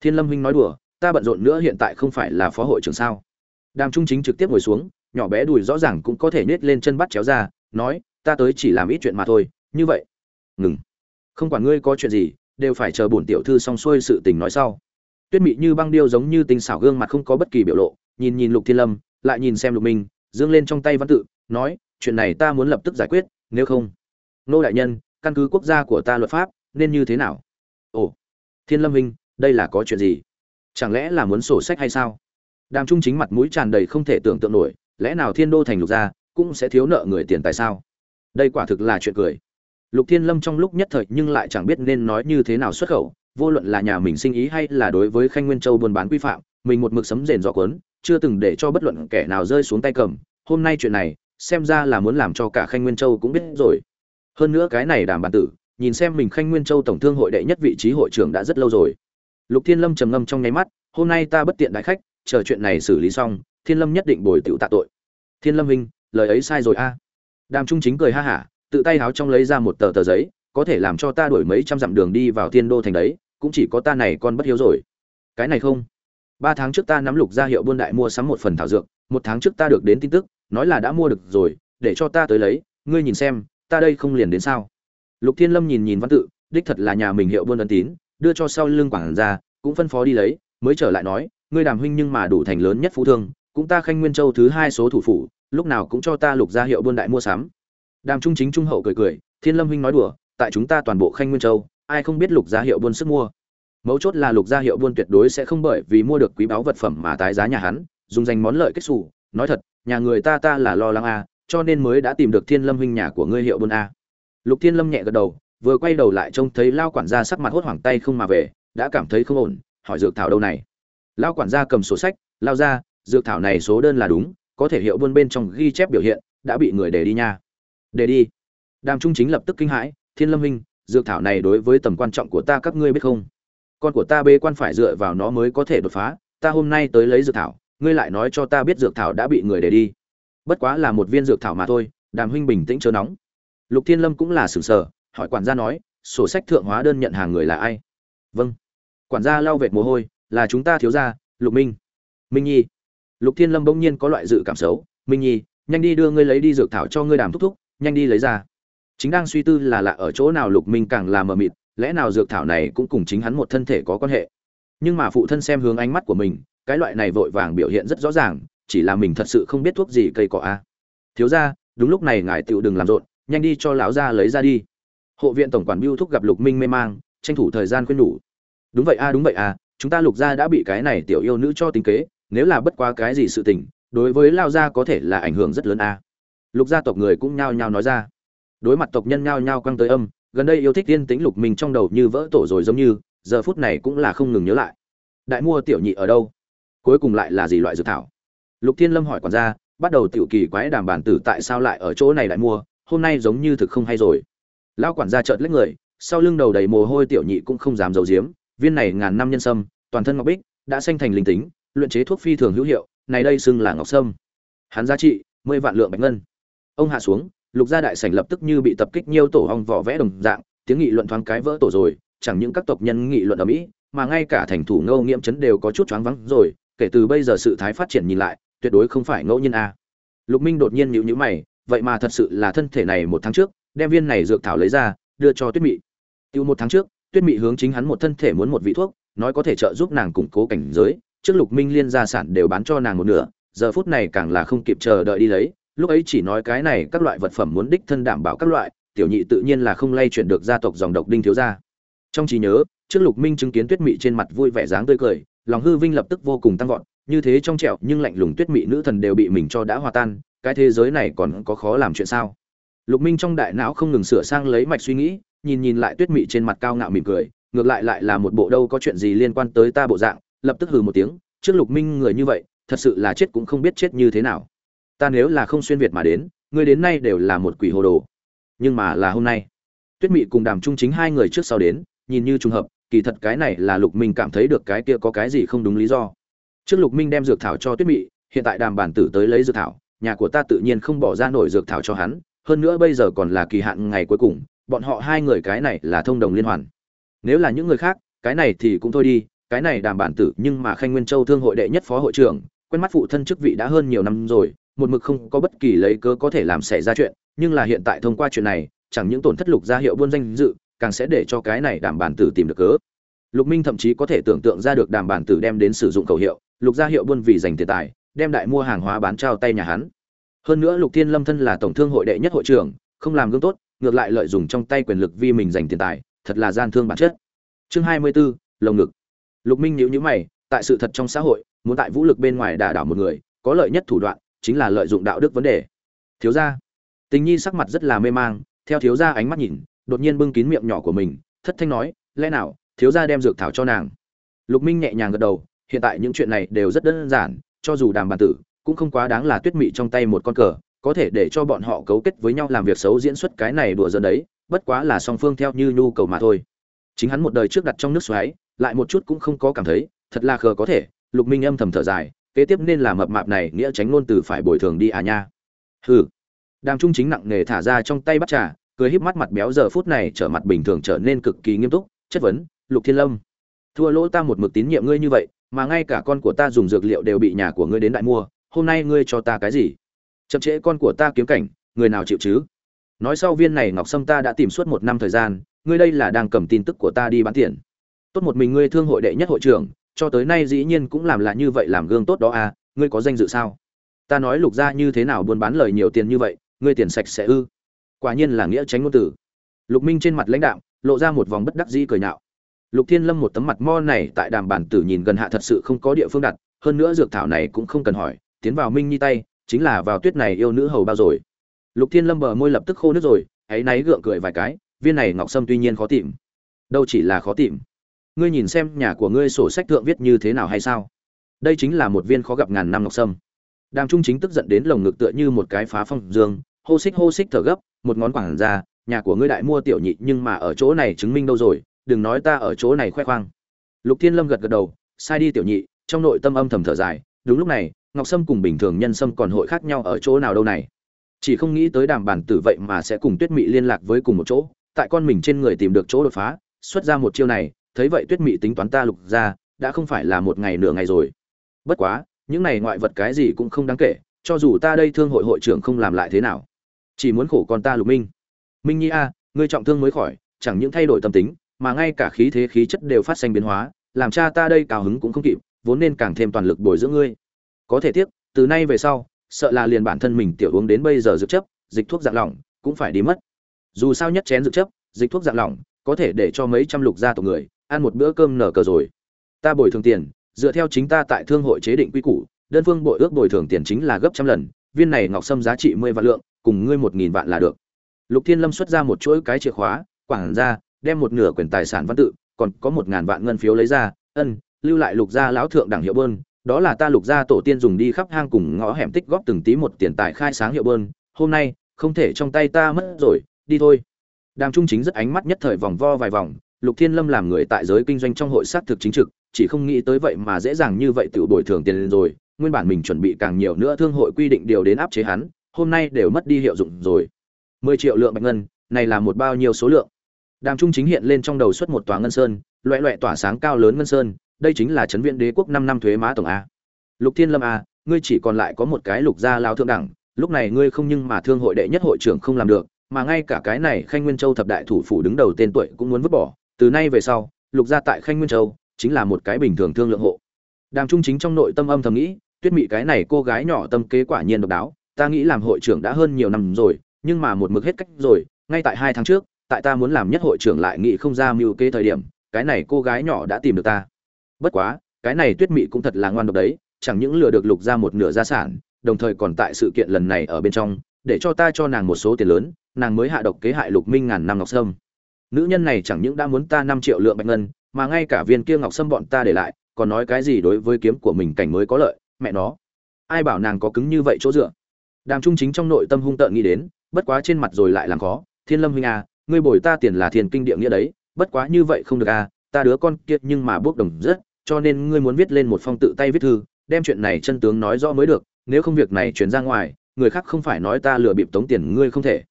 thiên lâm huynh nói đùa, ta bận rộn nữa hiện tại không phải là phó hội trưởng sao? Đàm trung chính trực tiếp ngồi xuống, nhỏ bé đùi rõ ràng cũng có thể nết lên chân bắt chéo ra, nói, ta tới chỉ làm ít chuyện mà thôi, như vậy. Ngừng. Không quản ngươi có chuyện gì, đều phải chờ bổn tiểu thư xong xuôi sự tình nói sau. Tuyết mị như băng điêu giống như tình xảo gương mặt không có bất kỳ biểu lộ, nhìn nhìn lục thiên lâm, lại nhìn xem lục minh, dương lên trong tay văn tự, nói, chuyện này ta muốn lập tức giải quyết, nếu không. Nô đại nhân, căn cứ quốc gia của ta luật pháp, nên như thế nào? Ồ. Thiên lâm minh đây là có chuyện gì? Chẳng lẽ là muốn sổ sách hay sao? Đàm trung chính mặt mũi tràn đầy không thể tưởng tượng nổi, lẽ nào thiên đô thành lục gia cũng sẽ thiếu nợ người tiền tại sao? Đây quả thực là chuyện cười. Lục thiên lâm trong lúc nhất thời nhưng lại chẳng biết nên nói như thế nào xuất khẩu, vô luận là nhà mình sinh ý hay là đối với khanh nguyên châu buôn bán quy phạm, mình một mực sấm rền do quấn chưa từng để cho bất luận kẻ nào rơi xuống tay cầm. Hôm nay chuyện này, xem ra là muốn làm cho cả khanh nguyên châu cũng biết rồi. Hơn nữa cái này đàm bản tử, nhìn xem mình khanh nguyên châu tổng thương hội đệ nhất vị trí hội trưởng đã rất lâu rồi lục thiên lâm trầm ngâm trong nháy mắt, hôm nay ta bất tiện đại khách, chờ chuyện này xử lý xong, thiên lâm nhất định bồi tiểu tạ tội. Thiên lâm huynh, lời ấy sai rồi a. Đàm trung chính cười ha hả, tự tay háo trong lấy ra một tờ tờ giấy, có thể làm cho ta đuổi mấy trăm dặm đường đi vào thiên đô thành đấy, cũng chỉ có ta này con bất hiếu rồi. Cái này không. Ba tháng trước ta nắm lục ra hiệu buôn đại mua sắm một phần thảo dược, một tháng trước ta được đến tin tức, nói là đã mua được rồi, để cho ta tới lấy, ngươi nhìn xem, ta đây không liền đến sao? Lục thiên lâm nhìn nhìn văn tự, đích thật là nhà mình hiệu buôn ấn tín, đưa cho sau lưng quảng ra cũng phân phó đi lấy mới trở lại nói ngươi đàm huynh nhưng mà đủ thành lớn nhất phú thương cũng ta khanh nguyên châu thứ hai số thủ phủ lúc nào cũng cho ta lục ra hiệu buôn đại mua sắm. Đàm trung chính trung hậu cười cười thiên lâm huynh nói đùa tại chúng ta toàn bộ khanh nguyên châu ai không biết lục gia hiệu buôn sức mua. Mấu chốt là lục gia hiệu buôn tuyệt đối sẽ không bởi vì mua được quý báu vật phẩm mà tái giá nhà hắn dùng danh món lợi kết sủ, nói thật nhà người ta ta là lo lắng a cho nên mới đã tìm được thiên lâm huynh nhà của ngươi hiệu buôn a. Lục thiên lâm nhẹ gật đầu vừa quay đầu lại trông thấy lao quản gia sắc mặt hốt hoảng tay không mà về đã cảm thấy không ổn, hỏi dược thảo đâu này? Lao quản gia cầm sổ sách, lao ra, dược thảo này số đơn là đúng, có thể hiệu buôn bên trong ghi chép biểu hiện, đã bị người để đi nha. Để đi. Đàm trung chính lập tức kinh hãi, thiên lâm huynh, dược thảo này đối với tầm quan trọng của ta các ngươi biết không? Con của ta bê quan phải dựa vào nó mới có thể đột phá, ta hôm nay tới lấy dược thảo, ngươi lại nói cho ta biết dược thảo đã bị người để đi. Bất quá là một viên dược thảo mà thôi, đàm huynh bình tĩnh chớ nóng. Lục thiên lâm cũng là sửng sờ, hỏi quản gia nói, sổ sách thượng hóa đơn nhận hàng người là ai? Vâng. Quản gia lau vệt mồ hôi, là chúng ta thiếu gia, lục minh. Minh nhi. Lục thiên lâm bỗng nhiên có loại dự cảm xấu. Minh nhi, nhanh đi đưa ngươi lấy đi dược thảo cho ngươi đàm thúc thúc, nhanh đi lấy ra. Chính đang suy tư là lạ ở chỗ nào lục minh càng là mờ mịt, lẽ nào dược thảo này cũng cùng chính hắn một thân thể có quan hệ? Nhưng mà phụ thân xem hướng ánh mắt của mình, cái loại này vội vàng biểu hiện rất rõ ràng, chỉ là mình thật sự không biết thuốc gì cây cỏ a. Thiếu ra đúng lúc này ngài tựu đừng làm rộn, nhanh đi cho lão ra lấy ra đi. Hộ viện tổng quản biêu thúc gặp lục minh mê mang tranh thủ thời gian khuyên nhủ. Đúng vậy a, đúng vậy a, chúng ta lục gia đã bị cái này tiểu yêu nữ cho tính kế, nếu là bất quá cái gì sự tình, đối với lao gia có thể là ảnh hưởng rất lớn a. Lục gia tộc người cũng nhao nhao nói ra. Đối mặt tộc nhân nhao nhao quăng tới âm, gần đây yêu thích tiên tính lục mình trong đầu như vỡ tổ rồi giống như, giờ phút này cũng là không ngừng nhớ lại. Đại mua tiểu nhị ở đâu? Cuối cùng lại là gì loại dược thảo? Lục thiên lâm hỏi quản gia, bắt đầu tiểu kỳ quái đàm bản tử tại sao lại ở chỗ này đại mua, hôm nay giống như thực không hay rồi. Lão quản gia chợt lấy người sau lưng đầu đầy mồ hôi tiểu nhị cũng không dám giấu giếm, viên này ngàn năm nhân sâm, toàn thân ngọc bích, đã sanh thành linh tính, luyện chế thuốc phi thường hữu hiệu, này đây xưng là ngọc sâm. Hắn giá trị, mười vạn lượng bạch ngân. Ông hạ xuống, lục gia đại sảnh lập tức như bị tập kích nhiều tổ ong vỏ vẽ đồng dạng, tiếng nghị luận thoáng cái vỡ tổ rồi, chẳng những các tộc nhân nghị luận ở mỹ, mà ngay cả thành thủ ngô nghiễm chấn đều có chút choáng vắng rồi, kể từ bây giờ sự thái phát triển nhìn lại, tuyệt đối không phải ngẫu nhiên a. Lục minh đột nhiên nhíu nhíu mày, vậy mà thật sự là thân thể này một tháng trước, đem viên này dược thảo lấy ra, đưa cho tuyết mị tiêu một tháng trước, tuyết mị hướng chính hắn một thân thể muốn một vị thuốc, nói có thể trợ giúp nàng củng cố cảnh giới, trước lục minh liên gia sản đều bán cho nàng một nửa, giờ phút này càng là không kịp chờ đợi đi lấy, lúc ấy chỉ nói cái này các loại vật phẩm muốn đích thân đảm bảo các loại, tiểu nhị tự nhiên là không lay chuyển được gia tộc dòng độc đinh thiếu gia. Trong trí nhớ, trước lục minh chứng kiến tuyết mị trên mặt vui vẻ dáng tươi cười, lòng hư vinh lập tức vô cùng tăng vọt, như thế trong trẻo nhưng lạnh lùng tuyết mị nữ thần đều bị mình cho đã hòa tan, cái thế giới này còn có khó làm chuyện sao? Lục minh trong đại não không ngừng sửa sang lấy mạch suy nghĩ nhìn nhìn lại tuyết mị trên mặt cao ngạo mỉm cười, ngược lại lại là một bộ đâu có chuyện gì liên quan tới ta bộ dạng, lập tức hừ một tiếng, trước lục minh người như vậy, thật sự là chết cũng không biết chết như thế nào. Ta nếu là không xuyên việt mà đến người đến nay đều là một quỷ hồ đồ. Nhưng mà là hôm nay, tuyết mị cùng đàm trung chính hai người trước sau đến, nhìn như trùng hợp, kỳ thật cái này là lục minh cảm thấy được cái kia có cái gì không đúng lý do. Trước lục minh đem dược thảo cho tuyết mị, hiện tại đàm bản tử tới lấy dược thảo, nhà của ta tự nhiên không bỏ ra nổi dược thảo cho hắn, hơn nữa bây giờ còn là kỳ hạn ngày cuối cùng bọn họ hai người cái này là thông đồng liên hoàn. Nếu là những người khác, cái này thì cũng thôi đi, cái này đảm bản tử nhưng mà khanh nguyên châu thương hội đệ nhất phó hội trưởng, quen mắt phụ thân chức vị đã hơn nhiều năm rồi, một mực không có bất kỳ lấy cớ có thể làm xảy ra chuyện, nhưng là hiện tại thông qua chuyện này, chẳng những tổn thất lục gia hiệu buôn danh dự, càng sẽ để cho cái này đảm bản tử tìm được cớ. Lục minh thậm chí có thể tưởng tượng ra được đảm bản tử đem đến sử dụng khẩu hiệu, lục gia hiệu buôn vì dành tiền tài, đem đại mua hàng hóa bán trao tay nhà hắn. Hơn nữa lục thiên lâm thân là tổng thương hội đệ nhất hội trưởng, không làm gương tốt ngược lại lợi dụng trong tay quyền lực vì mình dành tiền tài thật là gian thương bản chất. Chương hai mươi 24, lồng ngực. Lục minh nhíu nhíu mày tại sự thật trong xã hội muốn tại vũ lực bên ngoài đả đảo một người có lợi nhất thủ đoạn chính là lợi dụng đạo đức vấn đề. Thiếu gia. Tình nhi sắc mặt rất là mê mang theo thiếu gia ánh mắt nhìn đột nhiên bưng kín miệng nhỏ của mình thất thanh nói lẽ nào thiếu gia đem dược thảo cho nàng? Lục minh nhẹ nhàng gật đầu hiện tại những chuyện này đều rất đơn giản cho dù đàm bản tử cũng không quá đáng là tuyết mị trong tay một con cờ có thể để cho bọn họ cấu kết với nhau làm việc xấu diễn xuất cái này đùa giỡn đấy, bất quá là song phương theo như nhu cầu mà thôi. Chính hắn một đời trước đặt trong nước xoáy, lại một chút cũng không có cảm thấy, thật là khờ có thể, lục minh âm thầm thở dài, kế tiếp nên là mập mạp này nghĩa tránh luôn từ phải bồi thường đi à nha. Hừ. Đàm trung chính nặng nề thả ra trong tay bắt trà, cười híp mắt mặt béo giờ phút này trở mặt bình thường trở nên cực kỳ nghiêm túc, chất vấn, lục thiên lâm, thua lỗ ta một mực tín nhiệm ngươi như vậy, mà ngay cả con của ta dùng dược liệu đều bị nhà của ngươi đến đại mua, hôm nay ngươi cho ta cái gì? Chậm trễ con của ta kiếm cảnh, người nào chịu chứ? Nói sau viên này ngọc sâm ta đã tìm suốt một năm thời gian, ngươi đây là đang cầm tin tức của ta đi bán tiền. Tốt một mình ngươi thương hội đệ nhất hội trưởng, cho tới nay dĩ nhiên cũng làm là như vậy làm gương tốt đó à ngươi có danh dự sao? Ta nói lục ra như thế nào buôn bán lời nhiều tiền như vậy, ngươi tiền sạch sẽ ư? Quả nhiên là nghĩa tránh ngôn tử lục minh trên mặt lãnh đạo lộ ra một vòng bất đắc dĩ cười nhạo. Lục thiên lâm một tấm mặt mo này tại đàm bản tử nhìn gần hạ thật sự không có địa phương đặt, hơn nữa dược thảo này cũng không cần hỏi, tiến vào minh nhi tay chính là vào tuyết này yêu nữ hầu bao rồi. Lục thiên lâm bờ môi lập tức khô nước rồi ấy náy gượng cười vài cái, viên này ngọc sâm tuy nhiên khó tìm. Đâu chỉ là khó tìm. Ngươi nhìn xem nhà của ngươi sổ sách thượng viết như thế nào hay sao? Đây chính là một viên khó gặp ngàn năm ngọc sâm. Đàm trung chính tức giận đến lồng ngực tựa như một cái phá phong dương, hô xích hô xích thở gấp, một ngón quảng ra, nhà của ngươi đại mua tiểu nhị nhưng mà ở chỗ này chứng minh đâu rồi, đừng nói ta ở chỗ này khoe khoang. Lục thiên lâm gật gật đầu, sai đi tiểu nhị, trong nội tâm âm thầm thở dài, đúng lúc này ngọc sâm cùng bình thường nhân sâm còn hội khác nhau ở chỗ nào đâu này? Chỉ không nghĩ tới đàm bản tử vậy mà sẽ cùng tuyết mị liên lạc với cùng một chỗ, tại con mình trên người tìm được chỗ đột phá, xuất ra một chiêu này, thấy vậy tuyết mị tính toán ta lục ra, đã không phải là một ngày nửa ngày rồi. Bất quá, những này ngoại vật cái gì cũng không đáng kể, cho dù ta đây thương hội hội trưởng không làm lại thế nào, chỉ muốn khổ con ta lục minh. Minh nhi a, ngươi trọng thương mới khỏi, chẳng những thay đổi tâm tính, mà ngay cả khí thế khí chất đều phát sinh biến hóa, làm cha ta đây cao hứng cũng không kịp, vốn nên càng thêm toàn lực bồi dưỡng ngươi có thể tiếc, từ nay về sau, sợ là liền bản thân mình tiểu uống đến bây giờ dược chấp dịch thuốc dạng lỏng, cũng phải đi mất. Dù sao nhất chén dược chấp dịch thuốc dạng lỏng, có thể để cho mấy trăm lục gia tộc người, ăn một bữa cơm nở cờ rồi. Ta bồi thường tiền, dựa theo chính ta tại thương hội chế định quy củ, đơn phương bội ước bồi thường tiền chính là gấp trăm lần, viên này ngọc sâm giá trị mười vạn lượng, cùng ngươi một nghìn vạn là được. Lục thiên lâm xuất ra một chuỗi cái chìa khóa, quảng ra, đem một nửa quyền tài sản văn tự, còn có một ngàn vạn ngân phiếu lấy ra, ân, lưu lại lục gia lão thượng đẳng hiệu bơn đó là ta lục gia tổ tiên dùng đi khắp hang cùng ngõ hẻm tích góp từng tí một tiền tài khai sáng hiệu bơn, hôm nay, không thể trong tay ta mất rồi, đi thôi. Đàm trung chính rất ánh mắt nhất thời vòng vo vài vòng, lục thiên lâm làm người tại giới kinh doanh trong hội xác thực chính trực, chỉ không nghĩ tới vậy mà dễ dàng như vậy tự bồi thường tiền lên rồi, nguyên bản mình chuẩn bị càng nhiều nữa thương hội quy định điều đến áp chế hắn, hôm nay đều mất đi hiệu dụng rồi. Mười triệu lượng bạch ngân, này là một bao nhiêu số lượng? Đàm trung chính hiện lên trong đầu xuất một tòa ngân sơn, loẹ loẹ tỏa sáng cao lớn ngân sơn đây chính là chấn viện đế quốc năm năm thuế má tổng a. Lục thiên lâm a, ngươi chỉ còn lại có một cái lục gia lao thượng đẳng, lúc này ngươi không nhưng mà thương hội đệ nhất hội trưởng không làm được, mà ngay cả cái này khanh nguyên châu thập đại thủ phủ đứng đầu tên tuổi cũng muốn vứt bỏ. Từ nay về sau, lục gia tại khanh nguyên châu chính là một cái bình thường thương lượng hộ. Đàm trung chính trong nội tâm âm thầm nghĩ, tuyết mị cái này cô gái nhỏ tâm kế quả nhiên độc đáo, ta nghĩ làm hội trưởng đã hơn nhiều năm rồi, nhưng mà một mực hết cách rồi, ngay tại hai tháng trước, tại ta muốn làm nhất hội trưởng lại nghĩ không ra mưu kế thời điểm, cái này cô gái nhỏ đã tìm được ta bất quá, cái này tuyết mị cũng thật là ngoan độc đấy, chẳng những lừa được lục ra một nửa gia sản, đồng thời còn tại sự kiện lần này ở bên trong, để cho ta cho nàng một số tiền lớn, nàng mới hạ độc kế hại lục minh ngàn năm ngọc sâm. Nữ nhân này chẳng những đã muốn ta năm triệu lượng bạch ngân, mà ngay cả viên kia ngọc sâm bọn ta để lại, còn nói cái gì đối với kiếm của mình cảnh mới có lợi, mẹ nó. Ai bảo nàng có cứng như vậy chỗ dựa? Đàm trung chính trong nội tâm hung tợn nghĩ đến, bất quá trên mặt rồi lại làm khó, thiên lâm huynh à ngươi bồi ta tiền là thiên kinh địa nghĩa đấy, bất quá như vậy không được à ta đứa con kia nhưng mà bước đồng rất cho nên ngươi muốn viết lên một phong tự tay viết thư, đem chuyện này chân tướng nói rõ mới được, nếu không việc này chuyển ra ngoài, người khác không phải nói ta lừa bịp tống tiền ngươi không thể.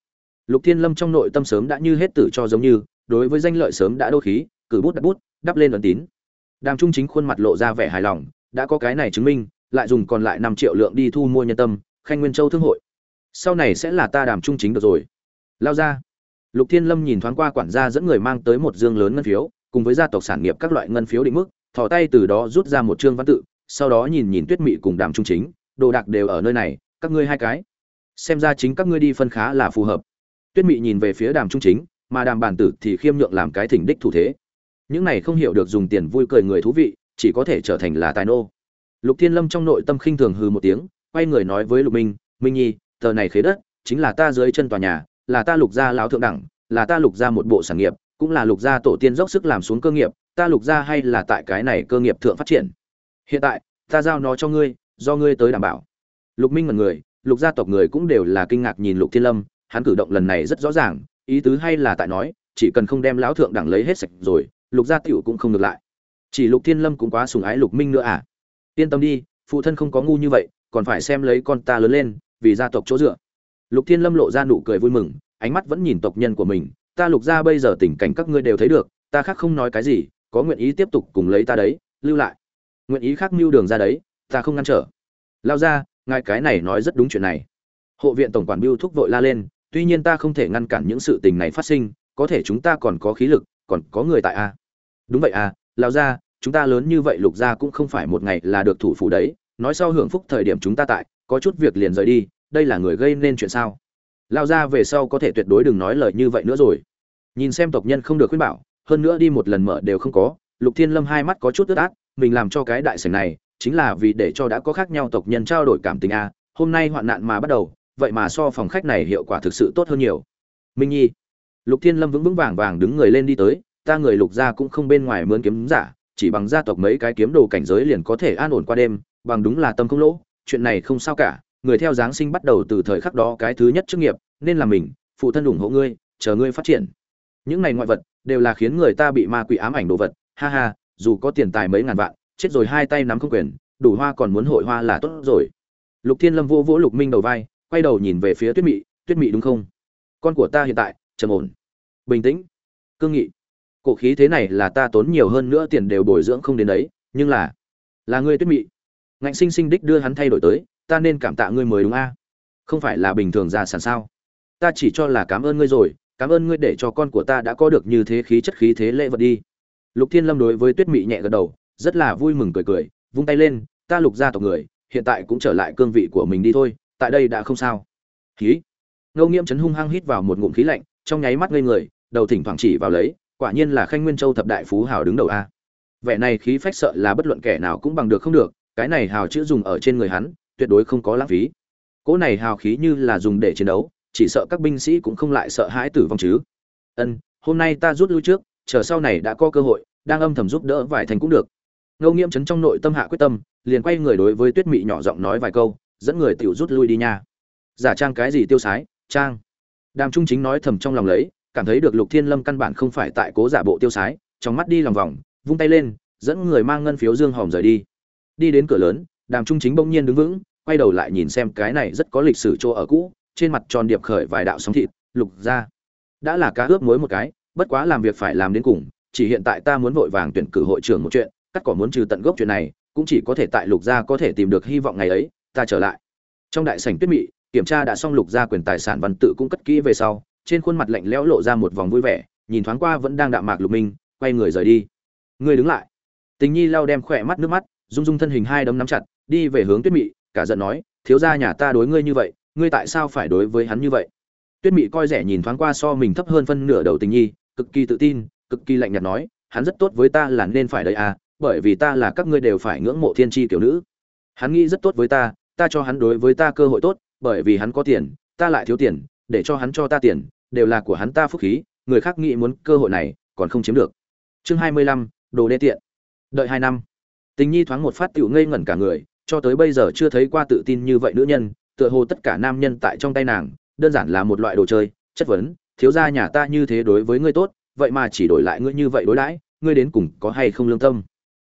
Lục thiên lâm trong nội tâm sớm đã như hết tử cho giống như, đối với danh lợi sớm đã đô khí, cử bút đặt bút, đắp lên ấn tín. Đàm trung chính khuôn mặt lộ ra vẻ hài lòng, đã có cái này chứng minh, lại dùng còn lại năm triệu lượng đi thu mua nhân tâm, khanh nguyên châu thương hội. Sau này sẽ là ta đàm trung chính được rồi. Lao ra. Lục thiên lâm nhìn thoáng qua quản gia dẫn người mang tới một dương lớn ngân phiếu, cùng với gia tộc sản nghiệp các loại ngân phiếu định mức thò tay từ đó rút ra một chương văn tự, sau đó nhìn nhìn tuyết mị cùng đàm trung chính, đồ đạc đều ở nơi này, các ngươi hai cái. Xem ra chính các ngươi đi phân khá là phù hợp. Tuyết mị nhìn về phía đàm trung chính, mà đàm bản tử thì khiêm nhượng làm cái thỉnh đích thủ thế. Những này không hiểu được dùng tiền vui cười người thú vị, chỉ có thể trở thành là tài nô. Lục thiên lâm trong nội tâm khinh thường hừ một tiếng, quay người nói với lục minh minh nhi tờ này khế đất, chính là ta dưới chân tòa nhà, là ta lục gia lão thượng đẳng, là ta lục gia một bộ sản nghiệp, cũng là lục gia tổ tiên dốc sức làm xuống cơ nghiệp ta lục gia hay là tại cái này cơ nghiệp thượng phát triển? Hiện tại, ta giao nó cho ngươi, do ngươi tới đảm bảo. Lục minh mật người, lục gia tộc người cũng đều là kinh ngạc nhìn lục thiên lâm, hắn cử động lần này rất rõ ràng, ý tứ hay là tại nói, chỉ cần không đem lão thượng đẳng lấy hết sạch rồi, lục gia tiểu cũng không ngược lại. Chỉ lục thiên lâm cũng quá sùng ái lục minh nữa à? Yên tâm đi, phụ thân không có ngu như vậy, còn phải xem lấy con ta lớn lên, vì gia tộc chỗ dựa. Lục thiên lâm lộ ra nụ cười vui mừng, ánh mắt vẫn nhìn tộc nhân của mình, ta lục gia bây giờ tình cảnh các ngươi đều thấy được, ta khác không nói cái gì có nguyện ý tiếp tục cùng lấy ta đấy, lưu lại. Nguyện ý khác mưu đường ra đấy, ta không ngăn trở. Lao ra, ngài cái này nói rất đúng chuyện này. Hộ viện tổng quản biêu thúc vội la lên, tuy nhiên ta không thể ngăn cản những sự tình này phát sinh, có thể chúng ta còn có khí lực, còn có người tại a. Đúng vậy à lao ra, chúng ta lớn như vậy lục gia cũng không phải một ngày là được thủ phủ đấy, nói sau hưởng phúc thời điểm chúng ta tại, có chút việc liền rời đi, đây là người gây nên chuyện sao? Lao ra về sau có thể tuyệt đối đừng nói lời như vậy nữa rồi. Nhìn xem tộc nhân không được khuyên bảo hơn nữa đi một lần mở đều không có, lục thiên lâm hai mắt có chút ướt át, mình làm cho cái đại sảnh này, chính là vì để cho đã có khác nhau tộc nhân trao đổi cảm tình a, hôm nay hoạn nạn mà bắt đầu, vậy mà so phòng khách này hiệu quả thực sự tốt hơn nhiều. Minh nhi. Lục thiên lâm vững vững vàng vàng đứng người lên đi tới, ta người lục gia cũng không bên ngoài mướn kiếm giả, chỉ bằng gia tộc mấy cái kiếm đồ cảnh giới liền có thể an ổn qua đêm, bằng đúng là tâm không lỗ, chuyện này không sao cả, người theo giáng sinh bắt đầu từ thời khắc đó cái thứ nhất chức nghiệp, nên là mình, phụ thân ủng hộ ngươi, chờ ngươi phát triển những này ngoại vật đều là khiến người ta bị ma quỷ ám ảnh đồ vật. Ha ha, dù có tiền tài mấy ngàn vạn, chết rồi hai tay nắm không quyền, đủ hoa còn muốn hội hoa là tốt rồi. Lục thiên lâm vô vỗ lục minh đầu vai, quay đầu nhìn về phía tuyết mị. Tuyết mị đúng không? Con của ta hiện tại, trầm ổn. Bình tĩnh. Cương nghị. Cổ khí thế này là ta tốn nhiều hơn nữa tiền đều bồi dưỡng không đến đấy, nhưng là là ngươi tuyết mị. Ngạnh sinh sinh đích đưa hắn thay đổi tới, ta nên cảm tạ ngươi mới đúng a. Không phải là bình thường ra sản sao? Ta chỉ cho là cảm ơn ngươi rồi cảm ơn ngươi để cho con của ta đã có được như thế khí chất khí thế lễ vật đi. Lục thiên lâm đối với tuyết mị nhẹ gật đầu, rất là vui mừng cười cười, vung tay lên, ta lục gia tộc người, hiện tại cũng trở lại cương vị của mình đi thôi, tại đây đã không sao. Khí ngô nghiễm chấn hung hăng hít vào một ngụm khí lạnh, trong nháy mắt ngây người, đầu thỉnh thoảng chỉ vào lấy, quả nhiên là khanh nguyên châu thập đại phú hào đứng đầu a. Vẻ này khí phách sợ là bất luận kẻ nào cũng bằng được không được, cái này hào chữ dùng ở trên người hắn, tuyệt đối không có lãng phí. Cỗ này hào khí như là dùng để chiến đấu chỉ sợ các binh sĩ cũng không lại sợ hãi tử vong chứ. Ân, hôm nay ta rút lui trước, chờ sau này đã có cơ hội, đang âm thầm giúp đỡ vài thành cũng được. Ngô nghiễm chấn trong nội tâm hạ quyết tâm, liền quay người đối với tuyết mị nhỏ giọng nói vài câu, dẫn người tiểu rút lui đi nha. Giả trang cái gì tiêu sái, trang. Đàm trung chính nói thầm trong lòng lấy, cảm thấy được lục thiên lâm căn bản không phải tại cố giả bộ tiêu sái, trong mắt đi lòng vòng, vung tay lên, dẫn người mang ngân phiếu dương hòm rời đi. Đi đến cửa lớn, đàm trung chính bỗng nhiên đứng vững, quay đầu lại nhìn xem cái này rất có lịch sử chỗ ở cũ trên mặt tròn điệp khởi vài đạo sóng thịt, lục ra. Đã là cá ướp muối một cái, bất quá làm việc phải làm đến cùng, chỉ hiện tại ta muốn vội vàng tuyển cử hội trưởng một chuyện, cắt cỏ muốn trừ tận gốc chuyện này, cũng chỉ có thể tại lục gia có thể tìm được hy vọng ngày ấy, ta trở lại. Trong đại sảnh tuyết mị, kiểm tra đã xong lục gia quyền tài sản văn tự cũng cất kỹ về sau, trên khuôn mặt lạnh lẽo lộ ra một vòng vui vẻ, nhìn thoáng qua vẫn đang đạm mạc lục minh, quay người rời đi. Người đứng lại. Tình nhi lau đem khỏe mắt nước mắt, rung rung thân hình hai đấm nắm chặt, đi về hướng tuyết mị, cả giận nói, thiếu gia nhà ta đối ngươi như vậy ngươi tại sao phải đối với hắn như vậy? Tuyết mị coi rẻ nhìn thoáng qua so mình thấp hơn phân nửa đầu tình nhi, cực kỳ tự tin, cực kỳ lạnh nhạt nói, hắn rất tốt với ta là nên phải đấy à bởi vì ta là các ngươi đều phải ngưỡng mộ thiên tri kiểu nữ. Hắn nghĩ rất tốt với ta ta cho hắn đối với ta cơ hội tốt, bởi vì hắn có tiền, ta lại thiếu tiền, để cho hắn cho ta tiền, đều là của hắn ta phúc khí, người khác nghĩ muốn cơ hội này, còn không chiếm được. Chương hai mươi lăm, đồ đê tiện. Đợi hai năm. Tình nhi thoáng một phát tựu ngây ngẩn cả người, cho tới bây giờ chưa thấy qua tự tin như vậy nữ nhân tựa hồ tất cả nam nhân tại trong tay nàng đơn giản là một loại đồ chơi chất vấn thiếu gia nhà ta như thế đối với ngươi tốt vậy mà chỉ đổi lại ngươi như vậy đối đãi ngươi đến cùng có hay không lương tâm?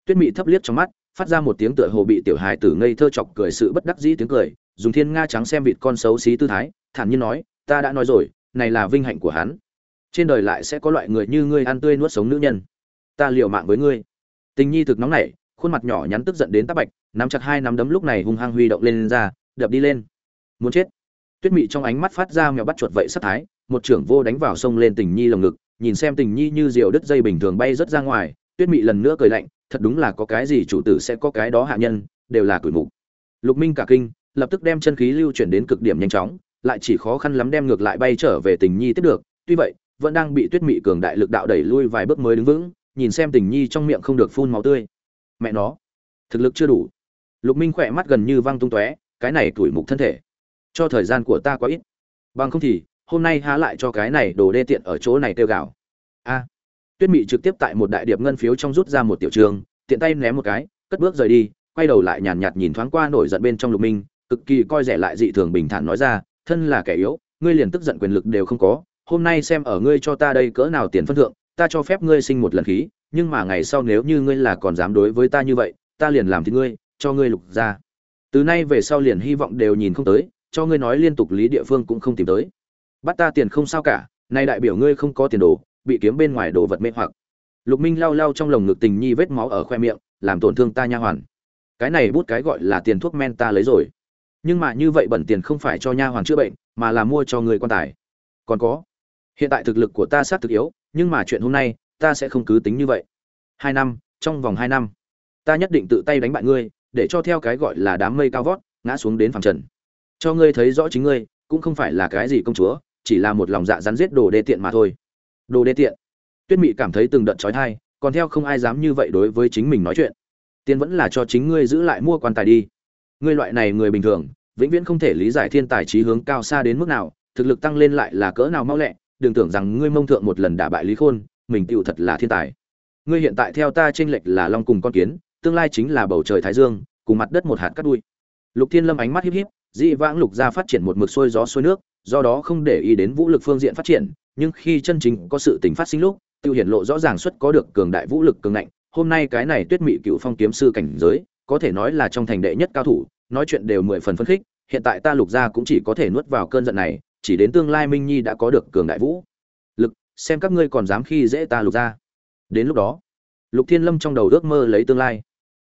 Tuyết mị thấp liếc trong mắt phát ra một tiếng tựa hồ bị tiểu hài tử ngây thơ chọc cười sự bất đắc dĩ tiếng cười dùng thiên nga trắng xem vịt con xấu xí tư thái thản nhiên nói ta đã nói rồi này là vinh hạnh của hắn. Trên đời lại sẽ có loại người như ngươi ăn tươi nuốt sống nữ nhân. Ta liều mạng với ngươi. Tình nhi thực nóng nảy khuôn mặt nhỏ nhắn tức giận đến tắc bạch nắm chặt hai nắm đấm lúc này hung hăng huy động lên, lên ra đập đi lên muốn chết. Tuyết mị trong ánh mắt phát ra mèo bắt chuột vậy sát thái, một trưởng vô đánh vào sông lên tình nhi lồng ngực, nhìn xem tình nhi như diều đứt dây bình thường bay rất ra ngoài, tuyết mị lần nữa cười lạnh, thật đúng là có cái gì chủ tử sẽ có cái đó hạ nhân, đều là tuổi mục. Lục minh cả kinh, lập tức đem chân khí lưu chuyển đến cực điểm nhanh chóng, lại chỉ khó khăn lắm đem ngược lại bay trở về tình nhi tiếp được, tuy vậy, vẫn đang bị tuyết mị cường đại lực đạo đẩy lui vài bước mới đứng vững, nhìn xem tình nhi trong miệng không được phun máu tươi. Mẹ nó, thực lực chưa đủ. Lục minh khỏe mắt gần như văng tung tóe, cái này tuổi mục thân thể cho thời gian của ta quá ít. Bằng không thì, hôm nay há lại cho cái này đồ đê tiện ở chỗ này tiêu gạo. A. Tuyết mị trực tiếp tại một đại điệp ngân phiếu trong rút ra một tiểu trường, tiện tay ném một cái, cất bước rời đi, quay đầu lại nhàn nhạt nhìn thoáng qua nổi giận bên trong lục minh, cực kỳ coi rẻ lại dị thường bình thản nói ra, thân là kẻ yếu, ngươi liền tức giận quyền lực đều không có, hôm nay xem ở ngươi cho ta đây cỡ nào tiền phân thượng, ta cho phép ngươi sinh một lần khí, nhưng mà ngày sau nếu như ngươi là còn dám đối với ta như vậy, ta liền làm thì ngươi, cho ngươi lục ra. Từ nay về sau liền hy vọng đều nhìn không tới cho ngươi nói liên tục lý địa phương cũng không tìm tới. Bắt ta tiền không sao cả, nay đại biểu ngươi không có tiền đồ, bị kiếm bên ngoài đồ vật mê hoặc. Lục minh lau lau trong lồng ngực tình nhi vết máu ở khoe miệng, làm tổn thương ta nha hoàn. Cái này bút cái gọi là tiền thuốc men ta lấy rồi. Nhưng mà như vậy bẩn tiền không phải cho nha hoàn chữa bệnh, mà là mua cho người quan tài. Còn có, hiện tại thực lực của ta sát thực yếu, nhưng mà chuyện hôm nay, ta sẽ không cứ tính như vậy. Hai năm, trong vòng hai năm, ta nhất định tự tay đánh bại ngươi, để cho theo cái gọi là đám mây cao vót, ngã xuống đến phẳng trần cho ngươi thấy rõ chính ngươi, cũng không phải là cái gì công chúa, chỉ là một lòng dạ rắn giết đồ đê tiện mà thôi. Đồ đê tiện. Tuyết mị cảm thấy từng đợt trói thai, còn theo không ai dám như vậy đối với chính mình nói chuyện. Tiền vẫn là cho chính ngươi giữ lại mua quan tài đi. Ngươi loại này người bình thường, vĩnh viễn không thể lý giải thiên tài trí hướng cao xa đến mức nào, thực lực tăng lên lại là cỡ nào mau lẹ, đừng tưởng rằng ngươi mông thượng một lần đả bại lý khôn, mình tựu thật là thiên tài. Ngươi hiện tại theo ta tranh lệch là long cùng con kiến, tương lai chính là bầu trời thái dương, cùng mặt đất một hạt cắt đuôi lục thiên lâm ánh mắt híp híp dị vãng lục gia phát triển một mực xuôi gió xuôi nước, do đó không để ý đến vũ lực phương diện phát triển, nhưng khi chân chính có sự tình phát sinh lúc, tiêu hiển lộ rõ ràng xuất có được cường đại vũ lực cường ngạnh. Hôm nay cái này tuyết mị cựu phong kiếm sư cảnh giới, có thể nói là trong thành đệ nhất cao thủ, nói chuyện đều mười phần phấn khích, hiện tại ta lục gia cũng chỉ có thể nuốt vào cơn giận này, chỉ đến tương lai minh nhi đã có được cường đại vũ lực, xem các ngươi còn dám khi dễ ta lục gia. Đến lúc đó, lục thiên lâm trong đầu ước mơ lấy tương lai.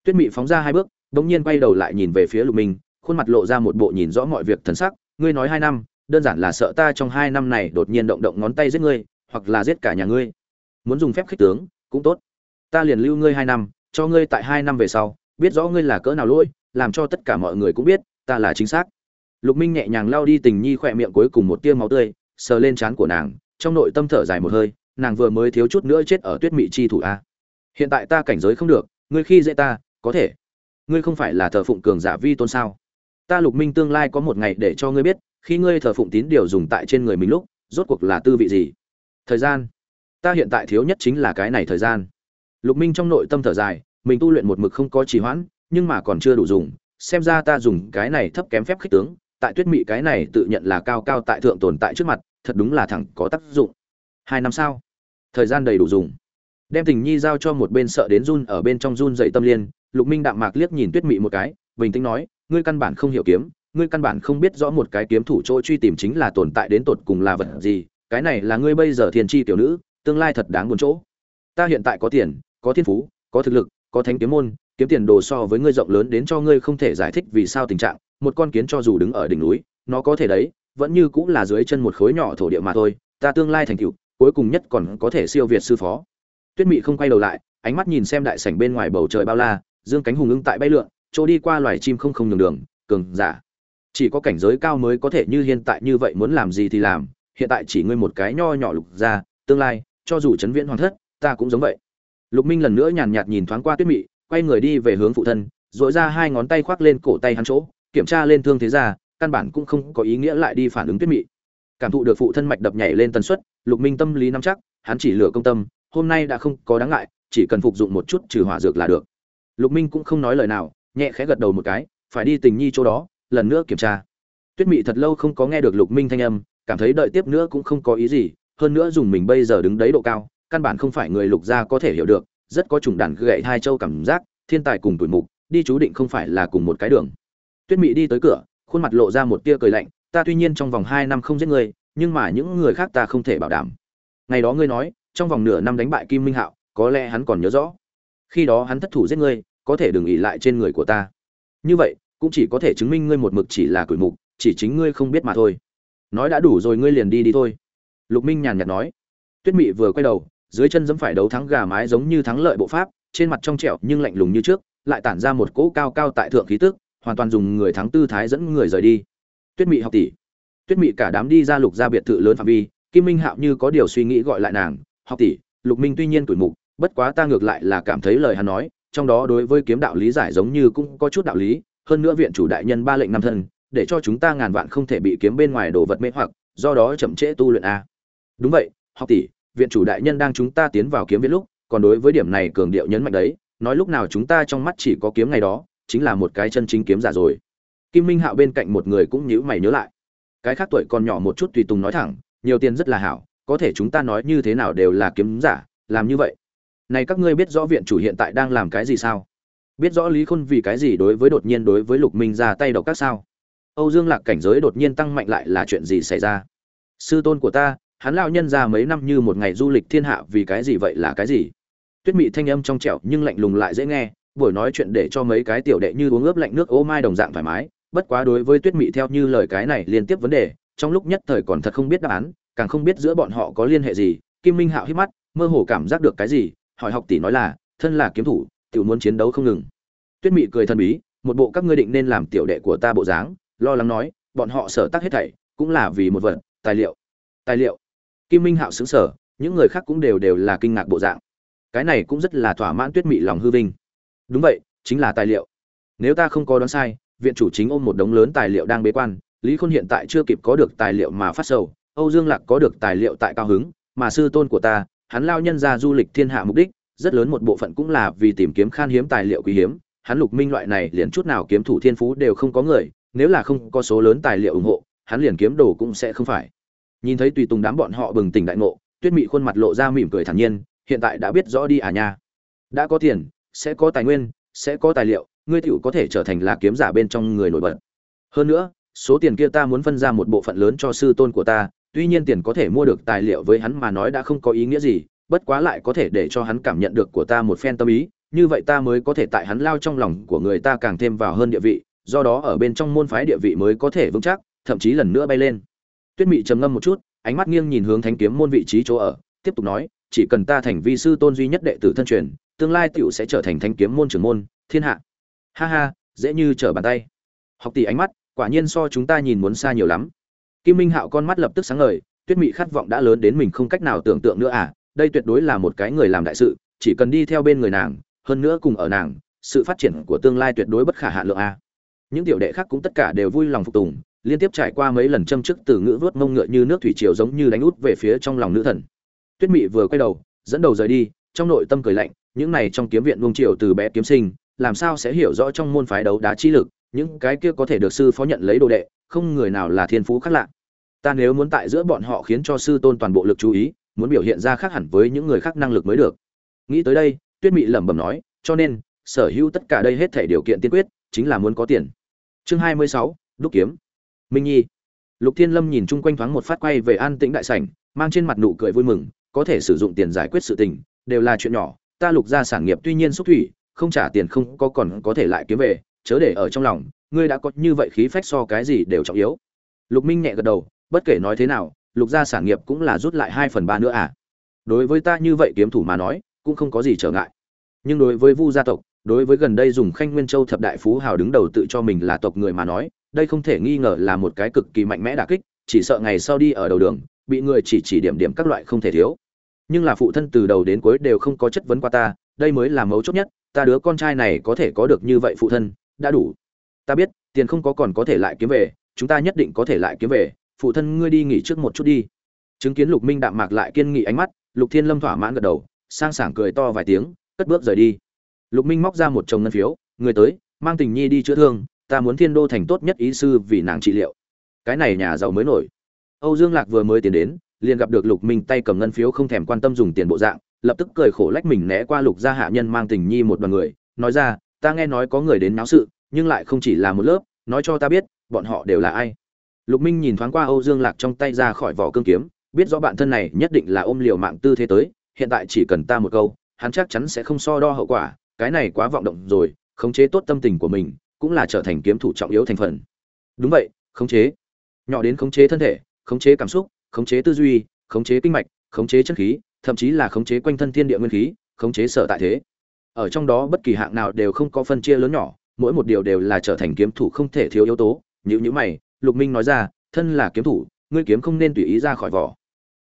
Tuyết mị phóng ra hai bước, đống nhiên quay đầu lại nhìn về phía lục minh khuôn mặt lộ ra một bộ nhìn rõ mọi việc thần sắc, ngươi nói hai năm, đơn giản là sợ ta trong hai năm này đột nhiên động động ngón tay giết ngươi, hoặc là giết cả nhà ngươi. Muốn dùng phép khích tướng, cũng tốt. Ta liền lưu ngươi hai năm, cho ngươi tại hai năm về sau, biết rõ ngươi là cỡ nào lỗi, làm cho tất cả mọi người cũng biết, ta là chính xác. Lục minh nhẹ nhàng lao đi tình nhi khỏe miệng cuối cùng một tia máu tươi, sờ lên trán của nàng, trong nội tâm thở dài một hơi, nàng vừa mới thiếu chút nữa chết ở tuyết mị chi thủ a. Hiện tại ta cảnh giới không được, ngươi khi dễ ta, có thể. Ngươi không phải là thờ phụng cường giả vi tôn sao? Ta lục minh tương lai có một ngày để cho ngươi biết, khi ngươi thờ phụng tín điều dùng tại trên người mình lúc, rốt cuộc là tư vị gì? Thời gian. Ta hiện tại thiếu nhất chính là cái này thời gian. Lục minh trong nội tâm thở dài, mình tu luyện một mực không có trì hoãn, nhưng mà còn chưa đủ dùng. Xem ra ta dùng cái này thấp kém phép khích tướng, tại tuyết mị cái này tự nhận là cao cao tại thượng tồn tại trước mặt, thật đúng là thẳng có tác dụng. Hai năm sau, thời gian đầy đủ dùng. Đem tình nhi giao cho một bên sợ đến run ở bên trong run dậy tâm liên, lục minh đạm mạc liếc nhìn tuyết mị một cái, bình tĩnh nói ngươi căn bản không hiểu kiếm, ngươi căn bản không biết rõ một cái kiếm thủ chỗ truy tìm chính là tồn tại đến tột cùng là vật gì, cái này là ngươi bây giờ thiên tri tiểu nữ, tương lai thật đáng buồn chỗ. Ta hiện tại có tiền, có thiên phú, có thực lực, có thánh kiếm môn, kiếm tiền đồ so với ngươi rộng lớn đến cho ngươi không thể giải thích vì sao tình trạng, một con kiến cho dù đứng ở đỉnh núi, nó có thể đấy, vẫn như cũng là dưới chân một khối nhỏ thổ địa mà thôi, ta tương lai thành tựu, cuối cùng nhất còn có thể siêu việt sư phó. Tuyết mị không quay đầu lại, ánh mắt nhìn xem đại sảnh bên ngoài bầu trời bao la, dương cánh hùng ưng tại bay lượn chỗ đi qua loài chim không không nhường đường, cường giả. Chỉ có cảnh giới cao mới có thể như hiện tại như vậy muốn làm gì thì làm, hiện tại chỉ ngươi một cái nho nhỏ lục ra, tương lai, cho dù chấn viễn hoàn thất, ta cũng giống vậy. Lục minh lần nữa nhàn nhạt nhìn thoáng qua tuyết mị, quay người đi về hướng phụ thân dội ra hai ngón tay khoác lên cổ tay hắn chỗ, kiểm tra lên thương thế ra, căn bản cũng không có ý nghĩa lại đi phản ứng tuyết mị. Cảm thụ được phụ thân mạch đập nhảy lên tần suất, lục minh tâm lý nắm chắc, hắn chỉ lửa công tâm, hôm nay đã không có đáng ngại, chỉ cần phục dụng một chút trừ hỏa dược là được. Lục minh cũng không nói lời nào nhẹ khẽ gật đầu một cái, phải đi tình nhi chỗ đó, lần nữa kiểm tra. Tuyết mị thật lâu không có nghe được lục minh thanh âm, cảm thấy đợi tiếp nữa cũng không có ý gì, hơn nữa dùng mình bây giờ đứng đấy độ cao, căn bản không phải người lục gia có thể hiểu được, rất có trùng đàn gậy hai châu cảm giác, thiên tài cùng tuổi mục, đi chú định không phải là cùng một cái đường. Tuyết mị đi tới cửa, khuôn mặt lộ ra một tia cười lạnh, ta tuy nhiên trong vòng hai năm không giết ngươi nhưng mà những người khác ta không thể bảo đảm. Ngày đó ngươi nói, trong vòng nửa năm đánh bại kim minh hạo, có lẽ hắn còn nhớ rõ. Khi đó hắn thất thủ giết ngươi có thể đừng ỉ lại trên người của ta. Như vậy, cũng chỉ có thể chứng minh ngươi một mực chỉ là cửi mục, chỉ chính ngươi không biết mà thôi. Nói đã đủ rồi ngươi liền đi đi thôi. Lục minh nhàn nhạt nói. Tuyết mị vừa quay đầu, dưới chân giẫm phải đấu thắng gà mái giống như thắng lợi bộ pháp, trên mặt trong trẻo nhưng lạnh lùng như trước, lại tản ra một cỗ cao cao tại thượng khí tức, hoàn toàn dùng người thắng tư thái dẫn người rời đi. Tuyết mị học tỷ. Tuyết mị cả đám đi ra lục ra biệt thự lớn phạm vi, kim minh hạo như có điều suy nghĩ gọi lại nàng, học tỷ, lục minh tuy nhiên tuổi mục, bất quá ta ngược lại là cảm thấy lời hắn nói trong đó đối với kiếm đạo lý giải giống như cũng có chút đạo lý, hơn nữa viện chủ đại nhân ba lệnh năm thân, để cho chúng ta ngàn vạn không thể bị kiếm bên ngoài đồ vật mê hoặc, do đó chậm trễ tu luyện a. Đúng vậy, học tỷ, viện chủ đại nhân đang chúng ta tiến vào kiếm viện lúc, còn đối với điểm này cường điệu nhấn mạnh đấy, nói lúc nào chúng ta trong mắt chỉ có kiếm ngày đó, chính là một cái chân chính kiếm giả rồi. Kim minh hạo bên cạnh một người cũng nhíu mày nhớ lại. Cái khác tuổi còn nhỏ một chút tùy tùng nói thẳng, nhiều tiền rất là hảo, có thể chúng ta nói như thế nào đều là kiếm giả, làm như vậy này các ngươi biết rõ viện chủ hiện tại đang làm cái gì sao? Biết rõ lý khôn vì cái gì đối với đột nhiên đối với lục minh ra tay độc các sao? Âu dương lạc cảnh giới đột nhiên tăng mạnh lại là chuyện gì xảy ra? Sư tôn của ta, hắn lao nhân ra mấy năm như một ngày du lịch thiên hạ vì cái gì vậy là cái gì? Tuyết mị thanh âm trong trẻo nhưng lạnh lùng lại dễ nghe, buổi nói chuyện để cho mấy cái tiểu đệ như uống ướp lạnh nước ô mai đồng dạng thoải mái, bất quá đối với tuyết mị theo như lời cái này liên tiếp vấn đề, trong lúc nhất thời còn thật không biết đáp án, càng không biết giữa bọn họ có liên hệ gì, kim minh hạo hít mắt, mơ hồ cảm giác được cái gì hỏi học tỷ nói là, thân là kiếm thủ, tiểu muốn chiến đấu không ngừng. Tuyết mị cười thần bí, một bộ các ngươi định nên làm tiểu đệ của ta bộ dáng, lo lắng nói, bọn họ sở tác hết thảy, cũng là vì một vật, tài liệu. Tài liệu. Kim minh hạo xứng sở những người khác cũng đều đều là kinh ngạc bộ dạng. Cái này cũng rất là thỏa mãn tuyết mị lòng hư vinh. Đúng vậy, chính là tài liệu. Nếu ta không có đoán sai, viện chủ chính ôm một đống lớn tài liệu đang bế quan, lý khôn hiện tại chưa kịp có được tài liệu mà phát sầu, âu dương lạc có được tài liệu tại cao hứng, mà sư tôn của ta hắn lao nhân ra du lịch thiên hạ mục đích, rất lớn một bộ phận cũng là vì tìm kiếm khan hiếm tài liệu quý hiếm. Hắn lục minh loại này liền chút nào kiếm thủ thiên phú đều không có người, nếu là không có số lớn tài liệu ủng hộ, hắn liền kiếm đồ cũng sẽ không phải. Nhìn thấy tùy tùng đám bọn họ bừng tỉnh đại ngộ, tuyết mị khuôn mặt lộ ra mỉm cười thản nhiên, hiện tại đã biết rõ đi à nha. Đã có tiền, sẽ có tài nguyên, sẽ có tài liệu, ngươi tiểu có thể trở thành là kiếm giả bên trong người nổi bật. Hơn nữa, số tiền kia ta muốn phân ra một bộ phận lớn cho sư tôn của ta tuy nhiên tiền có thể mua được tài liệu với hắn mà nói đã không có ý nghĩa gì, bất quá lại có thể để cho hắn cảm nhận được của ta một phen tâm ý, như vậy ta mới có thể tại hắn lao trong lòng của người ta càng thêm vào hơn địa vị, do đó ở bên trong môn phái địa vị mới có thể vững chắc, thậm chí lần nữa bay lên. Tuyết mị trầm ngâm một chút, ánh mắt nghiêng nhìn hướng thánh kiếm môn vị trí chỗ ở, tiếp tục nói, chỉ cần ta thành vi sư tôn duy nhất đệ tử thân truyền, tương lai tiểu sẽ trở thành thánh kiếm môn trưởng môn, thiên hạ. Ha ha, dễ như trở bàn tay. Học tỷ ánh mắt, quả nhiên so chúng ta nhìn muốn xa nhiều lắm kim minh hạo con mắt lập tức sáng ngời, tuyết mị khát vọng đã lớn đến mình không cách nào tưởng tượng nữa à đây tuyệt đối là một cái người làm đại sự, chỉ cần đi theo bên người nàng, hơn nữa cùng ở nàng, sự phát triển của tương lai tuyệt đối bất khả hạ lượng a những tiểu đệ khác cũng tất cả đều vui lòng phục tùng, liên tiếp trải qua mấy lần châm chức từ ngữ vuốt mông ngựa như nước thủy triều giống như đánh út về phía trong lòng nữ thần. Tuyết mị vừa quay đầu, dẫn đầu rời đi, trong nội tâm cười lạnh, những này trong kiếm viện luông triều từ bé kiếm sinh, làm sao sẽ hiểu rõ trong môn phái đấu đá chi lực, những cái kia có thể được sư phó nhận lấy đồ đệ, không người nào là thiên phú khác lạ ta nếu muốn tại giữa bọn họ khiến cho sư tôn toàn bộ lực chú ý, muốn biểu hiện ra khác hẳn với những người khác năng lực mới được. Nghĩ tới đây, tuyết mị lẩm bẩm nói, cho nên, sở hữu tất cả đây hết thể điều kiện tiên quyết, chính là muốn có tiền. Chương hai mươi sáu, đúc kiếm. Minh nhi. Lục thiên lâm nhìn chung quanh thoáng một phát quay về an tĩnh đại sảnh, mang trên mặt nụ cười vui mừng, có thể sử dụng tiền giải quyết sự tình, đều là chuyện nhỏ, ta lục ra sản nghiệp tuy nhiên xúc thủy, không trả tiền không có còn có thể lại kiếm về, chớ để ở trong lòng, ngươi đã có như vậy khí phách so cái gì đều trọng yếu. Lục minh nhẹ gật đầu bất kể nói thế nào, lục gia sản nghiệp cũng là rút lại hai phần ba nữa à? Đối với ta như vậy kiếm thủ mà nói, cũng không có gì trở ngại. Nhưng đối với vu gia tộc, đối với gần đây dùng khanh nguyên châu thập đại phú hào đứng đầu tự cho mình là tộc người mà nói, đây không thể nghi ngờ là một cái cực kỳ mạnh mẽ đả kích, chỉ sợ ngày sau đi ở đầu đường, bị người chỉ chỉ điểm điểm các loại không thể thiếu. Nhưng là phụ thân từ đầu đến cuối đều không có chất vấn qua ta, đây mới là mấu chốt nhất, ta đứa con trai này có thể có được như vậy phụ thân, đã đủ. Ta biết, tiền không có còn có thể lại kiếm về, chúng ta nhất định có thể lại kiếm về phụ thân ngươi đi nghỉ trước một chút đi. Chứng kiến lục minh đạm mạc lại kiên nghị ánh mắt, lục thiên lâm thỏa mãn gật đầu, sang sảng cười to vài tiếng, cất bước rời đi. Lục minh móc ra một chồng ngân phiếu, người tới, mang tình nhi đi chữa thương, ta muốn thiên đô thành tốt nhất ý sư vì nàng trị liệu. Cái này nhà giàu mới nổi. Âu dương lạc vừa mới tiến đến, liền gặp được lục minh tay cầm ngân phiếu không thèm quan tâm dùng tiền bộ dạng, lập tức cười khổ lách mình né qua lục gia hạ nhân mang tình nhi một đoàn người, nói ra, ta nghe nói có người đến náo sự, nhưng lại không chỉ là một lớp, nói cho ta biết, bọn họ đều là ai? Lục minh nhìn thoáng qua âu dương lạc trong tay ra khỏi vỏ cương kiếm, biết rõ bạn thân này nhất định là ôm liều mạng tư thế tới, hiện tại chỉ cần ta một câu, hắn chắc chắn sẽ không so đo hậu quả, cái này quá vọng động rồi, khống chế tốt tâm tình của mình, cũng là trở thành kiếm thủ trọng yếu thành phần. Đúng vậy, khống chế. Nhỏ đến khống chế thân thể, khống chế cảm xúc, khống chế tư duy, khống chế kinh mạch, khống chế chân khí, thậm chí là khống chế quanh thân thiên địa nguyên khí, khống chế sở tại thế. Ở trong đó bất kỳ hạng nào đều không có phân chia lớn nhỏ, mỗi một điều đều là trở thành kiếm thủ không thể thiếu yếu tố như như mày lục minh nói ra thân là kiếm thủ ngươi kiếm không nên tùy ý ra khỏi vỏ.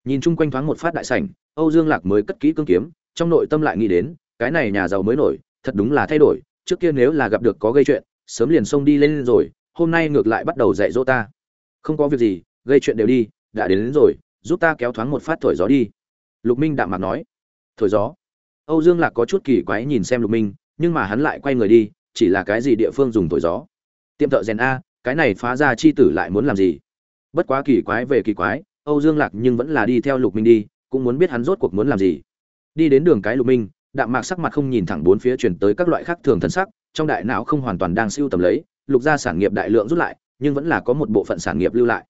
Nhìn chung quanh thoáng một phát đại sảnh âu dương lạc mới cất kỹ cương kiếm trong nội tâm lại nghĩ đến cái này nhà giàu mới nổi thật đúng là thay đổi trước kia nếu là gặp được có gây chuyện sớm liền xông đi lên rồi hôm nay ngược lại bắt đầu dạy dỗ ta. Không có việc gì gây chuyện đều đi đã đến, đến rồi giúp ta kéo thoáng một phát thổi gió đi. Lục minh đạm mặt nói. Thổi gió? Âu dương lạc có chút kỳ quái nhìn xem lục minh nhưng mà hắn lại quay người đi chỉ là cái gì địa phương dùng thổi gió? Tiệm thợ rèn a cái này phá ra chi tử lại muốn làm gì? Bất quá kỳ quái về kỳ quái, âu dương lạc nhưng vẫn là đi theo lục minh đi, cũng muốn biết hắn rốt cuộc muốn làm gì. Đi đến đường cái lục minh, đạm mạc sắc mặt không nhìn thẳng bốn phía chuyển tới các loại khác thường thân sắc, trong đại não không hoàn toàn đang siêu tầm lấy, lục gia sản nghiệp đại lượng rút lại, nhưng vẫn là có một bộ phận sản nghiệp lưu lại.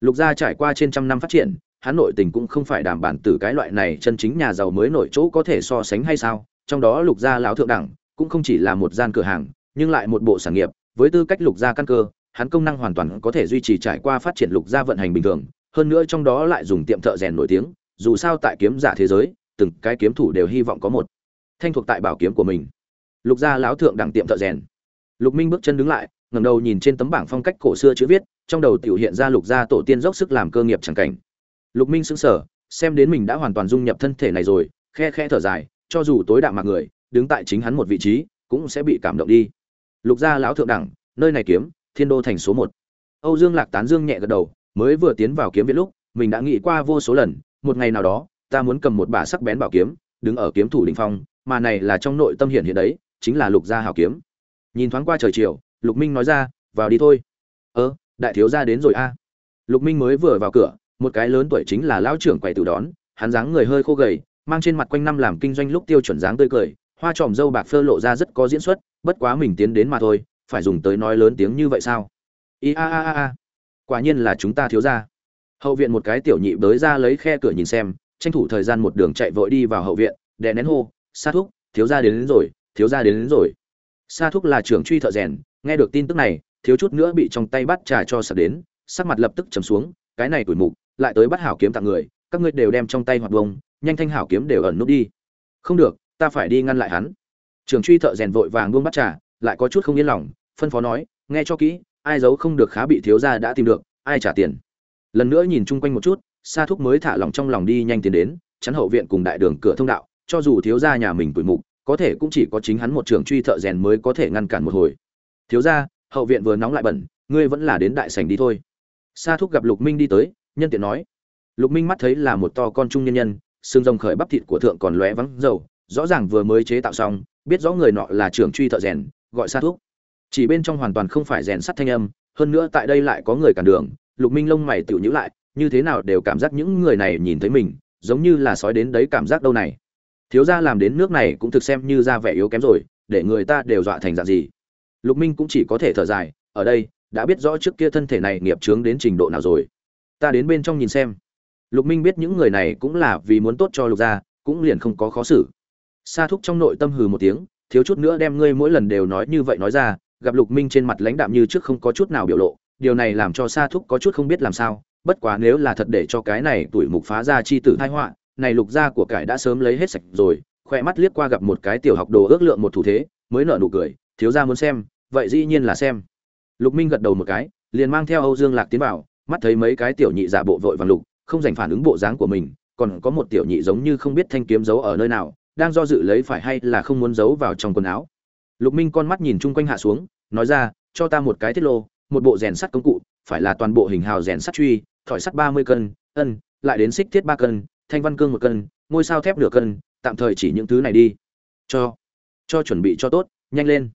Lục gia trải qua trên trăm năm phát triển, hắn nội tình cũng không phải đảm bản từ cái loại này chân chính nhà giàu mới nổi chỗ có thể so sánh hay sao? Trong đó lục gia lão thượng đẳng, cũng không chỉ là một gian cửa hàng, nhưng lại một bộ sản nghiệp, với tư cách lục gia căn cơ hắn công năng hoàn toàn có thể duy trì trải qua phát triển lục gia vận hành bình thường, hơn nữa trong đó lại dùng tiệm thợ rèn nổi tiếng, dù sao tại kiếm giả thế giới, từng cái kiếm thủ đều hy vọng có một thanh thuộc tại bảo kiếm của mình. Lục gia lão thượng đẳng tiệm thợ rèn. Lục minh bước chân đứng lại, ngẩng đầu nhìn trên tấm bảng phong cách cổ xưa chữ viết, trong đầu tiểu hiện ra lục gia tổ tiên dốc sức làm cơ nghiệp chẳng cảnh. Lục minh sững sờ, xem đến mình đã hoàn toàn dung nhập thân thể này rồi, khe khe thở dài, cho dù tối đạm mạc người, đứng tại chính hắn một vị trí, cũng sẽ bị cảm động đi. Lục gia lão thượng đẳng, nơi này kiếm thiên đô thành số một. Âu dương lạc tán dương nhẹ gật đầu, mới vừa tiến vào kiếm viện lúc, mình đã nghĩ qua vô số lần, một ngày nào đó, ta muốn cầm một bả sắc bén bảo kiếm, đứng ở kiếm thủ đỉnh phong, mà này là trong nội tâm hiện hiện đấy, chính là lục gia hảo kiếm. Nhìn thoáng qua trời chiều, lục minh nói ra, vào đi thôi. Ơ, đại thiếu gia đến rồi a. Lục minh mới vừa vào cửa, một cái lớn tuổi chính là lão trưởng quầy tử đón, hắn dáng người hơi khô gầy, mang trên mặt quanh năm làm kinh doanh lúc tiêu chuẩn dáng tươi cười, hoa tròm dâu bạc phơ lộ ra rất có diễn xuất, bất quá mình tiến đến mà thôi phải dùng tới nói lớn tiếng như vậy sao? I a a a a. Quả nhiên là chúng ta thiếu gia. Hậu viện một cái tiểu nhị bới ra lấy khe cửa nhìn xem tranh thủ thời gian một đường chạy vội đi vào hậu viện đè nén hô sa thúc thiếu gia đến, đến rồi thiếu gia đến, đến rồi. Sa thúc là trưởng truy thợ rèn nghe được tin tức này thiếu chút nữa bị trong tay bắt trà cho sập đến sắc mặt lập tức trầm xuống cái này tuổi mục lại tới bắt hảo kiếm tặng người các ngươi đều đem trong tay hoạt bông nhanh thanh hảo kiếm đều ẩn nút đi. Không được ta phải đi ngăn lại hắn. Trưởng truy thợ rèn vội vàng buông bắt trà lại có chút không yên lòng, phân phó nói, nghe cho kỹ, ai giấu không được khá bị thiếu gia đã tìm được, ai trả tiền? Lần nữa nhìn chung quanh một chút, sa thúc mới thả lòng trong lòng đi nhanh tiến đến, chắn hậu viện cùng đại đường cửa thông đạo, cho dù thiếu gia nhà mình tuổi mục, có thể cũng chỉ có chính hắn một trường truy thợ rèn mới có thể ngăn cản một hồi. Thiếu gia, hậu viện vừa nóng lại bẩn, ngươi vẫn là đến đại sảnh đi thôi. Sa thúc gặp lục minh đi tới, nhân tiện nói, lục minh mắt thấy là một to con trung nhân nhân, xương rồng khởi bắp thịt của thượng còn lóe vắng dầu, rõ ràng vừa mới chế tạo xong, biết rõ người nọ là trưởng truy thợ rèn gọi sa thuốc. Chỉ bên trong hoàn toàn không phải rèn sắt thanh âm, hơn nữa tại đây lại có người cản đường, lục minh lông mày tự nhữ lại, như thế nào đều cảm giác những người này nhìn thấy mình, giống như là sói đến đấy cảm giác đâu này. Thiếu gia làm đến nước này cũng thực xem như ra vẻ yếu kém rồi, để người ta đều dọa thành dạng gì. Lục minh cũng chỉ có thể thở dài, ở đây, đã biết rõ trước kia thân thể này nghiệp chướng đến trình độ nào rồi. Ta đến bên trong nhìn xem. Lục minh biết những người này cũng là vì muốn tốt cho lục gia, cũng liền không có khó xử. Sa thúc trong nội tâm hừ một tiếng thiếu chút nữa đem ngươi mỗi lần đều nói như vậy nói ra, gặp lục minh trên mặt lãnh đạm như trước không có chút nào biểu lộ, điều này làm cho sa thúc có chút không biết làm sao, bất quá nếu là thật để cho cái này tuổi mục phá ra chi tử thai họa, này lục gia của cải đã sớm lấy hết sạch rồi khoe mắt liếc qua gặp một cái tiểu học đồ ước lượng một thủ thế, mới nở nụ cười, thiếu gia muốn xem, vậy dĩ nhiên là xem. Lục minh gật đầu một cái, liền mang theo âu dương lạc tiến vào, mắt thấy mấy cái tiểu nhị giả bộ vội vàng lục, không dành phản ứng bộ dáng của mình, còn có một tiểu nhị giống như không biết thanh kiếm giấu ở nơi nào đang do dự lấy phải hay là không muốn giấu vào trong quần áo. Lục minh con mắt nhìn chung quanh hạ xuống, nói ra, cho ta một cái thiết lô, một bộ rèn sắt công cụ, phải là toàn bộ hình hào rèn sắt truy, thỏi sắt ba mươi cân, ân, lại đến xích thiết ba cân, thanh văn cương một cân, ngôi sao thép nửa cân, tạm thời chỉ những thứ này đi. Cho cho chuẩn bị cho tốt, nhanh lên.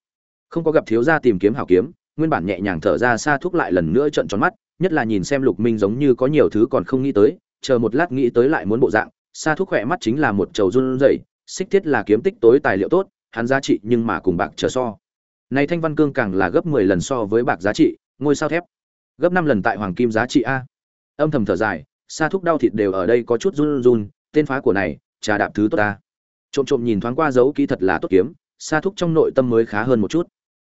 Không có gặp thiếu gia tìm kiếm hảo kiếm, nguyên bản nhẹ nhàng thở ra xa thuốc lại lần nữa trợn tròn mắt, nhất là nhìn xem lục minh giống như có nhiều thứ còn không nghĩ tới, chờ một lát nghĩ tới lại muốn bộ dạng xa thuốc khỏe mắt chính là một trầu run rẩy xích thiết là kiếm tích tối tài liệu tốt, hắn giá trị nhưng mà cùng bạc trở so. Này thanh văn cương càng là gấp mười lần so với bạc giá trị, ngôi sao thép. Gấp năm lần tại hoàng kim giá trị a. Âm thầm thở dài xa Thúc đau thịt đều ở đây có chút run run, tên phá của này, trà đạp thứ tốt ta trộm trộm nhìn thoáng qua dấu kỹ thật là tốt kiếm, sa thúc trong nội tâm mới khá hơn một chút.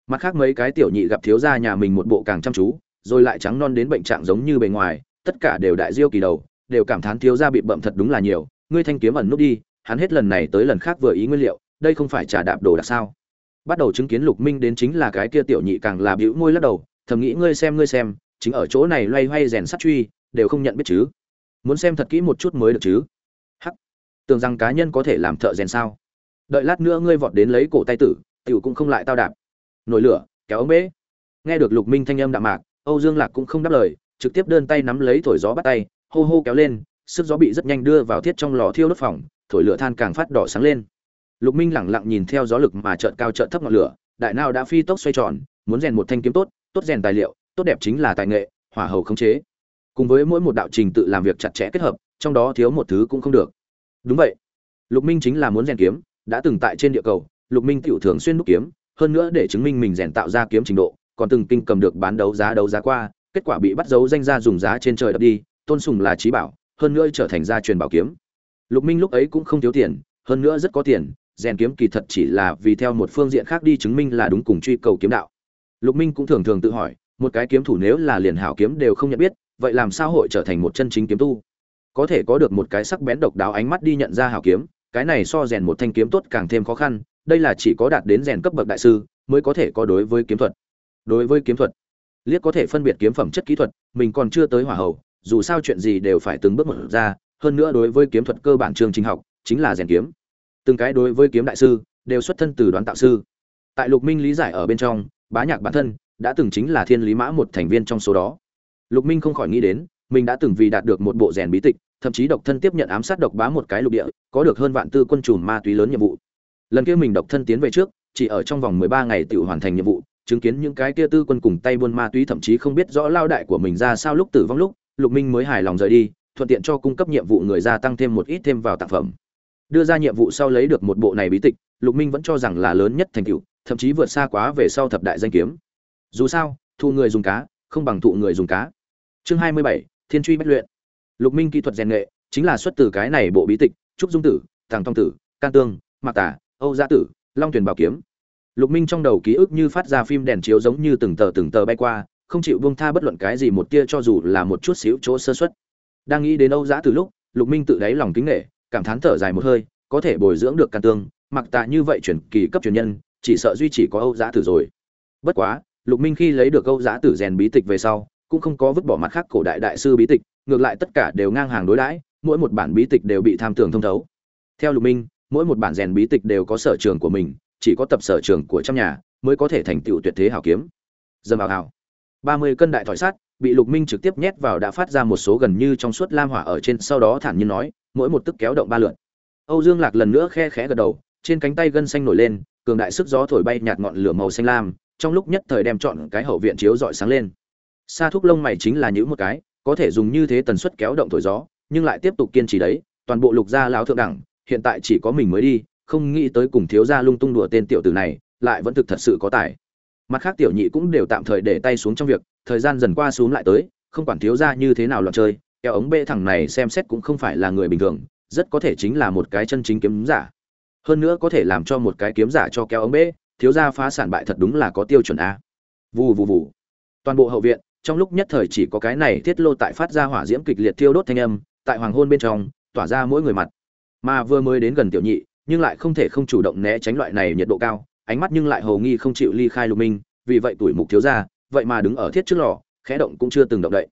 Mặt khác mấy cái tiểu nhị gặp thiếu gia nhà mình một bộ càng chăm chú, rồi lại trắng non đến bệnh trạng giống như bề ngoài, tất cả đều đại diêu kỳ đầu, đều cảm thán thiếu gia bị bậm thật đúng là nhiều, ngươi thanh kiếm ẩn nút đi hắn hết lần này tới lần khác vừa ý nguyên liệu, đây không phải trả đạp đồ đặc sao? Bắt đầu chứng kiến lục minh đến chính là cái kia tiểu nhị càng là bĩu môi lắc đầu, thầm nghĩ ngươi xem ngươi xem, chính ở chỗ này loay hoay rèn sắt truy, đều không nhận biết chứ. Muốn xem thật kỹ một chút mới được chứ. Hắc, tưởng rằng cá nhân có thể làm thợ rèn sao? Đợi lát nữa ngươi vọt đến lấy cổ tay tử, tiểu cũng không lại tao đạp. Nổi lửa, kéo ống bế. Nghe được lục minh thanh âm đạm mạc, âu dương lạc cũng không đáp lời, trực tiếp đơn tay nắm lấy thổi gió bắt tay, hô hô kéo lên, sức gió bị rất nhanh đưa vào thiết trong lò thiêu đốt phòng thổi lửa than càng phát đỏ sáng lên. Lục minh lẳng lặng nhìn theo gió lực mà trợn cao trợn thấp ngọn lửa, đại nào đã phi tốc xoay tròn, muốn rèn một thanh kiếm tốt tốt rèn tài liệu, tốt đẹp chính là tài nghệ, hỏa hầu khống chế. Cùng với mỗi một đạo trình tự làm việc chặt chẽ kết hợp, trong đó thiếu một thứ cũng không được. Đúng vậy. Lục minh chính là muốn rèn kiếm, đã từng tại trên địa cầu, lục minh tiểu thường xuyên đúc kiếm, hơn nữa để chứng minh mình rèn tạo ra kiếm trình độ, còn từng kinh cầm được bán đấu giá đấu giá qua, kết quả bị bắt dấu danh ra dùng giá trên trời đập đi, tôn sùng là trí bảo, hơn nữa trở thành gia truyền bảo kiếm lục minh lúc ấy cũng không thiếu tiền, hơn nữa rất có tiền, rèn kiếm kỳ thật chỉ là vì theo một phương diện khác đi chứng minh là đúng cùng truy cầu kiếm đạo. Lục minh cũng thường thường tự hỏi, một cái kiếm thủ nếu là liền hảo kiếm đều không nhận biết, vậy làm sao hội trở thành một chân chính kiếm tu? Có thể có được một cái sắc bén độc đáo ánh mắt đi nhận ra hảo kiếm, cái này so rèn một thanh kiếm tốt càng thêm khó khăn, đây là chỉ có đạt đến rèn cấp bậc đại sư mới có thể có đối với kiếm thuật. Đối với kiếm thuật, liếc có thể phân biệt kiếm phẩm chất kỹ thuật, mình còn chưa tới hỏa hầu, dù sao chuyện gì đều phải từng bước một ra hơn nữa đối với kiếm thuật cơ bản trường trình học, chính là rèn kiếm. Từng cái đối với kiếm đại sư, đều xuất thân từ đoán tạo sư. Tại lục minh lý giải ở bên trong, bá nhạc bản thân đã từng chính là thiên lý mã một thành viên trong số đó. Lục minh không khỏi nghĩ đến, mình đã từng vì đạt được một bộ rèn bí tịch, thậm chí độc thân tiếp nhận ám sát độc bá một cái lục địa, có được hơn vạn tư quân chùm ma túy lớn nhiệm vụ. Lần kia mình độc thân tiến về trước, chỉ ở trong vòng mười ba ngày tự hoàn thành nhiệm vụ, chứng kiến những cái kia tư quân cùng tay buôn ma túy thậm chí không biết rõ lao đại của mình ra sao lúc tử vong lúc, lục minh mới hài lòng rời đi thuận tiện cho cung cấp nhiệm vụ người gia tăng thêm một ít thêm vào tác phẩm. Đưa ra nhiệm vụ sau lấy được một bộ này bí tịch, lục minh vẫn cho rằng là lớn nhất thành tựu, thậm chí vượt xa quá về sau thập đại danh kiếm. Dù sao thu người dùng cá, không bằng thụ người dùng cá. Chương hai mươi bảy, thiên truy bách luyện. Lục minh kỹ thuật rèn nghệ, chính là xuất từ cái này bộ bí tịch, trúc dung tử, tàng tông tử, can tương, mạc tả âu gia tử, long tuyển bảo kiếm. Lục minh trong đầu ký ức như phát ra phim đèn chiếu giống như từng tờ từng tờ bay qua, không chịu buông tha bất luận cái gì một tia cho dù là một chút xíu chỗ sơ suất đang nghĩ đến âu giã từ lúc, lục minh tự đáy lòng kính nghệ cảm thán thở dài một hơi, có thể bồi dưỡng được can tương, mặc tạ như vậy chuyển kỳ cấp truyền nhân, chỉ sợ duy chỉ có âu giã tử rồi. Bất quá, lục minh khi lấy được âu giã tử rèn bí tịch về sau, cũng không có vứt bỏ mặt khác cổ đại đại sư bí tịch, ngược lại tất cả đều ngang hàng đối đãi, mỗi một bản bí tịch đều bị tham tưởng thông thấu. Theo lục minh, mỗi một bản rèn bí tịch đều có sở trường của mình, chỉ có tập sở trường của trong nhà mới có thể thành tựu tuyệt thế hảo kiếm. Dầm vào hảo ba mươi cân đại thỏi sắt bị lục minh trực tiếp nhét vào đã phát ra một số gần như trong suốt lam hỏa ở trên, sau đó thản nhiên nói, mỗi một tức kéo động ba lượn âu dương lạc lần nữa khe khẽ gật đầu, trên cánh tay gân xanh nổi lên, cường đại sức gió thổi bay nhạt ngọn lửa màu xanh lam, trong lúc nhất thời đem chọn cái hậu viện chiếu rọi sáng lên. Sa thúc lông mày chính là những một cái, có thể dùng như thế tần suất kéo động thổi gió, nhưng lại tiếp tục kiên trì đấy, toàn bộ lục gia lão thượng đẳng, hiện tại chỉ có mình mới đi, không nghĩ tới cùng thiếu gia lung tung đùa tên tiểu tử này, lại vẫn thực thật sự có tài. Mặt khác tiểu nhị cũng đều tạm thời để tay xuống trong việc thời gian dần qua xuống lại tới, không quản thiếu gia như thế nào loạn chơi kéo ống bê thẳng này xem xét cũng không phải là người bình thường, rất có thể chính là một cái chân chính kiếm giả. Hơn nữa có thể làm cho một cái kiếm giả cho kéo ống bê, thiếu gia phá sản bại thật đúng là có tiêu chuẩn a. Vù vù vù. Toàn bộ hậu viện, trong lúc nhất thời chỉ có cái này thiết lô tại phát ra hỏa diễm kịch liệt thiêu đốt thanh âm, tại hoàng hôn bên trong, tỏa ra mỗi người mặt. Mà vừa mới đến gần tiểu nhị, nhưng lại không thể không chủ động né tránh loại này nhiệt độ cao, ánh mắt nhưng lại hầu nghi không chịu ly khai lục minh, vì vậy tuổi mục thiếu ra vậy mà đứng ở thiết trước lò, khẽ động cũng chưa từng động đậy.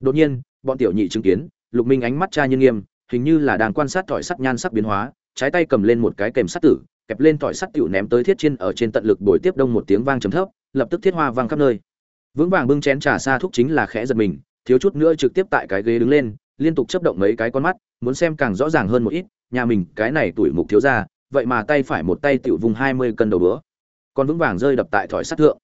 Đột nhiên, bọn tiểu nhị chứng kiến, lục minh ánh mắt cha nhân nghiêm, hình như là đang quan sát tỏi sắt nhan sắc biến hóa, trái tay cầm lên một cái kềm sắt tử, kẹp lên tỏi sắt tiểu ném tới thiết trên ở trên tận lực bồi tiếp đông một tiếng vang trầm thấp, lập tức thiết hoa vang khắp nơi. Vững vàng bưng chén trà xa thúc chính là khẽ giật mình, thiếu chút nữa trực tiếp tại cái ghế đứng lên, liên tục chấp động mấy cái con mắt, muốn xem càng rõ ràng hơn một ít, nhà mình, cái này tuổi mục thiếu ra vậy mà tay phải một tay tiểu vùng hai mươi cân đầu bữa. Còn vững vàng rơi đập tại thỏi sắt thượng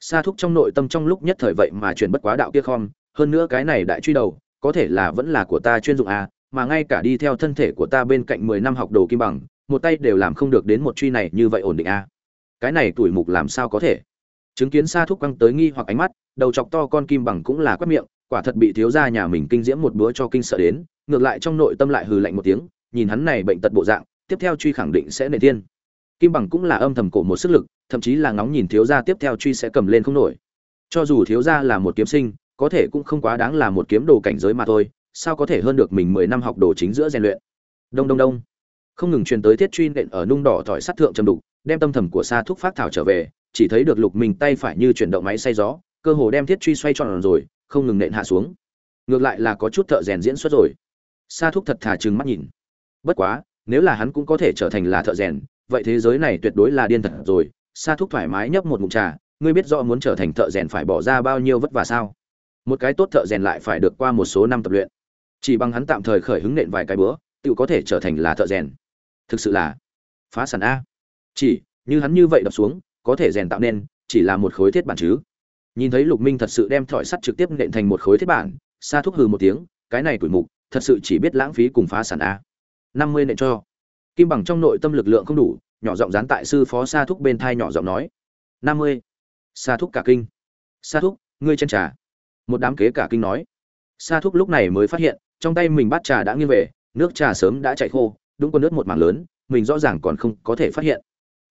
sa thúc trong nội tâm trong lúc nhất thời vậy mà chuyển bất quá đạo kia khom, hơn nữa cái này đại truy đầu, có thể là vẫn là của ta chuyên dụng à mà ngay cả đi theo thân thể của ta bên cạnh mười năm học đồ kim bằng, một tay đều làm không được đến một truy này như vậy ổn định à. Cái này tuổi mục làm sao có thể? Chứng kiến sa thúc quăng tới nghi hoặc ánh mắt, đầu chọc to con kim bằng cũng là quát miệng, quả thật bị thiếu gia nhà mình kinh diễm một bữa cho kinh sợ đến, ngược lại trong nội tâm lại hừ lạnh một tiếng, nhìn hắn này bệnh tật bộ dạng, tiếp theo truy khẳng định sẽ nệ tiên kim bằng cũng là âm thầm cổ một sức lực, thậm chí là ngóng nhìn thiếu gia tiếp theo truy sẽ cầm lên không nổi. Cho dù thiếu gia là một kiếm sinh, có thể cũng không quá đáng là một kiếm đồ cảnh giới mà thôi, sao có thể hơn được mình mười năm học đồ chính giữa rèn luyện? Đông đông đông. Không ngừng truyền tới thiết truy nện ở nung đỏ thỏi sắt thượng trầm đục, đem tâm thầm của sa thúc phát thảo trở về, chỉ thấy được lục mình tay phải như chuyển động máy xay gió, cơ hồ đem thiết truy xoay tròn rồi, không ngừng nện hạ xuống. Ngược lại là có chút thợ rèn diễn xuất rồi. Sa thúc thật thà chừng mắt nhìn. Bất quá, nếu là hắn cũng có thể trở thành là thợ rèn vậy thế giới này tuyệt đối là điên thật rồi, sa thúc thoải mái nhấp một ngụm trà, ngươi biết rõ muốn trở thành thợ rèn phải bỏ ra bao nhiêu vất vả sao? Một cái tốt thợ rèn lại phải được qua một số năm tập luyện. Chỉ bằng hắn tạm thời khởi hứng nện vài cái bữa, tự có thể trở thành là thợ rèn. Thực sự là phá sản a. Chỉ, như hắn như vậy đập xuống, có thể rèn tạo nên, chỉ là một khối thiết bản chứ. Nhìn thấy lục minh thật sự đem thỏi sắt trực tiếp nện thành một khối thiết bản, sa thúc hừ một tiếng, cái này tuổi mục, thật sự chỉ biết lãng phí cùng phá sản a. Năm mươi nện cho kim bằng trong nội tâm lực lượng không đủ, nhỏ giọng dán tại sư phó sa thúc bên thai nhỏ giọng nói. Năm mươi. Sa thúc cả kinh. Sa thúc, ngươi chân trà. Một đám kế cả kinh nói. Sa thúc lúc này mới phát hiện, trong tay mình bát trà đã nghiêng về, nước trà sớm đã chạy khô, đúng con nước một mảng lớn, mình rõ ràng còn không có thể phát hiện.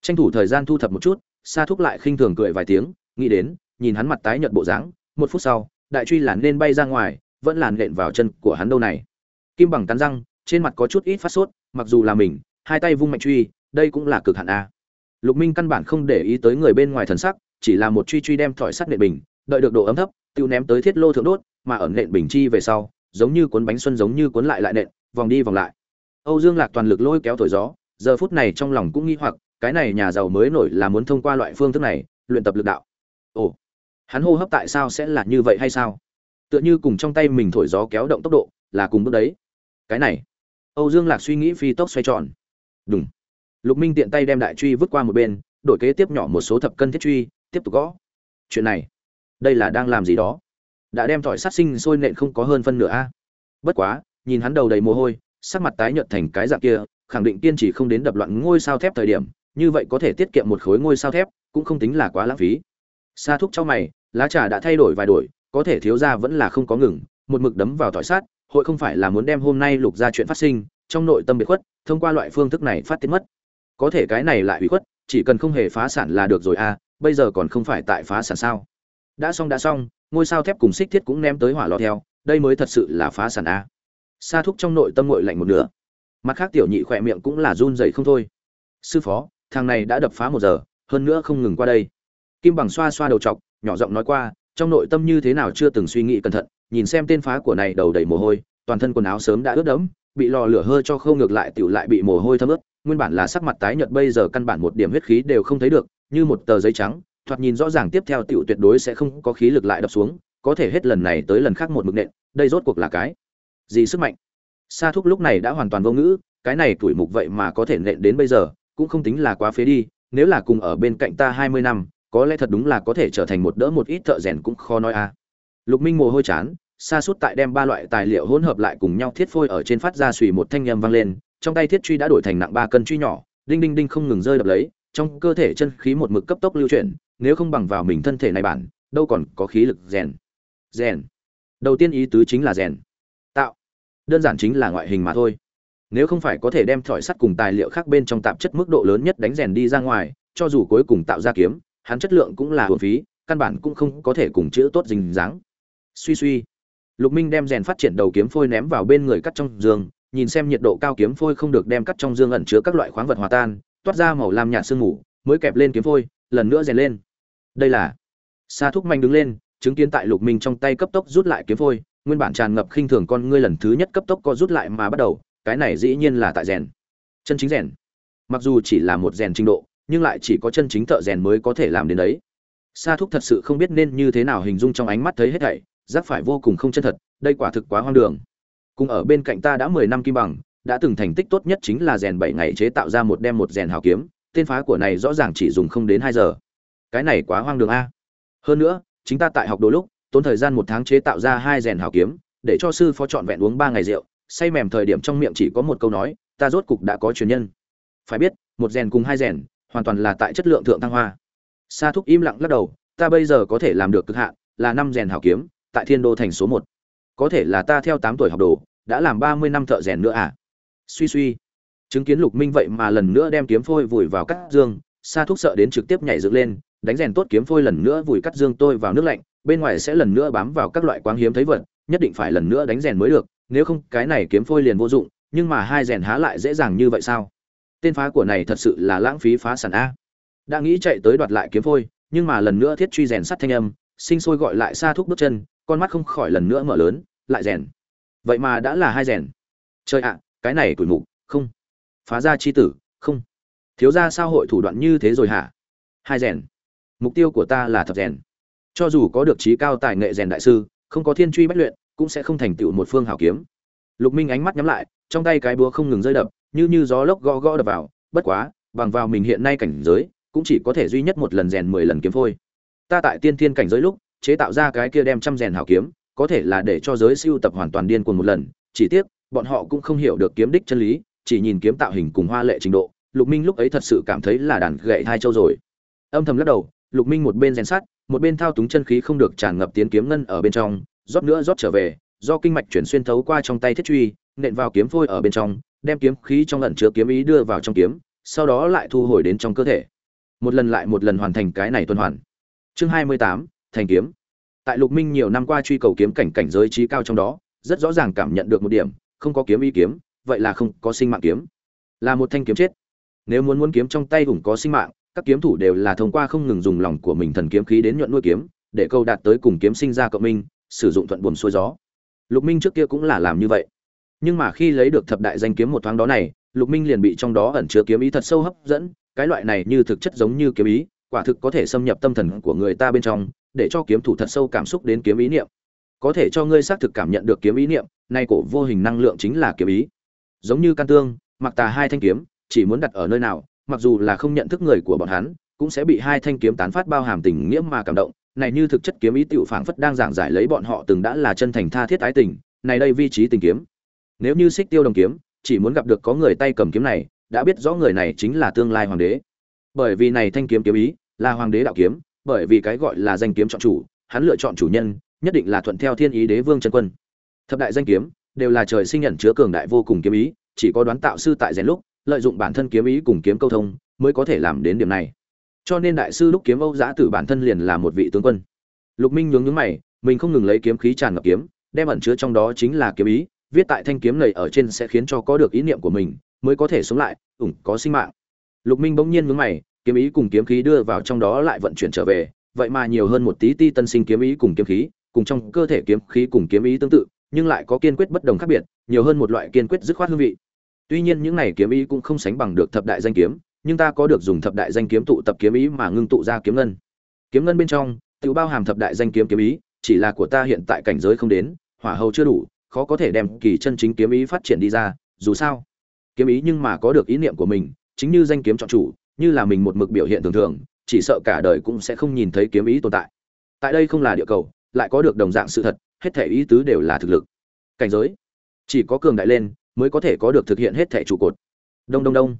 Tranh thủ thời gian thu thập một chút, sa thúc lại khinh thường cười vài tiếng, nghĩ đến, nhìn hắn mặt tái nhợt bộ dáng, một phút sau, đại truy làn nên bay ra ngoài, vẫn làn lện vào chân của hắn đâu này. Kim bằng cắn răng, trên mặt có chút ít phát sốt, mặc dù là mình hai tay vung mạnh truy, đây cũng là cực hạn a. Lục minh căn bản không để ý tới người bên ngoài thần sắc, chỉ là một truy truy đem thỏi sắt nện bình, đợi được độ ấm thấp, tiêu ném tới thiết lô thượng đốt, mà ở nện bình chi về sau, giống như cuốn bánh xuân giống như cuốn lại lại nện, vòng đi vòng lại. Âu dương lạc toàn lực lôi kéo thổi gió, giờ phút này trong lòng cũng nghi hoặc, cái này nhà giàu mới nổi là muốn thông qua loại phương thức này, luyện tập lực đạo. Ồ, hắn hô hấp tại sao sẽ là như vậy hay sao? Tựa như cùng trong tay mình thổi gió kéo động tốc độ, là cùng bước đấy. Cái này, âu dương lạc suy nghĩ phi tốc xoay tròn đúng lục minh tiện tay đem đại truy vứt qua một bên, đổi kế tiếp nhỏ một số thập cân thiết truy, tiếp tục gõ. Chuyện này, đây là đang làm gì đó? Đã đem thỏi sát sinh sôi nện không có hơn phân nửa a. Bất quá, nhìn hắn đầu đầy mồ hôi, sắc mặt tái nhợt thành cái dạng kia, khẳng định kiên trì không đến đập loạn ngôi sao thép thời điểm, như vậy có thể tiết kiệm một khối ngôi sao thép, cũng không tính là quá lãng phí. Sa thúc trong mày, lá trà đã thay đổi vài đổi, có thể thiếu ra vẫn là không có ngừng, một mực đấm vào tỏi sát, hội không phải là muốn đem hôm nay lục ra chuyện phát sinh, trong nội tâm biệt khuất thông qua loại phương thức này phát tiết mất. Có thể cái này lại bị khuất, chỉ cần không hề phá sản là được rồi à? bây giờ còn không phải tại phá sản sao? Đã xong đã xong, ngôi sao thép cùng xích thiết cũng ném tới hỏa lò theo, đây mới thật sự là phá sản a sa thúc trong nội tâm ngội lạnh một nửa. Mặt khác tiểu nhị khỏe miệng cũng là run dày không thôi. Sư phó, thằng này đã đập phá một giờ, hơn nữa không ngừng qua đây. Kim bằng xoa xoa đầu t nhỏ giọng nói qua, trong nội tâm như thế nào chưa từng suy nghĩ cẩn thận, nhìn xem tên phá của này đầu đầy mồ hôi, toàn thân quần áo sớm đã ướt đẫm bị lò lửa hơi cho khâu ngược lại tiểu lại bị mồ hôi thấm ướt, nguyên bản là sắc mặt tái nhợt bây giờ căn bản một điểm huyết khí đều không thấy được, như một tờ giấy trắng, thoạt nhìn rõ ràng tiếp theo tiểu tuyệt đối sẽ không có khí lực lại đập xuống, có thể hết lần này tới lần khác một mực nện, đây rốt cuộc là cái gì sức mạnh? Sa thúc lúc này đã hoàn toàn vô ngữ, cái này tuổi mục vậy mà có thể nện đến bây giờ, cũng không tính là quá phế đi, nếu là cùng ở bên cạnh ta hai mươi năm, có lẽ thật đúng là có thể trở thành một đỡ một ít thợ rèn cũng khó nói a lục minh mồ hôi chán xa suốt tại đem ba loại tài liệu hỗn hợp lại cùng nhau thiết phôi ở trên phát ra xùy một thanh âm vang lên, trong tay thiết truy đã đổi thành nặng ba cân truy nhỏ, đinh đinh đinh không ngừng rơi đập lấy, trong cơ thể chân khí một mực cấp tốc lưu chuyển, nếu không bằng vào mình thân thể này bản, đâu còn có khí lực rèn. Rèn. Đầu tiên ý tứ chính là rèn. Tạo. Đơn giản chính là ngoại hình mà thôi. Nếu không phải có thể đem thỏi sắt cùng tài liệu khác bên trong tạp chất mức độ lớn nhất đánh rèn đi ra ngoài, cho dù cuối cùng tạo ra kiếm, hắn chất lượng cũng là hồn phí, căn bản cũng không có thể cùng chữ tốt dình dáng. Suy suy lục minh đem rèn phát triển đầu kiếm phôi ném vào bên người cắt trong giường, nhìn xem nhiệt độ cao kiếm phôi không được đem cắt trong dương ẩn chứa các loại khoáng vật hòa tan, toát ra màu lam nhạt sương mù, mới kẹp lên kiếm phôi, lần nữa rèn lên. Đây là sa thúc manh đứng lên, chứng kiến tại lục minh trong tay cấp tốc rút lại kiếm phôi, nguyên bản tràn ngập khinh thường con ngươi lần thứ nhất cấp tốc co rút lại mà bắt đầu, cái này dĩ nhiên là tại rèn. Chân chính rèn. Mặc dù chỉ là một rèn trình độ, nhưng lại chỉ có chân chính thợ rèn mới có thể làm đến đấy. Sa thúc thật sự không biết nên như thế nào hình dung trong ánh mắt thấy hết thảy giác phải vô cùng không chân thật, đây quả thực quá hoang đường. Cùng ở bên cạnh ta đã mười năm kim bằng, đã từng thành tích tốt nhất chính là rèn bảy ngày chế tạo ra một đem một rèn hào kiếm, tên phá của này rõ ràng chỉ dùng không đến hai giờ. Cái này quá hoang đường a. Hơn nữa, chính ta tại học đồ lúc, tốn thời gian một tháng chế tạo ra hai rèn hào kiếm, để cho sư phó trọn vẹn uống ba ngày rượu, say mềm thời điểm trong miệng chỉ có một câu nói, ta rốt cục đã có truyền nhân. Phải biết, một rèn cùng hai rèn, hoàn toàn là tại chất lượng thượng thăng hoa. Sa thúc im lặng lắc đầu, ta bây giờ có thể làm được cực hạn, là năm rèn hào kiếm tại thiên đô thành số một. Có thể là ta theo tám tuổi học đồ, đã làm ba mươi năm thợ rèn nữa à? Suy suy. Chứng kiến lục minh vậy mà lần nữa đem kiếm phôi vùi vào cắt dương, sa thúc sợ đến trực tiếp nhảy dựng lên, đánh rèn tốt kiếm phôi lần nữa vùi cắt dương tôi vào nước lạnh, bên ngoài sẽ lần nữa bám vào các loại quáng hiếm thấy vật, nhất định phải lần nữa đánh rèn mới được, nếu không cái này kiếm phôi liền vô dụng, nhưng mà hai rèn há lại dễ dàng như vậy sao? Tên phá của này thật sự là lãng phí phá sản a. Đã nghĩ chạy tới đoạt lại kiếm phôi, nhưng mà lần nữa thiết truy rèn sắt thanh âm, sinh sôi gọi lại Sa thúc bước chân con mắt không khỏi lần nữa mở lớn, lại rèn. Vậy mà đã là hai rèn. Chơi ạ, cái này tuổi mục, không. Phá ra chi tử, không. Thiếu ra sao hội thủ đoạn như thế rồi hả? Hai rèn. Mục tiêu của ta là thập rèn. Cho dù có được trí cao tài nghệ rèn đại sư, không có thiên truy bất luyện, cũng sẽ không thành tựu một phương hảo kiếm. Lục minh ánh mắt nhắm lại, trong tay cái búa không ngừng rơi đập, như như gió lốc gõ gõ đập vào, bất quá, bằng vào mình hiện nay cảnh giới, cũng chỉ có thể duy nhất một lần rèn mười lần kiếm phôi. Ta tại tiên thiên cảnh giới lúc chế tạo ra cái kia đem trăm rèn hảo kiếm có thể là để cho giới siêu tập hoàn toàn điên cuồng một lần chỉ tiếc bọn họ cũng không hiểu được kiếm đích chân lý chỉ nhìn kiếm tạo hình cùng hoa lệ trình độ lục minh lúc ấy thật sự cảm thấy là đàn gậy hai châu rồi. Âm thầm lắc đầu lục minh một bên rèn sắt, một bên thao túng chân khí không được tràn ngập tiến kiếm ngân ở bên trong rót nữa rót trở về do kinh mạch chuyển xuyên thấu qua trong tay thiết truy nện vào kiếm phôi ở bên trong đem kiếm khí trong lần chứa kiếm ý đưa vào trong kiếm sau đó lại thu hồi đến trong cơ thể. Một lần lại một lần hoàn thành cái này tuần hoàn. Chương hai mươi tám thành kiếm. Tại lục minh nhiều năm qua truy cầu kiếm cảnh cảnh giới trí cao trong đó, rất rõ ràng cảm nhận được một điểm, không có kiếm ý kiếm, vậy là không có sinh mạng kiếm. Là một thanh kiếm chết. Nếu muốn muốn kiếm trong tay cũng có sinh mạng, các kiếm thủ đều là thông qua không ngừng dùng lòng của mình thần kiếm khí đến nhuận nuôi kiếm, để câu đạt tới cùng kiếm sinh ra cộng minh, sử dụng thuận buồm xuôi gió. Lục minh trước kia cũng là làm như vậy. Nhưng mà khi lấy được thập đại danh kiếm một thoáng đó này, lục minh liền bị trong đó ẩn chứa kiếm ý thật sâu hấp dẫn, cái loại này như thực chất giống như kiếm ý, quả thực có thể xâm nhập tâm thần của người ta bên trong để cho kiếm thủ thật sâu cảm xúc đến kiếm ý niệm. Có thể cho ngươi xác thực cảm nhận được kiếm ý niệm, nay cổ vô hình năng lượng chính là kiếm ý. Giống như can tương, mặc tà hai thanh kiếm, chỉ muốn đặt ở nơi nào, mặc dù là không nhận thức người của bọn hắn, cũng sẽ bị hai thanh kiếm tán phát bao hàm tình nghĩa mà cảm động. Này như thực chất kiếm ý tiểu phảng phất đang giảng giải lấy bọn họ từng đã là chân thành tha thiết ái tình, này đây vi trí tình kiếm. Nếu như xích tiêu đồng kiếm, chỉ muốn gặp được có người tay cầm kiếm này, đã biết rõ người này chính là tương lai hoàng đế. Bởi vì này thanh kiếm kiếm ý là hoàng đế đạo kiếm bởi vì cái gọi là danh kiếm chọn chủ, hắn lựa chọn chủ nhân, nhất định là thuận theo thiên ý đế vương chân quân. Thập đại danh kiếm đều là trời sinh nhận chứa cường đại vô cùng kiếm ý, chỉ có đoán tạo sư tại rèn lúc, lợi dụng bản thân kiếm ý cùng kiếm câu thông mới có thể làm đến điểm này. Cho nên đại sư lúc kiếm âu Giá tử bản thân liền là một vị tướng quân. Lục minh nhướng nhướng mày, mình không ngừng lấy kiếm khí tràn ngập kiếm, đem ẩn chứa trong đó chính là kiếm ý, viết tại thanh kiếm này ở trên sẽ khiến cho có được ý niệm của mình, mới có thể sống lại, ủng có sinh mạng. Lục minh bỗng nhiên nhướng mày kiếm ý cùng kiếm khí đưa vào trong đó lại vận chuyển trở về, vậy mà nhiều hơn một tí ti tân sinh kiếm ý cùng kiếm khí, cùng trong cơ thể kiếm khí cùng kiếm ý tương tự, nhưng lại có kiên quyết bất đồng khác biệt, nhiều hơn một loại kiên quyết dứt khoát hương vị. Tuy nhiên những này kiếm ý cũng không sánh bằng được thập đại danh kiếm, nhưng ta có được dùng thập đại danh kiếm tụ tập kiếm ý mà ngưng tụ ra kiếm ngân. Kiếm ngân bên trong, tự bao hàm thập đại danh kiếm kiếm ý, chỉ là của ta hiện tại cảnh giới không đến, hỏa hầu chưa đủ, khó có thể đem kỳ chân chính kiếm ý phát triển đi ra, dù sao. Kiếm ý nhưng mà có được ý niệm của mình, chính như danh kiếm chọn chủ như là mình một mực biểu hiện thường thường, chỉ sợ cả đời cũng sẽ không nhìn thấy kiếm ý tồn tại. Tại đây không là địa cầu, lại có được đồng dạng sự thật, hết thể ý tứ đều là thực lực. Cảnh giới. Chỉ có cường đại lên, mới có thể có được thực hiện hết thể trụ cột. Đông đông đông.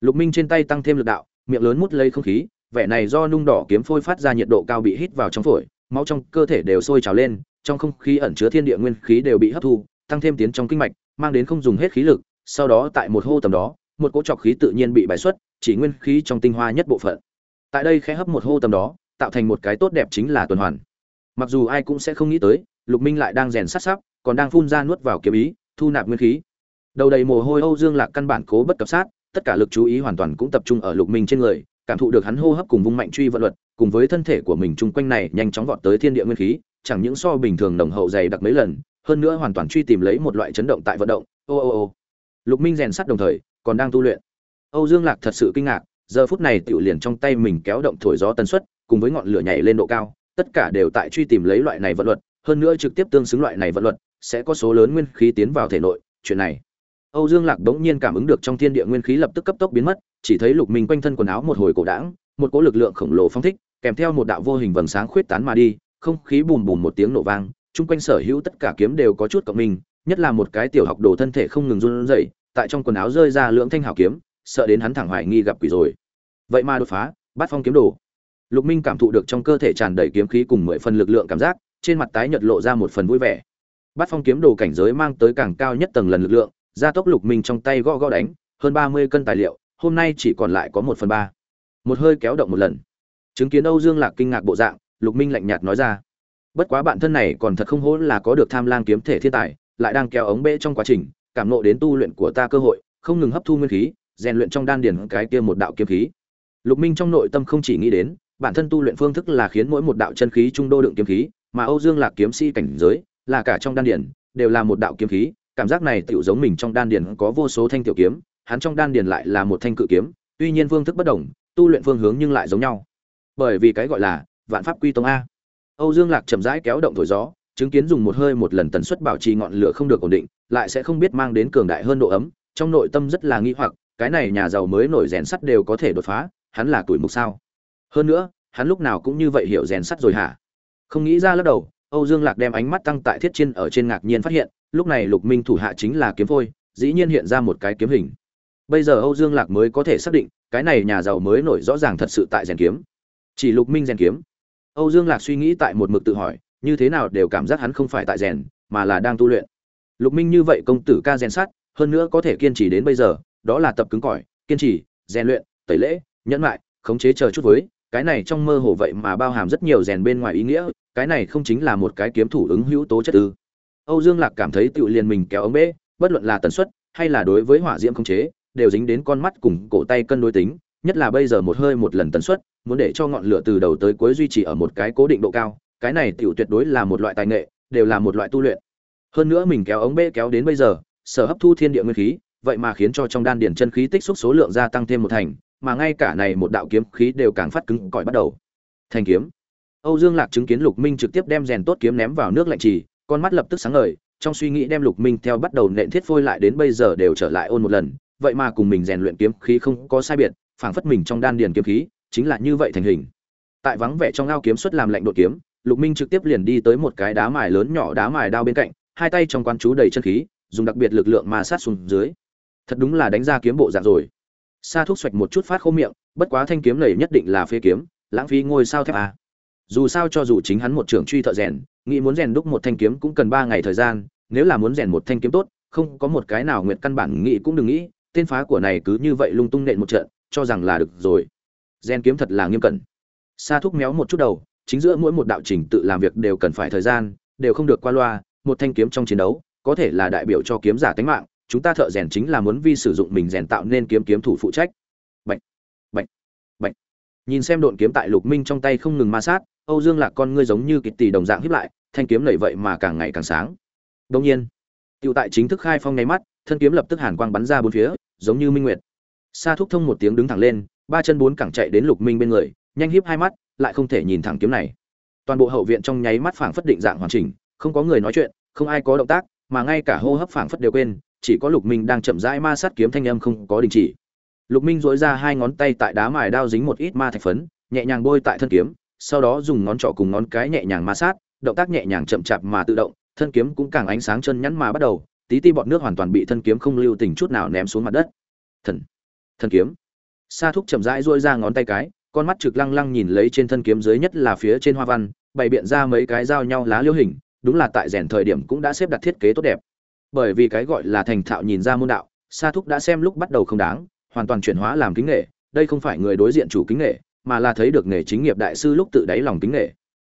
Lục minh trên tay tăng thêm lực đạo, miệng lớn mút lấy không khí, vẻ này do nung đỏ kiếm phôi phát ra nhiệt độ cao bị hít vào trong phổi, máu trong cơ thể đều sôi trào lên, trong không khí ẩn chứa thiên địa nguyên khí đều bị hấp thu, tăng thêm tiến trong kinh mạch, mang đến không dùng hết khí lực, sau đó tại một hô tầm đó một cỗ trọc khí tự nhiên bị bài xuất, chỉ nguyên khí trong tinh hoa nhất bộ phận. Tại đây khẽ hấp một hô tầm đó, tạo thành một cái tốt đẹp chính là tuần hoàn. Mặc dù ai cũng sẽ không nghĩ tới, lục minh lại đang rèn sát sắp còn đang phun ra nuốt vào kiếm ý, thu nạp nguyên khí. Đầu đầy mồ hôi âu dương lạc căn bản cố bất cập sát, tất cả lực chú ý hoàn toàn cũng tập trung ở lục minh trên người, cảm thụ được hắn hô hấp cùng vung mạnh truy vận luật, cùng với thân thể của mình chung quanh này nhanh chóng vọt tới thiên địa nguyên khí, chẳng những so bình thường nồng hậu dày đặc mấy lần, hơn nữa hoàn toàn truy tìm lấy một loại chấn động tại vận động. Ô ô ô. Lục minh rèn sắt đồng thời còn đang tu luyện. Âu dương lạc thật sự kinh ngạc giờ phút này tiểu liền trong tay mình kéo động thổi gió tần suất cùng với ngọn lửa nhảy lên độ cao tất cả đều tại truy tìm lấy loại này vận luật hơn nữa trực tiếp tương xứng loại này vận luật sẽ có số lớn nguyên khí tiến vào thể nội chuyện này. Âu Dương Lạc bỗng nhiên cảm ứng được trong thiên địa nguyên khí lập tức cấp tốc biến mất, chỉ thấy Lục Minh quanh thân quần áo một hồi cổ đảng một cỗ lực lượng khổng lồ phong thích, kèm theo một đạo vô hình vầng sáng khuyết tán mà đi, không khí bùm bùm một tiếng nổ vang, chung quanh sở hữu tất cả kiếm đều có chút cộng minh, nhất là một cái tiểu học đồ thân thể không ngừng run rẩy, tại trong quần áo rơi ra lượng thanh hảo kiếm, sợ đến hắn thẳng hoài nghi gặp quỷ rồi. Vậy mà đột phá, bắt phong kiếm đồ. Lục Minh cảm thụ được trong cơ thể tràn đầy kiếm khí cùng mười phần lực lượng cảm giác, trên mặt tái nhợt lộ ra một phần vui vẻ. Bắt phong kiếm đồ cảnh giới mang tới càng cao nhất tầng lần lực lượng, gia tốc lục minh trong tay gõ gõ đánh hơn ba mươi cân tài liệu hôm nay chỉ còn lại có một phần ba một hơi kéo động một lần chứng kiến âu dương lạc kinh ngạc bộ dạng lục minh lạnh nhạt nói ra bất quá bạn thân này còn thật không hổ là có được tham lang kiếm thể thiên tài lại đang kéo ống bê trong quá trình cảm nộ đến tu luyện của ta cơ hội, không ngừng hấp thu nguyên khí, rèn luyện trong đan điền cái kia một đạo kiếm khí. Lục minh trong nội tâm không chỉ nghĩ đến, bản thân tu luyện phương thức là khiến mỗi một đạo chân khí trung đô đựng kiếm khí, mà âu dương lạc kiếm si cảnh giới, là cả trong đan điền, đều là một đạo kiếm khí, cảm giác này tựu giống mình trong đan điền có vô số thanh tiểu kiếm, hắn trong đan điền lại là một thanh cự kiếm, tuy nhiên phương thức bất đồng, tu luyện phương hướng nhưng lại giống nhau. Bởi vì cái gọi là vạn pháp quy tông a. Âu dương lạc chậm rãi kéo động thổi gió chứng kiến dùng một hơi một lần tần suất bảo trì ngọn lửa không được ổn định, lại sẽ không biết mang đến cường đại hơn độ ấm, trong nội tâm rất là nghi hoặc, cái này nhà giàu mới nổi rèn sắt đều có thể đột phá, hắn là tuổi mục sao? Hơn nữa, hắn lúc nào cũng như vậy hiểu rèn sắt rồi hả? Không nghĩ ra lúc đầu, âu dương lạc đem ánh mắt tăng tại thiết trên ở trên ngạc nhiên phát hiện, lúc này lục minh thủ hạ chính là kiếm phôi, dĩ nhiên hiện ra một cái kiếm hình. Bây giờ âu dương lạc mới có thể xác định, cái này nhà giàu mới nổi rõ ràng thật sự tại rèn kiếm. Chỉ lục minh rèn kiếm. Âu dương lạc suy nghĩ tại một mực tự hỏi như thế nào đều cảm giác hắn không phải tại rèn, mà là đang tu luyện. Lục minh như vậy công tử ca rèn sắt hơn nữa có thể kiên trì đến bây giờ, đó là tập cứng cỏi, kiên trì, rèn luyện, tẩy lễ, nhẫn lại khống chế chờ chút với, cái này trong mơ hồ vậy mà bao hàm rất nhiều rèn bên ngoài ý nghĩa, cái này không chính là một cái kiếm thủ ứng hữu tố chất ư. Âu dương lạc cảm thấy tự liền mình kéo ống bê bất luận là tần suất, hay là đối với hỏa diễm khống chế, đều dính đến con mắt cùng cổ tay cân đối tính, nhất là bây giờ một hơi một lần tần suất, muốn để cho ngọn lửa từ đầu tới cuối duy trì ở một cái cố định độ cao cái này tiểu tuyệt đối là một loại tài nghệ, đều là một loại tu luyện. Hơn nữa mình kéo ống bê kéo đến bây giờ, sở hấp thu thiên địa nguyên khí, vậy mà khiến cho trong đan điển chân khí tích xúc số lượng gia tăng thêm một thành, mà ngay cả này một đạo kiếm khí đều càng phát cứng cỏi bắt đầu. Thành kiếm. Âu dương lạc chứng kiến lục minh trực tiếp đem rèn tốt kiếm ném vào nước lạnh trì, con mắt lập tức sáng ngời, trong suy nghĩ đem lục minh theo bắt đầu nện thiết phôi lại đến bây giờ đều trở lại ôn một lần, vậy mà cùng mình rèn luyện kiếm khí không có sai biệt, phảng phất mình trong đan điền kiếm khí, chính là như vậy thành hình. Tại vắng vẻ trong ao kiếm xuất làm lạnh đột kiếm lục minh trực tiếp liền đi tới một cái đá mài lớn nhỏ đá mài đao bên cạnh, hai tay trong quan chú đầy chân khí, dùng đặc biệt lực lượng mà sát xuống dưới. Thật đúng là đánh ra kiếm bộ dạng rồi. Sa thuốc xoạch một chút phát khô miệng, bất quá thanh kiếm này nhất định là phế kiếm, lãng phí ngôi sao thép à. dù sao cho dù chính hắn một trưởng truy thợ rèn, nghĩ muốn rèn đúc một thanh kiếm cũng cần ba ngày thời gian, nếu là muốn rèn một thanh kiếm tốt, không có một cái nào nguyện căn bản nghĩ cũng đừng nghĩ, tên phá của này cứ như vậy lung tung nện một trận, cho rằng là được rồi. Rèn kiếm thật là nghiêm cẩn. Sa thúc méo một chút đầu chính giữa mỗi một đạo trình tự làm việc đều cần phải thời gian, đều không được qua loa, một thanh kiếm trong chiến đấu, có thể là đại biểu cho kiếm giả tính mạng, chúng ta thợ rèn chính là muốn vi sử dụng mình rèn tạo nên kiếm kiếm thủ phụ trách. Bệnh bệnh bệnh nhìn xem độn kiếm tại lục minh trong tay không ngừng ma sát, âu dương lạc con ngươi giống như kịch tỷ đồng dạng híp lại, thanh kiếm nảy vậy mà càng ngày càng sáng. Đương nhiên tựu tại chính thức khai phong ngay mắt, thân kiếm lập tức hàn quang bắn ra bốn phía, giống như minh nguyệt. Sa thúc thông một tiếng đứng thẳng lên, ba chân bốn cẳng chạy đến lục minh bên người, nhanh híp hai mắt lại không thể nhìn thẳng kiếm này. Toàn bộ hậu viện trong nháy mắt phảng phất định dạng hoàn chỉnh, không có người nói chuyện, không ai có động tác, mà ngay cả hô hấp phảng phất đều quên, chỉ có lục minh đang chậm rãi ma sát kiếm thanh âm không có đình chỉ. Lục minh dỗi ra hai ngón tay tại đá mài đao dính một ít ma thạch phấn, nhẹ nhàng bôi tại thân kiếm, sau đó dùng ngón trỏ cùng ngón cái nhẹ nhàng ma sát, động tác nhẹ nhàng chậm chạp mà tự động, thân kiếm cũng càng ánh sáng chân nhắn mà bắt đầu, tí ti bọt nước hoàn toàn bị thân kiếm không lưu tình chút nào ném xuống mặt đất. Thần thân kiếm. Sa thúc chậm rãi dỗi ra ngón tay cái con mắt trực lăng lăng nhìn lấy trên thân kiếm dưới nhất là phía trên hoa văn, bày biện ra mấy cái dao nhau lá liêu hình, đúng là tại rèn thời điểm cũng đã xếp đặt thiết kế tốt đẹp. Bởi vì cái gọi là thành thạo nhìn ra môn đạo, sa thúc đã xem lúc bắt đầu không đáng, hoàn toàn chuyển hóa làm kính nghệ, đây không phải người đối diện chủ kính nghệ, mà là thấy được nghề chính nghiệp đại sư lúc tự đáy lòng kính nghệ.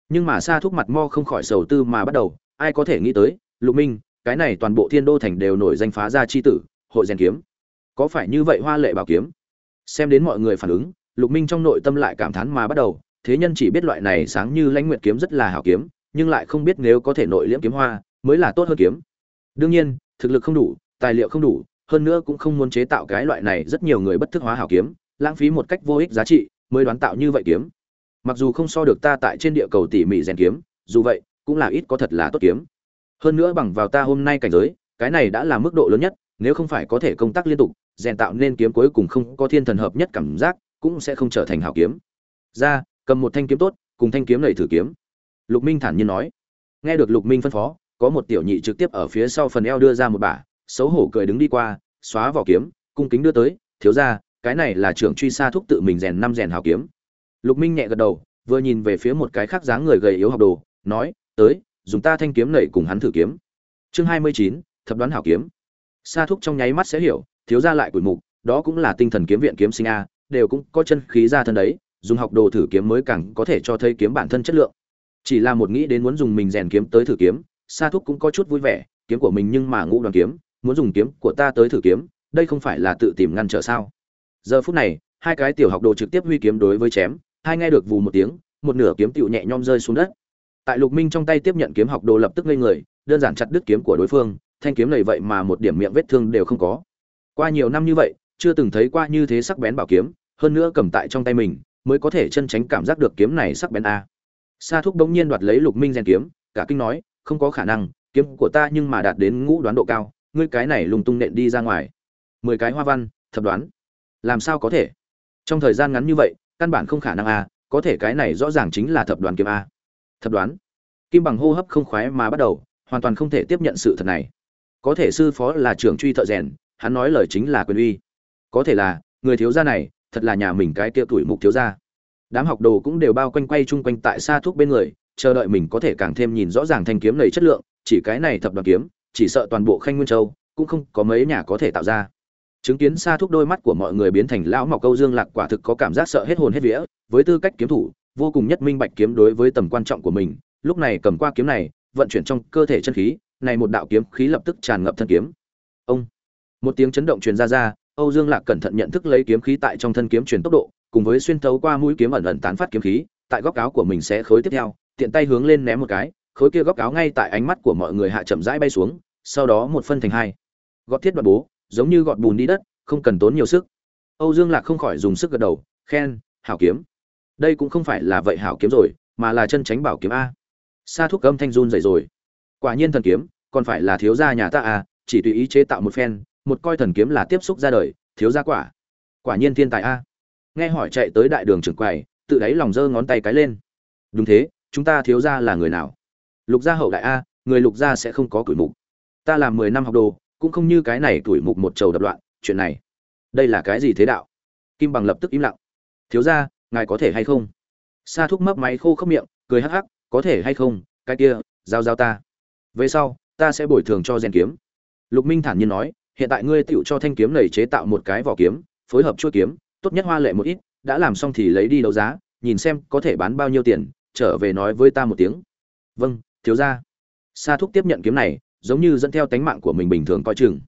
Nhưng mà sa thúc mặt mo không khỏi sầu tư mà bắt đầu, ai có thể nghĩ tới, lục minh, cái này toàn bộ thiên đô thành đều nổi danh phá ra chi tử, hội rèn kiếm. Có phải như vậy hoa lệ bảo kiếm? Xem đến mọi người phản ứng lục minh trong nội tâm lại cảm thán mà bắt đầu, thế nhân chỉ biết loại này sáng như lãnh nguyệt kiếm rất là hảo kiếm, nhưng lại không biết nếu có thể nội liễm kiếm hoa, mới là tốt hơn kiếm. Đương nhiên, thực lực không đủ, tài liệu không đủ, hơn nữa cũng không muốn chế tạo cái loại này rất nhiều người bất thức hóa hảo kiếm, lãng phí một cách vô ích giá trị, mới đoán tạo như vậy kiếm. Mặc dù không so được ta tại trên địa cầu tỉ mỉ rèn kiếm, dù vậy, cũng là ít có thật là tốt kiếm. Hơn nữa bằng vào ta hôm nay cảnh giới, cái này đã là mức độ lớn nhất, nếu không phải có thể công tác liên tục, rèn tạo nên kiếm cuối cùng không có thiên thần hợp nhất cảm giác cũng sẽ không trở thành hảo kiếm. Ra, cầm một thanh kiếm tốt, cùng thanh kiếm này thử kiếm. Lục minh thản nhiên nói. Nghe được lục minh phân phó, có một tiểu nhị trực tiếp ở phía sau phần eo đưa ra một bả, xấu hổ cười đứng đi qua, xóa vỏ kiếm, cung kính đưa tới, thiếu ra cái này là trưởng truy xa thúc tự mình rèn năm rèn hào kiếm. Lục minh nhẹ gật đầu, vừa nhìn về phía một cái khác dáng người gầy yếu học đồ, nói, tới, dùng ta thanh kiếm nảy cùng hắn thử kiếm. Chương hai mươi chín, thập đoán hảo kiếm. Sa thúc trong nháy mắt sẽ hiểu, thiếu ra lại củi mục, đó cũng là tinh thần kiếm viện kiếm sinh a đều cũng có chân khí ra thân đấy, dùng học đồ thử kiếm mới càng có thể cho thấy kiếm bản thân chất lượng. Chỉ là một nghĩ đến muốn dùng mình rèn kiếm tới thử kiếm, sa thúc cũng có chút vui vẻ, kiếm của mình nhưng mà ngũ đoàn kiếm, muốn dùng kiếm của ta tới thử kiếm, đây không phải là tự tìm ngăn trở sao? Giờ phút này, hai cái tiểu học đồ trực tiếp huy kiếm đối với chém, hai nghe được vù một tiếng, một nửa kiếm tựu nhẹ nhom rơi xuống đất. Tại lục minh trong tay tiếp nhận kiếm học đồ lập tức ngây người, đơn giản chặt đứt kiếm của đối phương, thanh kiếm này vậy mà một điểm miệng vết thương đều không có. Qua nhiều năm như vậy chưa từng thấy qua như thế sắc bén bảo kiếm, hơn nữa cầm tại trong tay mình, mới có thể chân tránh cảm giác được kiếm này sắc bén a. Sa thúc bỗng nhiên đoạt lấy lục minh rèn kiếm, cả kinh nói, không có khả năng, kiếm của ta nhưng mà đạt đến ngũ đoán độ cao, ngươi cái này lùng tung nện đi ra ngoài. Mười cái hoa văn, thập đoán. Làm sao có thể? Trong thời gian ngắn như vậy, căn bản không khả năng a, có thể cái này rõ ràng chính là thập đoán kiếm a. Thập đoán. Kim bằng hô hấp không khoái mà bắt đầu, hoàn toàn không thể tiếp nhận sự thật này. Có thể sư phó là trưởng truy thợ rèn, hắn nói lời chính là quyền uy có thể là, người thiếu gia này, thật là nhà mình cái kia tuổi mục thiếu gia. Đám học đồ cũng đều bao quanh quay chung quanh tại xa thuốc bên người, chờ đợi mình có thể càng thêm nhìn rõ ràng thanh kiếm này chất lượng, chỉ cái này thập đoàn kiếm, chỉ sợ toàn bộ khanh nguyên châu, cũng không có mấy nhà có thể tạo ra. Chứng kiến xa thuốc đôi mắt của mọi người biến thành lão mọc câu dương lạc quả thực có cảm giác sợ hết hồn hết vía, với tư cách kiếm thủ, vô cùng nhất minh bạch kiếm đối với tầm quan trọng của mình, lúc này cầm qua kiếm này, vận chuyển trong cơ thể chân khí, này một đạo kiếm khí lập tức tràn ngập thân kiếm. Ông! Một tiếng chấn động truyền ra ra âu dương lạc cẩn thận nhận thức lấy kiếm khí tại trong thân kiếm truyền tốc độ, cùng với xuyên thấu qua mũi kiếm ẩn ẩn tán phát kiếm khí, tại góc áo của mình sẽ khối tiếp theo, tiện tay hướng lên ném một cái, khối kia góc áo ngay tại ánh mắt của mọi người hạ chậm rãi bay xuống, sau đó một phân thành hai. Gọt thiết đoạn bố, giống như gọt bùn đi đất, không cần tốn nhiều sức. Âu dương lạc không khỏi dùng sức gật đầu, khen, hảo kiếm. Đây cũng không phải là vậy hảo kiếm rồi, mà là chân tránh bảo kiếm a. Sa thuốc âm thanh run rẩy rồi. Quả nhiên thần kiếm, còn phải là thiếu gia nhà ta à chỉ tùy ý chế tạo một phen một coi thần kiếm là tiếp xúc ra đời, thiếu gia quả. Quả nhiên thiên tài a. Nghe hỏi chạy tới đại đường trưởng quầy, tự đáy lòng giơ ngón tay cái lên. Đúng thế, chúng ta thiếu gia là người nào? Lục gia hậu đại a, người lục gia sẽ không có tuổi mục. Ta làm mười năm học đồ, cũng không như cái này tuổi mục một trầu đập loạn, chuyện này. Đây là cái gì thế đạo? Kim bằng lập tức im lặng. Thiếu gia, ngài có thể hay không? Sa thúc mấp máy khô khốc miệng, cười hắc hắc, có thể hay không, cái kia, giao giao ta. Về sau, ta sẽ bồi thường cho rèn kiếm. Lục minh thản nhiên nói hiện tại ngươi tựu cho thanh kiếm này chế tạo một cái vỏ kiếm, phối hợp chuôi kiếm, tốt nhất hoa lệ một ít, đã làm xong thì lấy đi đấu giá, nhìn xem có thể bán bao nhiêu tiền, trở về nói với ta một tiếng. Vâng thiếu gia. Sa thúc tiếp nhận kiếm này, giống như dẫn theo tánh mạng của mình bình thường coi chừng.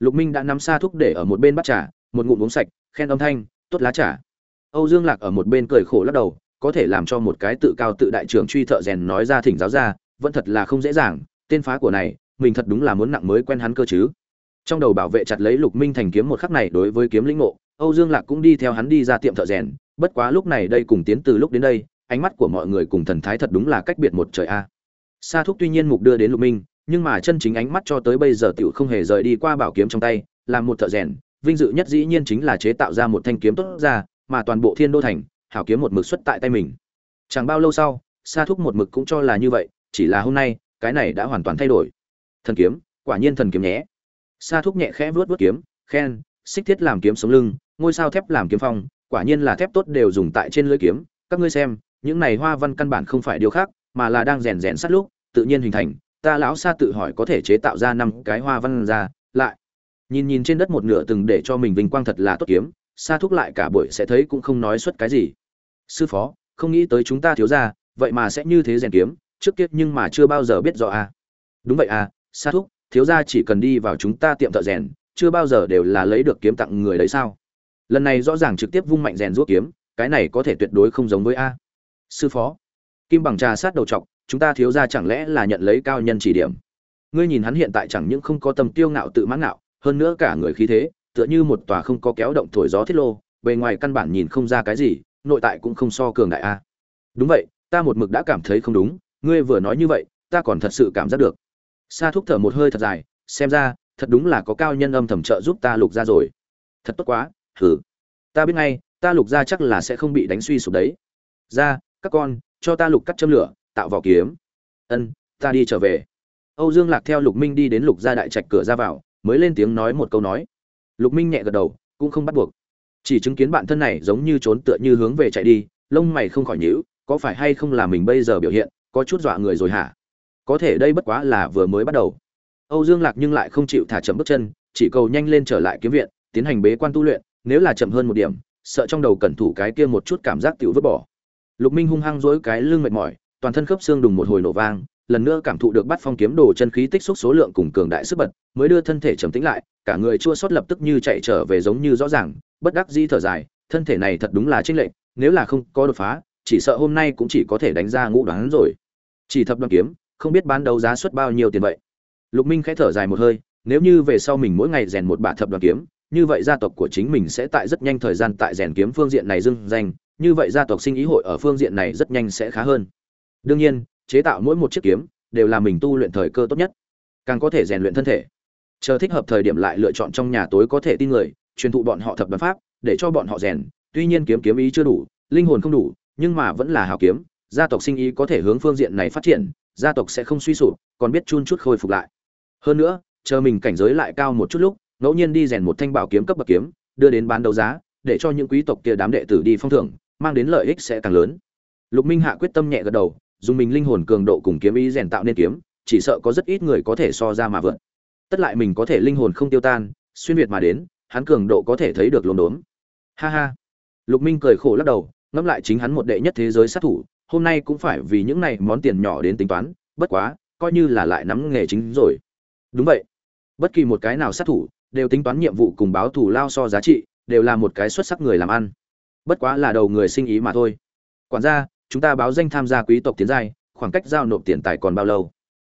Lục minh đã nắm sa thúc để ở một bên bắt trà, một ngụm uống sạch, khen âm thanh, tốt lá trà. Âu dương lạc ở một bên cười khổ lắc đầu, có thể làm cho một cái tự cao tự đại trưởng truy thợ rèn nói ra thỉnh giáo ra, vẫn thật là không dễ dàng, tên phá của này, mình thật đúng là muốn nặng mới quen hắn cơ chứ trong đầu bảo vệ chặt lấy lục minh thành kiếm một khắc này đối với kiếm lĩnh ngộ, âu dương lạc cũng đi theo hắn đi ra tiệm thợ rèn, bất quá lúc này đây cùng tiến từ lúc đến đây, ánh mắt của mọi người cùng thần thái thật đúng là cách biệt một trời a. Sa thúc tuy nhiên mục đưa đến lục minh, nhưng mà chân chính ánh mắt cho tới bây giờ tiểu không hề rời đi qua bảo kiếm trong tay, làm một thợ rèn, vinh dự nhất dĩ nhiên chính là chế tạo ra một thanh kiếm tốt ra, mà toàn bộ thiên đô thành, hảo kiếm một mực xuất tại tay mình. Chẳng bao lâu sau, sa thúc một mực cũng cho là như vậy, chỉ là hôm nay, cái này đã hoàn toàn thay đổi. Thần kiếm, quả nhiên thần kiếm nhé sa thúc nhẹ khẽ vuốt vuốt kiếm, khen, xích thiết làm kiếm sống lưng, ngôi sao thép làm kiếm phong, quả nhiên là thép tốt đều dùng tại trên lưỡi kiếm. Các ngươi xem, những này hoa văn căn bản không phải điều khác, mà là đang rèn rèn sát lúc, tự nhiên hình thành. Ta lão sa tự hỏi có thể chế tạo ra năm cái hoa văn ra, lại nhìn nhìn trên đất một nửa từng để cho mình vinh quang thật là tốt kiếm, sa thúc lại cả buổi sẽ thấy cũng không nói xuất cái gì. Sư phó, không nghĩ tới chúng ta thiếu ra vậy mà sẽ như thế rèn kiếm, trước kia nhưng mà chưa bao giờ biết rõ à. đúng vậy à sa thúc thiếu gia chỉ cần đi vào chúng ta tiệm thợ rèn, chưa bao giờ đều là lấy được kiếm tặng người đấy sao? Lần này rõ ràng trực tiếp vung mạnh rèn ruốc kiếm, cái này có thể tuyệt đối không giống với a. Sư phó, kim bằng trà sát đầu t chúng ta thiếu ra chẳng lẽ là nhận lấy cao nhân chỉ điểm? Ngươi nhìn hắn hiện tại chẳng những không có tầm tiêu ngạo tự mãn ngạo, hơn nữa cả người khí thế, tựa như một tòa không có kéo động thổi gió thiết lô, bề ngoài căn bản nhìn không ra cái gì, nội tại cũng không so cường đại a. Đúng vậy, ta một mực đã cảm thấy không đúng, ngươi vừa nói như vậy, ta còn thật sự cảm giác được sa thúc thở một hơi thật dài, xem ra, thật đúng là có cao nhân âm thầm trợ giúp ta lục ra rồi. Thật tốt quá thử. ta biết ngay, ta lục ra chắc là sẽ không bị đánh suy sụp đấy. Ra, các con, cho ta lục cắt châm lửa, tạo vỏ kiếm. Ân, ta đi trở về. Âu dương lạc theo lục minh đi đến lục gia đại trạch cửa ra vào, mới lên tiếng nói một câu nói. Lục minh nhẹ gật đầu, cũng không bắt buộc. Chỉ chứng kiến bạn thân này giống như trốn tựa như hướng về chạy đi, lông mày không khỏi nhíu, có phải hay không là mình bây giờ biểu hiện, có chút dọa người rồi hả? Có thể đây bất quá là vừa mới bắt đầu. Âu dương lạc nhưng lại không chịu thả chậm bước chân, chỉ cầu nhanh lên trở lại kiếm viện, tiến hành bế quan tu luyện, nếu là chậm hơn một điểm, sợ trong đầu cẩn thủ cái kia một chút cảm giác tiểu vứt bỏ. Lục minh hung hăng dỗi cái lưng mệt mỏi, toàn thân khớp xương đùng một hồi nổ vang, lần nữa cảm thụ được bắt phong kiếm đồ chân khí tích xúc số lượng cùng cường đại sức bật, mới đưa thân thể trầm tĩnh lại, cả người chua xót lập tức như chạy trở về giống như rõ ràng, bất đắc di thở dài, thân thể này thật đúng là chênh lệch, nếu là không có đột phá, chỉ sợ hôm nay cũng chỉ có thể đánh ra ngũ đoán rồi. Chỉ thập đoàn kiếm không biết bán đấu giá suất bao nhiêu tiền vậy. Lục minh khẽ thở dài một hơi, nếu như về sau mình mỗi ngày rèn một bả thập đoàn kiếm, như vậy gia tộc của chính mình sẽ tại rất nhanh thời gian tại rèn kiếm phương diện này dưng danh, như vậy gia tộc sinh ý hội ở phương diện này rất nhanh sẽ khá hơn. Đương nhiên, chế tạo mỗi một chiếc kiếm, đều là mình tu luyện thời cơ tốt nhất. Càng có thể rèn luyện thân thể. Chờ thích hợp thời điểm lại lựa chọn trong nhà tối có thể tin người, truyền thụ bọn họ thập đoàn pháp, để cho bọn họ rèn. Tuy nhiên kiếm kiếm ý chưa đủ, linh hồn không đủ, nhưng mà vẫn là hào kiếm, gia tộc sinh ý có thể hướng phương diện này phát triển gia tộc sẽ không suy sụp, còn biết chun chút khôi phục lại. Hơn nữa, chờ mình cảnh giới lại cao một chút lúc, ngẫu nhiên đi rèn một thanh bảo kiếm cấp bậc kiếm, đưa đến bán đấu giá, để cho những quý tộc kia đám đệ tử đi phong thưởng, mang đến lợi ích sẽ càng lớn. Lục minh hạ quyết tâm nhẹ gật đầu, dùng mình linh hồn cường độ cùng kiếm ý rèn tạo nên kiếm, chỉ sợ có rất ít người có thể so ra mà vượt. Tất lại mình có thể linh hồn không tiêu tan, xuyên việt mà đến, hắn cường độ có thể thấy được lồn đốn. Ha ha. Lục minh cười khổ lắc đầu, ngẫm lại chính hắn một đệ nhất thế giới sát thủ hôm nay cũng phải vì những này món tiền nhỏ đến tính toán, bất quá, coi như là lại nắm nghề chính rồi. Đúng vậy. Bất kỳ một cái nào sát thủ, đều tính toán nhiệm vụ cùng báo thù lao so giá trị, đều là một cái xuất sắc người làm ăn. Bất quá là đầu người sinh ý mà thôi. Quản gia, chúng ta báo danh tham gia quý tộc tiến giai, khoảng cách giao nộp tiền tài còn bao lâu?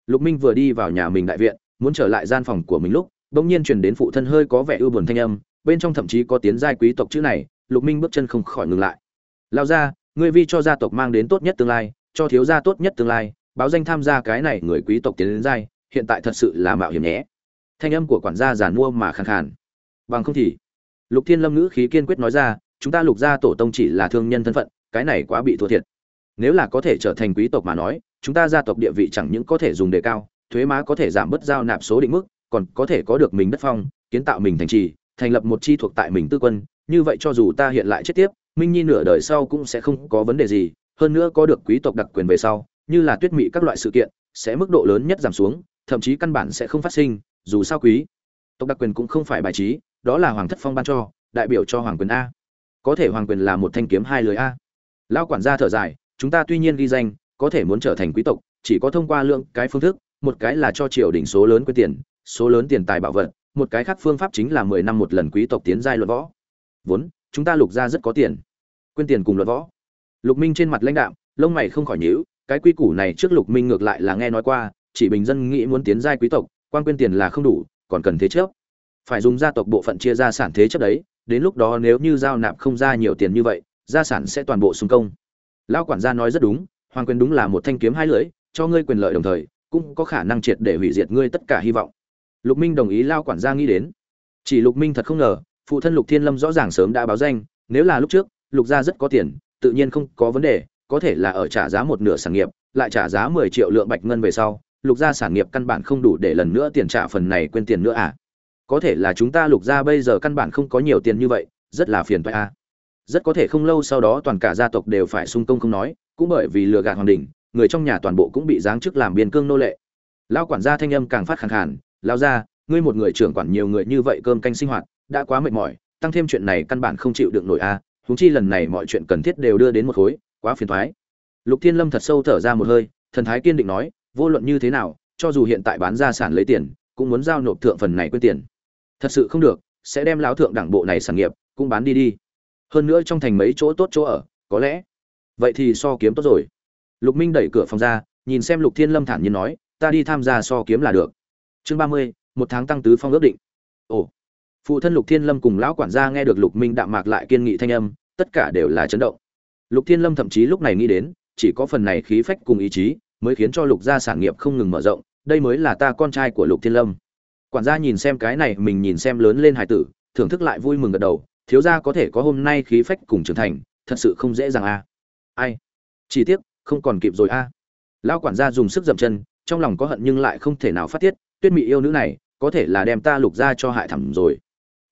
Lục minh vừa đi vào nhà mình đại viện, muốn trở lại gian phòng của mình lúc, bỗng nhiên truyền đến phụ thân hơi có vẻ ưu buồn thanh âm, bên trong thậm chí có tiến giai quý tộc chữ này, lục minh bước chân không khỏi ngừng lại. Lao ra ngươi vi cho gia tộc mang đến tốt nhất tương lai, cho thiếu gia tốt nhất tương lai, báo danh tham gia cái này người quý tộc tiến đến giai, hiện tại thật sự là mạo hiểm nhé. Thanh âm của quản gia giàn mua mà khàn khàn. Bằng không thì, lục thiên lâm ngữ khí kiên quyết nói ra, chúng ta lục gia tổ tông chỉ là thương nhân thân phận, cái này quá bị thua thiệt. Nếu là có thể trở thành quý tộc mà nói, chúng ta gia tộc địa vị chẳng những có thể dùng đề cao, thuế má có thể giảm bớt giao nạp số định mức, còn có thể có được mình đất phong, kiến tạo mình thành trì, thành lập một chi thuộc tại mình tư quân, như vậy cho dù ta hiện lại chết tiếp minh nhi nửa đời sau cũng sẽ không có vấn đề gì, hơn nữa có được quý tộc đặc quyền về sau, như là tuyết mị các loại sự kiện, sẽ mức độ lớn nhất giảm xuống, thậm chí căn bản sẽ không phát sinh, dù sao quý tộc đặc quyền cũng không phải bài trí, đó là hoàng thất phong ban cho, đại biểu cho hoàng quyền a. Có thể hoàng quyền là một thanh kiếm hai lưới a. Lao quản gia thở dài, chúng ta tuy nhiên ghi danh, có thể muốn trở thành quý tộc, chỉ có thông qua lượng cái phương thức, một cái là cho triều đỉnh số lớn quyên tiền, số lớn tiền tài bảo vật, một cái khác phương pháp chính là mười năm một lần quý tộc tiến giai luận võ. Vốn chúng ta lục gia rất có tiền. Quên tiền cùng luận võ. Lục minh trên mặt lãnh đạo lông mày không khỏi nhíu, cái quy củ này trước lục minh ngược lại là nghe nói qua, chỉ bình dân nghĩ muốn tiến giai quý tộc, quan quên tiền là không đủ, còn cần thế chấp. Phải dùng gia tộc bộ phận chia ra sản thế chấp đấy, đến lúc đó nếu như giao nạp không ra nhiều tiền như vậy, gia sản sẽ toàn bộ xung công. Lão quản gia nói rất đúng, hoàng quyền đúng là một thanh kiếm hai lưỡi, cho ngươi quyền lợi đồng thời, cũng có khả năng triệt để hủy diệt ngươi tất cả hy vọng. Lục minh đồng ý lao quản gia nghĩ đến. Chỉ lục minh thật không ngờ phụ thân lục thiên lâm rõ ràng sớm đã báo danh, nếu là lúc trước, lục gia rất có tiền, tự nhiên không có vấn đề, có thể là ở trả giá một nửa sản nghiệp, lại trả giá mười triệu lượng bạch ngân về sau, lục gia sản nghiệp căn bản không đủ để lần nữa tiền trả phần này quên tiền nữa à? Có thể là chúng ta lục gia bây giờ căn bản không có nhiều tiền như vậy, rất là phiền toái à? Rất có thể không lâu sau đó toàn cả gia tộc đều phải sung công không nói, cũng bởi vì lừa gạt hoàng đình, người trong nhà toàn bộ cũng bị giáng chức làm biên cương nô lệ. Lao quản gia thanh âm càng phát khàn khàn lao ra ngươi một người trưởng quản nhiều người như vậy cơm canh sinh hoạt đã quá mệt mỏi, tăng thêm chuyện này căn bản không chịu được nổi a à. huống chi lần này mọi chuyện cần thiết đều đưa đến một khối, quá phiền thoái. Lục thiên lâm thật sâu thở ra một hơi, thần thái kiên định nói, vô luận như thế nào, cho dù hiện tại bán gia sản lấy tiền, cũng muốn giao nộp thượng phần này quyết tiền. Thật sự không được, sẽ đem láo thượng đảng bộ này sản nghiệp, cũng bán đi đi. Hơn nữa trong thành mấy chỗ tốt chỗ ở, có lẽ, vậy thì so kiếm tốt rồi. Lục minh đẩy cửa phòng ra, nhìn xem lục thiên lâm thản nhiên nói, ta đi tham gia so kiếm là được. Chương ba mươi, một tháng tăng tứ phong ước định. Ồ phụ thân lục thiên lâm cùng lão quản gia nghe được lục minh đạm mạc lại kiên nghị thanh âm, tất cả đều là chấn động. Lục thiên lâm thậm chí lúc này nghĩ đến, chỉ có phần này khí phách cùng ý chí mới khiến cho lục gia sản nghiệp không ngừng mở rộng, đây mới là ta con trai của lục thiên lâm. Quản gia nhìn xem cái này, mình nhìn xem lớn lên hải tử, thưởng thức lại vui mừng gật đầu, thiếu gia có thể có hôm nay khí phách cùng trưởng thành, thật sự không dễ dàng a ai? Chỉ tiếc, không còn kịp rồi a lão quản gia dùng sức dậm chân, trong lòng có hận nhưng lại không thể nào phát tiết, tuyết mị yêu nữ này, có thể là đem ta lục ra cho hại thẳm rồi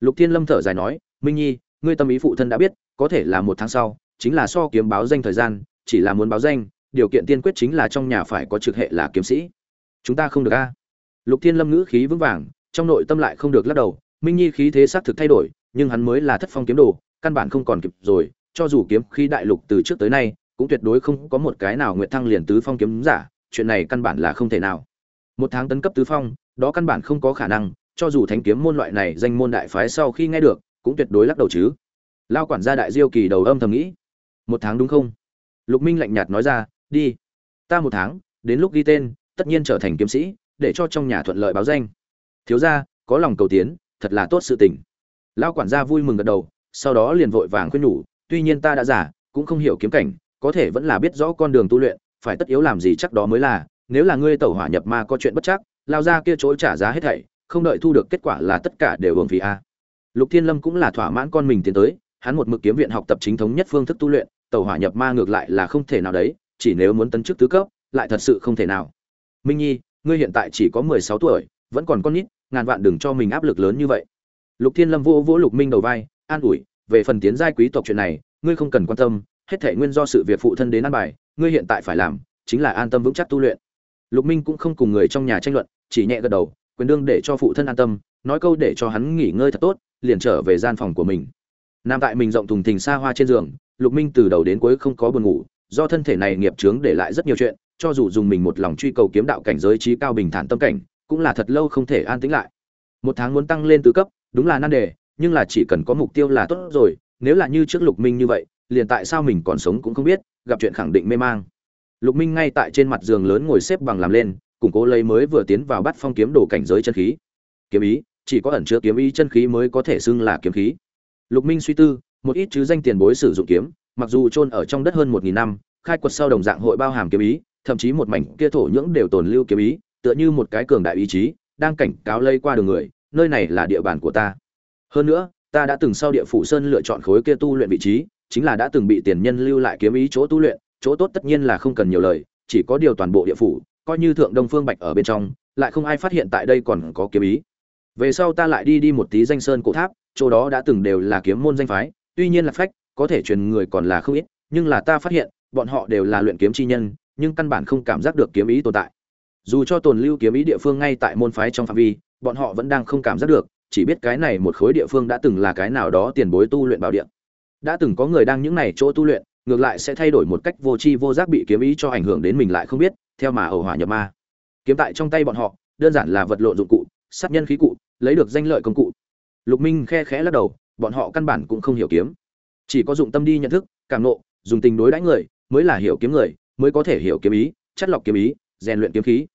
lục thiên lâm thở dài nói, minh nhi, ngươi tâm ý phụ thân đã biết, có thể là một tháng sau, chính là so kiếm báo danh thời gian, chỉ là muốn báo danh, điều kiện tiên quyết chính là trong nhà phải có trực hệ là kiếm sĩ. Chúng ta không được a. Lục thiên lâm ngữ khí vững vàng, trong nội tâm lại không được lắc đầu. Minh nhi khí thế xác thực thay đổi, nhưng hắn mới là thất phong kiếm đồ, căn bản không còn kịp rồi, cho dù kiếm khí đại lục từ trước tới nay, cũng tuyệt đối không có một cái nào nguyện thăng liền tứ phong kiếm giả, chuyện này căn bản là không thể nào. Một tháng tấn cấp tứ phong, đó căn bản không có khả năng cho dù thánh kiếm môn loại này danh môn đại phái sau khi nghe được, cũng tuyệt đối lắc đầu chứ. Lao quản gia đại diêu kỳ đầu âm thầm nghĩ. Một tháng đúng không? Lục minh lạnh nhạt nói ra, đi. Ta một tháng, đến lúc ghi tên, tất nhiên trở thành kiếm sĩ, để cho trong nhà thuận lợi báo danh. Thiếu gia, có lòng cầu tiến, thật là tốt sự tình. Lao quản gia vui mừng gật đầu, sau đó liền vội vàng khuyên nhủ, tuy nhiên ta đã giả cũng không hiểu kiếm cảnh, có thể vẫn là biết rõ con đường tu luyện, phải tất yếu làm gì chắc đó mới là. Nếu là ngươi tẩu hỏa nhập ma có chuyện bất chắc, lao ra kia chối trả giá hết thảy không đợi thu được kết quả là tất cả đều hưởng phí a. Lục thiên lâm cũng là thỏa mãn con mình tiến tới, hắn một mực kiếm viện học tập chính thống nhất phương thức tu luyện tẩu hỏa nhập ma ngược lại là không thể nào đấy, chỉ nếu muốn tấn chức tứ cấp, lại thật sự không thể nào. Minh nhi, ngươi hiện tại chỉ có mười sáu tuổi, vẫn còn con nít, ngàn vạn đừng cho mình áp lực lớn như vậy. Lục thiên lâm vỗ vỗ lục minh đầu vai, an ủi, về phần tiến giai quý tộc chuyện này, ngươi không cần quan tâm, hết thể nguyên do sự việc phụ thân đến an bài, ngươi hiện tại phải làm, chính là an tâm vững chắc tu luyện. Lục minh cũng không cùng người trong nhà tranh luận, chỉ nhẹ gật đầu quyền đương để cho phụ thân an tâm, nói câu để cho hắn nghỉ ngơi thật tốt, liền trở về gian phòng của mình. Nằm tại mình rộng thùng thình xa hoa trên giường, lục minh từ đầu đến cuối không có buồn ngủ, do thân thể này nghiệp trướng để lại rất nhiều chuyện, cho dù dùng mình một lòng truy cầu kiếm đạo cảnh giới trí cao bình thản tâm cảnh, cũng là thật lâu không thể an tĩnh lại. Một tháng muốn tăng lên tứ cấp, đúng là nan đề, nhưng là chỉ cần có mục tiêu là tốt rồi, nếu là như trước lục minh như vậy, liền tại sao mình còn sống cũng không biết, gặp chuyện khẳng định mê mang. Lục minh ngay tại trên mặt giường lớn ngồi xếp bằng làm lên củng cố lấy mới vừa tiến vào bắt phong kiếm đồ cảnh giới chân khí. Kiếm ý, chỉ có ẩn chứa kiếm ý chân khí mới có thể xưng là kiếm khí. Lục minh suy tư, một ít chứ danh tiền bối sử dụng kiếm, mặc dù chôn ở trong đất hơn một nghìn năm, khai quật sau đồng dạng hội bao hàm kiếm ý, thậm chí một mảnh kia thổ nhưỡng đều tồn lưu kiếm ý, tựa như một cái cường đại ý chí, đang cảnh cáo lây qua đường người, nơi này là địa bàn của ta. Hơn nữa, ta đã từng sau địa phủ sơn lựa chọn khối kia tu luyện vị trí, chính là đã từng bị tiền nhân lưu lại kiếm ý chỗ tu luyện, chỗ tốt tất nhiên là không cần nhiều lời, chỉ có điều toàn bộ địa phủ coi như thượng đông phương bạch ở bên trong, lại không ai phát hiện tại đây còn có kiếm ý. Về sau ta lại đi đi một tí danh sơn cổ tháp, chỗ đó đã từng đều là kiếm môn danh phái, tuy nhiên là phách, có thể truyền người còn là không ít, nhưng là ta phát hiện, bọn họ đều là luyện kiếm chi nhân, nhưng căn bản không cảm giác được kiếm ý tồn tại. Dù cho tồn lưu kiếm ý địa phương ngay tại môn phái trong phạm vi, bọn họ vẫn đang không cảm giác được, chỉ biết cái này một khối địa phương đã từng là cái nào đó tiền bối tu luyện bảo địa. Đã từng có người đang những này chỗ tu luyện, ngược lại sẽ thay đổi một cách vô tri vô giác bị kiếm ý cho ảnh hưởng đến mình lại không biết theo mà ẩu hỏa nhập ma. Kiếm tại trong tay bọn họ, đơn giản là vật lộn dụng cụ, sát nhân khí cụ, lấy được danh lợi công cụ. Lục minh khe khẽ lắc đầu, bọn họ căn bản cũng không hiểu kiếm. Chỉ có dụng tâm đi nhận thức, cảm nộ, dùng tình đối đãi người, mới là hiểu kiếm người, mới có thể hiểu kiếm ý, chất lọc kiếm ý, rèn luyện kiếm khí.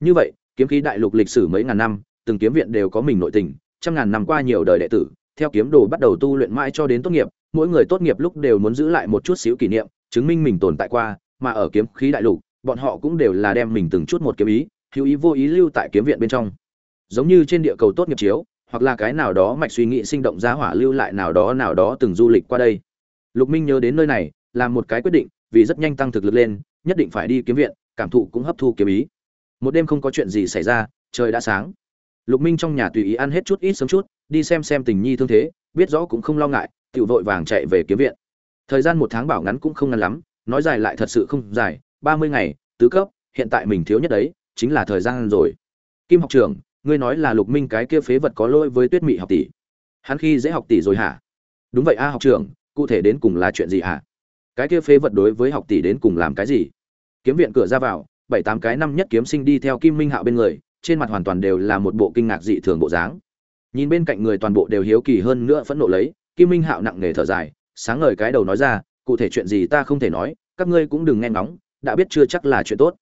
Như vậy, kiếm khí đại lục lịch sử mấy ngàn năm, từng kiếm viện đều có mình nội tình, trăm ngàn năm qua nhiều đời đệ tử, theo kiếm đồ bắt đầu tu luyện mãi cho đến tốt nghiệp, mỗi người tốt nghiệp lúc đều muốn giữ lại một chút xíu kỷ niệm, chứng minh mình tồn tại qua, mà ở kiếm khí đại lục bọn họ cũng đều là đem mình từng chút một kiếm ý, hữu ý vô ý lưu tại kiếm viện bên trong. Giống như trên địa cầu tốt nghiệp chiếu, hoặc là cái nào đó mạch suy nghĩ sinh động giá hỏa lưu lại nào đó nào đó từng du lịch qua đây. Lục minh nhớ đến nơi này làm một cái quyết định, vì rất nhanh tăng thực lực lên, nhất định phải đi kiếm viện, cảm thụ cũng hấp thu kiếm ý. Một đêm không có chuyện gì xảy ra, trời đã sáng. Lục minh trong nhà tùy ý ăn hết chút ít sớm chút, đi xem xem tình nhi thương thế, biết rõ cũng không lo ngại tự vội vàng chạy về kiếm viện. Thời gian một tháng bảo ngắn cũng không ngắn lắm, nói dài lại thật sự không dài ba mươi ngày, tứ cấp, hiện tại mình thiếu nhất đấy, chính là thời gian rồi. Kim học trưởng, ngươi nói là lục minh cái kia phế vật có lỗi với tuyết mị học tỷ. Hắn khi dễ học tỷ rồi hả? Đúng vậy a, học trưởng, cụ thể đến cùng là chuyện gì hả? Cái kia phế vật đối với học tỷ đến cùng làm cái gì? Kiếm viện cửa ra vào, bảy tám cái năm nhất kiếm sinh đi theo kim minh hạo bên người, trên mặt hoàn toàn đều là một bộ kinh ngạc dị thường bộ dáng. Nhìn bên cạnh người toàn bộ đều hiếu kỳ hơn nữa phẫn nộ lấy, kim minh hạo nặng nề thở dài, sáng ngời cái đầu nói ra, cụ thể chuyện gì ta không thể nói, các ngươi cũng đừng nghe ngóng đã biết chưa chắc là chuyện tốt.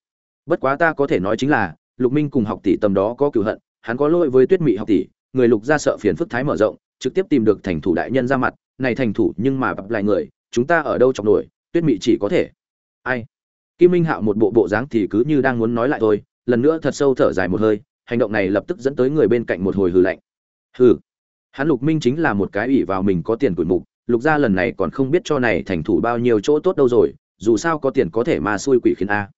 Bất quá ta có thể nói chính là, lục minh cùng học tỷ tầm đó có cửu hận, hắn có lỗi với tuyết mị học tỷ, người lục ra sợ phiền phức thái mở rộng, trực tiếp tìm được thành thủ đại nhân ra mặt, này thành thủ nhưng mà bập lại người, chúng ta ở đâu chọc nổi, tuyết mị chỉ có thể. Ai? Kim minh hạo một bộ bộ dáng thì cứ như đang muốn nói lại thôi, lần nữa thật sâu thở dài một hơi, hành động này lập tức dẫn tới người bên cạnh một hồi hừ lạnh. Hừ. Hắn lục minh chính là một cái ủy vào mình có tiền tuổi mục, lục gia lần này còn không biết cho này thành thủ bao nhiêu chỗ tốt đâu rồi dù sao có tiền có thể mà xui quỷ khiến a.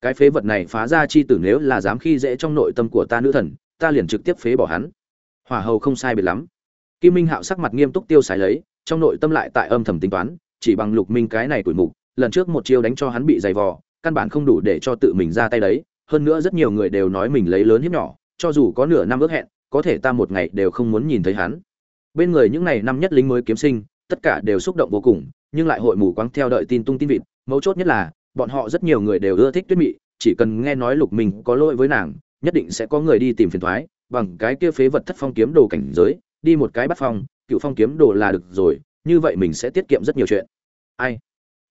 Cái phế vật này phá ra chi tử nếu là dám khi dễ trong nội tâm của ta nữ thần, ta liền trực tiếp phế bỏ hắn. Hỏa hầu không sai biệt lắm. Kim minh hạo sắc mặt nghiêm túc tiêu xài lấy, trong nội tâm lại tại âm thầm tính toán, chỉ bằng lục minh cái này tuổi mục, lần trước một chiêu đánh cho hắn bị dày vò, căn bản không đủ để cho tự mình ra tay đấy, hơn nữa rất nhiều người đều nói mình lấy lớn hiếp nhỏ, cho dù có nửa năm ước hẹn, có thể ta một ngày đều không muốn nhìn thấy hắn. Bên người những này năm nhất lính mới kiếm sinh, tất cả đều xúc động vô cùng, nhưng lại hội mù quáng theo đợi tin tung tin vịt mấu chốt nhất là, bọn họ rất nhiều người đều ưa thích tuyết mị, chỉ cần nghe nói lục minh có lỗi với nàng, nhất định sẽ có người đi tìm phiền thoái, bằng cái kia phế vật thất phong kiếm đồ cảnh giới, đi một cái bắt phong, cựu phong kiếm đồ là được rồi, như vậy mình sẽ tiết kiệm rất nhiều chuyện. Ai?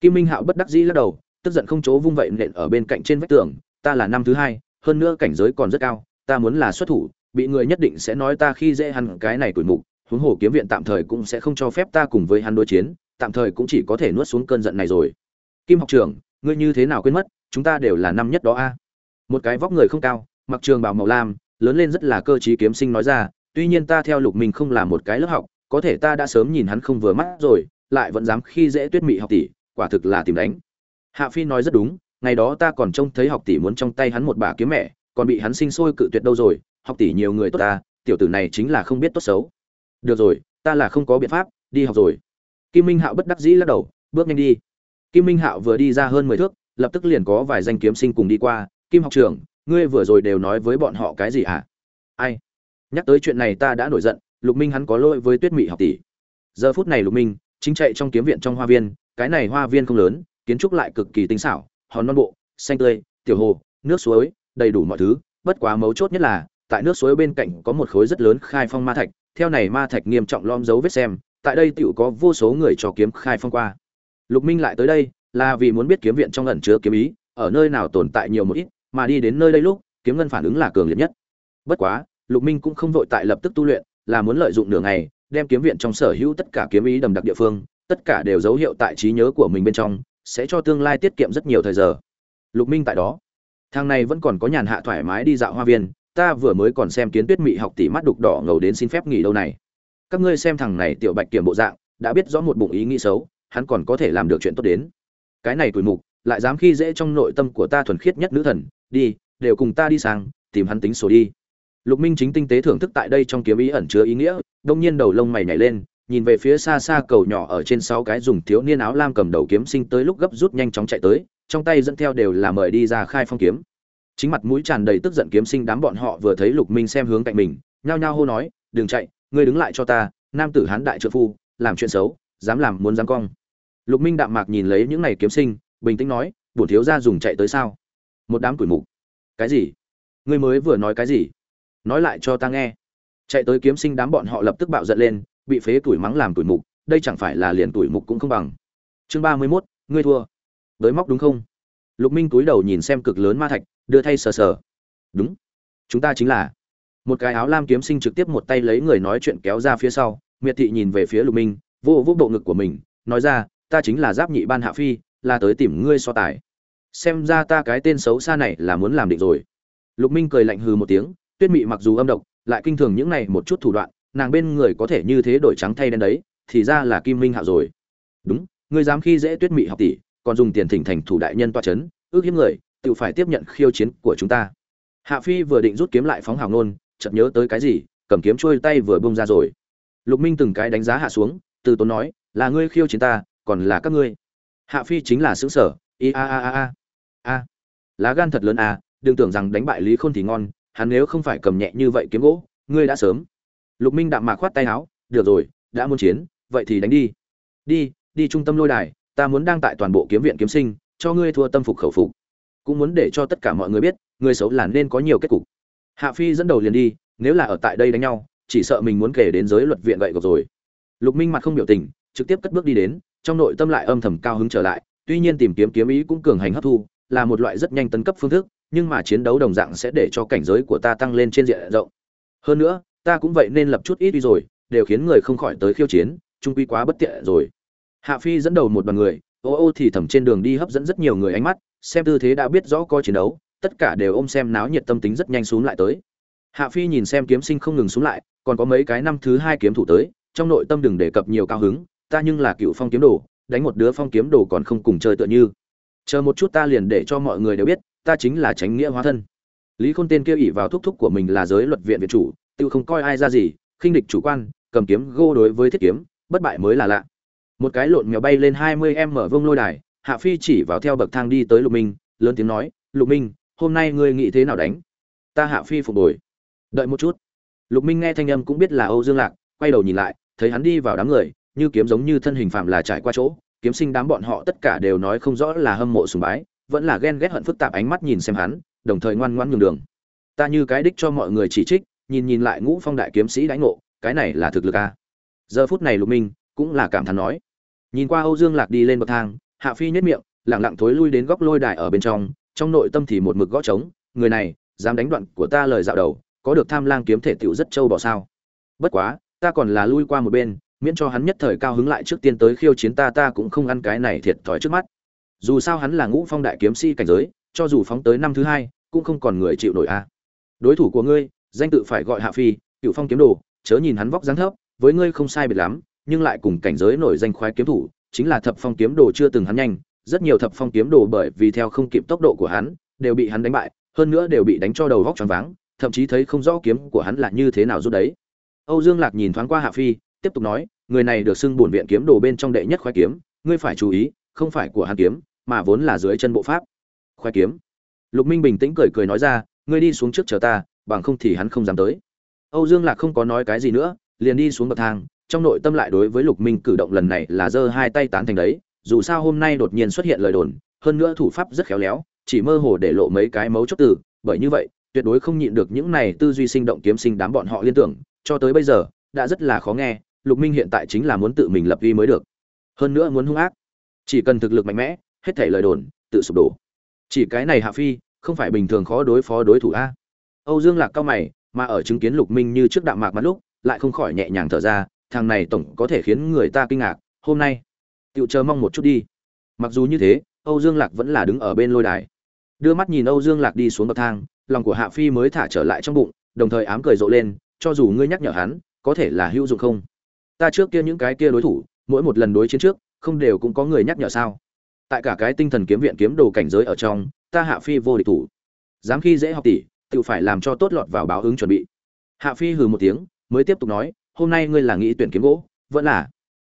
Kim minh hạo bất đắc dĩ lắc đầu, tức giận không chỗ vung vậy nện ở bên cạnh trên vách tường, ta là năm thứ hai, hơn nữa cảnh giới còn rất cao, ta muốn là xuất thủ, bị người nhất định sẽ nói ta khi dễ hắn cái này tuổi mục, huống hồ kiếm viện tạm thời cũng sẽ không cho phép ta cùng với hắn đối chiến, tạm thời cũng chỉ có thể nuốt xuống cơn giận này rồi kim học trưởng, ngươi như thế nào quên mất, chúng ta đều là năm nhất đó a. Một cái vóc người không cao, mặc trường bảo màu lam, lớn lên rất là cơ trí kiếm sinh nói ra, tuy nhiên ta theo lục mình không là một cái lớp học, có thể ta đã sớm nhìn hắn không vừa mắt rồi, lại vẫn dám khi dễ tuyết mị học tỷ, quả thực là tìm đánh. Hạ phi nói rất đúng, ngày đó ta còn trông thấy học tỷ muốn trong tay hắn một bà kiếm mẹ, còn bị hắn sinh sôi cự tuyệt đâu rồi, học tỷ nhiều người tốt ta, tiểu tử này chính là không biết tốt xấu. Được rồi, ta là không có biện pháp, đi học rồi. Kim minh hạo bất đắc dĩ lắc đầu, bước nhanh đi kim minh hạo vừa đi ra hơn mười thước, lập tức liền có vài danh kiếm sinh cùng đi qua. Kim học trưởng, ngươi vừa rồi đều nói với bọn họ cái gì à? ai? Nhắc tới chuyện này ta đã nổi giận, lục minh hắn có lỗi với tuyết mị học tỷ. Giờ phút này lục minh chính chạy trong kiếm viện trong hoa viên, cái này hoa viên không lớn, kiến trúc lại cực kỳ tinh xảo, hòn non bộ, xanh tươi, tiểu hồ, nước suối, đầy đủ mọi thứ, bất quá mấu chốt nhất là, tại nước suối bên cạnh có một khối rất lớn khai phong ma thạch, theo này ma thạch nghiêm trọng lom dấu vết xem, tại đây tựu có vô số người trò kiếm khai phong qua lục minh lại tới đây, là vì muốn biết kiếm viện trong ẩn chứa kiếm ý, ở nơi nào tồn tại nhiều một ít, mà đi đến nơi đây lúc, kiếm ngân phản ứng là cường liệt nhất. Bất quá, lục minh cũng không vội tại lập tức tu luyện, là muốn lợi dụng nửa ngày, đem kiếm viện trong sở hữu tất cả kiếm ý đầm đặc địa phương, tất cả đều dấu hiệu tại trí nhớ của mình bên trong, sẽ cho tương lai tiết kiệm rất nhiều thời giờ. Lục minh tại đó. Thằng này vẫn còn có nhàn hạ thoải mái đi dạo hoa viên, ta vừa mới còn xem kiến tuyết mị học tỷ mắt đục đỏ ngầu đến xin phép nghỉ đâu này. Các ngươi xem thằng này tiểu bạch kiểm bộ dạng, đã biết rõ một bụng ý nghĩ xấu hắn còn có thể làm được chuyện tốt đến. Cái này tuổi mục, lại dám khi dễ trong nội tâm của ta thuần khiết nhất nữ thần, đi, đều cùng ta đi sang, tìm hắn tính sổ đi. Lục minh chính tinh tế thưởng thức tại đây trong kiếm ý ẩn chứa ý nghĩa, đông nhiên đầu lông mày nhảy lên, nhìn về phía xa xa cầu nhỏ ở trên sáu cái dùng thiếu niên áo lam cầm đầu kiếm sinh tới lúc gấp rút nhanh chóng chạy tới, trong tay dẫn theo đều là mời đi ra khai phong kiếm. Chính mặt mũi tràn đầy tức giận kiếm sinh đám bọn họ vừa thấy lục minh xem hướng cạnh mình, nhao nhao hô nói, đừng chạy, ngươi đứng lại cho ta, nam tử hán đại trợ phu, làm chuyện xấu, dám làm muốn dám cong lục minh đạm mạc nhìn lấy những này kiếm sinh bình tĩnh nói bổn thiếu gia dùng chạy tới sao? Một đám tuổi mục. Cái gì? Ngươi mới vừa nói cái gì? Nói lại cho ta nghe. Chạy tới kiếm sinh đám bọn họ lập tức bạo giận lên bị phế tuổi mắng làm tuổi mục đây chẳng phải là liền tuổi mục cũng không bằng. Chương ba mươi 31, ngươi thua. Đới móc đúng không? Lục minh túi đầu nhìn xem cực lớn ma thạch đưa thay sờ sờ. Đúng. Chúng ta chính là. Một cái áo lam kiếm sinh trực tiếp một tay lấy người nói chuyện kéo ra phía sau miệt thị nhìn về phía lục minh vô vô bộ ngực của mình nói ra ta chính là giáp nhị ban hạ phi, là tới tìm ngươi so tài. Xem ra ta cái tên xấu xa này là muốn làm định rồi. Lục minh cười lạnh hừ một tiếng, tuyết mị mặc dù âm độc, lại kinh thường những này một chút thủ đoạn, nàng bên người có thể như thế đổi trắng thay đen đấy, thì ra là kim minh hạo rồi. Đúng, ngươi dám khi dễ tuyết mị học tỷ, còn dùng tiền thỉnh thành thủ đại nhân toa chấn, ước hiếp người, tự phải tiếp nhận khiêu chiến của chúng ta. Hạ phi vừa định rút kiếm lại phóng hào nôn chợt nhớ tới cái gì, cầm kiếm trôi tay vừa bông ra rồi. Lục minh từng cái đánh giá hạ xuống, từ tốn nói, là ngươi khiêu chiến ta còn là các ngươi. Hạ phi chính là xứ sở. I a a a a. A. Lá gan thật lớn à đừng tưởng rằng đánh bại lý khôn thì ngon, hắn nếu không phải cầm nhẹ như vậy kiếm gỗ, ngươi đã sớm. Lục minh đạm mạc khoát tay áo, được rồi, đã muốn chiến, vậy thì đánh đi. Đi đi trung tâm lôi đài, ta muốn đang tại toàn bộ kiếm viện kiếm sinh, cho ngươi thua tâm phục khẩu phục. Cũng muốn để cho tất cả mọi người biết, người xấu là nên có nhiều kết cục. Hạ phi dẫn đầu liền đi, nếu là ở tại đây đánh nhau, chỉ sợ mình muốn kể đến giới luật viện vậy rồi. Lục minh mặt không biểu tình, trực tiếp cất bước đi đến trong nội tâm lại âm thầm cao hứng trở lại, tuy nhiên tìm kiếm kiếm ý cũng cường hành hấp thu, là một loại rất nhanh tấn cấp phương thức, nhưng mà chiến đấu đồng dạng sẽ để cho cảnh giới của ta tăng lên trên diện rộng. Hơn nữa, ta cũng vậy nên lập chút ít đi rồi, đều khiến người không khỏi tới khiêu chiến, trung quy quá bất tiện rồi. Hạ phi dẫn đầu một đoàn người, ô ô thì thầm trên đường đi hấp dẫn rất nhiều người ánh mắt, xem tư thế đã biết rõ coi chiến đấu, tất cả đều ôm xem náo nhiệt tâm tính rất nhanh xuống lại tới. Hạ phi nhìn xem kiếm sinh không ngừng xuống lại, còn có mấy cái năm thứ hai kiếm thủ tới, trong nội tâm đừng đề cập nhiều cao hứng ta nhưng là cựu phong kiếm đồ, đánh một đứa phong kiếm đồ còn không cùng chơi tựa như. Chờ một chút ta liền để cho mọi người đều biết, ta chính là tránh nghĩa hóa thân. Lý khôn tên kia ỉ vào thúc thúc của mình là giới luật viện viện chủ, tự không coi ai ra gì, khinh địch chủ quan, cầm kiếm gô đối với thiết kiếm, bất bại mới là lạ. Một cái lộn mèo bay lên hai mươi em mở vông lôi đài, hạ phi chỉ vào theo bậc thang đi tới lục minh, lớn tiếng nói, lục minh, hôm nay ngươi nghĩ thế nào đánh? Ta hạ phi phục hồi. Đợi một chút. Lục minh nghe thanh âm cũng biết là âu dương lạc, quay đầu nhìn lại, thấy hắn đi vào đám người như kiếm giống như thân hình phạm là trải qua chỗ, kiếm sinh đám bọn họ tất cả đều nói không rõ là hâm mộ sùng bái, vẫn là ghen ghét hận phức tạp ánh mắt nhìn xem hắn, đồng thời ngoan ngoãn nhường đường. Ta như cái đích cho mọi người chỉ trích, nhìn nhìn lại ngũ phong đại kiếm sĩ đánh ngộ, cái này là thực lực a giờ phút này lục minh cũng là cảm thán nói. Nhìn qua âu dương lạc đi lên bậc thang, hạ phi nhất miệng lẳng lặng thối lui đến góc lôi đài ở bên trong trong nội tâm thì một mực gõ trống, người này, dám đánh đoạn của ta lời dạo đầu, có được tham lang kiếm thể tiểu rất trâu bỏ sao? Bất quá, ta còn là lui qua một bên miễn cho hắn nhất thời cao hứng lại trước tiên tới khiêu chiến ta ta cũng không ăn cái này thiệt thòi trước mắt. Dù sao hắn là ngũ phong đại kiếm sĩ cảnh giới, cho dù phóng tới năm thứ hai, cũng không còn người chịu nổi a. Đối thủ của ngươi, danh tự phải gọi hạ phi, cựu phong kiếm đồ, chớ nhìn hắn vóc dáng thấp, với ngươi không sai biệt lắm, nhưng lại cùng cảnh giới nổi danh khoái kiếm thủ, chính là thập phong kiếm đồ chưa từng hắn nhanh. Rất nhiều thập phong kiếm đồ bởi vì theo không kịp tốc độ của hắn, đều bị hắn đánh bại, hơn nữa đều bị đánh cho đầu vóc tròn váng, thậm chí thấy không rõ kiếm của hắn là như thế nào rút đấy. Âu dương lạc nhìn thoáng qua hạ phi, tiếp tục nói người này được xưng bổn viện kiếm đồ bên trong đệ nhất khoái kiếm, ngươi phải chú ý, không phải của hắn kiếm, mà vốn là dưới chân bộ pháp. Khoái kiếm. Lục minh bình tĩnh cười cười nói ra, ngươi đi xuống trước chờ ta, bằng không thì hắn không dám tới. Âu dương lạc không có nói cái gì nữa, liền đi xuống bậc thang, trong nội tâm lại đối với lục minh cử động lần này là giơ hai tay tán thành đấy, dù sao hôm nay đột nhiên xuất hiện lời đồn, hơn nữa thủ pháp rất khéo léo, chỉ mơ hồ để lộ mấy cái mấu chốt từ, bởi như vậy, tuyệt đối không nhịn được những này tư duy sinh động kiếm sinh đám bọn họ liên tưởng, cho tới bây giờ, đã rất là khó nghe lục minh hiện tại chính là muốn tự mình lập uy mới được. Hơn nữa muốn hung ác. Chỉ cần thực lực mạnh mẽ, hết thảy lời đồn, tự sụp đổ. Chỉ cái này hạ phi, không phải bình thường khó đối phó đối thủ a. Âu dương lạc cao mày, mà ở chứng kiến lục minh như trước đạm mạc mắt lúc, lại không khỏi nhẹ nhàng thở ra, thằng này tổng có thể khiến người ta kinh ngạc, hôm nay tựu chờ mong một chút đi. Mặc dù như thế, âu dương lạc vẫn là đứng ở bên lôi đài. Đưa mắt nhìn âu dương lạc đi xuống bậc thang, lòng của hạ phi mới thả trở lại trong bụng, đồng thời ám cười rộ lên, cho dù ngươi nhắc nhở hắn, có thể là hữu dụng không? Ta trước kia những cái kia đối thủ, mỗi một lần đối chiến trước, không đều cũng có người nhắc nhở sao? Tại cả cái tinh thần kiếm viện kiếm đồ cảnh giới ở trong, ta hạ phi vô địch thủ. Dám khi dễ học tỷ, tự phải làm cho tốt lọt vào báo ứng chuẩn bị. Hạ phi hừ một tiếng, mới tiếp tục nói, hôm nay ngươi là nghĩ tuyển kiếm gỗ, vẫn là?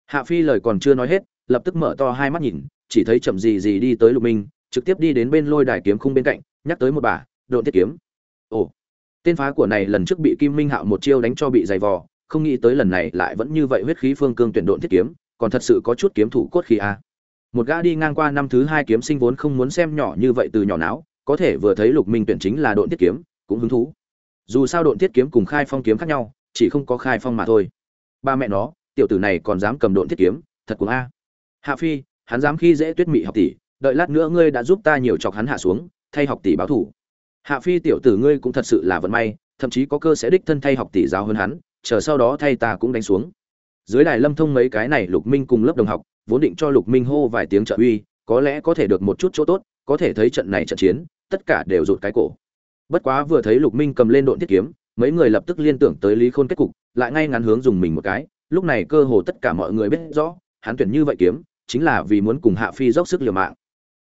Hạ phi lời còn chưa nói hết, lập tức mở to hai mắt nhìn, chỉ thấy chậm gì gì đi tới lục minh, trực tiếp đi đến bên lôi đài kiếm khung bên cạnh, nhắc tới một bà, độn tiết kiếm. Ồ, tên phá của này lần trước bị kim minh hạo một chiêu đánh cho bị dày vò không nghĩ tới lần này lại vẫn như vậy huyết khí phương cương tuyển độn thiết kiếm, còn thật sự có chút kiếm thủ cốt khí a. À. một gã đi ngang qua năm thứ hai kiếm sinh vốn không muốn xem nhỏ như vậy từ nhỏ não, có thể vừa thấy lục minh tuyển chính là độn thiết kiếm, cũng hứng thú. Dù sao độn thiết kiếm cùng khai phong kiếm khác nhau, chỉ không có khai phong mà thôi. Ba mẹ nó, tiểu tử này còn dám cầm độn thiết kiếm, thật cuồng a. Hạ phi, hắn dám khi dễ tuyết mị học tỷ, đợi lát nữa ngươi đã giúp ta nhiều chọc hắn hạ xuống, thay học tỷ báo thủ. Hạ phi, tiểu tử ngươi cũng thật sự là vận may, thậm chí có cơ sẽ đích thân thay học tỷ giáo hơn hắn chờ sau đó thay ta cũng đánh xuống. Dưới đài lâm thông mấy cái này lục minh cùng lớp đồng học, vốn định cho lục minh hô vài tiếng trợ uy, có lẽ có thể được một chút chỗ tốt, có thể thấy trận này trận chiến, tất cả đều rụt cái cổ. Bất quá vừa thấy lục minh cầm lên độn thiết kiếm, mấy người lập tức liên tưởng tới lý khôn kết cục, lại ngay ngắn hướng dùng mình một cái, lúc này cơ hồ tất cả mọi người biết rõ, hắn tuyển như vậy kiếm, chính là vì muốn cùng hạ phi dốc sức liều mạng.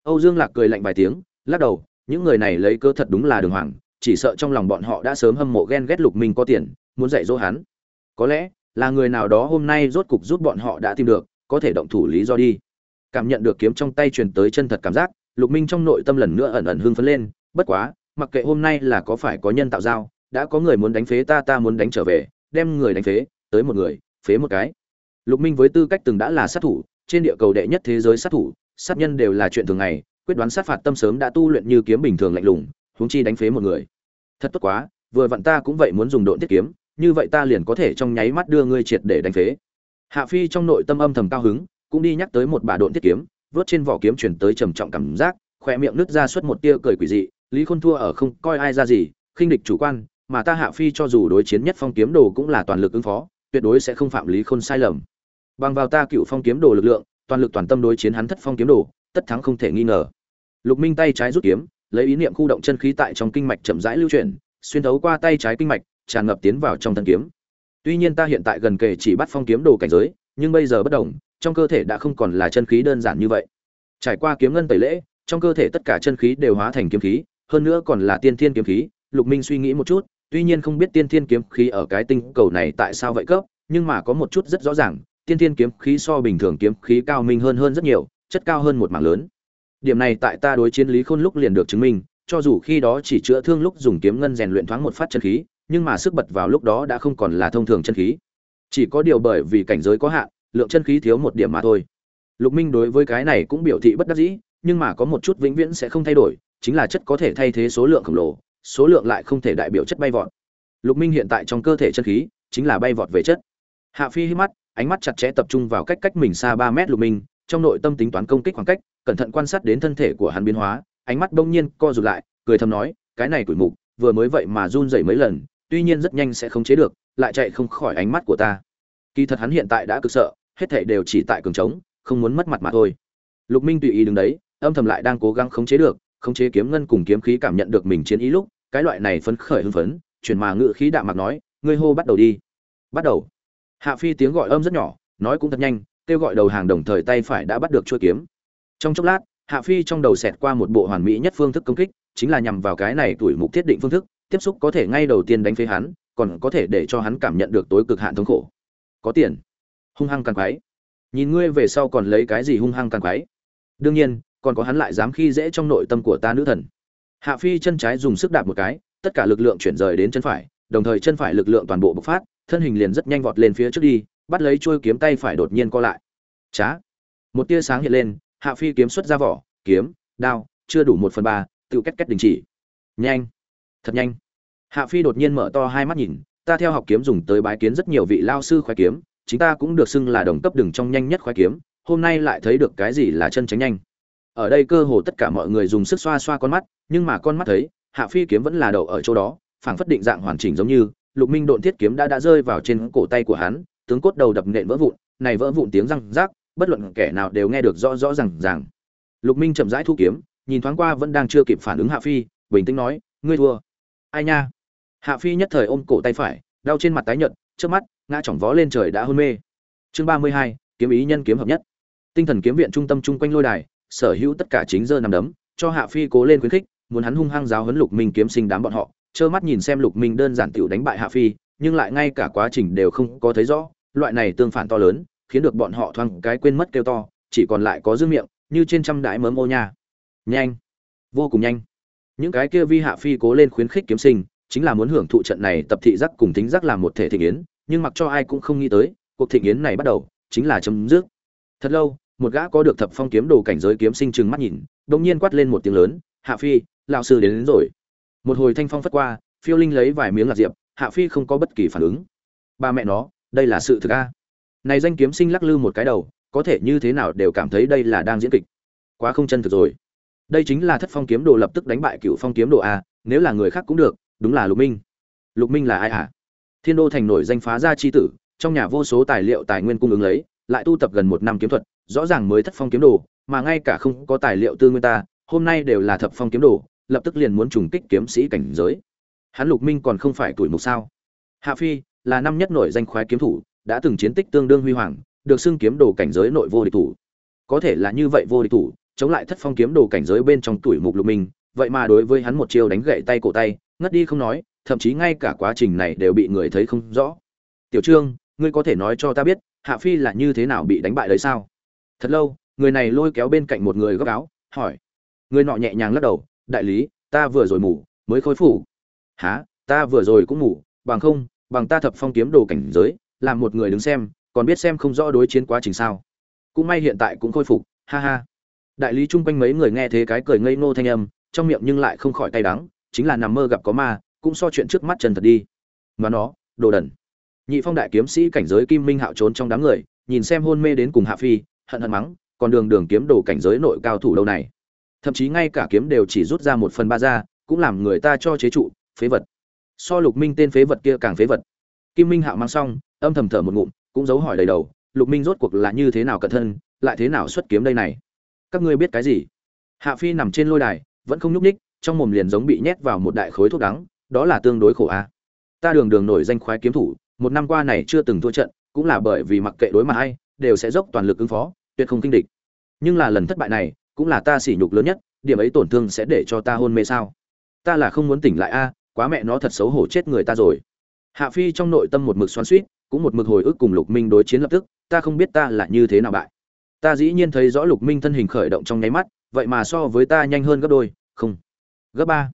Âu dương lạc cười lạnh vài tiếng, lắc đầu, những người này lấy cơ thật đúng là đường hoàng, chỉ sợ trong lòng bọn họ đã sớm hâm mộ ghen ghét lục minh có tiền muốn dạy dỗ hắn. Có lẽ là người nào đó hôm nay rốt cục giúp bọn họ đã tìm được, có thể động thủ lý do đi. Cảm nhận được kiếm trong tay truyền tới chân thật cảm giác, lục minh trong nội tâm lần nữa ẩn ẩn hưng phấn lên, bất quá, mặc kệ hôm nay là có phải có nhân tạo giao, đã có người muốn đánh phế ta ta muốn đánh trở về, đem người đánh phế, tới một người, phế một cái. Lục minh với tư cách từng đã là sát thủ, trên địa cầu đệ nhất thế giới sát thủ, sát nhân đều là chuyện thường ngày, quyết đoán sát phạt tâm sớm đã tu luyện như kiếm bình thường lạnh lùng, huống chi đánh phế một người. Thật tốt quá, vừa vặn ta cũng vậy muốn dùng độn tiết kiếm như vậy ta liền có thể trong nháy mắt đưa ngươi triệt để đánh phế. Hạ phi trong nội tâm âm thầm cao hứng, cũng đi nhắc tới một bà độn tiết kiếm, vớt trên vỏ kiếm chuyển tới trầm trọng cảm giác khoe miệng nứt ra suốt một tia cười quỷ dị, lý khôn thua ở không coi ai ra gì, khinh địch chủ quan, mà ta hạ phi cho dù đối chiến nhất phong kiếm đồ cũng là toàn lực ứng phó, tuyệt đối sẽ không phạm lý khôn sai lầm. Bằng vào ta cựu phong kiếm đồ lực lượng, toàn lực toàn tâm đối chiến hắn thất phong kiếm đồ, tất thắng không thể nghi ngờ. Lục minh tay trái rút kiếm, lấy ý niệm khu động chân khí tại trong kinh mạch chậm rãi lưu chuyển, xuyên thấu qua tay trái kinh mạch tràn ngập tiến vào trong thân kiếm. Tuy nhiên ta hiện tại gần kề chỉ bắt phong kiếm đồ cảnh giới, nhưng bây giờ bất đồng, trong cơ thể đã không còn là chân khí đơn giản như vậy. Trải qua kiếm ngân tẩy lễ, trong cơ thể tất cả chân khí đều hóa thành kiếm khí, hơn nữa còn là tiên thiên kiếm khí, lục minh suy nghĩ một chút, tuy nhiên không biết tiên thiên kiếm khí ở cái tinh cầu này tại sao vậy cấp, nhưng mà có một chút rất rõ ràng, tiên thiên kiếm khí so bình thường kiếm khí cao minh hơn hơn rất nhiều, chất cao hơn một mảng lớn. Điểm này tại ta đối chiến lý khôn lúc liền được chứng minh, cho dù khi đó chỉ chữa thương lúc dùng kiếm ngân rèn luyện thoáng một phát chân khí nhưng mà sức bật vào lúc đó đã không còn là thông thường chân khí. Chỉ có điều bởi vì cảnh giới có hạn, lượng chân khí thiếu một điểm mà thôi. Lục minh đối với cái này cũng biểu thị bất đắc dĩ, nhưng mà có một chút vĩnh viễn sẽ không thay đổi, chính là chất có thể thay thế số lượng khổng lồ, số lượng lại không thể đại biểu chất bay vọt. Lục minh hiện tại trong cơ thể chân khí, chính là bay vọt về chất. Hạ phi hít mắt, ánh mắt chặt chẽ tập trung vào cách cách mình xa ba mét lục minh, trong nội tâm tính toán công kích khoảng cách, cẩn thận quan sát đến thân thể của hắn biến hóa, ánh mắt đông nhiên co rụt lại, cười thầm nói, cái này tuổi mục, vừa mới vậy mà run rẩy mấy lần tuy nhiên rất nhanh sẽ không chế được, lại chạy không khỏi ánh mắt của ta. Kỳ thật hắn hiện tại đã cực sợ, hết thảy đều chỉ tại cường trống, không muốn mất mặt mà thôi. Lục minh tùy ý đứng đấy, âm thầm lại đang cố gắng khống chế được, khống chế kiếm ngân cùng kiếm khí cảm nhận được mình chiến ý lúc, cái loại này phấn khởi hưng phấn, chuyển mà ngự khí đạm mạc nói, ngươi hô bắt đầu đi. Bắt đầu? Hạ phi tiếng gọi âm rất nhỏ, nói cũng thật nhanh, kêu gọi đầu hàng đồng thời tay phải đã bắt được chuôi kiếm. Trong chốc lát, hạ phi trong đầu xẹt qua một bộ hoàn mỹ nhất phương thức công kích, chính là nhằm vào cái này tuổi mục thiết định phương thức tiếp xúc có thể ngay đầu tiên đánh phế hắn, còn có thể để cho hắn cảm nhận được tối cực hạn thống khổ. Có tiền. Hung hăng càng quái. Nhìn ngươi về sau còn lấy cái gì hung hăng càng quái? Đương nhiên, còn có hắn lại dám khi dễ trong nội tâm của ta nữ thần. Hạ phi chân trái dùng sức đạp một cái, tất cả lực lượng chuyển rời đến chân phải, đồng thời chân phải lực lượng toàn bộ bộc phát, thân hình liền rất nhanh vọt lên phía trước đi, bắt lấy chuôi kiếm tay phải đột nhiên co lại. Chá. Một tia sáng hiện lên, hạ phi kiếm xuất ra vỏ, kiếm, đao, chưa đủ một phần ba, tự kết kết đình chỉ. Nhanh thật nhanh. Hạ phi đột nhiên mở to hai mắt nhìn, ta theo học kiếm dùng tới bái kiến rất nhiều vị lao sư khoái kiếm, chính ta cũng được xưng là đồng cấp đừng trong nhanh nhất khoái kiếm, hôm nay lại thấy được cái gì là chân tránh nhanh. Ở đây cơ hồ tất cả mọi người dùng sức xoa xoa con mắt, nhưng mà con mắt thấy, hạ phi kiếm vẫn là đậu ở chỗ đó, phảng phất định dạng hoàn chỉnh giống như, lục minh độn thiết kiếm đã đã rơi vào trên cổ tay của hắn, tướng cốt đầu đập nện vỡ vụn, này vỡ vụn tiếng răng rác, bất luận kẻ nào đều nghe được rõ rõ ràng ràng. Lục minh chậm rãi thu kiếm, nhìn thoáng qua vẫn đang chưa kịp phản ứng hạ phi, bình tĩnh nói, ngươi thua ai nha? Hạ phi nhất thời ôm cổ tay phải, đau trên mặt tái nhợt trước mắt, ngã chỏng vó lên trời đã hôn mê. Chương ba mươi hai, kiếm ý nhân kiếm hợp nhất. Tinh thần kiếm viện trung tâm chung quanh lôi đài, sở hữu tất cả chính giờ nằm đấm, cho hạ phi cố lên khuyến khích, muốn hắn hung hăng giáo huấn lục minh kiếm sinh đám bọn họ, trơ mắt nhìn xem lục minh đơn giản tiểu đánh bại hạ phi, nhưng lại ngay cả quá trình đều không có thấy rõ, loại này tương phản to lớn, khiến được bọn họ thoáng cái quên mất kêu to, chỉ còn lại có dư miệng, như trên trăm đái mớm ô nha. Nhanh. Vô cùng nhanh những cái kia vi hạ phi cố lên khuyến khích kiếm sinh chính là muốn hưởng thụ trận này tập thị giác cùng tính giác làm một thể thị yến nhưng mặc cho ai cũng không nghĩ tới cuộc thị yến này bắt đầu chính là chấm dứt. Thật lâu một gã có được thập phong kiếm đồ cảnh giới kiếm sinh trừng mắt nhìn đột nhiên quát lên một tiếng lớn hạ phi lão sư đến, đến rồi. Một hồi thanh phong phất qua phiêu linh lấy vài miếng lạc diệp hạ phi không có bất kỳ phản ứng. Ba mẹ nó đây là sự thực a. Này danh kiếm sinh lắc lư một cái đầu có thể như thế nào đều cảm thấy đây là đang diễn kịch. Quá không chân thực rồi đây chính là thất phong kiếm đồ lập tức đánh bại cựu phong kiếm đồ a, nếu là người khác cũng được, đúng là lục minh. Lục minh là ai hả? Thiên đô thành nổi danh phá gia chi tử, trong nhà vô số tài liệu tài nguyên cung ứng lấy, lại tu tập gần một năm kiếm thuật, rõ ràng mới thất phong kiếm đồ, mà ngay cả không có tài liệu tư nguyên ta, hôm nay đều là thập phong kiếm đồ, lập tức liền muốn trùng kích kiếm sĩ cảnh giới. Hắn lục minh còn không phải tuổi mục sao? Hạ phi, là năm nhất nổi danh khoái kiếm thủ, đã từng chiến tích tương đương huy hoàng, được xưng kiếm đồ cảnh giới nội vô địch thủ. Có thể là như vậy vô địch thủ chống lại thất phong kiếm đồ cảnh giới bên trong tuổi mục lục minh, vậy mà đối với hắn một chiêu đánh gậy tay cổ tay, ngất đi không nói, thậm chí ngay cả quá trình này đều bị người thấy không rõ. Tiểu trương, ngươi có thể nói cho ta biết, hạ phi là như thế nào bị đánh bại đấy sao? Thật lâu, người này lôi kéo bên cạnh một người góc áo, hỏi. Người nọ nhẹ nhàng lắc đầu, đại lý, ta vừa rồi ngủ mới khôi phủ há ta vừa rồi cũng ngủ bằng không, bằng ta thập phong kiếm đồ cảnh giới, làm một người đứng xem, còn biết xem không rõ đối chiến quá trình sao? Cũng may hiện tại cũng khôi phục, ha ha đại lý chung quanh mấy người nghe thế cái cười ngây ngô thanh âm, trong miệng nhưng lại không khỏi cay đắng, chính là nằm mơ gặp có ma, cũng so chuyện trước mắt chân thật đi. Mà nó, đồ đần. Nhị phong đại kiếm sĩ cảnh giới kim minh hạo trốn trong đám người, nhìn xem hôn mê đến cùng hạ phi, hận hận mắng, còn đường đường kiếm đồ cảnh giới nội cao thủ đâu này. Thậm chí ngay cả kiếm đều chỉ rút ra một phần ba ra, cũng làm người ta cho chế trụ, phế vật. So lục minh tên phế vật kia càng phế vật. Kim minh hạo mang xong, âm thầm thở một ngụm, cũng giấu hỏi đầy đầu, lục minh rốt cuộc là như thế nào cẩn thân, lại thế nào xuất kiếm đây này? Các ngươi biết cái gì? Hạ phi nằm trên lôi đài, vẫn không nhúc ních trong mồm liền giống bị nhét vào một đại khối thuốc đắng, đó là tương đối khổ a. Ta đường đường nổi danh khoái kiếm thủ, một năm qua này chưa từng thua trận, cũng là bởi vì mặc kệ đối mặt ai, đều sẽ dốc toàn lực ứng phó, tuyệt không kinh địch. Nhưng là lần thất bại này, cũng là ta sỉ nhục lớn nhất, điểm ấy tổn thương sẽ để cho ta hôn mê sao? Ta là không muốn tỉnh lại a, quá mẹ nó thật xấu hổ chết người ta rồi. Hạ phi trong nội tâm một mực xoắn suýt cũng một mực hồi ức cùng lục minh đối chiến lập tức, ta không biết ta là như thế nào bại ta dĩ nhiên thấy rõ lục minh thân hình khởi động trong nháy mắt, vậy mà so với ta nhanh hơn gấp đôi, không. Gấp ba.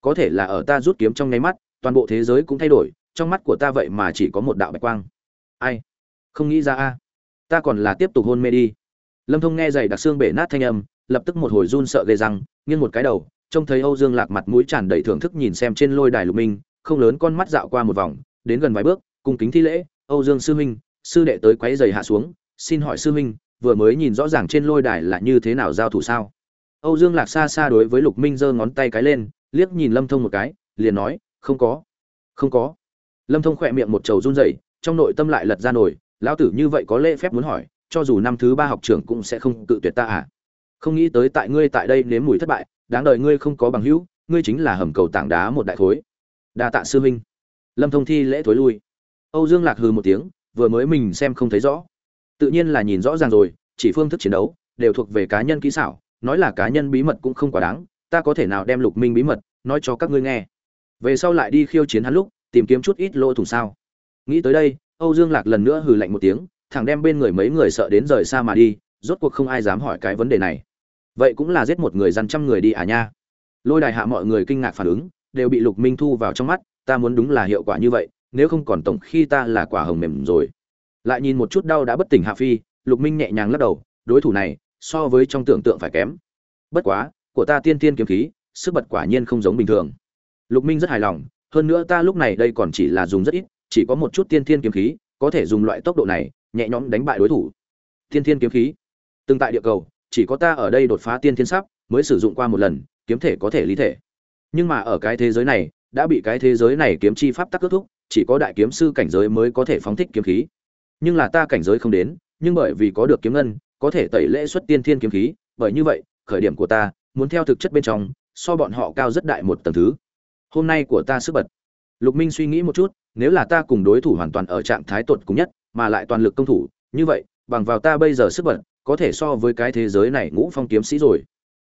Có thể là ở ta rút kiếm trong nháy mắt, toàn bộ thế giới cũng thay đổi, trong mắt của ta vậy mà chỉ có một đạo bạch quang. Ai? Không nghĩ ra a. Ta còn là tiếp tục hôn mê đi. Lâm thông nghe giày đặc xương bể nát thanh âm, lập tức một hồi run sợ ghê răng, nghiêng một cái đầu, trông thấy âu dương lạc mặt mũi tràn đầy thưởng thức nhìn xem trên lôi đài lục minh, không lớn con mắt dạo qua một vòng, đến gần vài bước, cung kính thi lễ, âu dương sư huynh, sư đệ tới quấy giày hạ xuống, xin hỏi sư huynh vừa mới nhìn rõ ràng trên lôi đài là như thế nào giao thủ sao? Âu dương lạc xa xa đối với lục minh giơ ngón tay cái lên, liếc nhìn lâm thông một cái, liền nói, không có không có. Lâm thông khỏe miệng một trầu run rẩy, trong nội tâm lại lật ra nổi, lão tử như vậy có lễ phép muốn hỏi, cho dù năm thứ ba học trưởng cũng sẽ không tự tuyệt ta à? Không nghĩ tới tại ngươi tại đây nếm mùi thất bại, đáng đời ngươi không có bằng hữu, ngươi chính là hầm cầu tảng đá một đại khối đa tạ sư huynh. Lâm thông thi lễ thối lui. Âu dương lạc hừ một tiếng, vừa mới mình xem không thấy rõ tự nhiên là nhìn rõ ràng rồi, chỉ phương thức chiến đấu đều thuộc về cá nhân kỹ xảo, nói là cá nhân bí mật cũng không quá đáng, ta có thể nào đem lục minh bí mật nói cho các ngươi nghe. Về sau lại đi khiêu chiến hắn lúc, tìm kiếm chút ít lỗ thủng sao. Nghĩ tới đây, âu dương lạc lần nữa hừ lạnh một tiếng, thẳng đem bên người mấy người sợ đến rời xa mà đi, rốt cuộc không ai dám hỏi cái vấn đề này. Vậy cũng là giết một người dằn trăm người đi à nha. Lôi đài hạ mọi người kinh ngạc phản ứng, đều bị lục minh thu vào trong mắt, ta muốn đúng là hiệu quả như vậy, nếu không còn tổng khi ta là quả hồng mềm rồi lại nhìn một chút đau đã bất tỉnh hạ phi, lục minh nhẹ nhàng lắc đầu, đối thủ này, so với trong tưởng tượng phải kém. Bất quá, của ta tiên tiên kiếm khí, sức bật quả nhiên không giống bình thường. Lục minh rất hài lòng, hơn nữa ta lúc này đây còn chỉ là dùng rất ít, chỉ có một chút tiên tiên kiếm khí, có thể dùng loại tốc độ này, nhẹ nhõm đánh bại đối thủ. Tiên tiên kiếm khí. Từng tại địa cầu, chỉ có ta ở đây đột phá tiên thiên sắp, mới sử dụng qua một lần, kiếm thể có thể lý thể. Nhưng mà ở cái thế giới này, đã bị cái thế giới này kiếm chi pháp tắc kết thúc, chỉ có đại kiếm sư cảnh giới mới có thể phóng thích kiếm khí nhưng là ta cảnh giới không đến, nhưng bởi vì có được kiếm ngân, có thể tẩy lễ xuất tiên thiên kiếm khí, bởi như vậy, khởi điểm của ta muốn theo thực chất bên trong, so bọn họ cao rất đại một tầng thứ. Hôm nay của ta sức bật. Lục minh suy nghĩ một chút, nếu là ta cùng đối thủ hoàn toàn ở trạng thái tột cùng nhất, mà lại toàn lực công thủ, như vậy, bằng vào ta bây giờ sức bật, có thể so với cái thế giới này ngũ phong kiếm sĩ rồi.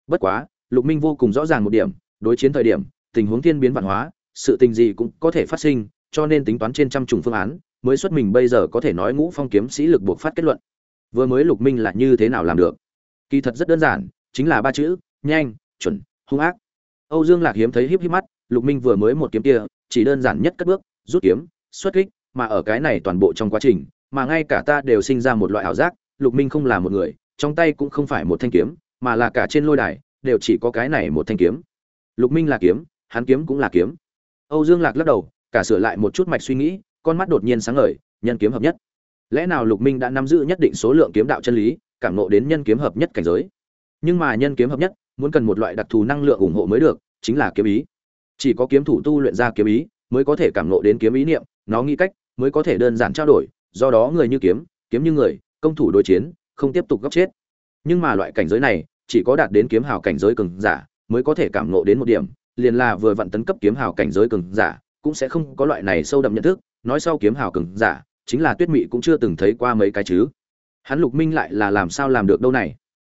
Bất quá, lục minh vô cùng rõ ràng một điểm, đối chiến thời điểm, tình huống thiên biến vạn hóa, sự tình gì cũng có thể phát sinh, cho nên tính toán trên trăm chủng phương án mới xuất mình bây giờ có thể nói ngũ phong kiếm sĩ lực buộc phát kết luận. Vừa mới lục minh là như thế nào làm được? Kỳ thật rất đơn giản, chính là ba chữ, nhanh, chuẩn, hung ác. Âu dương lạc hiếm thấy híp híp mắt, lục minh vừa mới một kiếm kia, chỉ đơn giản nhất cất bước, rút kiếm, xuất kích, mà ở cái này toàn bộ trong quá trình, mà ngay cả ta đều sinh ra một loại ảo giác, lục minh không là một người, trong tay cũng không phải một thanh kiếm, mà là cả trên lôi đài, đều chỉ có cái này một thanh kiếm. Lục minh là kiếm, hắn kiếm cũng là kiếm. Âu dương lạc lắc đầu, cả sửa lại một chút mạch suy nghĩ con mắt đột nhiên sáng ngời, nhân kiếm hợp nhất. Lẽ nào lục minh đã nắm giữ nhất định số lượng kiếm đạo chân lý, cảm ngộ đến nhân kiếm hợp nhất cảnh giới? Nhưng mà nhân kiếm hợp nhất, muốn cần một loại đặc thù năng lượng ủng hộ mới được, chính là kiếm ý. Chỉ có kiếm thủ tu luyện ra kiếm ý, mới có thể cảm ngộ đến kiếm ý niệm, nó nghĩ cách, mới có thể đơn giản trao đổi, do đó người như kiếm kiếm như người, công thủ đối chiến, không tiếp tục gấp chết. Nhưng mà loại cảnh giới này, chỉ có đạt đến kiếm hào cảnh giới cường giả, mới có thể cảm ngộ đến một điểm, liền là vừa vặn tấn cấp kiếm hào cảnh giới cường giả, cũng sẽ không có loại này sâu đậm nhận thức nói sau kiếm hào cường giả, chính là tuyết mị cũng chưa từng thấy qua mấy cái chứ. Hắn lục minh lại là làm sao làm được đâu này?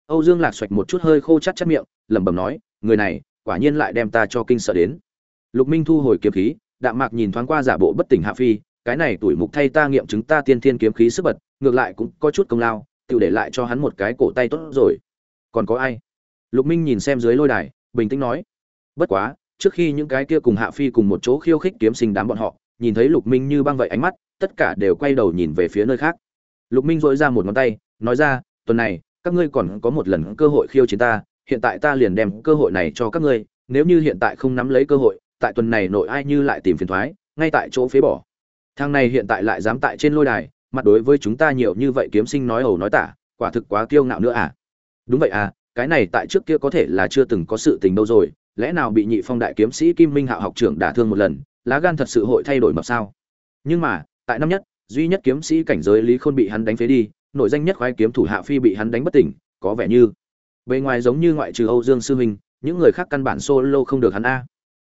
Âu dương lạc xoạch một chút hơi khô chắt chắt miệng, lẩm bẩm nói, người này, quả nhiên lại đem ta cho kinh sợ đến. Lục minh thu hồi kiếm khí, đạm mạc nhìn thoáng qua giả bộ bất tỉnh hạ phi, cái này tuổi mục thay ta nghiệm chứng ta tiên thiên kiếm khí sức bật, ngược lại cũng có chút công lao tự để lại cho hắn một cái cổ tay tốt rồi. Còn có ai? Lục minh nhìn xem dưới lôi đài, bình tĩnh nói, bất quá, trước khi những cái kia cùng hạ phi cùng một chỗ khiêu khích kiếm sinh đám bọn họ nhìn thấy lục minh như băng vậy ánh mắt, tất cả đều quay đầu nhìn về phía nơi khác. Lục minh dội ra một ngón tay, nói ra, tuần này, các ngươi còn có một lần cơ hội khiêu chiến ta, hiện tại ta liền đem cơ hội này cho các ngươi, nếu như hiện tại không nắm lấy cơ hội, tại tuần này nội ai như lại tìm phiền thoái, ngay tại chỗ phế bỏ. Thằng này hiện tại lại dám tại trên lôi đài, mặt đối với chúng ta nhiều như vậy kiếm sinh nói ẩu nói tả, quả thực quá kiêu ngạo nữa à? Đúng vậy à cái này tại trước kia có thể là chưa từng có sự tình đâu rồi, lẽ nào bị nhị phong đại kiếm sĩ kim minh hạo học trưởng đả thương một lần lá gan thật sự hội thay đổi mập sao? Nhưng mà, tại năm nhất, duy nhất kiếm sĩ cảnh giới lý khôn bị hắn đánh phế đi nội danh nhất khoái kiếm thủ hạ phi bị hắn đánh bất tỉnh, có vẻ như bề ngoài giống như ngoại trừ âu dương sư huynh những người khác căn bản solo không được hắn a.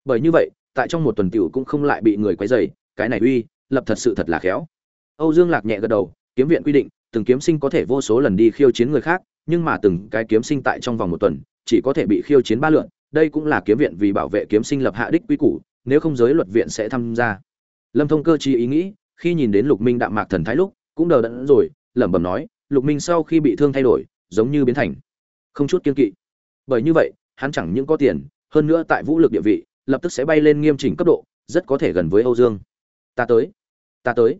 Bởi như vậy, tại trong một tuần tiểu cũng không lại bị người quấy rầy, cái này uy, lập thật sự thật là khéo. Âu dương lạc nhẹ gật đầu, kiếm viện quy định, từng kiếm sinh có thể vô số lần đi khiêu chiến người khác, nhưng mà từng cái kiếm sinh tại trong vòng một tuần, chỉ có thể bị khiêu chiến ba lượn đây cũng là kiếm viện vì bảo vệ kiếm sinh lập hạ đích quy củ nếu không giới luật viện sẽ tham gia. Lâm thông cơ chi ý nghĩ, khi nhìn đến lục minh đạm mạc thần thái lúc, cũng đờ đẫn rồi, lẩm bẩm nói, lục minh sau khi bị thương thay đổi, giống như biến thành. Không chút kiên kỵ. Bởi như vậy, hắn chẳng những có tiền, hơn nữa tại vũ lực địa vị, lập tức sẽ bay lên nghiêm chỉnh cấp độ, rất có thể gần với âu dương. Ta tới ta tới.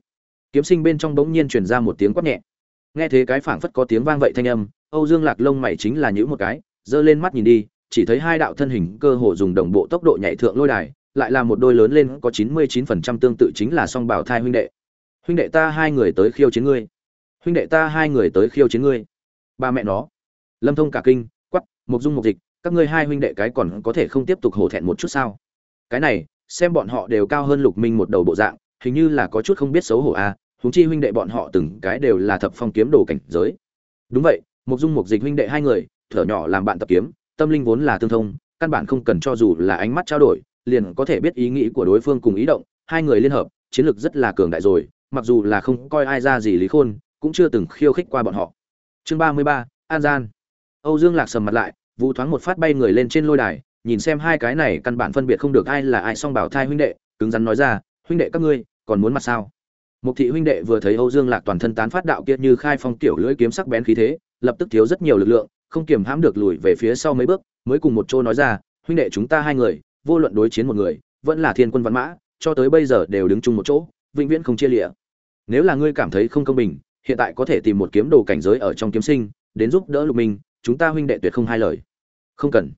Kiếm sinh bên trong bỗng nhiên truyền ra một tiếng quát nhẹ. Nghe thế cái phảng phất có tiếng vang vậy thanh âm, âu dương lạc lông mày chính là nhữ một cái, giơ lên mắt nhìn đi, chỉ thấy hai đạo thân hình cơ hồ dùng đồng bộ tốc độ nhảy thượng lôi đài lại là một đôi lớn lên có chín mươi chín phần trăm tương tự chính là song bảo thai huynh đệ. Huynh đệ ta hai người tới khiêu chiến ngươi. Huynh đệ ta hai người tới khiêu chiến ngươi. Ba mẹ nó. Lâm thông cả kinh quắc, mục dung mục dịch các ngươi hai huynh đệ cái còn có thể không tiếp tục hổ thẹn một chút sao? Cái này xem bọn họ đều cao hơn lục minh một đầu bộ dạng hình như là có chút không biết xấu hổ a à, huống chi huynh đệ bọn họ từng cái đều là thập phong kiếm đồ cảnh giới. Đúng vậy mục dung mục dịch huynh đệ hai người thở nhỏ làm bạn tập kiếm tâm linh vốn là tương thông căn bản không cần cho dù là ánh mắt trao đổi liền có thể biết ý nghĩ của đối phương cùng ý động hai người liên hợp chiến lược rất là cường đại rồi mặc dù là không coi ai ra gì lý khôn cũng chưa từng khiêu khích qua bọn họ. Chương ba mươi ba an gian. Âu dương lạc sầm mặt lại vụ thoáng một phát bay người lên trên lôi đài nhìn xem hai cái này căn bản phân biệt không được ai là ai song bảo thai huynh đệ cứng rắn nói ra huynh đệ các ngươi còn muốn mặt sao? Mục thị huynh đệ vừa thấy Âu Dương Lạc toàn thân tán phát đạo kiệt như khai phong tiểu lưỡi kiếm sắc bén khí thế, lập tức thiếu rất nhiều lực lượng, không kiềm hãm được lùi về phía sau mấy bước, mới cùng một chỗ nói ra, huynh đệ chúng ta hai người, vô luận đối chiến một người, vẫn là thiên quân văn mã, cho tới bây giờ đều đứng chung một chỗ, vĩnh viễn không chia lịa Nếu là ngươi cảm thấy không công bình, hiện tại có thể tìm một kiếm đồ cảnh giới ở trong kiếm sinh, đến giúp đỡ Lục Minh, chúng ta huynh đệ tuyệt không hai lời. Không cần.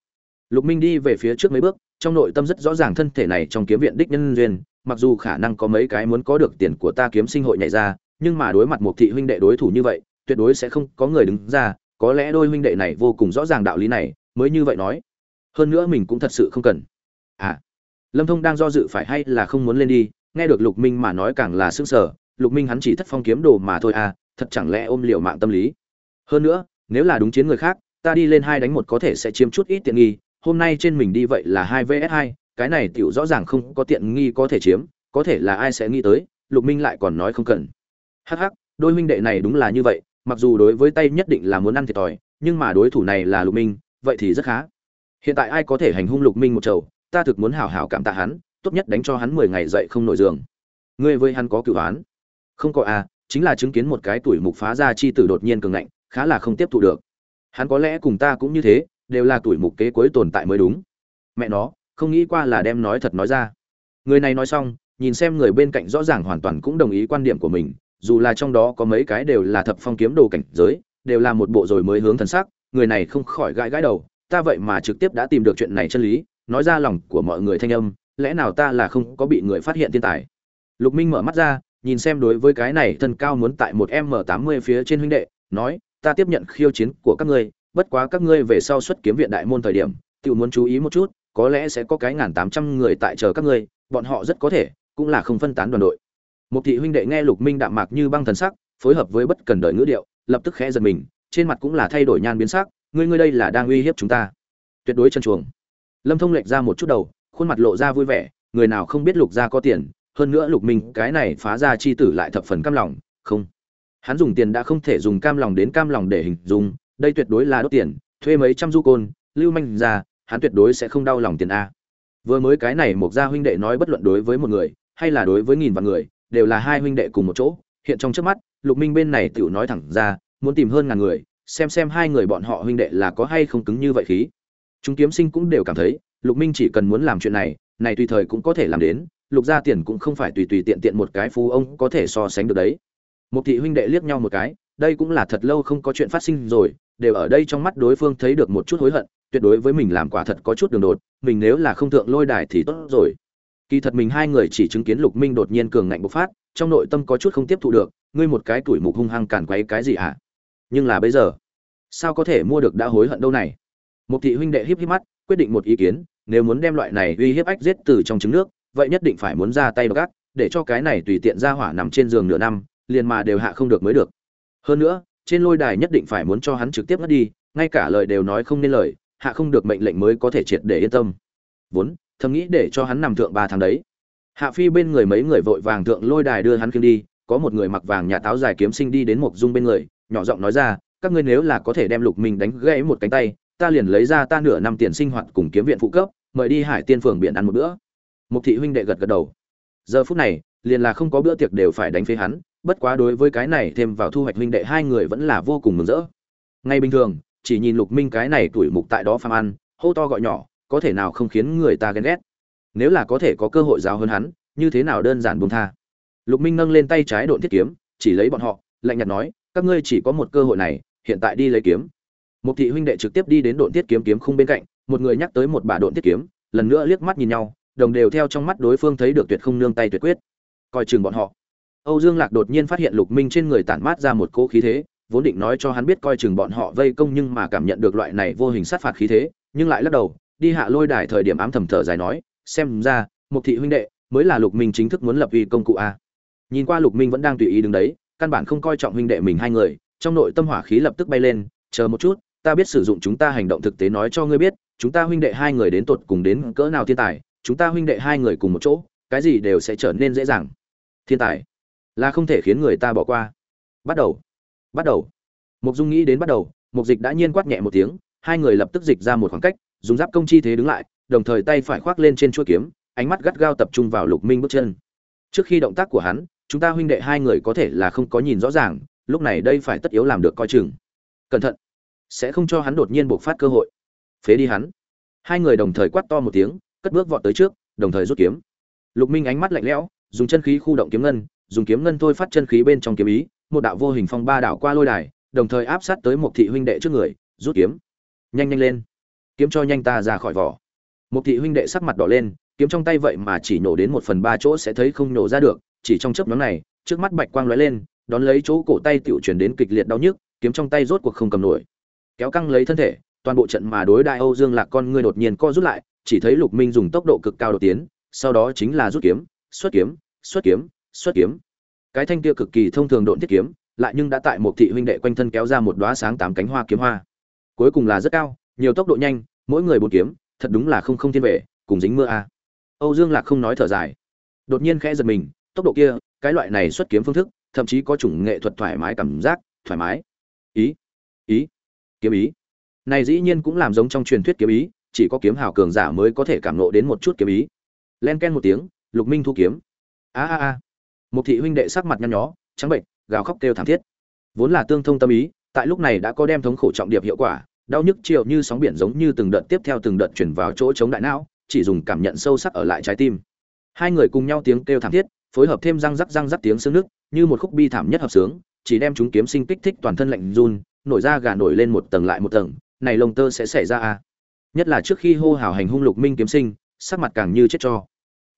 Lục Minh đi về phía trước mấy bước, trong nội tâm rất rõ ràng thân thể này trong kiếm viện đích nhân duyên, mặc dù khả năng có mấy cái muốn có được tiền của ta kiếm sinh hội nhảy ra, nhưng mà đối mặt một thị huynh đệ đối thủ như vậy, tuyệt đối sẽ không có người đứng ra, có lẽ đôi huynh đệ này vô cùng rõ ràng đạo lý này, mới như vậy nói. Hơn nữa mình cũng thật sự không cần. À, Lâm Thông đang do dự phải hay là không muốn lên đi, nghe được Lục Minh mà nói càng là sững sở Lục Minh hắn chỉ thất phong kiếm đồ mà thôi à, thật chẳng lẽ ôm liệu mạng tâm lý. Hơn nữa, nếu là đúng chiến người khác, ta đi lên hai đánh một có thể sẽ chiếm chút ít tiện nghi, hôm nay trên mình đi vậy là hai vs hai cái này tiểu rõ ràng không có tiện nghi có thể chiếm, có thể là ai sẽ nghĩ tới, Lục Minh lại còn nói không cần. Hắc hắc, đôi huynh đệ này đúng là như vậy, mặc dù đối với tay nhất định là muốn ăn thiệt thòi, nhưng mà đối thủ này là Lục Minh, vậy thì rất khá. Hiện tại ai có thể hành hung Lục Minh một chầu ta thực muốn hảo hảo cảm tạ hắn, tốt nhất đánh cho hắn 10 ngày dậy không nổi giường. Ngươi với hắn có cửu án? Không có à, chính là chứng kiến một cái tuổi mục phá ra chi tử đột nhiên cường ngạnh, khá là không tiếp thụ được. Hắn có lẽ cùng ta cũng như thế, đều là tuổi mục kế cuối tồn tại mới đúng. Mẹ nó, không nghĩ qua là đem nói thật nói ra người này nói xong nhìn xem người bên cạnh rõ ràng hoàn toàn cũng đồng ý quan điểm của mình dù là trong đó có mấy cái đều là thập phong kiếm đồ cảnh giới đều là một bộ rồi mới hướng thần sắc người này không khỏi gãi gãi đầu ta vậy mà trực tiếp đã tìm được chuyện này chân lý nói ra lòng của mọi người thanh âm, lẽ nào ta là không có bị người phát hiện thiên tài? Lục minh mở mắt ra, nhìn xem đối với cái này thân cao muốn tại một m tám mươi phía trên huynh đệ, nói, ta tiếp nhận khiêu chiến của các ngươi, bất quá các ngươi về sau xuất kiếm viện đại môn thời điểm tự muốn chú ý một chút, có lẽ sẽ có cái ngàn tám trăm người tại chờ các ngươi, bọn họ rất có thể cũng là không phân tán đoàn đội. Một thị huynh đệ nghe lục minh đạm mạc như băng thần sắc, phối hợp với bất cần đợi ngữ điệu, lập tức khẽ giật mình, trên mặt cũng là thay đổi nhan biến sắc, ngươi ngươi đây là đang uy hiếp chúng ta. Tuyệt đối chân chuồng lâm thông lệch ra một chút đầu, khuôn mặt lộ ra vui vẻ, người nào không biết lục gia có tiền, hơn nữa lục minh cái này phá ra chi tử lại thập phần cam lòng, không. Hắn dùng tiền đã không thể dùng cam lòng đến cam lòng để hình dung, đây tuyệt đối là đốt tiền, thuê mấy trăm du côn, lưu manh ra, hắn tuyệt đối sẽ không đau lòng tiền a. Vừa mới cái này một gia huynh đệ nói bất luận đối với một người, hay là đối với nghìn vạn người, đều là hai huynh đệ cùng một chỗ, hiện trong trước mắt, lục minh bên này tiểu nói thẳng ra, muốn tìm hơn ngàn người, xem xem hai người bọn họ huynh đệ là có hay không cứng như vậy khí chúng kiếm sinh cũng đều cảm thấy, lục minh chỉ cần muốn làm chuyện này này tùy thời cũng có thể làm đến, lục gia tiền cũng không phải tùy tùy tiện tiện một cái phú ông có thể so sánh được đấy. Một thị huynh đệ liếc nhau một cái, đây cũng là thật lâu không có chuyện phát sinh rồi, đều ở đây trong mắt đối phương thấy được một chút hối hận, tuyệt đối với mình làm quả thật có chút đường đột, mình nếu là không thượng lôi đài thì tốt rồi. Kỳ thật mình hai người chỉ chứng kiến lục minh đột nhiên cường ngạnh bộc phát, trong nội tâm có chút không tiếp thu được, ngươi một cái tuổi mục hung hăng càn quấy cái gì hả? À? nhưng là bây giờ, sao có thể mua được đã hối hận đâu này? Một thị huynh đệ híp híp mắt, quyết định một ý kiến, nếu muốn đem loại này uy hiếp ách giết từ trong trứng nước, vậy nhất định phải muốn ra tay gác, để cho cái này tùy tiện ra hỏa nằm trên giường nửa năm, liền mà đều hạ không được mới được. Hơn nữa, trên lôi đài nhất định phải muốn cho hắn trực tiếp ngất đi, ngay cả lời đều nói không nên lời, hạ không được mệnh lệnh mới có thể triệt để yên tâm. Vốn, thầm nghĩ để cho hắn nằm thượng ba tháng đấy. Hạ phi bên người mấy người vội vàng thượng lôi đài đưa hắn kiếm đi, có một người mặc vàng nhà táo dài kiếm sinh đi đến một dung bên người, nhỏ giọng nói ra, các ngươi nếu là có thể đem lục minh đánh gãy một cánh tay ta liền lấy ra ta nửa năm tiền sinh hoạt cùng kiếm viện phụ cấp, mời đi hải tiên phường biển ăn một bữa. Một thị huynh đệ gật gật đầu. Giờ phút này, liền là không có bữa tiệc đều phải đánh phế hắn, bất quá đối với cái này thêm vào thu hoạch huynh đệ hai người vẫn là vô cùng mừng rỡ. Ngay bình thường, chỉ nhìn lục minh cái này tuổi mục tại đó phàm ăn, hô to gọi nhỏ, có thể nào không khiến người ta ghen ghét. Nếu là có thể có cơ hội giáo hơn hắn, như thế nào đơn giản buông tha. Lục minh nâng lên tay trái độn thiết kiếm, chỉ lấy bọn họ, lạnh nhạt nói, các ngươi chỉ có một cơ hội này, hiện tại đi lấy kiếm một thị huynh đệ trực tiếp đi đến độn thiết kiếm kiếm khung bên cạnh, một người nhắc tới một bà độn thiết kiếm, lần nữa liếc mắt nhìn nhau, đồng đều theo trong mắt đối phương thấy được tuyệt không nương tay tuyệt quyết. Coi chừng bọn họ. Âu dương lạc đột nhiên phát hiện lục minh trên người tản mát ra một cỗ khí thế, vốn định nói cho hắn biết coi chừng bọn họ vây công nhưng mà cảm nhận được loại này vô hình sát phạt khí thế, nhưng lại lắc đầu, đi hạ lôi đài thời điểm ám thầm thở dài nói, xem ra một thị huynh đệ, mới là lục minh chính thức muốn lập uy công cụ a. Nhìn qua lục minh vẫn đang tùy ý đứng đấy, căn bản không coi trọng huynh đệ mình hai người, trong nội tâm hỏa khí lập tức bay lên, chờ một chút ta biết sử dụng chúng ta hành động thực tế nói cho ngươi biết, chúng ta huynh đệ hai người đến tột cùng đến cỡ nào thiên tài, chúng ta huynh đệ hai người cùng một chỗ, cái gì đều sẽ trở nên dễ dàng. Thiên tài là không thể khiến người ta bỏ qua. Bắt đầu bắt đầu. Mục dung nghĩ đến bắt đầu, mục dịch đã nhiên quát nhẹ một tiếng, hai người lập tức dịch ra một khoảng cách, dùng giáp công chi thế đứng lại, đồng thời tay phải khoác lên trên chuôi kiếm, ánh mắt gắt gao tập trung vào lục minh bước chân. Trước khi động tác của hắn, chúng ta huynh đệ hai người có thể là không có nhìn rõ ràng, lúc này đây phải tất yếu làm được coi chừng. Cẩn thận sẽ không cho hắn đột nhiên bộc phát cơ hội. Phế đi hắn. Hai người đồng thời quát to một tiếng, cất bước vọt tới trước, đồng thời rút kiếm. Lục minh ánh mắt lạnh lẽo, dùng chân khí khu động kiếm ngân, dùng kiếm ngân thôi phát chân khí bên trong kiếm ý, một đạo vô hình phong ba đảo qua lôi đài, đồng thời áp sát tới một thị huynh đệ trước người, rút kiếm. Nhanh nhanh lên. Kiếm cho nhanh ta ra khỏi vỏ. Một thị huynh đệ sắc mặt đỏ lên, kiếm trong tay vậy mà chỉ nổ đến một phần ba chỗ sẽ thấy không nổ ra được, chỉ trong chớp nhoáng này, trước mắt bạch quang lóe lên, đón lấy chỗ cổ tay tiểu chuyển đến kịch liệt đau nhức, kiếm trong tay rốt cuộc không cầm nổi kéo căng lấy thân thể, toàn bộ trận mà đối đại âu dương lạc con ngươi đột nhiên co rút lại, chỉ thấy lục minh dùng tốc độ cực cao đột tiến, sau đó chính là rút kiếm, xuất kiếm xuất kiếm xuất kiếm. Cái thanh kia cực kỳ thông thường độn thiết kiếm, lại nhưng đã tại một thị huynh đệ quanh thân kéo ra một đóa sáng tám cánh hoa kiếm hoa. Cuối cùng là rất cao, nhiều tốc độ nhanh, mỗi người bốn kiếm, thật đúng là không không thiên vệ, cùng dính mưa a. Âu dương lạc không nói thở dài. Đột nhiên khẽ giật mình, tốc độ kia, cái loại này xuất kiếm phương thức, thậm chí có chủng nghệ thuật thoải mái cảm giác, thoải mái. Ý ý kiếm ý. Này dĩ nhiên cũng làm giống trong truyền thuyết kiếm ý, chỉ có kiếm hào cường giả mới có thể cảm nộ đến một chút kiếm ý. Len ken một tiếng, lục minh thu kiếm. A a a. Một thị huynh đệ sắc mặt nhăn nhó, trắng bệnh, gào khóc kêu thảm thiết. Vốn là tương thông tâm ý, tại lúc này đã có đem thống khổ trọng điệp hiệu quả, đau nhức chiều như sóng biển giống như từng đợt tiếp theo từng đợt chuyển vào chỗ chống đại não, chỉ dùng cảm nhận sâu sắc ở lại trái tim. Hai người cùng nhau tiếng kêu thảm thiết, phối hợp thêm răng rắc răng rắc tiếng xương nước, như một khúc bi thảm nhất hợp sướng, chỉ đem chúng kiếm sinh kích thích toàn thân lạnh run nổi ra gà nổi lên một tầng lại một tầng, này lông tơ sẽ xảy ra à? Nhất là trước khi hô hào hành hung lục minh kiếm sinh, sắc mặt càng như chết cho.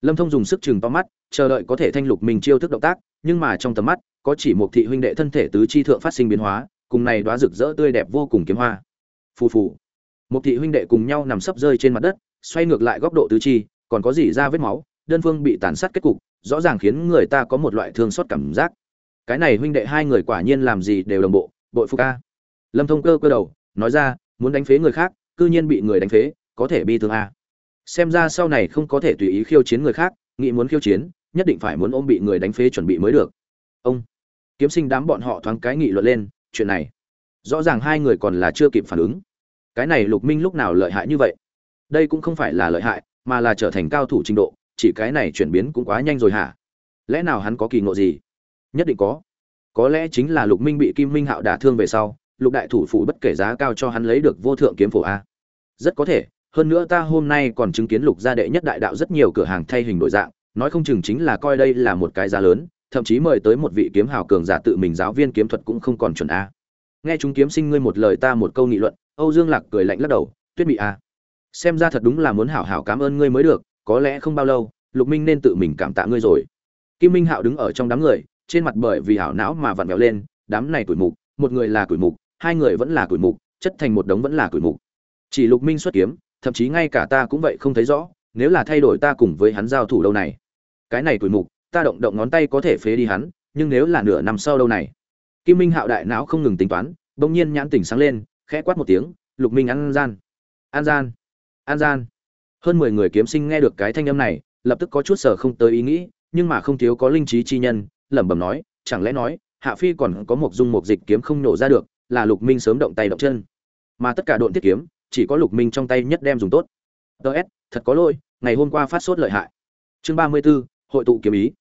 Lâm thông dùng sức chừng to mắt, chờ đợi có thể thanh lục minh chiêu thức động tác, nhưng mà trong tầm mắt, có chỉ một thị huynh đệ thân thể tứ chi thượng phát sinh biến hóa, cùng này đoá rực rỡ tươi đẹp vô cùng kiếm hoa. Phù phù. Một thị huynh đệ cùng nhau nằm sấp rơi trên mặt đất, xoay ngược lại góc độ tứ chi, còn có gì ra vết máu, đơn phương bị tàn sát kết cục, rõ ràng khiến người ta có một loại thương xót cảm giác. Cái này huynh đệ hai người quả nhiên làm gì đều đồng bộ, bội phục a lâm thông cơ cơ đầu, nói ra, muốn đánh phế người khác, cư nhiên bị người đánh phế, có thể bi thương a. Xem ra sau này không có thể tùy ý khiêu chiến người khác, nghĩ muốn khiêu chiến, nhất định phải muốn ôm bị người đánh phế chuẩn bị mới được. Ông, kiếm sinh đám bọn họ thoáng cái nghị luận lên, chuyện này, rõ ràng hai người còn là chưa kịp phản ứng. Cái này lục minh lúc nào lợi hại như vậy? Đây cũng không phải là lợi hại, mà là trở thành cao thủ trình độ, chỉ cái này chuyển biến cũng quá nhanh rồi hả? Lẽ nào hắn có kỳ ngộ gì? Nhất định có. Có lẽ chính là lục minh bị kim minh hạo đả thương về sau lục đại thủ phủ bất kể giá cao cho hắn lấy được vô thượng kiếm phổ a. Rất có thể, hơn nữa ta hôm nay còn chứng kiến lục gia đệ nhất đại đạo rất nhiều cửa hàng thay hình đổi dạng, nói không chừng chính là coi đây là một cái giá lớn, thậm chí mời tới một vị kiếm hào cường giả tự mình giáo viên kiếm thuật cũng không còn chuẩn a. Nghe chúng kiếm sinh ngươi một lời ta một câu nghị luận, âu dương lạc cười lạnh lắc đầu, tuyết bị a, xem ra thật đúng là muốn hảo hảo cảm ơn ngươi mới được, có lẽ không bao lâu, lục minh nên tự mình cảm tạ ngươi rồi. Kim minh hạo đứng ở trong đám người, trên mặt bởi vì hảo não mà vặn vẹo lên, đám này tuổi mục, một người là tuổi mục hai người vẫn là tuổi mục, chất thành một đống vẫn là tuổi mục. Chỉ lục minh xuất kiếm, thậm chí ngay cả ta cũng vậy không thấy rõ, nếu là thay đổi ta cùng với hắn giao thủ đâu này. Cái này tuổi mục, ta động động ngón tay có thể phế đi hắn, nhưng nếu là nửa năm sau đâu này. Kim minh hạo đại não không ngừng tính toán, bỗng nhiên nhãn tỉnh sáng lên, khẽ quát một tiếng, lục minh ăn gian, an gian an gian. Hơn mười người kiếm sinh nghe được cái thanh âm này, lập tức có chút sở không tới ý nghĩ, nhưng mà không thiếu có linh trí chi nhân, lẩm bẩm nói, chẳng lẽ nói, hạ phi còn có một dung một dịch kiếm không nổ ra được là lục minh sớm động tay động chân. Mà tất cả độn tiết kiếm chỉ có lục minh trong tay nhất đem dùng tốt. Ts thật có lỗi ngày hôm qua phát sốt lợi hại. Chương ba mươi 34, hội tụ kiếm ý.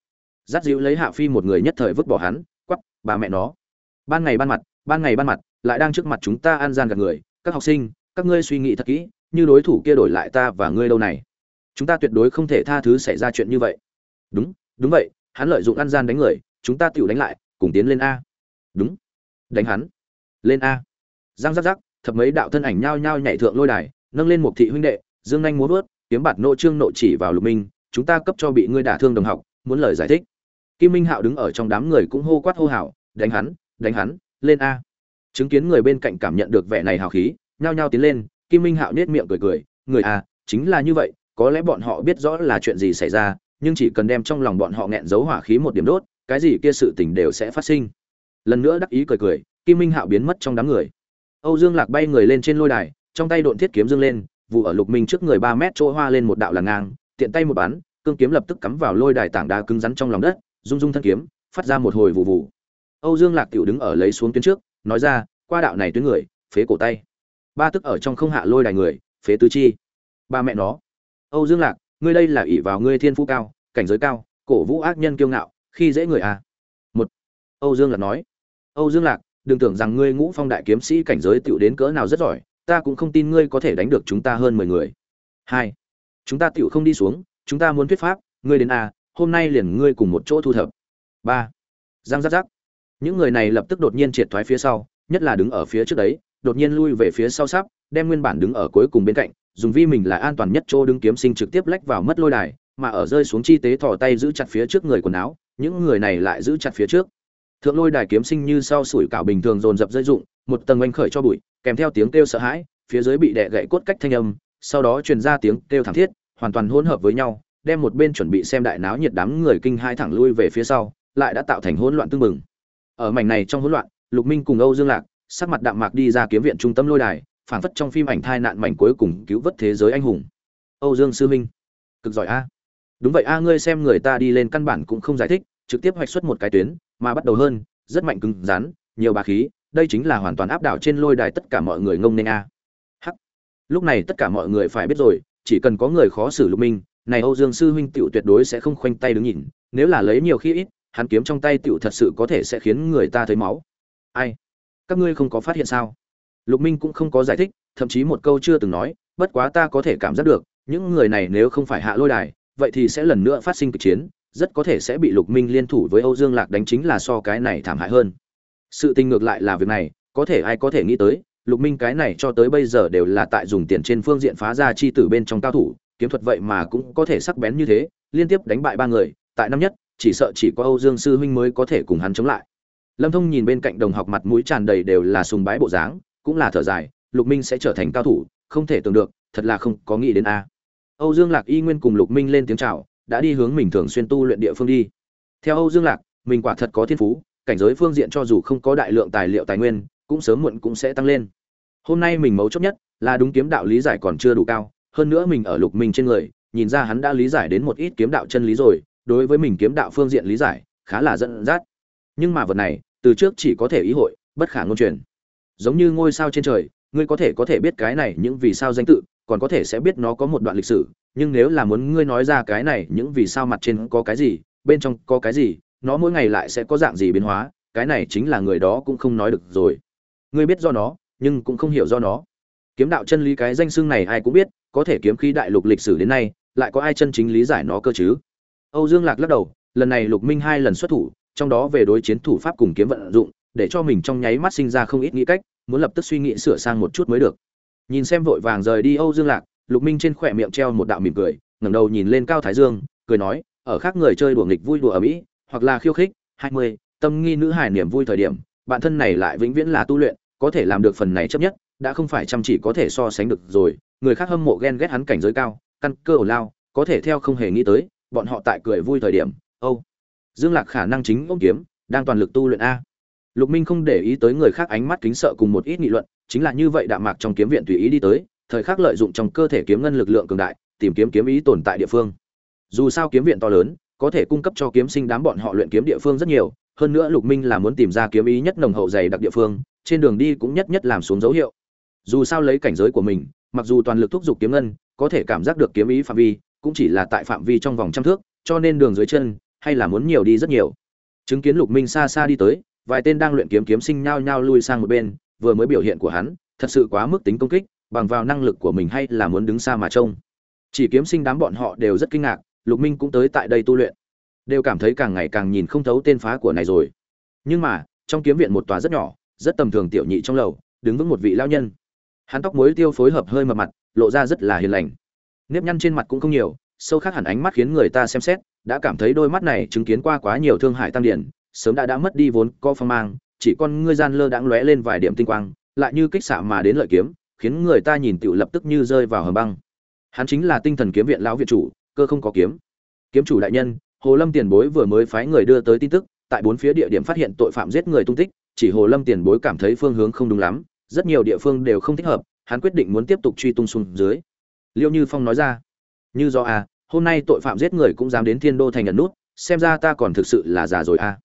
Dắt dịu lấy hạ phi một người nhất thời vứt bỏ hắn quắp bà mẹ nó. Ban ngày ban mặt ban ngày ban mặt lại đang trước mặt chúng ta an gian gạt người các học sinh các ngươi suy nghĩ thật kỹ như đối thủ kia đổi lại ta và ngươi lâu này. Chúng ta tuyệt đối không thể tha thứ xảy ra chuyện như vậy. Đúng đúng vậy hắn lợi dụng ăn gian đánh người chúng ta tựu đánh lại cùng tiến lên a. Đúng đánh hắn lên a. Giang giáp giáp thập mấy đạo thân ảnh nhao nhao nhảy thượng lôi đài, nâng lên một thị huynh đệ, dương nhanh muốn vớt, kiếm bạt nộ trương nộ chỉ vào lục minh, chúng ta cấp cho bị ngươi đả thương đồng học, muốn lời giải thích. Kim minh hạo đứng ở trong đám người cũng hô quát hô hào, đánh hắn đánh hắn, lên a. Chứng kiến người bên cạnh cảm nhận được vẻ này hào khí, nhao nhao tiến lên, kim minh hạo nết miệng cười cười, người a chính là như vậy, có lẽ bọn họ biết rõ là chuyện gì xảy ra, nhưng chỉ cần đem trong lòng bọn họ nghẹn giấu hỏa khí một điểm đốt, cái gì kia sự tình đều sẽ phát sinh. Lần nữa đắc ý cười cười kim minh hạo biến mất trong đám người. Âu dương lạc bay người lên trên lôi đài, trong tay độn thiết kiếm dương lên, vụ ở lục minh trước người ba mét chỗ hoa lên một đạo làn ngang, tiện tay một bắn, cương kiếm lập tức cắm vào lôi đài tảng đá cứng rắn trong lòng đất, rung rung thân kiếm, phát ra một hồi vụ vụ. Âu dương lạc tiểu đứng ở lấy xuống tuyến trước, nói ra, qua đạo này tuyến người, phế cổ tay. Ba tức ở trong không hạ lôi đài người, phế tứ chi. Ba mẹ nó. Âu dương lạc, ngươi đây là ỷ vào ngươi thiên phú cao, cảnh giới cao, cổ vũ ác nhân kiêu ngạo, khi dễ người à? Một. Âu dương lạc nói. Âu dương lạc đừng tưởng rằng ngươi ngũ phong đại kiếm sĩ cảnh giới tựu đến cỡ nào rất giỏi, ta cũng không tin ngươi có thể đánh được chúng ta hơn mười người. Hai, chúng ta tựu không đi xuống, chúng ta muốn thuyết pháp, ngươi đến à hôm nay liền ngươi cùng một chỗ thu thập. Ba giang giáp giáp những người này lập tức đột nhiên triệt thoái phía sau, nhất là đứng ở phía trước đấy, đột nhiên lui về phía sau sắp, đem nguyên bản đứng ở cuối cùng bên cạnh, dùng vi mình là an toàn nhất chỗ đứng kiếm sinh trực tiếp lách vào mất lôi đài, mà ở rơi xuống chi tế thò tay giữ chặt phía trước người quần áo, những người này lại giữ chặt phía trước thượng lôi đài kiếm sinh như sau sủi cảo bình thường dồn dập dây dụng một tầng oanh khởi cho bụi, kèm theo tiếng kêu sợ hãi, phía dưới bị đè gãy cốt cách thanh âm, sau đó truyền ra tiếng kêu thảm thiết, hoàn toàn hỗn hợp với nhau, đem một bên chuẩn bị xem đại náo nhiệt đám người kinh hai thẳng lui về phía sau, lại đã tạo thành hỗn loạn tương mừng ở mảnh này trong hỗn loạn, lục minh cùng âu dương lạc, sắc mặt đạm mạc đi ra kiếm viện trung tâm lôi đài, phảng phất trong phim ảnh thai nạn mảnh cuối cùng cứu vớt thế giới anh hùng. Âu dương sư minh cực giỏi a. Đúng vậy a, ngươi xem người ta đi lên căn bản cũng không giải thích, trực tiếp hoạch xuất một cái tuyến mà bắt đầu hơn, rất mạnh cứng rắn, nhiều bà khí, đây chính là hoàn toàn áp đảo trên lôi đài tất cả mọi người ngông nên a. Hắc. Lúc này tất cả mọi người phải biết rồi, chỉ cần có người khó xử lục minh, này âu dương sư huynh tiểu tuyệt đối sẽ không khoanh tay đứng nhìn, nếu là lấy nhiều khi ít, hắn kiếm trong tay tiểu thật sự có thể sẽ khiến người ta thấy máu. Ai? Các ngươi không có phát hiện sao? Lục minh cũng không có giải thích, thậm chí một câu chưa từng nói, bất quá ta có thể cảm giác được, những người này nếu không phải hạ lôi đài, vậy thì sẽ lần nữa phát sinh kịch chiến rất có thể sẽ bị lục minh liên thủ với âu dương lạc đánh chính là so cái này thảm hại hơn. Sự tình ngược lại là việc này, có thể ai có thể nghĩ tới, lục minh cái này cho tới bây giờ đều là tại dùng tiền trên phương diện phá ra chi tử bên trong cao thủ, kiếm thuật vậy mà cũng có thể sắc bén như thế, liên tiếp đánh bại ba người, tại năm nhất, chỉ sợ chỉ có âu dương sư huynh mới có thể cùng hắn chống lại. Lâm thông nhìn bên cạnh đồng học mặt mũi tràn đầy đều là sùng bái bộ dáng, cũng là thở dài, lục minh sẽ trở thành cao thủ, không thể tưởng được, thật là không có nghĩ đến a. Âu dương lạc y nguyên cùng lục minh lên tiếng chào đã đi hướng mình thường xuyên tu luyện địa phương đi. Theo âu dương lạc, mình quả thật có thiên phú, cảnh giới phương diện cho dù không có đại lượng tài liệu tài nguyên, cũng sớm muộn cũng sẽ tăng lên. Hôm nay mình mấu chốt nhất là đúng kiếm đạo lý giải còn chưa đủ cao, hơn nữa mình ở lục minh trên người, nhìn ra hắn đã lý giải đến một ít kiếm đạo chân lý rồi, đối với mình kiếm đạo phương diện lý giải, khá là dẫn dắt. Nhưng mà vật này, từ trước chỉ có thể ý hội, bất khả ngôn truyền. Giống như ngôi sao trên trời, ngươi có thể có thể biết cái này những vì sao danh tự còn có thể sẽ biết nó có một đoạn lịch sử, nhưng nếu là muốn ngươi nói ra cái này, những vì sao mặt trên có cái gì, bên trong có cái gì, nó mỗi ngày lại sẽ có dạng gì biến hóa, cái này chính là người đó cũng không nói được rồi. Ngươi biết do nó, nhưng cũng không hiểu do nó. Kiếm đạo chân lý cái danh xưng này ai cũng biết, có thể kiếm khí đại lục lịch sử đến nay, lại có ai chân chính lý giải nó cơ chứ? Âu dương lạc lắc đầu, lần này lục minh hai lần xuất thủ, trong đó về đối chiến thủ pháp cùng kiếm vận dụng, để cho mình trong nháy mắt sinh ra không ít nghĩ cách, muốn lập tức suy nghĩ sửa sang một chút mới được nhìn xem vội vàng rời đi âu dương lạc, lục minh trên khỏe miệng treo một đạo mỉm cười, ngẩng đầu nhìn lên cao thái dương, cười nói, ở khác người chơi đùa nghịch vui đùa ở mỹ, hoặc là khiêu khích, hai mươi, tâm nghi nữ hải niềm vui thời điểm bản thân này lại vĩnh viễn là tu luyện, có thể làm được phần này chấp nhất, đã không phải chăm chỉ có thể so sánh được rồi, người khác hâm mộ ghen ghét hắn cảnh giới cao, căn cơ ổ lao, có thể theo không hề nghĩ tới, bọn họ tại cười vui thời điểm, âu dương lạc khả năng chính ôm kiếm, đang toàn lực tu luyện a. Lục minh không để ý tới người khác ánh mắt kính sợ cùng một ít nghị luận chính là như vậy đạm mạc trong kiếm viện tùy ý đi tới, thời khắc lợi dụng trong cơ thể kiếm ngân lực lượng cường đại, tìm kiếm kiếm ý tồn tại địa phương. Dù sao kiếm viện to lớn, có thể cung cấp cho kiếm sinh đám bọn họ luyện kiếm địa phương rất nhiều, hơn nữa lục minh là muốn tìm ra kiếm ý nhất nồng hậu dày đặc địa phương, trên đường đi cũng nhất nhất làm xuống dấu hiệu. Dù sao lấy cảnh giới của mình, mặc dù toàn lực thúc giục kiếm ngân, có thể cảm giác được kiếm ý phạm vi, cũng chỉ là tại phạm vi trong vòng trăm thước, cho nên đường dưới chân, hay là muốn nhiều đi rất nhiều. Chứng kiến lục minh xa xa đi tới, vài tên đang luyện kiếm kiếm sinh nhao nhao lui sang một bên vừa mới biểu hiện của hắn, thật sự quá mức tính công kích, bằng vào năng lực của mình hay là muốn đứng xa mà trông. Chỉ kiếm sinh đám bọn họ đều rất kinh ngạc, lục minh cũng tới tại đây tu luyện. Đều cảm thấy càng ngày càng nhìn không thấu tên phá của này rồi. Nhưng mà, trong kiếm viện một tòa rất nhỏ, rất tầm thường tiểu nhị trong lầu, đứng vững một vị lao nhân. Hắn tóc muối tiêu phối hợp hơi mập mặt, lộ ra rất là hiền lành. Nếp nhăn trên mặt cũng không nhiều, sâu khác hẳn ánh mắt khiến người ta xem xét, đã cảm thấy đôi mắt này chứng kiến qua quá nhiều thương hại tăng điển, sớm đã đã mất đi vốn có phong mang chỉ con ngươi gian lơ đãng lóe lên vài điểm tinh quang, lại như kích xạ mà đến lợi kiếm, khiến người ta nhìn tiểu lập tức như rơi vào hầm băng. Hắn chính là tinh thần kiếm viện lão viện chủ, cơ không có kiếm. Kiếm chủ đại nhân, hồ lâm tiền bối vừa mới phái người đưa tới tin tức, tại bốn phía địa điểm phát hiện tội phạm giết người tung tích, chỉ hồ lâm tiền bối cảm thấy phương hướng không đúng lắm, rất nhiều địa phương đều không thích hợp, hắn quyết định muốn tiếp tục truy tung xuống dưới. Liêu như phong nói ra, như do à hôm nay tội phạm giết người cũng dám đến thiên đô thành ẩn nút, xem ra ta còn thực sự là già rồi à.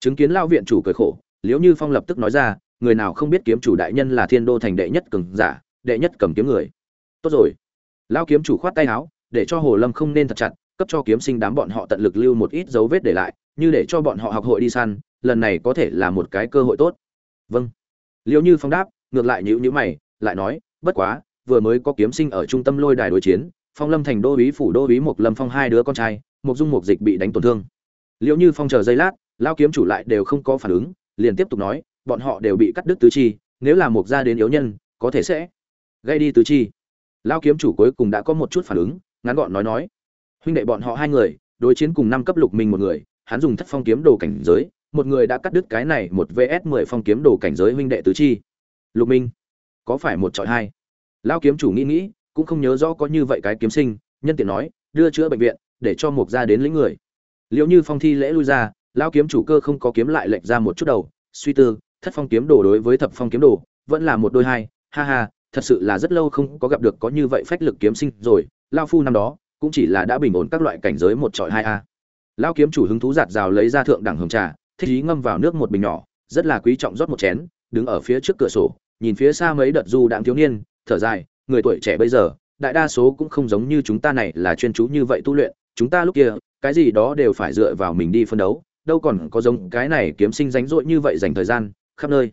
Chứng kiến lão viện chủ cười khổ liễu như phong lập tức nói ra, người nào không biết kiếm chủ đại nhân là thiên đô thành đệ nhất cường giả, đệ nhất cầm kiếm người. Tốt rồi. Lao kiếm chủ khoát tay áo, để cho hồ lâm không nên thật chặt, cấp cho kiếm sinh đám bọn họ tận lực lưu một ít dấu vết để lại, như để cho bọn họ học hội đi săn, lần này có thể là một cái cơ hội tốt. Vâng. Liễu như phong đáp, ngược lại nhữ nhữ mày, lại nói, bất quá, vừa mới có kiếm sinh ở trung tâm lôi đài đối chiến, phong lâm thành đô úy phủ đô úy một lâm phong hai đứa con trai một dung một dịch bị đánh tổn thương. Liễu như phong chờ giây lát lao kiếm chủ lại đều không có phản ứng liền tiếp tục nói, bọn họ đều bị cắt đứt tứ chi, nếu là một gia đến yếu nhân, có thể sẽ gây đi tứ chi. Lao kiếm chủ cuối cùng đã có một chút phản ứng, ngắn gọn nói nói, huynh đệ bọn họ hai người, đối chiến cùng năm cấp lục minh một người, hắn dùng thất phong kiếm đồ cảnh giới, một người đã cắt đứt cái này một vs mười phong kiếm đồ cảnh giới huynh đệ tứ chi. Lục minh, có phải một trọi hai? Lao kiếm chủ nghĩ nghĩ, cũng không nhớ rõ có như vậy cái kiếm sinh, nhân tiện nói, đưa chữa bệnh viện, để cho mục gia đến lĩnh người. Liệu như phong thi lễ lui ra lao kiếm chủ cơ không có kiếm lại lệch ra một chút đầu, suy tư, thất phong kiếm đồ đối với thập phong kiếm đồ, vẫn là một đôi hai, ha ha, thật sự là rất lâu không có gặp được có như vậy phách lực kiếm sinh rồi lao phu năm đó, cũng chỉ là đã bình ổn các loại cảnh giới một trọi hai a. Lao kiếm chủ hứng thú giạt rào lấy ra thượng đẳng hồng trà, thích ý ngâm vào nước một bình nhỏ, rất là quý trọng rót một chén, đứng ở phía trước cửa sổ, nhìn phía xa mấy đợt du đạm thiếu niên, thở dài, người tuổi trẻ bây giờ, đại đa số cũng không giống như chúng ta này là chuyên chú như vậy tu luyện, chúng ta lúc kia, cái gì đó đều phải dựa vào mình đi phân đấu đâu còn có giống cái này kiếm sinh ránh rỗi như vậy dành thời gian, khắp nơi.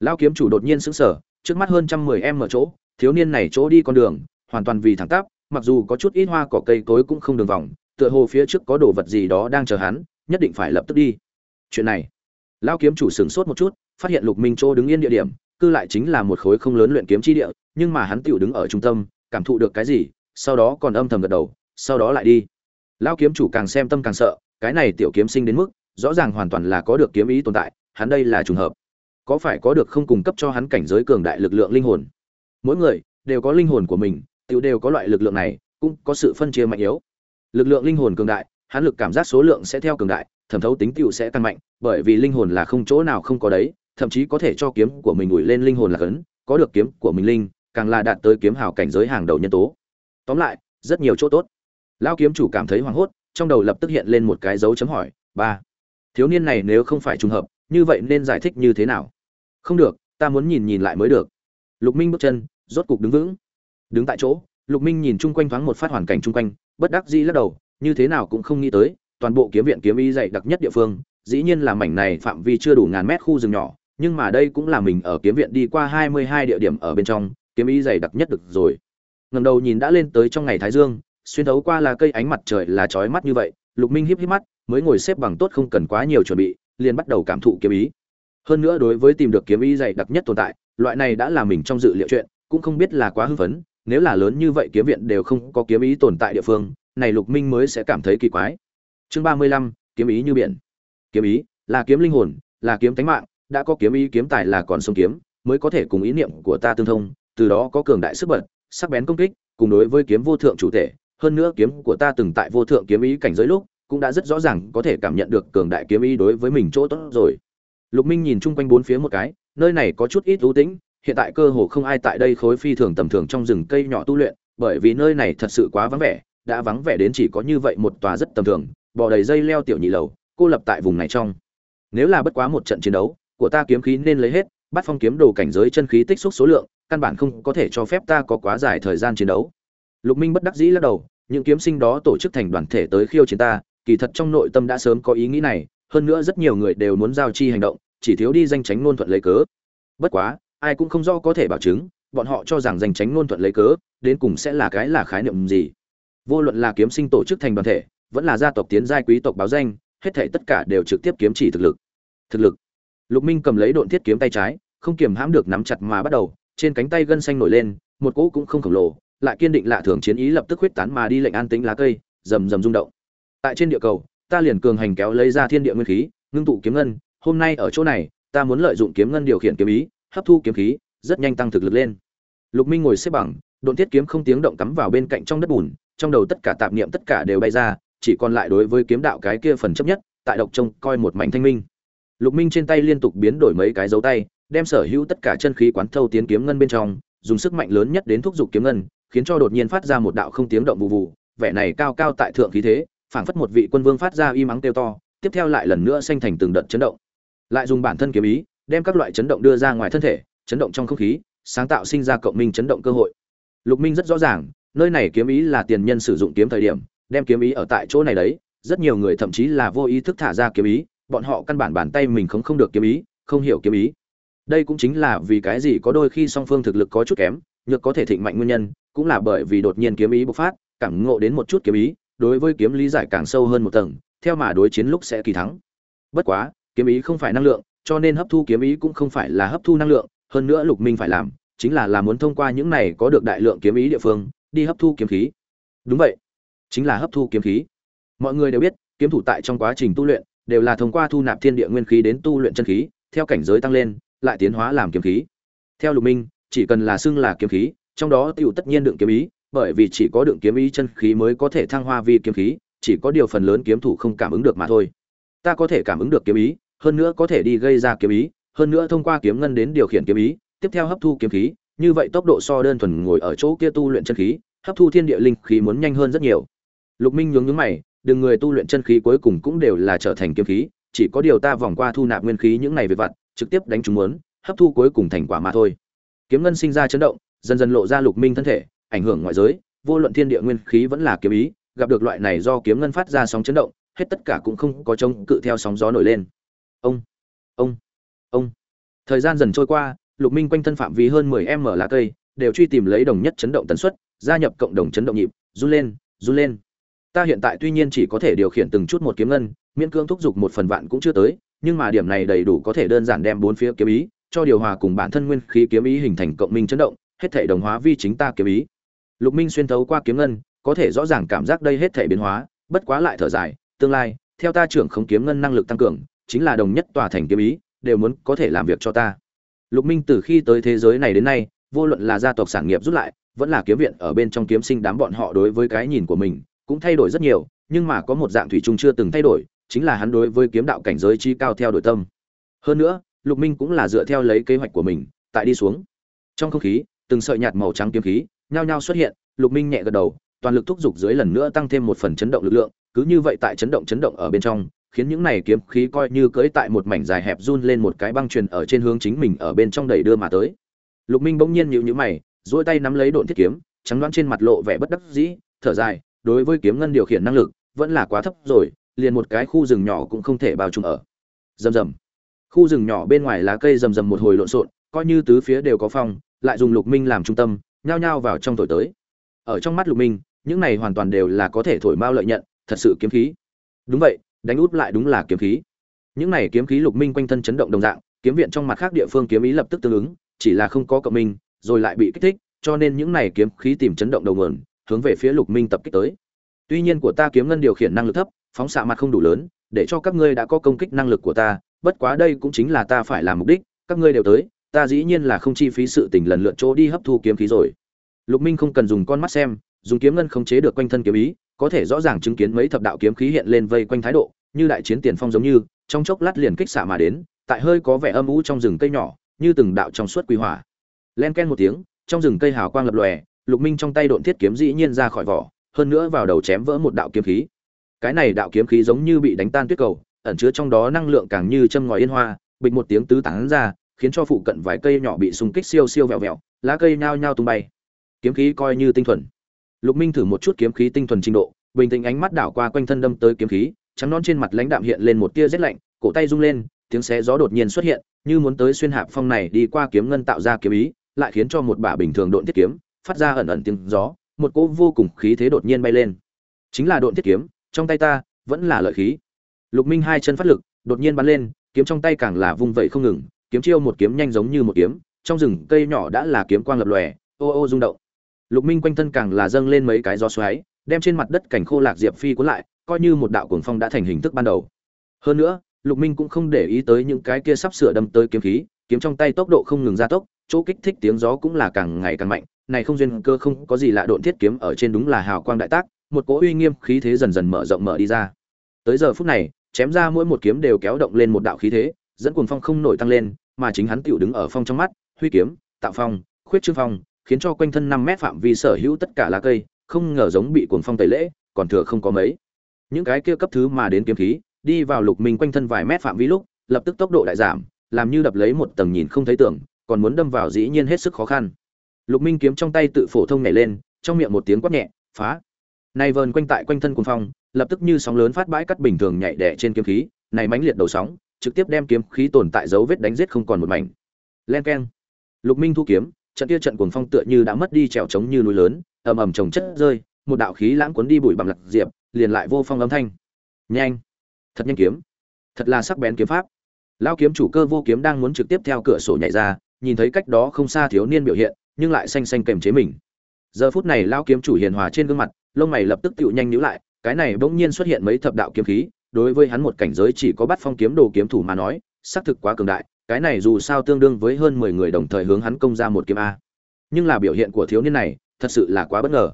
Lao kiếm chủ đột nhiên sững sờ, trước mắt hơn trăm mười em ở chỗ, thiếu niên này chỗ đi con đường, hoàn toàn vì thẳng tắp, mặc dù có chút ít hoa cỏ cây cối cũng không đường vòng, tựa hồ phía trước có đồ vật gì đó đang chờ hắn, nhất định phải lập tức đi. Chuyện này lao kiếm chủ sửng sốt một chút, phát hiện lục minh chỗ đứng yên địa điểm, cư lại chính là một khối không lớn luyện kiếm chi địa, nhưng mà hắn tựu đứng ở trung tâm, cảm thụ được cái gì, sau đó còn âm thầm gật đầu, sau đó lại đi. Lao kiếm chủ càng xem tâm càng sợ, cái này tiểu kiếm sinh đến mức rõ ràng hoàn toàn là có được kiếm ý tồn tại, hắn đây là trùng hợp. Có phải có được không cung cấp cho hắn cảnh giới cường đại lực lượng linh hồn? Mỗi người đều có linh hồn của mình tự đều có loại lực lượng này, cũng có sự phân chia mạnh yếu. Lực lượng linh hồn cường đại, hắn lực cảm giác số lượng sẽ theo cường đại, thẩm thấu tính tựu sẽ tăng mạnh, bởi vì linh hồn là không chỗ nào không có đấy, thậm chí có thể cho kiếm của mình ủi lên linh hồn là cấn, có được kiếm của mình linh, càng là đạt tới kiếm hào cảnh giới hàng đầu nhân tố. Tóm lại, rất nhiều chỗ tốt. Lao kiếm chủ cảm thấy hoảng hốt, trong đầu lập tức hiện lên một cái dấu chấm hỏi, ba thiếu niên này nếu không phải trùng hợp, như vậy nên giải thích như thế nào? Không được, ta muốn nhìn nhìn lại mới được. Lục minh bước chân, rốt cục đứng vững. Đứng tại chỗ, lục minh nhìn chung quanh thoáng một phát hoàn cảnh chung quanh, bất đắc dĩ lắc đầu, như thế nào cũng không nghĩ tới, toàn bộ kiếm viện kiếm y dạy đặc nhất địa phương, dĩ nhiên là mảnh này phạm vi chưa đủ ngàn mét khu rừng nhỏ, nhưng mà đây cũng là mình ở kiếm viện đi qua hai mươi hai địa điểm ở bên trong, kiếm y dày đặc nhất được rồi. Ngầm đầu nhìn đã lên tới trong ngày thái dương, xuyên thấu qua là cây ánh mặt trời là chói mắt như vậy, lục minh híp híp mắt mới ngồi xếp bằng tốt không cần quá nhiều chuẩn bị, liền bắt đầu cảm thụ kiếm ý. Hơn nữa đối với tìm được kiếm ý dày đặc nhất tồn tại, loại này đã là mình trong dự liệu chuyện, cũng không biết là quá hưng phấn, nếu là lớn như vậy kiếm viện đều không có kiếm ý tồn tại địa phương, này lục minh mới sẽ cảm thấy kỳ quái. Chương ba mươi lăm, kiếm ý như biển. Kiếm ý là kiếm linh hồn, là kiếm tánh mạng, đã có kiếm ý kiếm tài là còn sông kiếm, mới có thể cùng ý niệm của ta tương thông, từ đó có cường đại sức bật, sắc bén công kích, cùng đối với kiếm vô thượng chủ thể, hơn nữa kiếm của ta từng tại vô thượng kiếm ý cảnh giới lúc cũng đã rất rõ ràng có thể cảm nhận được cường đại kiếm ý đối với mình chỗ tốt rồi. Lục minh nhìn chung quanh bốn phía một cái, nơi này có chút ít ưu tĩnh, hiện tại cơ hồ không ai tại đây khối phi thường tầm thường trong rừng cây nhỏ tu luyện, bởi vì nơi này thật sự quá vắng vẻ, đã vắng vẻ đến chỉ có như vậy một tòa rất tầm thường, bò đầy dây leo tiểu nhị lầu, cô lập tại vùng này trong. Nếu là bất quá một trận chiến đấu, của ta kiếm khí nên lấy hết, bắt phong kiếm đồ cảnh giới chân khí tích xúc số lượng, căn bản không có thể cho phép ta có quá dài thời gian chiến đấu. Lục minh bất đắc dĩ lắc đầu, những kiếm sinh đó tổ chức thành đoàn thể tới khiêu chiến ta kỳ thật trong nội tâm đã sớm có ý nghĩ này, hơn nữa rất nhiều người đều muốn giao chi hành động, chỉ thiếu đi danh tránh ngôn thuận lấy cớ. Bất quá, ai cũng không do có thể bảo chứng, bọn họ cho rằng danh tránh ngôn thuận lấy cớ, đến cùng sẽ là cái là khái niệm gì. Vô luận là kiếm sinh tổ chức thành đoàn thể, vẫn là gia tộc tiến giai quý tộc báo danh, hết thảy tất cả đều trực tiếp kiếm chỉ thực lực. Thực lực. Lục minh cầm lấy độn thiết kiếm tay trái, không kiềm hãm được nắm chặt mà bắt đầu, trên cánh tay gân xanh nổi lên, một cỗ cũng không khổng lồ, lại kiên định lạ thường chiến ý lập tức huyết tán mà đi lệnh an tĩnh lá cây, rầm rầm rung động tại trên địa cầu, ta liền cường hành kéo lấy ra thiên địa nguyên khí, ngưng tụ kiếm ngân, hôm nay ở chỗ này, ta muốn lợi dụng kiếm ngân điều khiển kiếm ý, hấp thu kiếm khí, rất nhanh tăng thực lực lên. Lục minh ngồi xếp bằng, độn thiết kiếm không tiếng động cắm vào bên cạnh trong đất bùn, trong đầu tất cả tạp niệm tất cả đều bay ra, chỉ còn lại đối với kiếm đạo cái kia phần chấp nhất, tại độc trông coi một mảnh thanh minh. Lục minh trên tay liên tục biến đổi mấy cái dấu tay, đem sở hữu tất cả chân khí quán thâu tiến kiếm ngân bên trong, dùng sức mạnh lớn nhất đến thúc giục kiếm ngân, khiến cho đột nhiên phát ra một đạo không tiếng động vụ vụ, vẻ này cao cao tại thượng khí thế phảng phất một vị quân vương phát ra y mắng kêu to, tiếp theo lại lần nữa sanh thành từng đợt chấn động. Lại dùng bản thân kiếm ý, đem các loại chấn động đưa ra ngoài thân thể, chấn động trong không khí, sáng tạo sinh ra cộng minh chấn động cơ hội. Lục minh rất rõ ràng, nơi này kiếm ý là tiền nhân sử dụng kiếm thời điểm, đem kiếm ý ở tại chỗ này đấy, rất nhiều người thậm chí là vô ý thức thả ra kiếm ý, bọn họ căn bản bàn tay mình không không được kiếm ý, không hiểu kiếm ý. Đây cũng chính là vì cái gì có đôi khi song phương thực lực có chút kém, nhược có thể thịnh mạnh nguyên nhân, cũng là bởi vì đột nhiên kiếm ý bộc phát, cảm ngộ đến một chút kiếm ý đối với kiếm lý giải càng sâu hơn một tầng, theo mà đối chiến lúc sẽ kỳ thắng. Bất quá, kiếm ý không phải năng lượng, cho nên hấp thu kiếm ý cũng không phải là hấp thu năng lượng, hơn nữa lục minh phải làm, chính là là muốn thông qua những này có được đại lượng kiếm ý địa phương, đi hấp thu kiếm khí. Đúng vậy, chính là hấp thu kiếm khí. Mọi người đều biết, kiếm thủ tại trong quá trình tu luyện, đều là thông qua thu nạp thiên địa nguyên khí đến tu luyện chân khí, theo cảnh giới tăng lên, lại tiến hóa làm kiếm khí. Theo lục minh, chỉ cần là xưng là kiếm khí, trong đó tiểu tất nhiên đựng kiếm ý bởi vì chỉ có đựng kiếm ý chân khí mới có thể thăng hoa vi kiếm khí, chỉ có điều phần lớn kiếm thủ không cảm ứng được mà thôi. Ta có thể cảm ứng được kiếm ý, hơn nữa có thể đi gây ra kiếm ý, hơn nữa thông qua kiếm ngân đến điều khiển kiếm ý, tiếp theo hấp thu kiếm khí, như vậy tốc độ so đơn thuần ngồi ở chỗ kia tu luyện chân khí, hấp thu thiên địa linh khí muốn nhanh hơn rất nhiều. Lục minh nhướng nhướng mày, đừng người tu luyện chân khí cuối cùng cũng đều là trở thành kiếm khí, chỉ có điều ta vòng qua thu nạp nguyên khí những này về vặt, trực tiếp đánh chúng muốn, hấp thu cuối cùng thành quả mà thôi. Kiếm ngân sinh ra chấn động, dần dần lộ ra lục minh thân thể ảnh hưởng ngoại giới, vô luận thiên địa nguyên khí vẫn là kiếm ý, gặp được loại này do kiếm ngân phát ra sóng chấn động, hết tất cả cũng không có chống cự theo sóng gió nổi lên. Ông ông ông. Thời gian dần trôi qua, lục minh quanh thân phạm vi hơn 10 m lá cây, đều truy tìm lấy đồng nhất chấn động tần suất, gia nhập cộng đồng chấn động nhịp, run lên run lên. Ta hiện tại tuy nhiên chỉ có thể điều khiển từng chút một kiếm ngân, miễn cưỡng thúc giục một phần vạn cũng chưa tới, nhưng mà điểm này đầy đủ có thể đơn giản đem bốn phía kiếm ý, cho điều hòa cùng bản thân nguyên khí kiếm ý hình thành cộng minh chấn động, hết thảy đồng hóa vi chính ta kiếm ý lục minh xuyên thấu qua kiếm ngân, có thể rõ ràng cảm giác đây hết thể biến hóa, bất quá lại thở dài, tương lai, theo ta trưởng không kiếm ngân năng lực tăng cường, chính là đồng nhất tòa thành kiếm ý, đều muốn có thể làm việc cho ta. Lục minh từ khi tới thế giới này đến nay, vô luận là gia tộc sản nghiệp rút lại, vẫn là kiếm viện ở bên trong kiếm sinh đám bọn họ đối với cái nhìn của mình, cũng thay đổi rất nhiều, nhưng mà có một dạng thủy chung chưa từng thay đổi, chính là hắn đối với kiếm đạo cảnh giới chi cao theo đội tâm. Hơn nữa, lục minh cũng là dựa theo lấy kế hoạch của mình, tại đi xuống. Trong không khí, từng sợi nhạt màu trắng kiếm khí nhao nhao xuất hiện, lục minh nhẹ gật đầu, toàn lực thúc giục dưới lần nữa tăng thêm một phần chấn động lực lượng, cứ như vậy tại chấn động chấn động ở bên trong, khiến những này kiếm khí coi như cưỡi tại một mảnh dài hẹp run lên một cái băng truyền ở trên hướng chính mình ở bên trong đẩy đưa mà tới. Lục minh bỗng nhiên nhíu nhíu mày, duỗi tay nắm lấy độn thiết kiếm, trắng đoán trên mặt lộ vẻ bất đắc dĩ, thở dài, đối với kiếm ngân điều khiển năng lực, vẫn là quá thấp rồi, liền một cái khu rừng nhỏ cũng không thể bao trùm ở. Rầm rầm. Khu rừng nhỏ bên ngoài lá cây rầm rầm một hồi lộn xộn, coi như tứ phía đều có phong, lại dùng lục minh làm trung tâm nhao nhao vào trong thổi tới. Ở trong mắt lục minh, những này hoàn toàn đều là có thể thổi mao lợi nhận, thật sự kiếm khí. Đúng vậy, đánh út lại đúng là kiếm khí. Những này kiếm khí lục minh quanh thân chấn động đồng dạng, kiếm viện trong mặt khác địa phương kiếm ý lập tức tương ứng, chỉ là không có cộng minh, rồi lại bị kích thích, cho nên những này kiếm khí tìm chấn động đầu nguồn, hướng về phía lục minh tập kích tới. Tuy nhiên của ta kiếm ngân điều khiển năng lực thấp, phóng xạ mặt không đủ lớn, để cho các ngươi đã có công kích năng lực của ta, bất quá đây cũng chính là ta phải làm mục đích, các ngươi đều tới ta dĩ nhiên là không chi phí sự tình lần lượt chỗ đi hấp thu kiếm khí rồi. Lục minh không cần dùng con mắt xem, dùng kiếm ngân không chế được quanh thân kiếm ý, có thể rõ ràng chứng kiến mấy thập đạo kiếm khí hiện lên vây quanh thái độ, như đại chiến tiền phong giống như, trong chốc lát liền kích xạ mà đến, tại hơi có vẻ âm u trong rừng cây nhỏ, như từng đạo trong suốt quy hỏa. Len ken một tiếng, trong rừng cây hào quang lập lòe, lục minh trong tay độn thiết kiếm dĩ nhiên ra khỏi vỏ, hơn nữa vào đầu chém vỡ một đạo kiếm khí. Cái này đạo kiếm khí giống như bị đánh tan tuyết cầu, ẩn chứa trong đó năng lượng càng như châm ngòi yên hoa, bịch một tiếng tứ tán ra khiến cho phụ cận vài cây nhỏ bị xung kích siêu siêu vẹo vẹo, lá cây nhao nhao tung bay. Kiếm khí coi như tinh thuần. Lục minh thử một chút kiếm khí tinh thuần trình độ, bình tĩnh ánh mắt đảo qua quanh thân đâm tới kiếm khí, trắng non trên mặt lãnh đạm hiện lên một tia rét lạnh, cổ tay rung lên, tiếng xé gió đột nhiên xuất hiện, như muốn tới xuyên hạp phong này đi qua kiếm ngân tạo ra kiếm ý, lại khiến cho một bả bình thường độn thiết kiếm phát ra ẩn ẩn tiếng gió, một cỗ vô cùng khí thế đột nhiên bay lên. Chính là độn thiết kiếm, trong tay ta vẫn là lợi khí. Lục minh hai chân phát lực, đột nhiên bắn lên, kiếm trong tay càng là vung vẩy không ngừng kiếm chiêu một kiếm nhanh giống như một kiếm, trong rừng cây nhỏ đã là kiếm quang lập lòe, ô ô rung động. Lục minh quanh thân càng là dâng lên mấy cái gió xoáy, đem trên mặt đất cảnh khô lạc diệp phi cuốn lại, coi như một đạo cuồng phong đã thành hình thức ban đầu. Hơn nữa, lục minh cũng không để ý tới những cái kia sắp sửa đâm tới kiếm khí, kiếm trong tay tốc độ không ngừng gia tốc, chỗ kích thích tiếng gió cũng là càng ngày càng mạnh, này không duyên cơ không có gì lạ độn thiết kiếm ở trên đúng là hào quang đại tác, một cỗ uy nghiêm khí thế dần dần mở rộng mở đi ra. Tới giờ phút này, chém ra mỗi một kiếm đều kéo động lên một đạo khí thế dẫn cuồng phong không nổi tăng lên, mà chính hắn tựu đứng ở phong trong mắt, huy kiếm, tạo phong, khuyết trương phong, khiến cho quanh thân năm mét phạm vi sở hữu tất cả lá cây, không ngờ giống bị cuồng phong tẩy lễ, còn thừa không có mấy. Những cái kia cấp thứ mà đến kiếm khí, đi vào lục minh quanh thân vài mét phạm vi lúc, lập tức tốc độ đại giảm, làm như đập lấy một tầng nhìn không thấy tưởng còn muốn đâm vào dĩ nhiên hết sức khó khăn. Lục minh kiếm trong tay tự phổ thông nhảy lên, trong miệng một tiếng quát nhẹ, phá. Này vờn quanh tại quanh thân cuồng phong, lập tức như sóng lớn phát bãi cắt bình thường nhảy đè trên kiếm khí, này mãnh liệt đầu sóng trực tiếp đem kiếm khí tồn tại dấu vết đánh giết không còn một mảnh. Len keng. Lục minh thu kiếm, trận kia trận cuồng phong tựa như đã mất đi trèo trống như núi lớn, ầm ầm trồng chất rơi, một đạo khí lãng cuốn đi bụi bằng lật diệp, liền lại vô phong âm thanh. Nhanh. Thật nhanh kiếm. Thật là sắc bén kiếm pháp. Lão kiếm chủ cơ vô kiếm đang muốn trực tiếp theo cửa sổ nhảy ra, nhìn thấy cách đó không xa thiếu niên biểu hiện, nhưng lại xanh xanh kềm chế mình. Giờ phút này lão kiếm chủ hiền hòa trên gương mặt, lông mày lập tức tựu nhanh nhíu lại, cái này bỗng nhiên xuất hiện mấy thập đạo kiếm khí đối với hắn một cảnh giới chỉ có bắt phong kiếm đồ kiếm thủ mà nói, xác thực quá cường đại, cái này dù sao tương đương với hơn mười người đồng thời hướng hắn công ra một kiếm a. Nhưng là biểu hiện của thiếu niên này, thật sự là quá bất ngờ.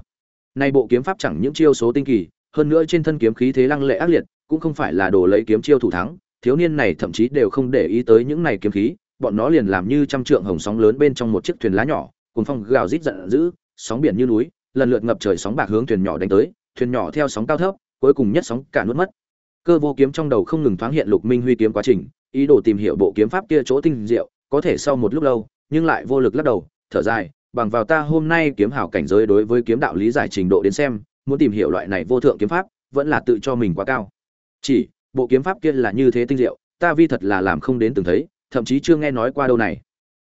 Nay bộ kiếm pháp chẳng những chiêu số tinh kỳ, hơn nữa trên thân kiếm khí thế lăng lệ ác liệt, cũng không phải là đồ lấy kiếm chiêu thủ thắng, thiếu niên này thậm chí đều không để ý tới những này kiếm khí, bọn nó liền làm như trăm trượng hồng sóng lớn bên trong một chiếc thuyền lá nhỏ cuồn phong gào rít giận dữ, sóng biển như núi, lần lượt ngập trời sóng bạc hướng thuyền nhỏ đánh tới, thuyền nhỏ theo sóng cao thấp, cuối cùng nhất sóng cả nuốt mất cơ vô kiếm trong đầu không ngừng thoáng hiện lục minh huy kiếm quá trình, ý đồ tìm hiểu bộ kiếm pháp kia chỗ tinh diệu, có thể sau một lúc lâu, nhưng lại vô lực lắc đầu, thở dài, bằng vào ta hôm nay kiếm hảo cảnh giới đối với kiếm đạo lý giải trình độ đến xem, muốn tìm hiểu loại này vô thượng kiếm pháp, vẫn là tự cho mình quá cao. Chỉ, bộ kiếm pháp kia là như thế tinh diệu, ta vi thật là làm không đến từng thấy, thậm chí chưa nghe nói qua đâu này.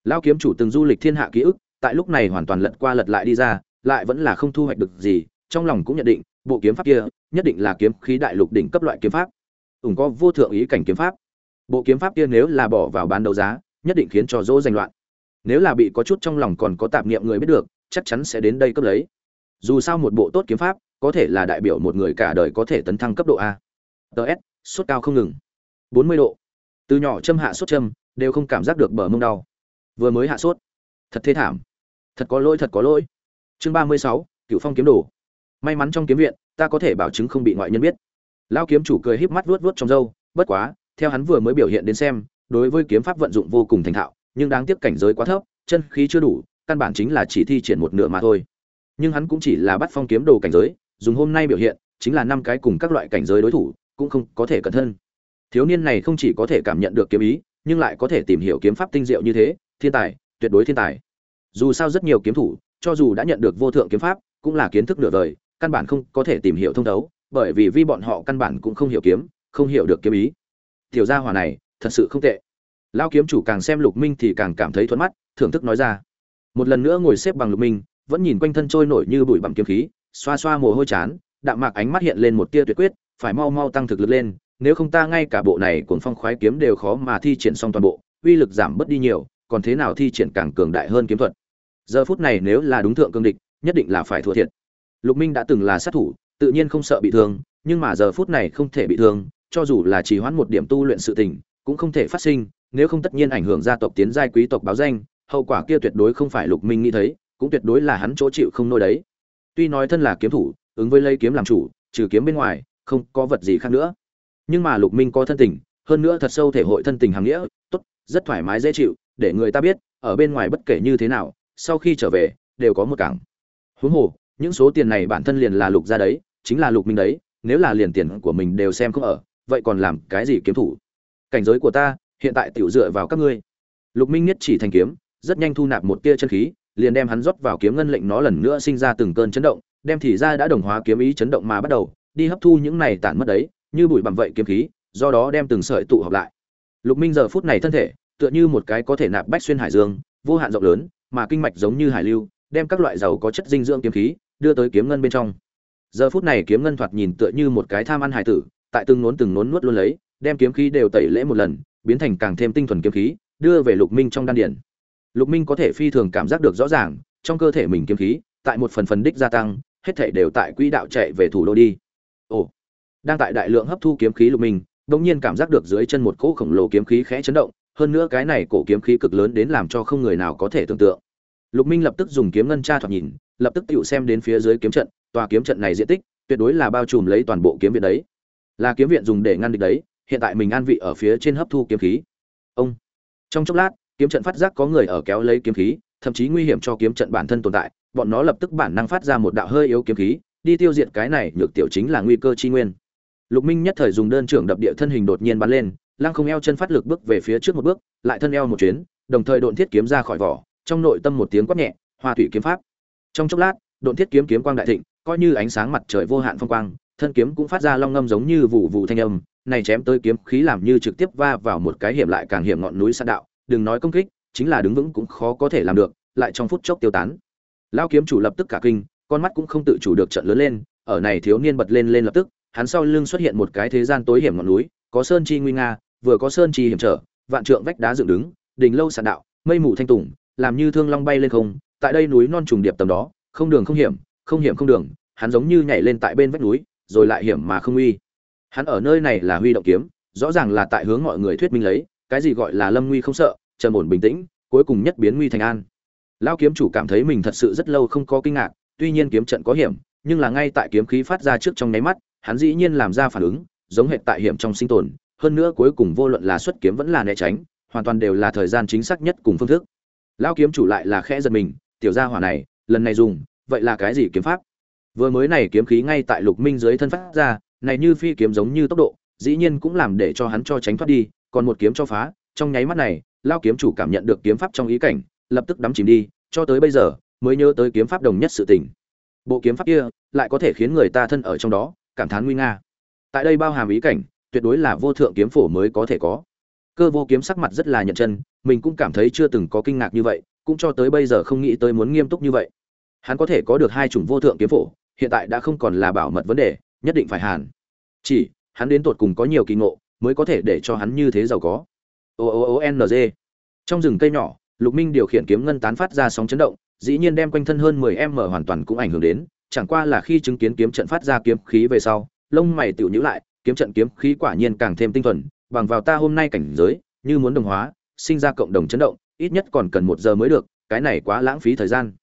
Lao kiếm chủ từng du lịch thiên hạ ký ức, tại lúc này hoàn toàn lật qua lật lại đi ra, lại vẫn là không thu hoạch được gì, trong lòng cũng nhận định, bộ kiếm pháp kia nhất định là kiếm khí đại lục đỉnh cấp loại kiếm pháp. Ủng có vô thượng ý cảnh kiếm pháp. Bộ kiếm pháp kia nếu là bỏ vào bán đấu giá, nhất định khiến cho dỗ danh loạn. Nếu là bị có chút trong lòng còn có tạp niệm người biết được, chắc chắn sẽ đến đây cấp lấy. Dù sao một bộ tốt kiếm pháp, có thể là đại biểu một người cả đời có thể tấn thăng cấp độ a. Ts sốt cao không ngừng. Bốn mươi độ. Từ nhỏ châm hạ sốt châm, đều không cảm giác được bờ mông đau. Vừa mới hạ sốt thật thế thảm. Thật có lỗi, thật có lỗi. Chương ba mươi sáu cựu phong kiếm đồ. May mắn trong kiếm viện ta có thể bảo chứng không bị ngoại nhân biết. Lao kiếm chủ cười híp mắt vuốt vuốt trong râu, bất quá, theo hắn vừa mới biểu hiện đến xem, đối với kiếm pháp vận dụng vô cùng thành thạo, nhưng đáng tiếc cảnh giới quá thấp, chân khí chưa đủ, căn bản chính là chỉ thi triển một nửa mà thôi. Nhưng hắn cũng chỉ là bắt phong kiếm đồ cảnh giới, dùng hôm nay biểu hiện, chính là năm cái cùng các loại cảnh giới đối thủ, cũng không có thể cẩn thân thiếu niên này không chỉ có thể cảm nhận được kiếm ý, nhưng lại có thể tìm hiểu kiếm pháp tinh diệu như thế, thiên tài, tuyệt đối thiên tài. Dù sao rất nhiều kiếm thủ, cho dù đã nhận được vô thượng kiếm pháp, cũng là kiến thức nửa đời căn bản không có thể tìm hiểu thông thấu, bởi vì vi bọn họ căn bản cũng không hiểu kiếm, không hiểu được kiếm ý. Tiểu gia hỏa này, thật sự không tệ. Lao kiếm chủ càng xem lục minh thì càng cảm thấy thuận mắt, thưởng thức nói ra. Một lần nữa ngồi xếp bằng lục minh, vẫn nhìn quanh thân trôi nổi như bụi bặm kiếm khí, xoa xoa mồ hôi chán, đạm mạc ánh mắt hiện lên một tia tuyệt quyết, phải mau mau tăng thực lực lên, nếu không ta ngay cả bộ này cuồng phong khoái kiếm đều khó mà thi triển xong toàn bộ, uy lực giảm bớt đi nhiều, còn thế nào thi triển càng cường đại hơn kiếm thuật. Giờ phút này nếu là đúng thượng cương địch, nhất định là phải thua thiệt lục minh đã từng là sát thủ, tự nhiên không sợ bị thương, nhưng mà giờ phút này không thể bị thương, cho dù là chỉ hoãn một điểm tu luyện sự tình, cũng không thể phát sinh, nếu không tất nhiên ảnh hưởng gia tộc tiến giai quý tộc báo danh, hậu quả kia tuyệt đối không phải lục minh nghĩ thấy, cũng tuyệt đối là hắn chỗ chịu không nổi đấy. Tuy nói thân là kiếm thủ, ứng với lấy kiếm làm chủ, trừ kiếm bên ngoài, không có vật gì khác nữa. Nhưng mà lục minh có thân tình, hơn nữa thật sâu thể hội thân tình hàng nghĩa, tốt, rất thoải mái dễ chịu, để người ta biết, ở bên ngoài bất kể như thế nào, sau khi trở về, đều có một cảng. Huống hồ những số tiền này bản thân liền là lục ra đấy, chính là lục minh đấy, nếu là liền tiền của mình đều xem không ở, vậy còn làm cái gì kiếm thủ? Cảnh giới của ta, hiện tại tiểu dựa vào các ngươi. Lục minh nhất chỉ thành kiếm, rất nhanh thu nạp một tia chân khí, liền đem hắn rót vào kiếm ngân lệnh nó lần nữa sinh ra từng cơn chấn động, đem thì ra đã đồng hóa kiếm ý chấn động mà bắt đầu, đi hấp thu những này tản mất đấy, như bụi bặm vậy kiếm khí, do đó đem từng sợi tụ hợp lại. Lục minh giờ phút này thân thể, tựa như một cái có thể nạp bách xuyên hải dương, vô hạn rộng lớn, mà kinh mạch giống như hải lưu, đem các loại dầu có chất dinh dưỡng kiếm khí đưa tới kiếm ngân bên trong. Giờ phút này kiếm ngân thoạt nhìn tựa như một cái tham ăn hải tử, tại từng nốn từng nốn nuốt luôn lấy, đem kiếm khí đều tẩy lễ một lần, biến thành càng thêm tinh thuần kiếm khí, đưa về lục minh trong đan điển lục minh có thể phi thường cảm giác được rõ ràng, trong cơ thể mình kiếm khí, tại một phần phần đích gia tăng, hết thể đều tại quỹ đạo chạy về thủ đô đi. Ồ. Đang tại đại lượng hấp thu kiếm khí lục minh, đột nhiên cảm giác được dưới chân một cỗ khổng lồ kiếm khí khẽ chấn động, hơn nữa cái này cổ kiếm khí cực lớn đến làm cho không người nào có thể tưởng tượng. Lục minh lập tức dùng kiếm ngân tra thoạt nhìn lập tức tựu xem đến phía dưới kiếm trận, tòa kiếm trận này diện tích tuyệt đối là bao trùm lấy toàn bộ kiếm viện đấy. Là kiếm viện dùng để ngăn địch đấy, hiện tại mình an vị ở phía trên hấp thu kiếm khí. Ông. Trong chốc lát, kiếm trận phát giác có người ở kéo lấy kiếm khí, thậm chí nguy hiểm cho kiếm trận bản thân tồn tại, bọn nó lập tức bản năng phát ra một đạo hơi yếu kiếm khí, đi tiêu diệt cái này nhược tiểu chính là nguy cơ chi nguyên. Lục minh nhất thời dùng đơn trưởng đập địa thân hình đột nhiên bắn lên, lăng không eo chân phát lực bước về phía trước một bước, lại thân eo một chuyến, đồng thời độn thiết kiếm ra khỏi vỏ, trong nội tâm một tiếng quát nhẹ, hoa thủy kiếm pháp trong chốc lát, độn thiết kiếm kiếm quang đại thịnh, coi như ánh sáng mặt trời vô hạn phong quang, thân kiếm cũng phát ra long ngâm giống như vụ vụ thanh âm, này chém tới kiếm khí làm như trực tiếp va vào một cái hiểm lại càng hiểm ngọn núi sa đạo, đừng nói công kích, chính là đứng vững cũng khó có thể làm được, lại trong phút chốc tiêu tán. Lao kiếm chủ lập tức cả kinh, con mắt cũng không tự chủ được trận lớn lên, ở này thiếu niên bật lên lên lập tức, hắn sau lưng xuất hiện một cái thế gian tối hiểm ngọn núi, có sơn chi nguy nga, vừa có sơn chi hiểm trở, vạn trượng vách đá dựng đứng, đỉnh lâu sàn đạo, mây mù thanh tùng, làm như thương long bay lên không tại đây núi non trùng điệp tầm đó, không đường không hiểm không hiểm không đường, hắn giống như nhảy lên tại bên vách núi, rồi lại hiểm mà không uy. Hắn ở nơi này là huy động kiếm, rõ ràng là tại hướng mọi người thuyết minh lấy, cái gì gọi là lâm nguy không sợ, trầm ổn bình tĩnh, cuối cùng nhất biến nguy thành an. Lao kiếm chủ cảm thấy mình thật sự rất lâu không có kinh ngạc, tuy nhiên kiếm trận có hiểm, nhưng là ngay tại kiếm khí phát ra trước trong nháy mắt, hắn dĩ nhiên làm ra phản ứng, giống hệt tại hiểm trong sinh tồn, hơn nữa cuối cùng vô luận là xuất kiếm vẫn là né tránh, hoàn toàn đều là thời gian chính xác nhất cùng phương thức. Lao kiếm chủ lại là khẽ giật mình tiểu gia hỏa này, lần này dùng, vậy là cái gì kiếm pháp? Vừa mới này kiếm khí ngay tại lục minh dưới thân phát ra, này như phi kiếm giống như tốc độ, dĩ nhiên cũng làm để cho hắn cho tránh thoát đi, còn một kiếm cho phá, trong nháy mắt này, lao kiếm chủ cảm nhận được kiếm pháp trong ý cảnh, lập tức đắm chìm đi, cho tới bây giờ, mới nhớ tới kiếm pháp đồng nhất sự tình. Bộ kiếm pháp kia, lại có thể khiến người ta thân ở trong đó, cảm thán nguy nga. Tại đây bao hàm ý cảnh, tuyệt đối là vô thượng kiếm phổ mới có thể có. Cơ vô kiếm sắc mặt rất là nhận chân, mình cũng cảm thấy chưa từng có kinh ngạc như vậy cũng cho tới bây giờ không nghĩ tới muốn nghiêm túc như vậy. Hắn có thể có được hai chủng vô thượng kiếm phổ, hiện tại đã không còn là bảo mật vấn đề, nhất định phải hàn. Chỉ, hắn đến tột cùng có nhiều kỳ ngộ, mới có thể để cho hắn như thế giàu có. O o o n g. Trong rừng cây nhỏ, lục minh điều khiển kiếm ngân tán phát ra sóng chấn động, dĩ nhiên đem quanh thân hơn 10 m hoàn toàn cũng ảnh hưởng đến, chẳng qua là khi chứng kiến kiếm trận phát ra kiếm khí về sau, lông mày tiểu nhíu lại, kiếm trận kiếm khí quả nhiên càng thêm tinh thuần, bằng vào ta hôm nay cảnh giới, như muốn đồng hóa, sinh ra cộng đồng chấn động ít nhất còn cần một giờ mới được, cái này quá lãng phí thời gian.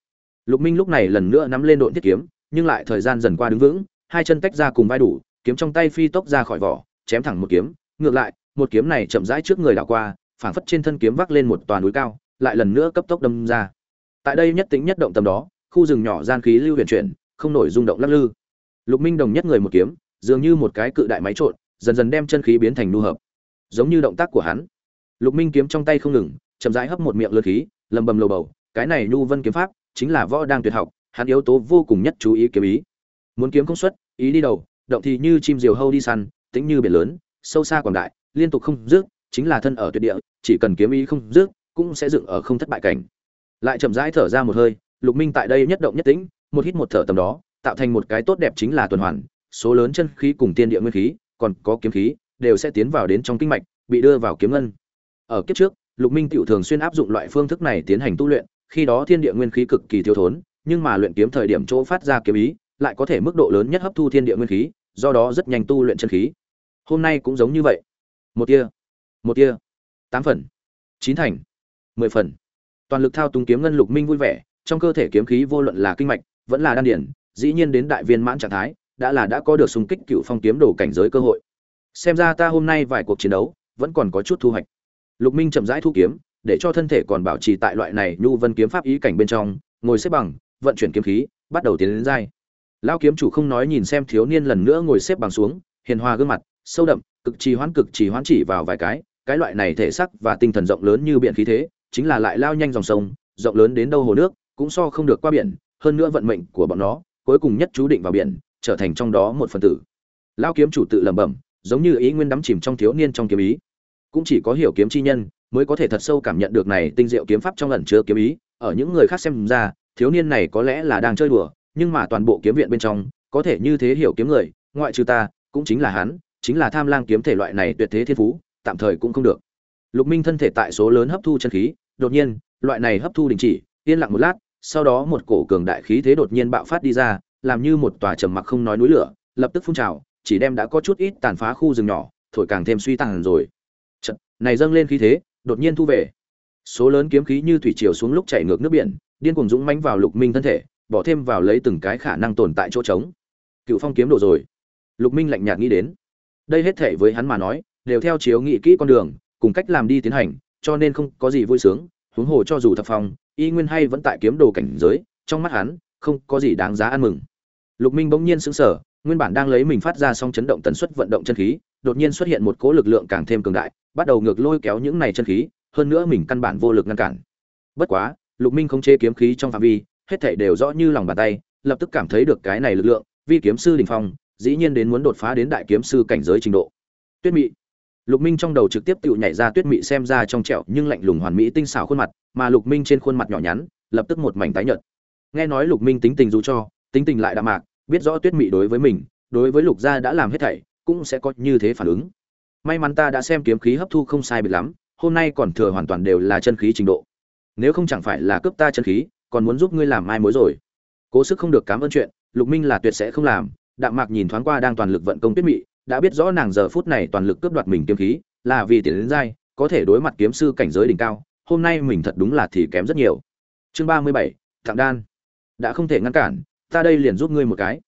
Lục minh lúc này lần nữa nắm lên độn thiết kiếm, nhưng lại thời gian dần qua đứng vững, hai chân tách ra cùng vai đủ, kiếm trong tay phi tốc ra khỏi vỏ, chém thẳng một kiếm, ngược lại, một kiếm này chậm rãi trước người đảo qua, phảng phất trên thân kiếm vác lên một toàn núi cao, lại lần nữa cấp tốc đâm ra. Tại đây nhất tính nhất động tầm đó, khu rừng nhỏ gian khí lưu huyền chuyển, không nổi rung động lắc lư. Lục minh đồng nhất người một kiếm, dường như một cái cự đại máy trộn, dần dần đem chân khí biến thành nu hợp, giống như động tác của hắn. Lục minh kiếm trong tay không ngừng chậm rãi hấp một miệng lơ khí, lầm bầm lầu bầu, cái này nhu vân kiếm pháp chính là võ đang tuyệt học, hắn yếu tố vô cùng nhất chú ý kiếm ý. Muốn kiếm công suất ý đi đầu, động thì như chim diều hâu đi săn tính như biển lớn, sâu xa quảng đại, liên tục không dứt, chính là thân ở tuyệt địa, chỉ cần kiếm ý không dứt, cũng sẽ dựng ở không thất bại cảnh. Lại chậm rãi thở ra một hơi, lục minh tại đây nhất động nhất tĩnh, một hít một thở tầm đó, tạo thành một cái tốt đẹp chính là tuần hoàn, số lớn chân khí cùng tiên địa nguyên khí, còn có kiếm khí, đều sẽ tiến vào đến trong kinh mạch, bị đưa vào kiếm ngân. Ở kiếp trước lục minh tiểu thường xuyên áp dụng loại phương thức này tiến hành tu luyện, khi đó thiên địa nguyên khí cực kỳ thiếu thốn, nhưng mà luyện kiếm thời điểm chỗ phát ra kiếm ý, lại có thể mức độ lớn nhất hấp thu thiên địa nguyên khí, do đó rất nhanh tu luyện chân khí. Hôm nay cũng giống như vậy. Một tia một tia, tám phần, chín thành, mười phần. Toàn lực thao túng kiếm ngân lục minh vui vẻ, trong cơ thể kiếm khí vô luận là kinh mạch, vẫn là đan điển dĩ nhiên đến đại viên mãn trạng thái, đã là đã có được xung kích cựu phong kiếm đồ cảnh giới cơ hội. Xem ra ta hôm nay vài cuộc chiến đấu, vẫn còn có chút thu hoạch lục minh chậm rãi thu kiếm, để cho thân thể còn bảo trì tại loại này nhu vân kiếm pháp ý cảnh bên trong, ngồi xếp bằng, vận chuyển kiếm khí, bắt đầu tiến đến dai. Lao kiếm chủ không nói nhìn xem thiếu niên lần nữa ngồi xếp bằng xuống, hiền hòa gương mặt, sâu đậm, cực trì hoãn cực trì hoãn chỉ vào vài cái cái loại này thể sắc và tinh thần rộng lớn như biển khí thế, chính là lại lao nhanh dòng sông, rộng lớn đến đâu hồ nước, cũng so không được qua biển, hơn nữa vận mệnh của bọn nó, cuối cùng nhất chú định vào biển, trở thành trong đó một phần tử. Lao kiếm chủ tự lẩm bẩm, giống như ý nguyên đắm chìm trong thiếu niên trong kiếm ý cũng chỉ có hiểu kiếm chi nhân mới có thể thật sâu cảm nhận được này tinh diệu kiếm pháp trong lần chứa kiếm ý. Ở những người khác xem ra, thiếu niên này có lẽ là đang chơi đùa, nhưng mà toàn bộ kiếm viện bên trong, có thể như thế hiểu kiếm người, ngoại trừ ta, cũng chính là hắn, chính là tham lang kiếm thể loại này tuyệt thế thiên phú, tạm thời cũng không được. Lục minh thân thể tại số lớn hấp thu chân khí, đột nhiên, loại này hấp thu đình chỉ, yên lặng một lát, sau đó một cổ cường đại khí thế đột nhiên bạo phát đi ra, làm như một tòa trầm mặc không nói núi lửa, lập tức phun trào, chỉ đem đã có chút ít tàn phá khu rừng nhỏ, thổi càng thêm suy tàn rồi này dâng lên khí thế, đột nhiên thu về. Số lớn kiếm khí như thủy triều xuống lúc chảy ngược nước biển, điên cuồng dũng mãnh vào lục minh thân thể, bỏ thêm vào lấy từng cái khả năng tồn tại chỗ trống. Cựu phong kiếm đổ rồi. Lục minh lạnh nhạt nghĩ đến. Đây hết thể với hắn mà nói, đều theo chiếu nghị kỹ con đường, cùng cách làm đi tiến hành, cho nên không có gì vui sướng, huống hồ cho dù thập phong, y nguyên hay vẫn tại kiếm đồ cảnh giới, trong mắt hắn, không có gì đáng giá ăn mừng. Lục minh bỗng nhiên sững sờ, nguyên bản đang lấy mình phát ra song chấn động tần suất vận động chân khí, đột nhiên xuất hiện một cỗ lực lượng càng thêm cường đại bắt đầu ngược lôi kéo những này chân khí, hơn nữa mình căn bản vô lực ngăn cản. Bất quá, lục minh không chế kiếm khí trong phạm vi, hết thảy đều rõ như lòng bàn tay, lập tức cảm thấy được cái này lực lượng, vi kiếm sư đỉnh phong, dĩ nhiên đến muốn đột phá đến đại kiếm sư cảnh giới trình độ. Tuyết mị. Lục minh trong đầu trực tiếp tự nhảy ra tuyết mị xem ra trong trẻo nhưng lạnh lùng hoàn mỹ tinh xảo khuôn mặt, mà lục minh trên khuôn mặt nhỏ nhắn, lập tức một mảnh tái nhợt. Nghe nói lục minh tính tình dù cho, tính tình lại đạm mạc, biết rõ tuyết mị đối với mình, đối với lục gia đã làm hết thảy, cũng sẽ có như thế phản ứng may mắn ta đã xem kiếm khí hấp thu không sai biệt lắm, hôm nay còn thừa hoàn toàn đều là chân khí trình độ. Nếu không chẳng phải là cướp ta chân khí, còn muốn giúp ngươi làm mai mối rồi. Cố sức không được cảm ơn chuyện, lục minh là tuyệt sẽ không làm. Đạm mạc nhìn thoáng qua đang toàn lực vận công tuyết mị, đã biết rõ nàng giờ phút này toàn lực cướp đoạt mình kiếm khí, là vì tiền đến giai có thể đối mặt kiếm sư cảnh giới đỉnh cao, hôm nay mình thật đúng là thì kém rất nhiều. Chương ba mươi bảy, thạng đan. Đã không thể ngăn cản, ta đây liền giúp ngươi một cái.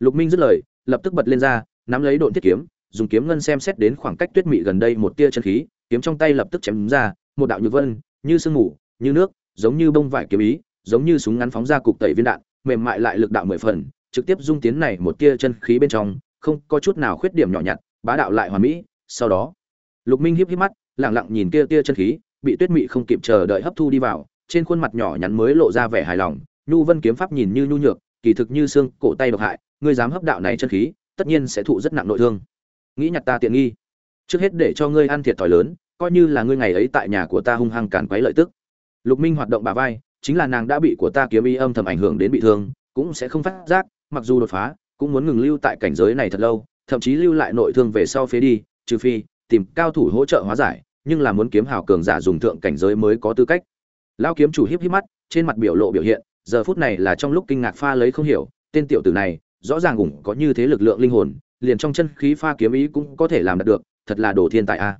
Lục minh dứt lời, lập tức bật lên ra, nắm lấy độn thiết kiếm dùng kiếm ngân xem xét đến khoảng cách tuyết mị gần đây một tia chân khí, kiếm trong tay lập tức chém ra, một đạo nhược vân, như sương mù, như nước, giống như bông vải kiếm ý, giống như súng ngắn phóng ra cục tẩy viên đạn, mềm mại lại lực đạo mười phần, trực tiếp dung tiến này một tia chân khí bên trong, không có chút nào khuyết điểm nhỏ nhặt, bá đạo lại hoàn mỹ, sau đó, lục minh híp híp mắt, lặng lặng nhìn kia tia chân khí, bị tuyết mị không kịp chờ đợi hấp thu đi vào, trên khuôn mặt nhỏ nhắn mới lộ ra vẻ hài lòng, nhu vân kiếm pháp nhìn như nhu nhược, kỳ thực như xương cổ tay độc hại, ngươi dám hấp đạo này chân khí, tất nhiên sẽ thụ rất nặng nội thương nghĩ nhặt ta tiện nghi. Trước hết để cho ngươi ăn thiệt thòi lớn, coi như là ngươi ngày ấy tại nhà của ta hung hăng càn quấy lợi tức. Lục minh hoạt động bà vai, chính là nàng đã bị của ta kiếm y âm thầm ảnh hưởng đến bị thương, cũng sẽ không phát giác, mặc dù đột phá, cũng muốn ngừng lưu tại cảnh giới này thật lâu, thậm chí lưu lại nội thương về sau phía đi, trừ phi tìm cao thủ hỗ trợ hóa giải, nhưng là muốn kiếm hào cường giả dùng thượng cảnh giới mới có tư cách. Lao kiếm chủ híp híp mắt, trên mặt biểu lộ biểu hiện, giờ phút này là trong lúc kinh ngạc pha lấy không hiểu, tên tiểu tử này, rõ ràng ủng có như thế lực lượng linh hồn liền trong chân khí pha kiếm ý cũng có thể làm được, thật là đồ thiên tài a.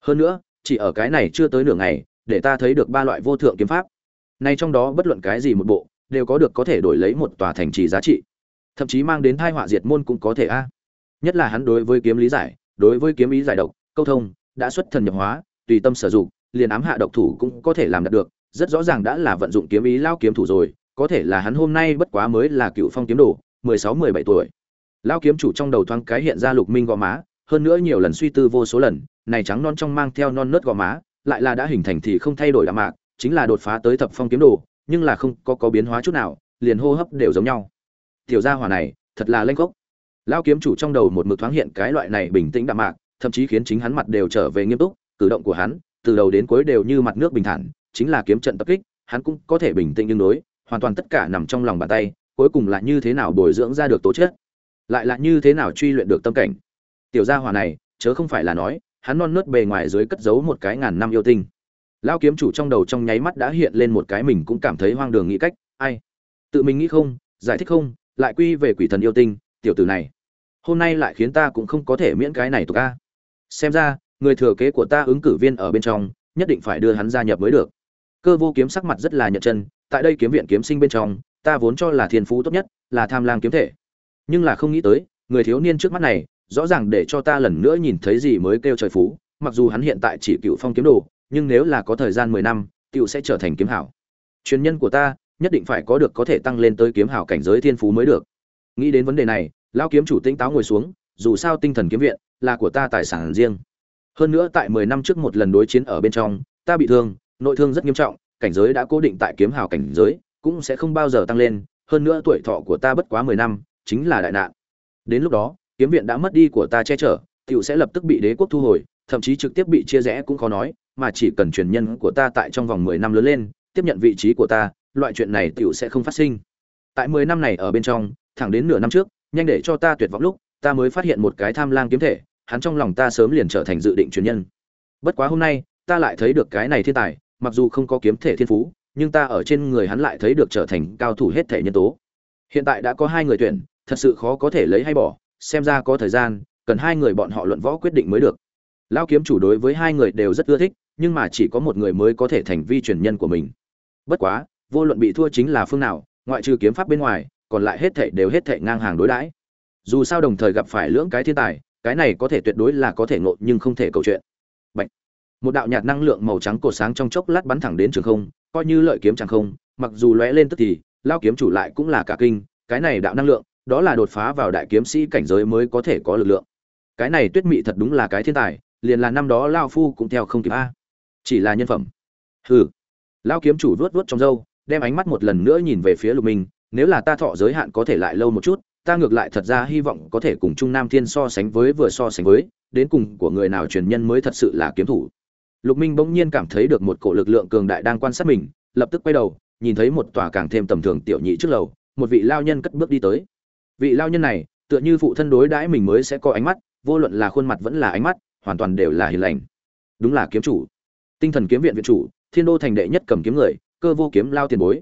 Hơn nữa, chỉ ở cái này chưa tới nửa ngày, để ta thấy được ba loại vô thượng kiếm pháp. Nay trong đó bất luận cái gì một bộ, đều có được có thể đổi lấy một tòa thành trì giá trị. Thậm chí mang đến tai họa diệt môn cũng có thể a. Nhất là hắn đối với kiếm lý giải, đối với kiếm ý giải độc, câu thông, đã xuất thần nhập hóa, tùy tâm sử dụng, liền ám hạ độc thủ cũng có thể làm được. Rất rõ ràng đã là vận dụng kiếm ý lao kiếm thủ rồi, có thể là hắn hôm nay bất quá mới là cựu phong kiếm đồ, mười sáu, mười bảy tuổi. Lão kiếm chủ trong đầu thoáng cái hiện ra lục minh gò má, hơn nữa nhiều lần suy tư vô số lần, này trắng non trong mang theo non nớt gò má, lại là đã hình thành thì không thay đổi đạm mạc, chính là đột phá tới thập phong kiếm đồ, nhưng là không có có biến hóa chút nào, liền hô hấp đều giống nhau. Tiểu gia hỏa này, thật là lanh gốc Lão kiếm chủ trong đầu một mực thoáng hiện cái loại này bình tĩnh đạm mạc, thậm chí khiến chính hắn mặt đều trở về nghiêm túc, cử động của hắn, từ đầu đến cuối đều như mặt nước bình thản, chính là kiếm trận tập kích, hắn cũng có thể bình tĩnh đương đối, hoàn toàn tất cả nằm trong lòng bàn tay, cuối cùng là như thế nào bồi dưỡng ra được tố chất lại là như thế nào truy luyện được tâm cảnh? Tiểu gia hỏa này, chớ không phải là nói, hắn non nớt bề ngoài dưới cất giấu một cái ngàn năm yêu tinh. Lao kiếm chủ trong đầu trong nháy mắt đã hiện lên một cái mình cũng cảm thấy hoang đường nghĩ cách, ai? Tự mình nghĩ không, giải thích không, lại quy về quỷ thần yêu tinh, tiểu tử này. Hôm nay lại khiến ta cũng không có thể miễn cái này tục ca xem ra, người thừa kế của ta ứng cử viên ở bên trong, nhất định phải đưa hắn gia nhập mới được. Cơ vô kiếm sắc mặt rất là nhận chân, tại đây kiếm viện kiếm sinh bên trong, ta vốn cho là thiên phú tốt nhất là tham lang kiếm thể nhưng là không nghĩ tới, người thiếu niên trước mắt này, rõ ràng để cho ta lần nữa nhìn thấy gì mới kêu trời phú, mặc dù hắn hiện tại chỉ cựu phong kiếm đồ, nhưng nếu là có thời gian mười năm, cựu sẽ trở thành kiếm hảo. Truyền nhân của ta, nhất định phải có được có thể tăng lên tới kiếm hảo cảnh giới thiên phú mới được. Nghĩ đến vấn đề này lao kiếm chủ tĩnh táo ngồi xuống, dù sao tinh thần kiếm viện là của ta tài sản riêng. Hơn nữa tại mười năm trước một lần đối chiến ở bên trong, ta bị thương, nội thương rất nghiêm trọng, cảnh giới đã cố định tại kiếm hào cảnh giới, cũng sẽ không bao giờ tăng lên, hơn nữa tuổi thọ của ta bất quá mười năm chính là đại nạn. Đến lúc đó, kiếm viện đã mất đi của ta che chở, tiểu sẽ lập tức bị đế quốc thu hồi, thậm chí trực tiếp bị chia rẽ cũng khó nói, mà chỉ cần truyền nhân của ta tại trong vòng mười năm lớn lên, tiếp nhận vị trí của ta, loại chuyện này tiểu sẽ không phát sinh. Tại mười năm này ở bên trong, thẳng đến nửa năm trước, nhanh để cho ta tuyệt vọng lúc, ta mới phát hiện một cái tham lang kiếm thể, hắn trong lòng ta sớm liền trở thành dự định truyền nhân. Bất quá hôm nay, ta lại thấy được cái này thiên tài, mặc dù không có kiếm thể thiên phú, nhưng ta ở trên người hắn lại thấy được trở thành cao thủ hết thể nhân tố. Hiện tại đã có hai người tuyển thật sự khó có thể lấy hay bỏ, xem ra có thời gian, cần hai người bọn họ luận võ quyết định mới được. Lão kiếm chủ đối với hai người đều rất ưa thích, nhưng mà chỉ có một người mới có thể thành vi truyền nhân của mình. Bất quá, vô luận bị thua chính là phương nào, ngoại trừ kiếm pháp bên ngoài, còn lại hết thảy đều hết thảy ngang hàng đối đãi. Dù sao đồng thời gặp phải lưỡng cái thiên tài, cái này có thể tuyệt đối là có thể ngộ nhưng không thể câu chuyện. Bạch. một đạo nhạt năng lượng màu trắng cột sáng trong chốc lát bắn thẳng đến trường không, coi như lợi kiếm chẳng không, mặc dù lóe lên tức thì lao kiếm chủ lại cũng là cả kinh, cái này đạo năng lượng đó là đột phá vào đại kiếm sĩ cảnh giới mới có thể có lực lượng. Cái này tuyết mị thật đúng là cái thiên tài, liền là năm đó lao phu cũng theo không kịp a. Chỉ là nhân phẩm. Hừ. Lao kiếm chủ vuốt vuốt trong râu, đem ánh mắt một lần nữa nhìn về phía lục minh, nếu là ta thọ giới hạn có thể lại lâu một chút, ta ngược lại thật ra hy vọng có thể cùng trung nam thiên so sánh với vừa so sánh với, đến cùng của người nào truyền nhân mới thật sự là kiếm thủ. Lục minh bỗng nhiên cảm thấy được một cổ lực lượng cường đại đang quan sát mình, lập tức quay đầu, nhìn thấy một tòa càng thêm tầm thường tiểu nhị trước lầu, một vị lao nhân cất bước đi tới vị lao nhân này, tựa như phụ thân đối đãi mình mới sẽ có ánh mắt, vô luận là khuôn mặt vẫn là ánh mắt, hoàn toàn đều là hiền lành. Đúng là kiếm chủ. Tinh thần kiếm viện viện chủ, thiên đô thành đệ nhất cầm kiếm người, cơ vô kiếm lao tiền bối.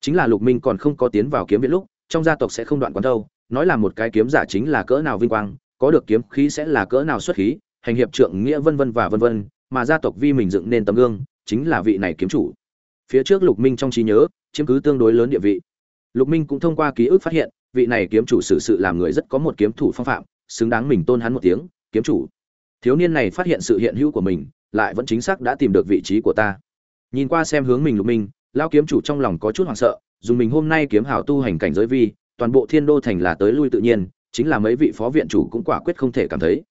Chính là lục minh còn không có tiến vào kiếm viện lúc, trong gia tộc sẽ không đoạn quán đâu, nói là một cái kiếm giả chính là cỡ nào vinh quang, có được kiếm khí sẽ là cỡ nào xuất khí, hành hiệp trượng nghĩa vân vân và vân vân, mà gia tộc vi mình dựng nên tấm gương, chính là vị này kiếm chủ. Phía trước lục minh trong trí nhớ, chiếm cứ tương đối lớn địa vị. Lục minh cũng thông qua ký ức phát hiện vị này kiếm chủ xử sự làm người rất có một kiếm thủ phong phạm, xứng đáng mình tôn hắn một tiếng, kiếm chủ. Thiếu niên này phát hiện sự hiện hữu của mình, lại vẫn chính xác đã tìm được vị trí của ta. Nhìn qua xem hướng mình lục minh lao kiếm chủ trong lòng có chút hoảng sợ, dùng mình hôm nay kiếm hào tu hành cảnh giới vi, toàn bộ thiên đô thành là tới lui tự nhiên, chính là mấy vị phó viện chủ cũng quả quyết không thể cảm thấy.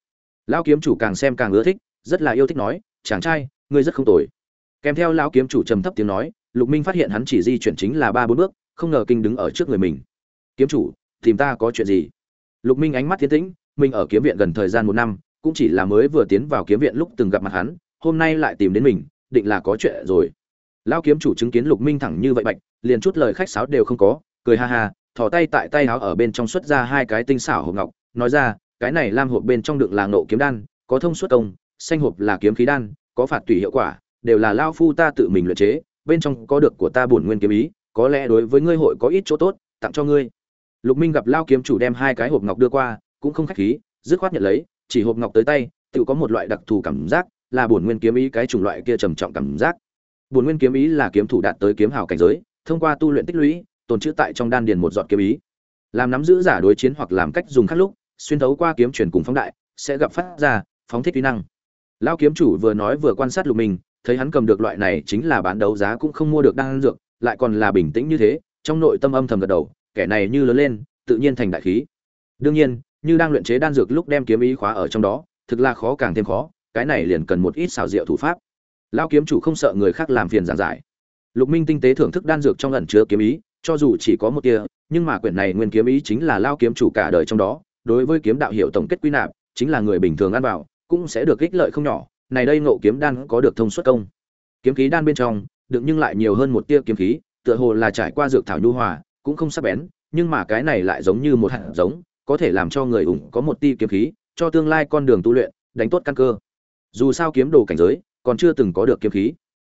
Lao kiếm chủ càng xem càng ưa thích, rất là yêu thích nói, chàng trai, ngươi rất không tồi. Kèm theo lão kiếm chủ trầm thấp tiếng nói, lục minh phát hiện hắn chỉ di chuyển chính là ba bốn bước, không ngờ kinh đứng ở trước người mình kiếm chủ, tìm ta có chuyện gì? Lục minh ánh mắt thiên tĩnh, mình ở kiếm viện gần thời gian một năm, cũng chỉ là mới vừa tiến vào kiếm viện lúc từng gặp mặt hắn, hôm nay lại tìm đến mình, định là có chuyện rồi. Lão kiếm chủ chứng kiến lục minh thẳng như vậy bạch, liền chút lời khách sáo đều không có, cười ha ha, thò tay tại tay áo ở bên trong xuất ra hai cái tinh xảo hộp ngọc, nói ra, cái này lam hộp bên trong đựng là nộ kiếm đan, có thông suất công, xanh hộp là kiếm khí đan, có phạt tùy hiệu quả, đều là lao phu ta tự mình luyện chế, bên trong có được của ta bổn nguyên kiếm ý, có lẽ đối với ngươi hội có ít chỗ tốt, tặng cho ngươi lục minh gặp lao kiếm chủ đem hai cái hộp ngọc đưa qua, cũng không khách khí, dứt khoát nhận lấy, chỉ hộp ngọc tới tay, tự có một loại đặc thù cảm giác, là bổn nguyên kiếm ý cái chủng loại kia trầm trọng cảm giác. Bổn nguyên kiếm ý là kiếm thủ đạt tới kiếm hào cảnh giới, thông qua tu luyện tích lũy, tồn trữ tại trong đan điền một giọt kiếm ý. Làm nắm giữ giả đối chiến hoặc làm cách dùng khác lúc, xuyên thấu qua kiếm truyền cùng phóng đại, sẽ gặp phát ra, phóng thích kỹ năng. Lao kiếm chủ vừa nói vừa quan sát lục minh, thấy hắn cầm được loại này chính là bán đấu giá cũng không mua được đan dược, lại còn là bình tĩnh như thế, trong nội tâm âm thầm gật đầu kẻ này như lớn lên, tự nhiên thành đại khí. Đương nhiên, như đang luyện chế đan dược lúc đem kiếm ý khóa ở trong đó, thực là khó càng thêm khó, cái này liền cần một ít xảo diệu thủ pháp. Lao kiếm chủ không sợ người khác làm phiền giảng giải. Lục minh tinh tế thưởng thức đan dược trong ẩn chứa kiếm ý, cho dù chỉ có một tia, nhưng mà quyển này nguyên kiếm ý chính là lao kiếm chủ cả đời trong đó, đối với kiếm đạo hiệu tổng kết quy nạp, chính là người bình thường ăn vào, cũng sẽ được ích lợi không nhỏ. Này đây ngộ kiếm đan có được thông suất công. Kiếm khí đan bên trong đựng nhưng lại nhiều hơn một tia kiếm khí, tựa hồ là trải qua dược thảo nhu hòa cũng không sắc bén, nhưng mà cái này lại giống như một hạt giống, có thể làm cho người ủng có một tia kiếm khí, cho tương lai con đường tu luyện, đánh tốt căn cơ. Dù sao kiếm đồ cảnh giới, còn chưa từng có được kiếm khí.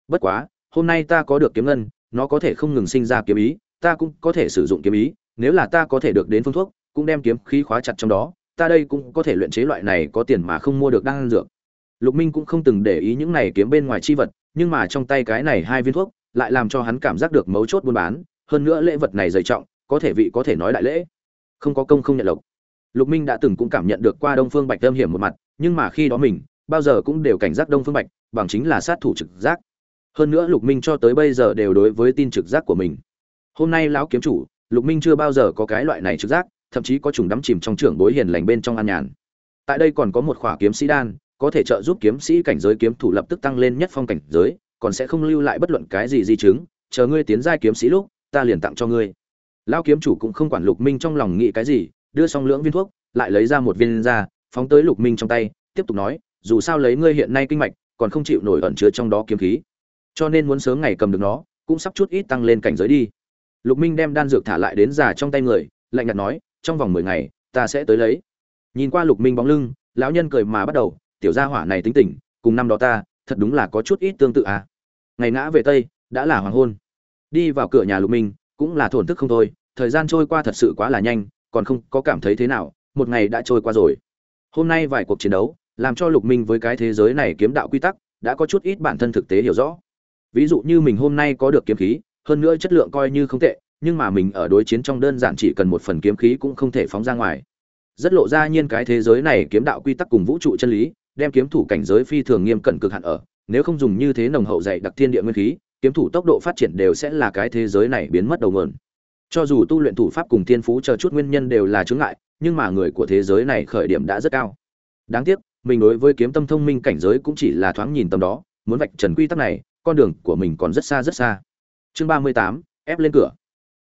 Bất quá, hôm nay ta có được kiếm ngân, nó có thể không ngừng sinh ra kiếm ý, ta cũng có thể sử dụng kiếm ý, nếu là ta có thể được đến phương thuốc, cũng đem kiếm khí khóa chặt trong đó, ta đây cũng có thể luyện chế loại này có tiền mà không mua được đan dược. Lục minh cũng không từng để ý những này kiếm bên ngoài chi vật, nhưng mà trong tay cái này hai viên thuốc, lại làm cho hắn cảm giác được mấu chốt buôn bán hơn nữa lễ vật này dày trọng, có thể vị có thể nói đại lễ. Không có công không nhận lộc. Lục minh đã từng cũng cảm nhận được qua đông phương bạch âm hiểm một mặt, nhưng mà khi đó mình, bao giờ cũng đều cảnh giác đông phương bạch, bằng chính là sát thủ trực giác. Hơn nữa lục minh cho tới bây giờ đều đối với tin trực giác của mình. Hôm nay lão kiếm chủ, lục minh chưa bao giờ có cái loại này trực giác, thậm chí có trùng đắm chìm trong trưởng bối hiền lành bên trong an nhàn. Tại đây còn có một khỏa kiếm sĩ đan, có thể trợ giúp kiếm sĩ cảnh giới kiếm thủ lập tức tăng lên nhất phong cảnh giới, còn sẽ không lưu lại bất luận cái gì di chứng. Chờ ngươi tiến giai kiếm sĩ lúc ta liền tặng cho ngươi. Lão kiếm chủ cũng không quản lục minh trong lòng nghĩ cái gì, đưa xong lưỡng viên thuốc, lại lấy ra một viên ra, phóng tới lục minh trong tay, tiếp tục nói, dù sao lấy ngươi hiện nay kinh mạch, còn không chịu nổi ẩn chứa trong đó kiếm khí. Cho nên muốn sớm ngày cầm được nó, cũng sắp chút ít tăng lên cảnh giới đi. Lục minh đem đan dược thả lại đến già trong tay người, lạnh nhạt nói, trong vòng mười ngày, ta sẽ tới lấy. Nhìn qua lục minh bóng lưng, lão nhân cười mà bắt đầu, tiểu gia hỏa này tính tình, cùng năm đó ta, thật đúng là có chút ít tương tự à. Ngày ngã về tây, đã là hoàng hôn đi vào cửa nhà lục minh, cũng là thổn thức không thôi, thời gian trôi qua thật sự quá là nhanh, còn không có cảm thấy thế nào, một ngày đã trôi qua rồi. Hôm nay vài cuộc chiến đấu, làm cho lục minh với cái thế giới này kiếm đạo quy tắc, đã có chút ít bản thân thực tế hiểu rõ. Ví dụ như mình hôm nay có được kiếm khí, hơn nữa chất lượng coi như không tệ, nhưng mà mình ở đối chiến trong đơn giản chỉ cần một phần kiếm khí cũng không thể phóng ra ngoài. Rất lộ ra nhiên cái thế giới này kiếm đạo quy tắc cùng vũ trụ chân lý, đem kiếm thủ cảnh giới phi thường nghiêm cẩn cực hạn ở, nếu không dùng như thế nồng hậu dạy đặc thiên địa nguyên khí kiếm thủ tốc độ phát triển đều sẽ là cái thế giới này biến mất đầu nguồn. Cho dù tu luyện thủ pháp cùng thiên phú chờ chút nguyên nhân đều là chướng ngại, nhưng mà người của thế giới này khởi điểm đã rất cao. Đáng tiếc, mình đối với kiếm tâm thông minh cảnh giới cũng chỉ là thoáng nhìn tầm đó, muốn vạch trần quy tắc này, con đường của mình còn rất xa rất xa. Chương ba mươi tám, ép lên cửa.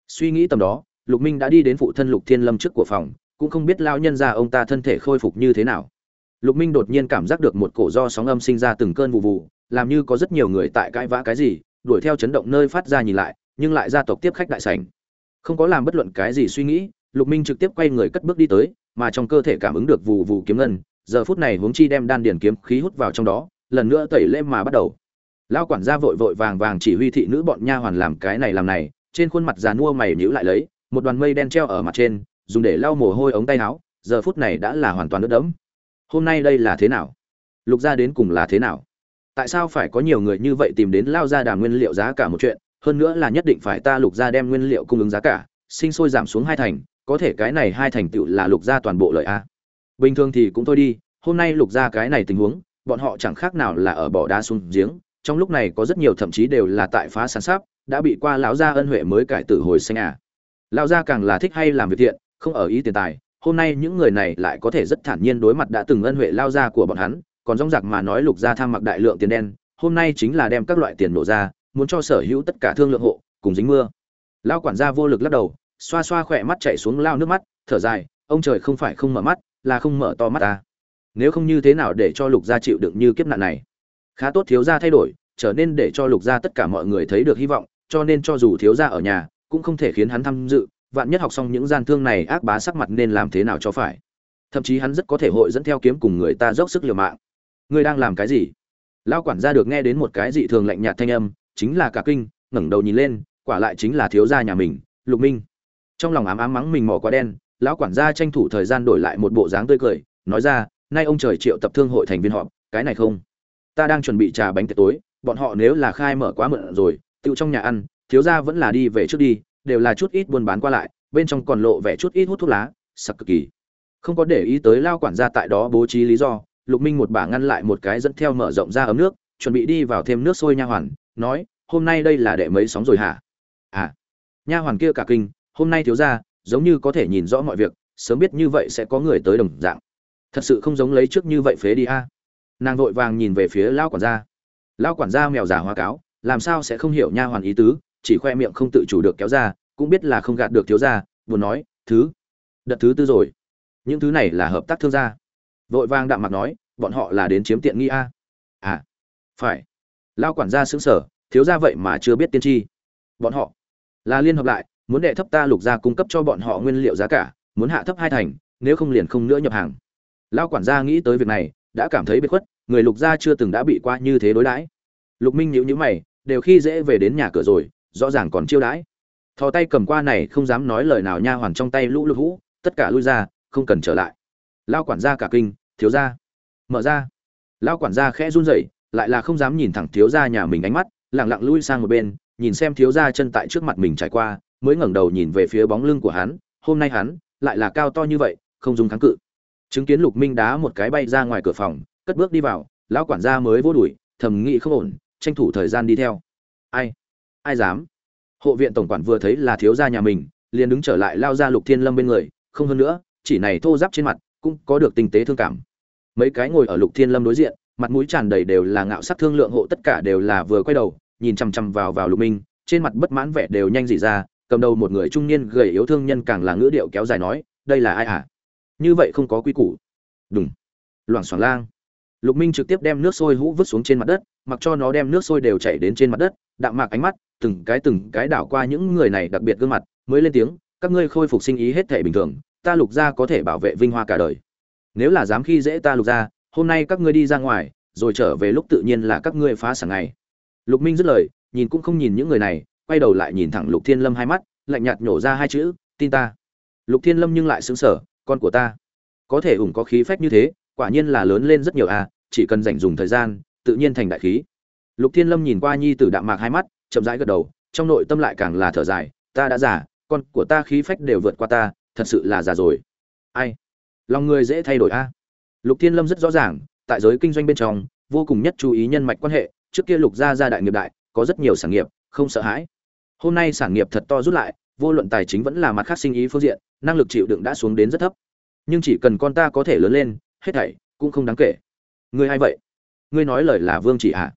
Suy nghĩ tầm đó, lục minh đã đi đến phụ thân lục thiên lâm trước của phòng, cũng không biết lao nhân gia ông ta thân thể khôi phục như thế nào. Lục minh đột nhiên cảm giác được một cổ do sóng âm sinh ra từng cơn vụ vụ, làm như có rất nhiều người tại cãi vã cái gì đuổi theo chấn động nơi phát ra nhìn lại, nhưng lại gia tộc tiếp khách đại sảnh. Không có làm bất luận cái gì suy nghĩ, lục minh trực tiếp quay người cất bước đi tới, mà trong cơ thể cảm ứng được vụ vụ kiếm ngân, giờ phút này huống chi đem đan điền kiếm khí hút vào trong đó, lần nữa tẩy lễ mà bắt đầu. Lao quản gia vội vội vàng vàng chỉ huy thị nữ bọn nha hoàn làm cái này làm này, trên khuôn mặt già nua mày nhíu lại lấy, một đoàn mây đen treo ở mặt trên, dùng để lau mồ hôi ống tay áo, giờ phút này đã là hoàn toàn ướt đẫm. Hôm nay đây là thế nào? Lục gia đến cùng là thế nào? Tại sao phải có nhiều người như vậy tìm đến lao ra đàm nguyên liệu giá cả một chuyện? Hơn nữa là nhất định phải ta lục ra đem nguyên liệu cung ứng giá cả, sinh sôi giảm xuống hai thành, có thể cái này hai thành tựu là lục ra toàn bộ lợi a. Bình thường thì cũng thôi đi, hôm nay lục ra cái này tình huống, bọn họ chẳng khác nào là ở bỏ đá xuống giếng, trong lúc này có rất nhiều thậm chí đều là tại phá sản sáp, đã bị qua lão gia ân huệ mới cải tử hồi sinh à. Lão gia càng là thích hay làm việc thiện, không ở ý tiền tài, hôm nay những người này lại có thể rất thản nhiên đối mặt đã từng ân huệ lao gia của bọn hắn còn rong rạc mà nói lục gia tham mặc đại lượng tiền đen, hôm nay chính là đem các loại tiền nổ ra, muốn cho sở hữu tất cả thương lượng hộ, cùng dính mưa. Lao quản gia vô lực lắc đầu, xoa xoa khỏe mắt chạy xuống lao nước mắt, thở dài, ông trời không phải không mở mắt, là không mở to mắt ta. Nếu không như thế nào để cho lục gia chịu đựng như kiếp nạn này? Khá tốt thiếu gia thay đổi, trở nên để cho lục gia tất cả mọi người thấy được hy vọng, cho nên cho dù thiếu gia ở nhà, cũng không thể khiến hắn tham dự, vạn nhất học xong những gian thương này ác bá sắc mặt nên làm thế nào cho phải. Thậm chí hắn rất có thể hội dẫn theo kiếm cùng người ta dốc sức liều mạng ngươi đang làm cái gì? Lao quản gia được nghe đến một cái dị thường lạnh nhạt thanh âm, chính là cả kinh, ngẩng đầu nhìn lên, quả lại chính là thiếu gia nhà mình, lục minh. Trong lòng ám ám mắng mình mỏ quá đen, lão quản gia tranh thủ thời gian đổi lại một bộ dáng tươi cười, nói ra, nay ông trời triệu tập thương hội thành viên họp, cái này không. Ta đang chuẩn bị trà bánh tiệc tối, bọn họ nếu là khai mở quá mượn rồi tự trong nhà ăn, thiếu gia vẫn là đi về trước đi, đều là chút ít buôn bán qua lại, bên trong còn lộ vẻ chút ít hút thuốc lá, sặc cực kỳ. Không có để ý tới lao quản gia tại đó bố trí lý do lục minh một bà ngăn lại một cái dẫn theo mở rộng ra ấm nước, chuẩn bị đi vào thêm nước sôi nha hoàn, nói, hôm nay đây là đệ mấy sóng rồi hả? À nha hoàn kia cả kinh, hôm nay thiếu gia, giống như có thể nhìn rõ mọi việc, sớm biết như vậy sẽ có người tới đồng dạng. Thật sự không giống lấy trước như vậy phế đi a. Nàng vội vàng nhìn về phía lao quản gia. Lao quản gia mèo giả hoa cáo, làm sao sẽ không hiểu nha hoàn ý tứ, chỉ khoe miệng không tự chủ được kéo ra, cũng biết là không gạt được thiếu gia, buồn nói, thứ, đợt thứ tư rồi. Những thứ này là hợp tác thương gia vội vang đạm mặt nói, bọn họ là đến chiếm tiện nghi a. À phải. Lao quản gia xứng sở thiếu gia vậy mà chưa biết tiên tri. Bọn họ là liên hợp lại, muốn đệ thấp ta lục gia cung cấp cho bọn họ nguyên liệu giá cả, muốn hạ thấp hai thành, nếu không liền không nữa nhập hàng. Lao quản gia nghĩ tới việc này, đã cảm thấy biệt khuất, người lục gia chưa từng đã bị qua như thế đối đãi. Lục minh nhíu nhíu mày, đều khi dễ về đến nhà cửa rồi, rõ ràng còn chiêu đãi. Thò tay cầm qua này không dám nói lời nào nha hoàn trong tay lũ lục hũ, tất cả lui ra, không cần trở lại lao quản gia cả kinh, thiếu gia. Mở ra. Lao quản gia khẽ run rẩy, lại là không dám nhìn thẳng thiếu gia nhà mình ánh mắt lẳng lặng lui sang một bên, nhìn xem thiếu gia chân tại trước mặt mình trải qua, mới ngẩng đầu nhìn về phía bóng lưng của hắn, hôm nay hắn lại là cao to như vậy, không dùng kháng cự. Chứng kiến lục minh đá một cái bay ra ngoài cửa phòng, cất bước đi vào, lão quản gia mới vô đuổi, thầm nghĩ không ổn, tranh thủ thời gian đi theo. Ai? Ai dám? Hộ viện tổng quản vừa thấy là thiếu gia nhà mình, liền đứng trở lại lao ra lục thiên lâm bên người, không hơn nữa, chỉ này thô giáp trên mặt cũng có được tinh tế thương cảm. Mấy cái ngồi ở lục thiên lâm đối diện, mặt mũi tràn đầy đều là ngạo sắc thương lượng hộ tất cả đều là vừa quay đầu, nhìn chằm chằm vào vào lục minh, trên mặt bất mãn vẻ đều nhanh dị ra, cầm đầu một người trung niên gầy yếu thương nhân càng là ngữ điệu kéo dài nói, đây là ai hả? Như vậy không có quy củ. Đúng loảng xoảng lang. Lục minh trực tiếp đem nước sôi hũ vứt xuống trên mặt đất, mặc cho nó đem nước sôi đều chảy đến trên mặt đất, đạm mạc ánh mắt, từng cái từng cái đảo qua những người này đặc biệt gương mặt, mới lên tiếng, các ngươi khôi phục sinh ý hết thể bình thường ta lục gia có thể bảo vệ vinh hoa cả đời. Nếu là dám khi dễ ta lục gia, hôm nay các ngươi đi ra ngoài, rồi trở về lúc tự nhiên là các ngươi phá sản ngày lục minh dứt lời, nhìn cũng không nhìn những người này, quay đầu lại nhìn thẳng lục thiên lâm hai mắt, lạnh nhạt nhổ ra hai chữ, tin ta. Lục thiên lâm nhưng lại xứng sở con của ta, có thể ủng có khí phách như thế, quả nhiên là lớn lên rất nhiều à chỉ cần dành dùng thời gian, tự nhiên thành đại khí. Lục thiên lâm nhìn qua nhi tử đạm mạc hai mắt, chậm rãi gật đầu, trong nội tâm lại càng là thở dài, ta đã già, con của ta khí phách đều vượt qua ta thật sự là già rồi. Ai? Lòng người dễ thay đổi a. Lục thiên lâm rất rõ ràng, tại giới kinh doanh bên trong, vô cùng nhất chú ý nhân mạch quan hệ, trước kia lục gia gia đại nghiệp đại, có rất nhiều sản nghiệp, không sợ hãi. Hôm nay sản nghiệp thật to rút lại, vô luận tài chính vẫn là mặt khác sinh ý phương diện, năng lực chịu đựng đã xuống đến rất thấp. Nhưng chỉ cần con ta có thể lớn lên, hết thảy cũng không đáng kể. Ngươi hay vậy? Ngươi nói lời là vương chỉ hạ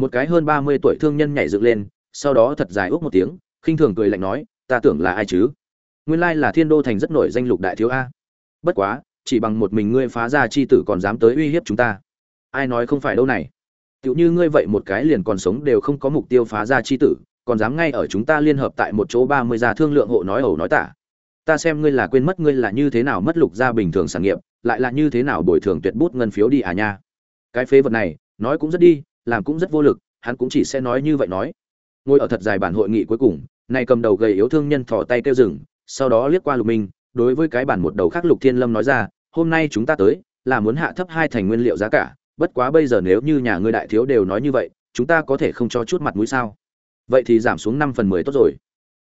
một cái hơn ba mươi tuổi thương nhân nhảy dựng lên, sau đó thật dài ước một tiếng, khinh thường cười lạnh nói, ta tưởng là ai chứ? Nguyên lai là thiên đô thành rất nổi danh lục đại thiếu a. Bất quá, chỉ bằng một mình ngươi phá ra chi tử còn dám tới uy hiếp chúng ta. Ai nói không phải đâu này? Tựu như ngươi vậy một cái liền còn sống đều không có mục tiêu phá ra chi tử, còn dám ngay ở chúng ta liên hợp tại một chỗ ba mươi gia thương lượng hộ nói ẩu nói tả. Ta xem ngươi là quên mất ngươi là như thế nào mất lục gia bình thường sản nghiệp, lại là như thế nào bồi thường tuyệt bút ngân phiếu đi à nha. Cái phế vật này, nói cũng rất đi, làm cũng rất vô lực, hắn cũng chỉ sẽ nói như vậy nói. Ngồi ở thật dài bản hội nghị cuối cùng, nay cầm đầu gầy yếu thương nhân thò tay kêu rừng sau đó liếc qua lục minh, đối với cái bản một đầu khác lục thiên lâm nói ra, hôm nay chúng ta tới, là muốn hạ thấp hai thành nguyên liệu giá cả, bất quá bây giờ nếu như nhà ngươi đại thiếu đều nói như vậy, chúng ta có thể không cho chút mặt mũi sao? Vậy thì giảm xuống năm phần mười tốt rồi.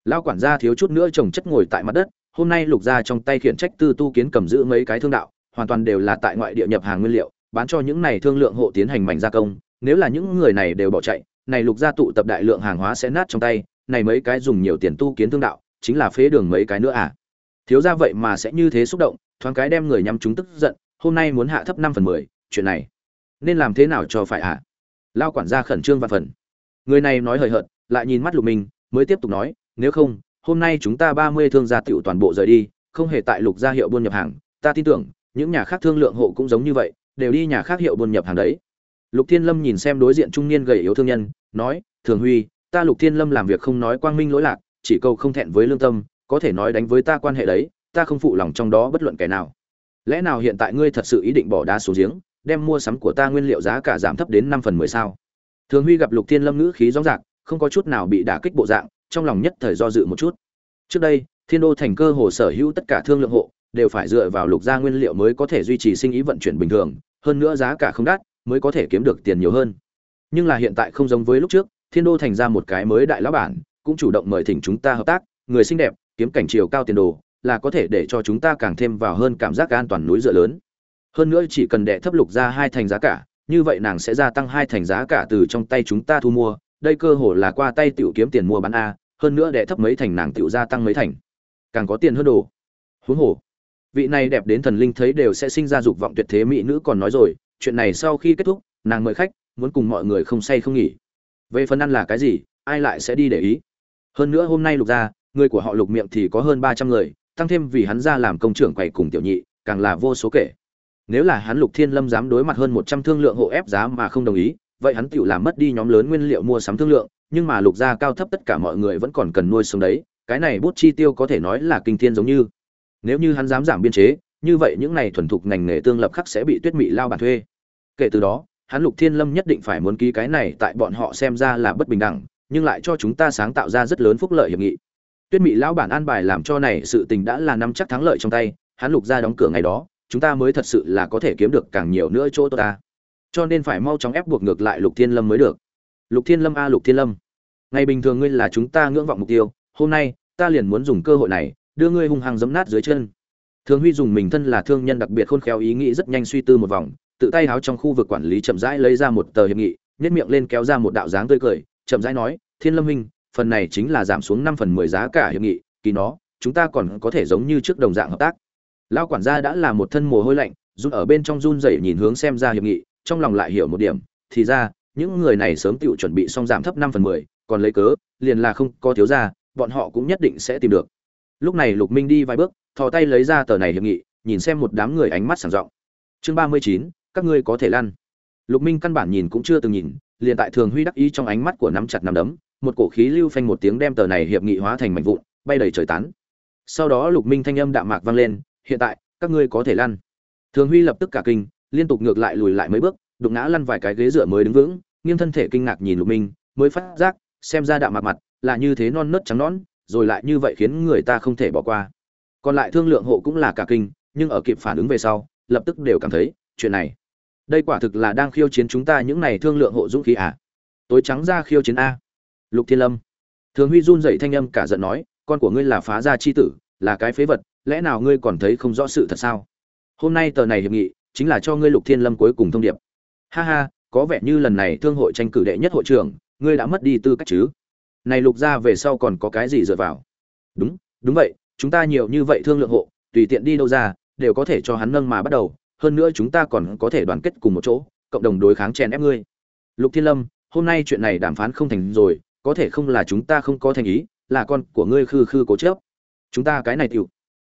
Lao quản gia thiếu chút nữa trồng chất ngồi tại mặt đất, hôm nay lục gia trong tay khiển trách tư tu kiến cầm giữ mấy cái thương đạo, hoàn toàn đều là tại ngoại địa nhập hàng nguyên liệu, bán cho những này thương lượng hộ tiến hành mảnh gia công, nếu là những người này đều bỏ chạy, này lục gia tụ tập đại lượng hàng hóa sẽ nát trong tay, này mấy cái dùng nhiều tiền tu kiến thương đạo chính là phế đường mấy cái nữa à? Thiếu ra vậy mà sẽ như thế xúc động, thoáng cái đem người nhắm chúng tức giận, hôm nay muốn hạ thấp năm phần mười, chuyện này nên làm thế nào cho phải ạ lao quản gia khẩn trương và phần. Người này nói hời hợt, lại nhìn mắt lục minh, mới tiếp tục nói, nếu không, hôm nay chúng ta ba mươi thương gia tiểu toàn bộ rời đi, không hề tại lục gia hiệu buôn nhập hàng, ta tin tưởng, những nhà khác thương lượng hộ cũng giống như vậy, đều đi nhà khác hiệu buôn nhập hàng đấy. Lục thiên lâm nhìn xem đối diện trung niên gầy yếu thương nhân, nói, thường huy, ta lục thiên lâm làm việc không nói quang minh lỗi lạc chỉ câu không thẹn với lương tâm, có thể nói đánh với ta quan hệ đấy, ta không phụ lòng trong đó bất luận kẻ nào. Lẽ nào hiện tại ngươi thật sự ý định bỏ đá xuống giếng, đem mua sắm của ta nguyên liệu giá cả giảm thấp đến năm phần mười sao? Thường huy gặp lục thiên lâm ngữ khí rõ rạc, không có chút nào bị đả kích bộ dạng, trong lòng nhất thời do dự một chút. Trước đây, thiên đô thành cơ hồ sở hữu tất cả thương lượng hộ, đều phải dựa vào lục gia nguyên liệu mới có thể duy trì sinh ý vận chuyển bình thường, hơn nữa giá cả không đắt, mới có thể kiếm được tiền nhiều hơn. Nhưng là hiện tại không giống với lúc trước, thiên đô thành ra một cái mới đại lão bản cũng chủ động mời thỉnh chúng ta hợp tác, người xinh đẹp, kiếm cảnh chiều cao tiền đồ, là có thể để cho chúng ta càng thêm vào hơn cảm giác an toàn núi dựa lớn. Hơn nữa chỉ cần đệ thấp lục ra hai thành giá cả, như vậy nàng sẽ gia tăng hai thành giá cả từ trong tay chúng ta thu mua. Đây cơ hồ là qua tay tiểu kiếm tiền mua bán a, hơn nữa đệ thấp mấy thành nàng tiểu gia tăng mấy thành. Càng có tiền hơn đồ. Huống hồ, vị này đẹp đến thần linh thấy đều sẽ sinh ra dục vọng tuyệt thế mỹ nữ còn nói rồi, chuyện này sau khi kết thúc, nàng mời khách, muốn cùng mọi người không say không nghỉ. Về phần ăn là cái gì, ai lại sẽ đi để ý? Hơn nữa hôm nay lục gia, người của họ lục miệng thì có hơn ba trăm người, tăng thêm vì hắn ra làm công trưởng quầy cùng tiểu nhị, càng là vô số kể. Nếu là hắn lục thiên lâm dám đối mặt hơn một trăm thương lượng hộ ép giá mà không đồng ý, vậy hắn tự làm mất đi nhóm lớn nguyên liệu mua sắm thương lượng, nhưng mà lục gia cao thấp tất cả mọi người vẫn còn cần nuôi sống đấy, cái này bút chi tiêu có thể nói là kinh thiên giống như. Nếu như hắn dám giảm biên chế, như vậy những này thuần thục ngành nghề tương lập khắc sẽ bị tuyết mị lao bản thuê. Kể từ đó, hắn lục thiên lâm nhất định phải muốn ký cái này tại bọn họ xem ra là bất bình đẳng nhưng lại cho chúng ta sáng tạo ra rất lớn phúc lợi hiệp nghị. Tuyết mị lão bản an bài làm cho này sự tình đã là nắm chắc thắng lợi trong tay, hắn lục ra đóng cửa ngày đó, chúng ta mới thật sự là có thể kiếm được càng nhiều nữa chỗ ta. Cho nên phải mau chóng ép buộc ngược lại lục thiên lâm mới được. Lục thiên lâm a, lục thiên lâm. Ngày bình thường ngươi là chúng ta ngưỡng vọng mục tiêu, hôm nay, ta liền muốn dùng cơ hội này, đưa ngươi hung hăng giấm nát dưới chân. Thường huy dùng mình thân là thương nhân đặc biệt khôn khéo, ý nghĩ rất nhanh suy tư một vòng, tự tay háo trong khu vực quản lý chậm rãi lấy ra một tờ hiệp nghị nhét miệng lên kéo ra một đạo dáng tươi cười chậm rãi nói, thiên lâm huynh, phần này chính là giảm xuống năm phần mười giá cả hiệp nghị, kỳ nó, chúng ta còn có thể giống như trước đồng dạng hợp tác. Lao quản gia đã là một thân mồ hôi lạnh run ở bên trong run rẩy nhìn hướng xem ra hiệp nghị, trong lòng lại hiểu một điểm, thì ra, những người này sớm tự chuẩn bị xong giảm thấp năm phần mười, còn lấy cớ, liền là không có thiếu ra, bọn họ cũng nhất định sẽ tìm được. Lúc này lục minh đi vài bước, thò tay lấy ra tờ này hiệp nghị, nhìn xem một đám người ánh mắt sảng rộng. Chương ba mươi chín, các ngươi có thể lăn. Lục minh căn bản nhìn cũng chưa từng nhìn liền tại thường huy đắc ý trong ánh mắt của nắm chặt nắm đấm, một cổ khí lưu phanh một tiếng đem tờ này hiệp nghị hóa thành mảnh vụn, bay đầy trời tán. Sau đó lục minh thanh âm đạm mạc vang lên, hiện tại, các ngươi có thể lăn. Thường huy lập tức cả kinh, liên tục ngược lại lùi lại mấy bước, đụng ngã lăn vài cái ghế dựa mới đứng vững, nghiêng thân thể kinh ngạc nhìn lục minh, mới phát giác, xem ra đạm mạc mặt là như thế non nớt trắng nõn, rồi lại như vậy khiến người ta không thể bỏ qua. Còn lại thương lượng hộ cũng là cả kinh, nhưng ở kịp phản ứng về sau, lập tức đều cảm thấy, chuyện này đây quả thực là đang khiêu chiến chúng ta những này thương lượng hộ dũng khí à? Tối trắng ra khiêu chiến a. Lục thiên lâm. Thường huy run dậy thanh âm cả giận nói, con của ngươi là phá gia chi tử, là cái phế vật, lẽ nào ngươi còn thấy không rõ sự thật sao? Hôm nay tờ này hiệp nghị, chính là cho ngươi lục thiên lâm cuối cùng thông điệp. Ha ha, có vẻ như lần này thương hội tranh cử đệ nhất hội trưởng, ngươi đã mất đi tư cách chứ? Này lục ra về sau còn có cái gì dựa vào? Đúng đúng vậy, chúng ta nhiều như vậy thương lượng hộ, tùy tiện đi đâu ra, đều có thể cho hắn nâng mà bắt đầu hơn nữa chúng ta còn có thể đoàn kết cùng một chỗ, cộng đồng đối kháng chèn ép ngươi. Lục thiên lâm, hôm nay chuyện này đàm phán không thành rồi, có thể không là chúng ta không có thành ý, là con của ngươi khư khư cố chớp chúng ta cái này tiểu,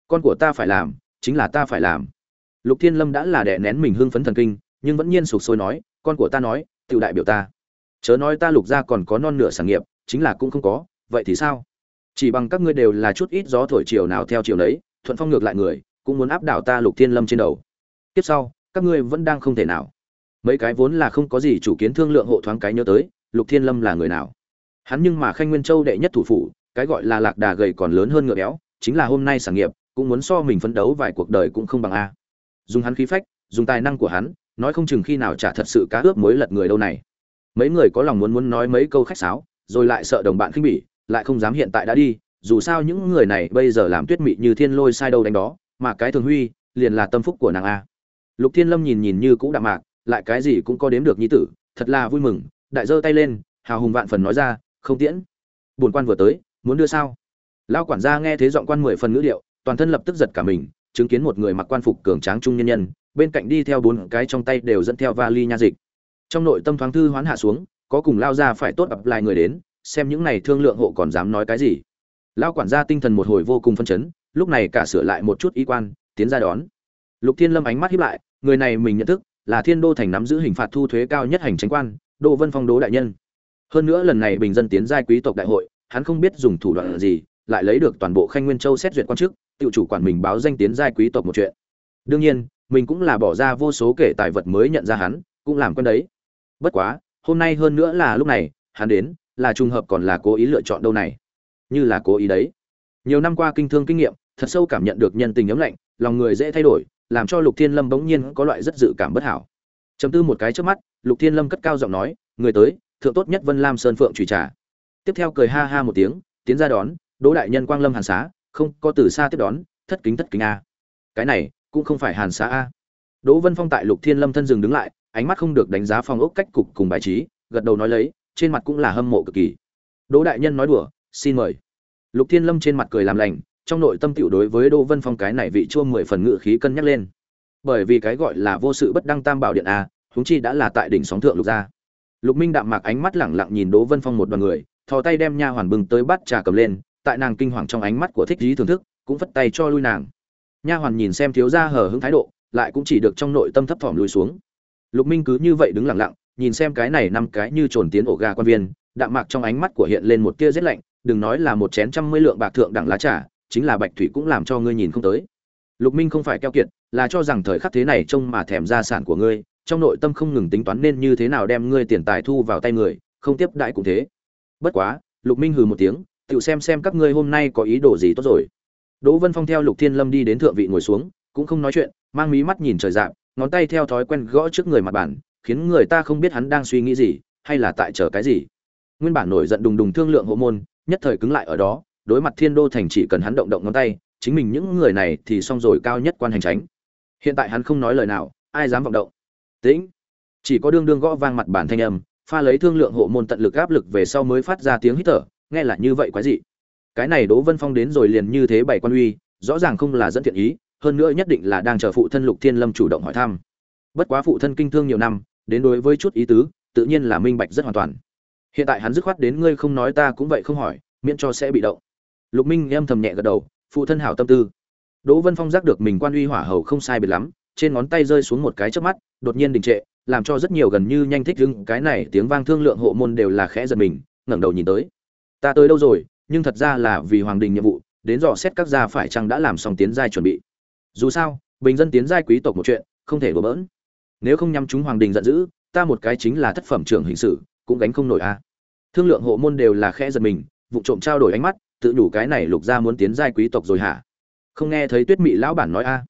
con của ta phải làm, chính là ta phải làm. Lục thiên lâm đã là đè nén mình hưng phấn thần kinh, nhưng vẫn nhiên sụp sôi nói, con của ta nói, tiểu đại biểu ta. Chớ nói ta lục gia còn có non nửa sản nghiệp, chính là cũng không có, vậy thì sao? Chỉ bằng các ngươi đều là chút ít gió thổi chiều nào theo chiều đấy thuận phong ngược lại người, cũng muốn áp đảo ta lục thiên lâm trên đầu tiếp sau, các ngươi vẫn đang không thể nào. Mấy cái vốn là không có gì chủ kiến thương lượng hộ thoáng cái nhớ tới, lục thiên lâm là người nào? Hắn nhưng mà khanh nguyên châu đệ nhất thủ phủ, cái gọi là lạc đà gầy còn lớn hơn ngựa béo, chính là hôm nay sản nghiệp, cũng muốn so mình phấn đấu vài cuộc đời cũng không bằng a. Dùng hắn khí phách, dùng tài năng của hắn, nói không chừng khi nào trả thật sự cá ướp mới lật người đâu này. Mấy người có lòng muốn muốn nói mấy câu khách sáo, rồi lại sợ đồng bạn khinh bỉ, lại không dám hiện tại đã đi, dù sao những người này bây giờ làm tuyết mị như thiên lôi sai đâu đánh đó, mà cái thường huy, liền là tâm phúc của nàng a lục thiên lâm nhìn nhìn như cũ đạm mạc, lại cái gì cũng có đếm được nhi tử, thật là vui mừng, đại giơ tay lên, hào hùng vạn phần nói ra, không tiễn bổn quan vừa tới, muốn đưa sao? Lão quản gia nghe thế giọng quan mười phần ngữ điệu, toàn thân lập tức giật cả mình, chứng kiến một người mặc quan phục cường tráng trung nhân nhân, bên cạnh đi theo bốn cái trong tay đều dẫn theo vali nha dịch. Trong nội tâm thoáng thư hoán hạ xuống, có cùng lao ra phải tốt ập lại người đến, xem những này thương lượng hộ còn dám nói cái gì. Lão quản gia tinh thần một hồi vô cùng phân chấn, lúc này cả sửa lại một chút ý quan, tiến ra đón lục thiên lâm ánh mắt híp lại, người này mình nhận thức là thiên đô thành nắm giữ hình phạt thu thuế cao nhất hành chính quan đô vân phong đố đại nhân. Hơn nữa lần này bình dân tiến giai quý tộc đại hội, hắn không biết dùng thủ đoạn gì, lại lấy được toàn bộ khanh nguyên châu xét duyệt quan chức, tự chủ quản mình báo danh tiến giai quý tộc một chuyện. Đương nhiên, mình cũng là bỏ ra vô số kể tài vật mới nhận ra hắn, cũng làm quen đấy. Bất quá, hôm nay hơn nữa là lúc này, hắn đến, là trùng hợp còn là cố ý lựa chọn đâu này? Như là cố ý đấy. Nhiều năm qua kinh thương kinh nghiệm, thật sâu cảm nhận được nhân tình ấm lạnh, lòng người dễ thay đổi làm cho lục thiên lâm bỗng nhiên có loại rất dự cảm bất hảo. Chấm tư một cái trước mắt, lục thiên lâm cất cao giọng nói, người tới, thượng tốt nhất vân lam sơn phượng trùy trà. Tiếp theo cười ha ha một tiếng, tiến ra đón, đỗ đại nhân quang lâm hàn xá, không có từ xa tiếp đón, thất kính thất kính a. Cái này cũng không phải hàn xá a. Đỗ vân phong tại lục thiên lâm thân dừng đứng lại, ánh mắt không được đánh giá phong ốc cách cục cùng bài trí, gật đầu nói lấy, trên mặt cũng là hâm mộ cực kỳ. Đỗ đại nhân nói đùa, xin mời. Lục thiên lâm trên mặt cười làm lành trong nội tâm tiểu đối với đỗ vân phong cái này vị chua mười phần ngự khí cân nhắc lên. Bởi vì cái gọi là vô sự bất đăng tam bảo điện a, huống chi đã là tại đỉnh sóng thượng lục gia. Lục minh đạm mạc ánh mắt lẳng lặng nhìn đỗ vân phong một đoàn người, thò tay đem nha hoàn bưng tới bắt trà cầm lên, tại nàng kinh hoàng trong ánh mắt của thích trí thưởng thức, cũng vất tay cho lui nàng. Nha hoàn nhìn xem thiếu gia hờ hững thái độ, lại cũng chỉ được trong nội tâm thấp thỏm lùi xuống. Lục minh cứ như vậy đứng lặng lặng, nhìn xem cái này năm cái như trồn tiến ổ gà quan viên, đạm mạc trong ánh mắt của hiện lên một tia rét lạnh, đừng nói là một chén trăm mươi lượng bạc thượng đẳng lá trà chính là bạch thủy cũng làm cho ngươi nhìn không tới. Lục minh không phải keo kiệt là cho rằng thời khắc thế này trông mà thèm gia sản của ngươi trong nội tâm không ngừng tính toán nên như thế nào đem ngươi tiền tài thu vào tay người không tiếp đại cũng thế. Bất quá lục minh hừ một tiếng tự xem xem các ngươi hôm nay có ý đồ gì tốt rồi. Đỗ vân phong theo lục thiên lâm đi đến thượng vị ngồi xuống cũng không nói chuyện mang mí mắt nhìn trời dạng, ngón tay theo thói quen gõ trước người mặt bản khiến người ta không biết hắn đang suy nghĩ gì hay là tại chờ cái gì. Nguyên bản nổi giận đùng đùng thương lượng hộ môn nhất thời cứng lại ở đó đối mặt thiên đô thành chỉ cần hắn động động ngón tay, chính mình những người này thì xong rồi cao nhất quan hành tránh. Hiện tại hắn không nói lời nào, ai dám vọng động? Tĩnh. Chỉ có đương đương gõ vang mặt bản thanh âm, pha lấy thương lượng hộ môn tận lực áp lực về sau mới phát ra tiếng hít thở, nghe là như vậy quái dị. Cái này đỗ vân phong đến rồi liền như thế bảy quan uy, rõ ràng không là dẫn thiện ý, hơn nữa nhất định là đang chờ phụ thân lục thiên lâm chủ động hỏi thăm. Bất quá phụ thân kinh thương nhiều năm, đến đối với chút ý tứ, tự nhiên là minh bạch rất hoàn toàn. Hiện tại hắn dứt khoát đến ngươi không nói ta cũng vậy không hỏi, miễn cho sẽ bị động lục minh em thầm nhẹ gật đầu, phụ thân hảo tâm tư. Đỗ vân phong giác được mình quan uy hỏa hầu không sai biệt lắm, trên ngón tay rơi xuống một cái chớp mắt, đột nhiên đình trệ, làm cho rất nhiều gần như nhanh thích lưng cái này tiếng vang thương lượng hộ môn đều là khẽ giật mình, ngẩng đầu nhìn tới. Ta tới đâu rồi, nhưng thật ra là vì hoàng đình nhiệm vụ, đến dò xét các gia phải chăng đã làm xong tiến giai chuẩn bị. Dù sao, bình dân tiến giai quý tộc một chuyện, không thể đổ bỡn. Nếu không nhắm chúng hoàng đình giận dữ, ta một cái chính là thất phẩm trưởng hình sự, cũng gánh không nổi a. Thương lượng hộ môn đều là khẽ giật mình, vụ trộm trao đổi ánh mắt tự nhủ cái này lục gia muốn tiến giai quý tộc rồi hả? Không nghe thấy tuyết mị lão bản nói a?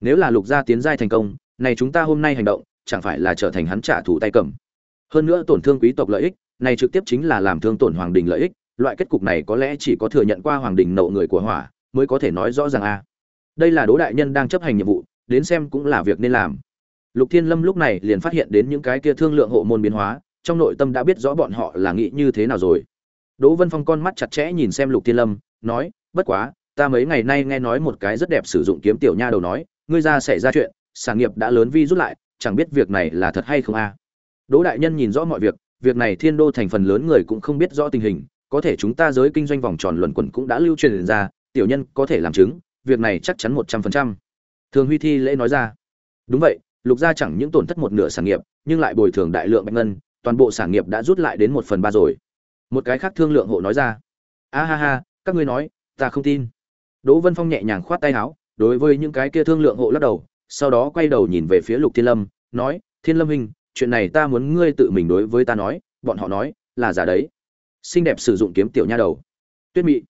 Nếu là lục gia tiến giai thành công, này chúng ta hôm nay hành động, chẳng phải là trở thành hắn trả thù tay cầm? Hơn nữa tổn thương quý tộc lợi ích, này trực tiếp chính là làm thương tổn hoàng đình lợi ích, loại kết cục này có lẽ chỉ có thừa nhận qua hoàng đình nộ người của hỏa, mới có thể nói rõ ràng a. Đây là đỗ đại nhân đang chấp hành nhiệm vụ, đến xem cũng là việc nên làm. Lục thiên lâm lúc này liền phát hiện đến những cái kia thương lượng hộ môn biến hóa, trong nội tâm đã biết rõ bọn họ là nghĩ như thế nào rồi đỗ vân phong con mắt chặt chẽ nhìn xem lục thiên lâm, nói, bất quá, ta mấy ngày nay nghe nói một cái rất đẹp sử dụng kiếm tiểu nha đầu nói, ngươi ra xảy ra chuyện, sản nghiệp đã lớn vi rút lại, chẳng biết việc này là thật hay không a? Đỗ đại nhân nhìn rõ mọi việc việc này thiên đô thành phần lớn người cũng không biết rõ tình hình, có thể chúng ta giới kinh doanh vòng tròn luẩn quẩn cũng đã lưu truyền ra, tiểu nhân có thể làm chứng, việc này chắc chắn một trăm phần trăm. Thường huy thi lễ nói ra, đúng vậy, lục gia chẳng những tổn thất một nửa sản nghiệp, nhưng lại bồi thường đại lượng bạch ngân, toàn bộ sản nghiệp đã rút lại đến một phần ba rồi một cái khác thương lượng hộ nói ra. A ha ha, các ngươi nói, ta không tin. Đỗ vân phong nhẹ nhàng khoát tay áo, đối với những cái kia thương lượng hộ lắc đầu, sau đó quay đầu nhìn về phía lục thiên lâm, nói, thiên lâm hình chuyện này ta muốn ngươi tự mình đối với ta nói, bọn họ nói là giả đấy. Xinh đẹp sử dụng kiếm tiểu nha đầu. Tuyết mị.